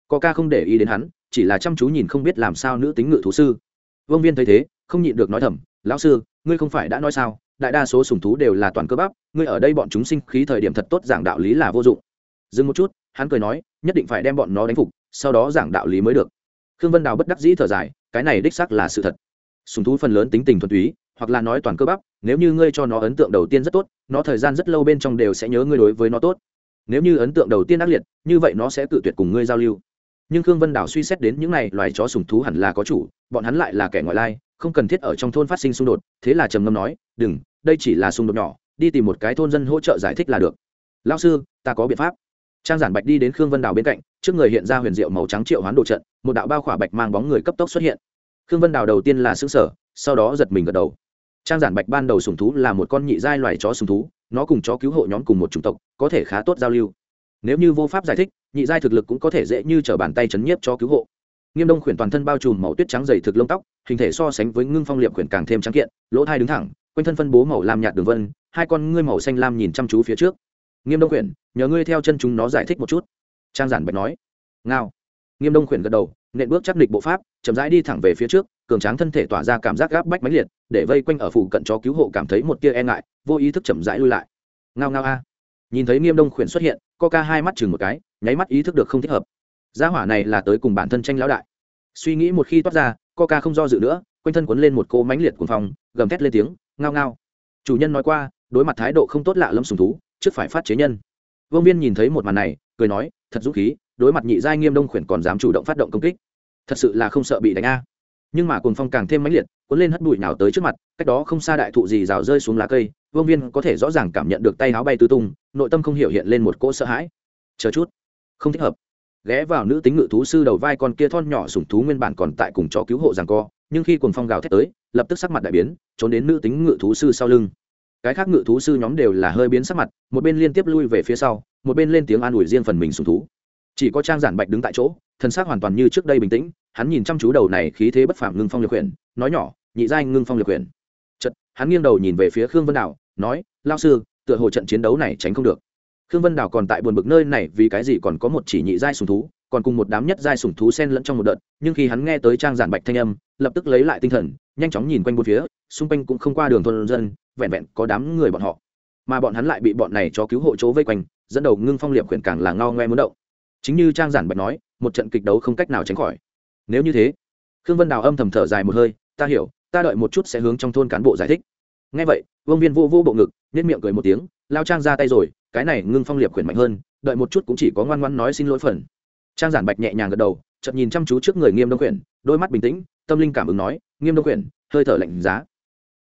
Coca không để ý đến hắn, chỉ là chăm chú nhìn không biết làm sao nữ tính ngự thú sư. Vương viên thấy thế, không nhịn được nói thầm, lão sư, ngươi không phải đã nói sao, đại đa số sùng thú đều là toàn cơ bắp, ngươi ở đây bọn chúng sinh khí thời điểm thật tốt giảng đạo lý là vô dụng. Dừng một chút, hắn cười nói, nhất định phải đem bọn nó đánh phục, sau đó giảng đạo lý mới được. Khương vân đào bất đắc dĩ thở dài, cái này đích xác là sự thật sùng thú phần lớn tính tình thuần túy, hoặc là nói toàn cơ bắp, nếu như ngươi cho nó ấn tượng đầu tiên rất tốt, nó thời gian rất lâu bên trong đều sẽ nhớ ngươi đối với nó tốt. Nếu như ấn tượng đầu tiên ác liệt, như vậy nó sẽ tự tuyệt cùng ngươi giao lưu. Nhưng khương vân đảo suy xét đến những này, loài chó sùng thú hẳn là có chủ, bọn hắn lại là kẻ ngoại lai, không cần thiết ở trong thôn phát sinh xung đột, thế là trầm ngâm nói, đừng, đây chỉ là xung đột nhỏ, đi tìm một cái thôn dân hỗ trợ giải thích là được. Lao sư, ta có biện pháp. Trang giản bạch đi đến khương vân đào bên cạnh, trước người hiện ra huyền diệu màu trắng triệu hoán đồ trận, một đạo bao khỏa bạch mang bóng người cấp tốc xuất hiện khương vân đào đầu tiên là xứng sở sau đó giật mình gật đầu. Trang giản bạch ban đầu sùng thú là một con nhị giai loài chó sùng thú, nó cùng chó cứu hộ nhóm cùng một chủng tộc, có thể khá tốt giao lưu. Nếu như vô pháp giải thích, nhị giai thực lực cũng có thể dễ như t r ở bàn tay chấn nhiếp cho cứu hộ. Nghiêm đông khuyển toàn thân bao trùm màu tuyết trắng dày thực lông tóc, hình thể so sánh với ngưng phong liệm khuyển càng thêm trắng kiện, lỗ thai đứng thẳng, quanh thân phân bố màu lam nhạt đường vân, hai con ngươi màu xanh lam nhìn chăm chú phía trước. Nghiêm đông khuyển, nhờ ngươi theo chân chúng nó giải thích một chút. Trang giản bạch nói, ngao nghiêm đông khuyển gật đầu, nện bước chắc địch bộ pháp, chậm rãi đi thẳng về phía trước, cường tráng thân thể tỏa ra cảm giác gáp bách mãnh liệt, để vây quanh ở phủ cận chó cứu hộ cảm thấy một tia e ngại, vô ý thức chậm rãi lui lại. Ngao ngao a. Nhìn thấy nghiêm đông khuyển xuất hiện, coca hai mắt chừng một cái, nháy mắt ý thức được không thích hợp. Gia hỏa này là tới cùng bản thân tranh lão đại. Suy nghĩ một khi toát ra, coca không do dự nữa, quanh thân quấn lên một cô mãnh liệt cuồng phòng gầm thét lên tiếng, ngao ngao. Chủ nhân nói qua, đối mặt thái độ không tốt lạ lâm sùng thú, trước phải phát chế nhân. Vương viên nhìn thấy một màn này, cười nói, thật dũng khí đối mặt nhị giai nghiêm đông khuyển còn dám chủ động phát động công kích. Thật sự là không sợ bị đánh a. Nhưng mà cuồng phong càng thêm mãnh liệt, cuốn lên hất bụi nào tới trước mặt, cách đó không xa đại thụ gì rào rơi xuống lá cây, vương viên có thể rõ ràng cảm nhận được tay áo bay tứ tung, nội tâm không hiểu hiện lên một cỗ sợ hãi. Chờ chút. Không thích hợp. Ghé vào nữ tính ngự thú sư đầu vai con kia thon nhỏ sủng thú nguyên bản còn tại cùng chó cứu hộ rằng co, nhưng khi cuồng phong gào thét tới, lập tức sắc mặt đại biến, trốn đến nữ tính ngự thú sư sau lưng. Cái khác ngự thú sư nhóm đều là hơi biến sắc mặt, một bên liên tiếp lui về phía sau, một bên lên tiếng an ủi riêng phần mình sùng thú chỉ có trang giản bạch đứng tại chỗ thân xác hoàn toàn như trước đây bình tĩnh hắn nhìn chăm chú đầu này khí thế bất phàm ngưng phong liệt quyền, nói nhỏ nhị giai ngưng phong liệt quyền. chật hắn nghiêng đầu nhìn về phía khương vân đảo nói lao sư tựa hồ trận chiến đấu này tránh không được. Khương vân đảo còn tại buồn bực nơi này vì cái gì còn có một chỉ nhị giai sùng thú còn cùng một đám nhất giai sùng thú sen lẫn trong một đợt nhưng khi hắn nghe tới trang giản bạch thanh âm lập tức lấy lại tinh thần nhanh chóng nhìn quanh bốn phía xung quanh cũng không qua đường thôn dân vẹn vẹn có đám người bọn họ. Mà bọn hắn lại bị bọn này cho cứu hộ chỗ vây quanh dẫn đầu ngưng phong liệp khuyển càng là ngao ngoe muốn động chính như trang giản bạch nói, một trận kịch đấu không cách nào tránh khỏi. Nếu như thế, khương vân đào âm thầm thở dài một hơi, ta hiểu, ta đợi một chút sẽ hướng trong thôn cán bộ giải thích. Ngay vậy, vương viên vô vô bộ ngực nhất miệng cười một tiếng, lao trang ra tay rồi, cái này ngưng phong liệp khuyển mạnh hơn, đợi một chút cũng chỉ có ngoan ngoan nói xin lỗi phần. Trang giản bạch nhẹ nhàng gật đầu chậm nhìn chăm chú trước người nghiêm đông khuyển, đôi mắt bình tĩnh, tâm linh cảm ứng nói, nghiêm đông khuyển, hơi thở lạnh giá.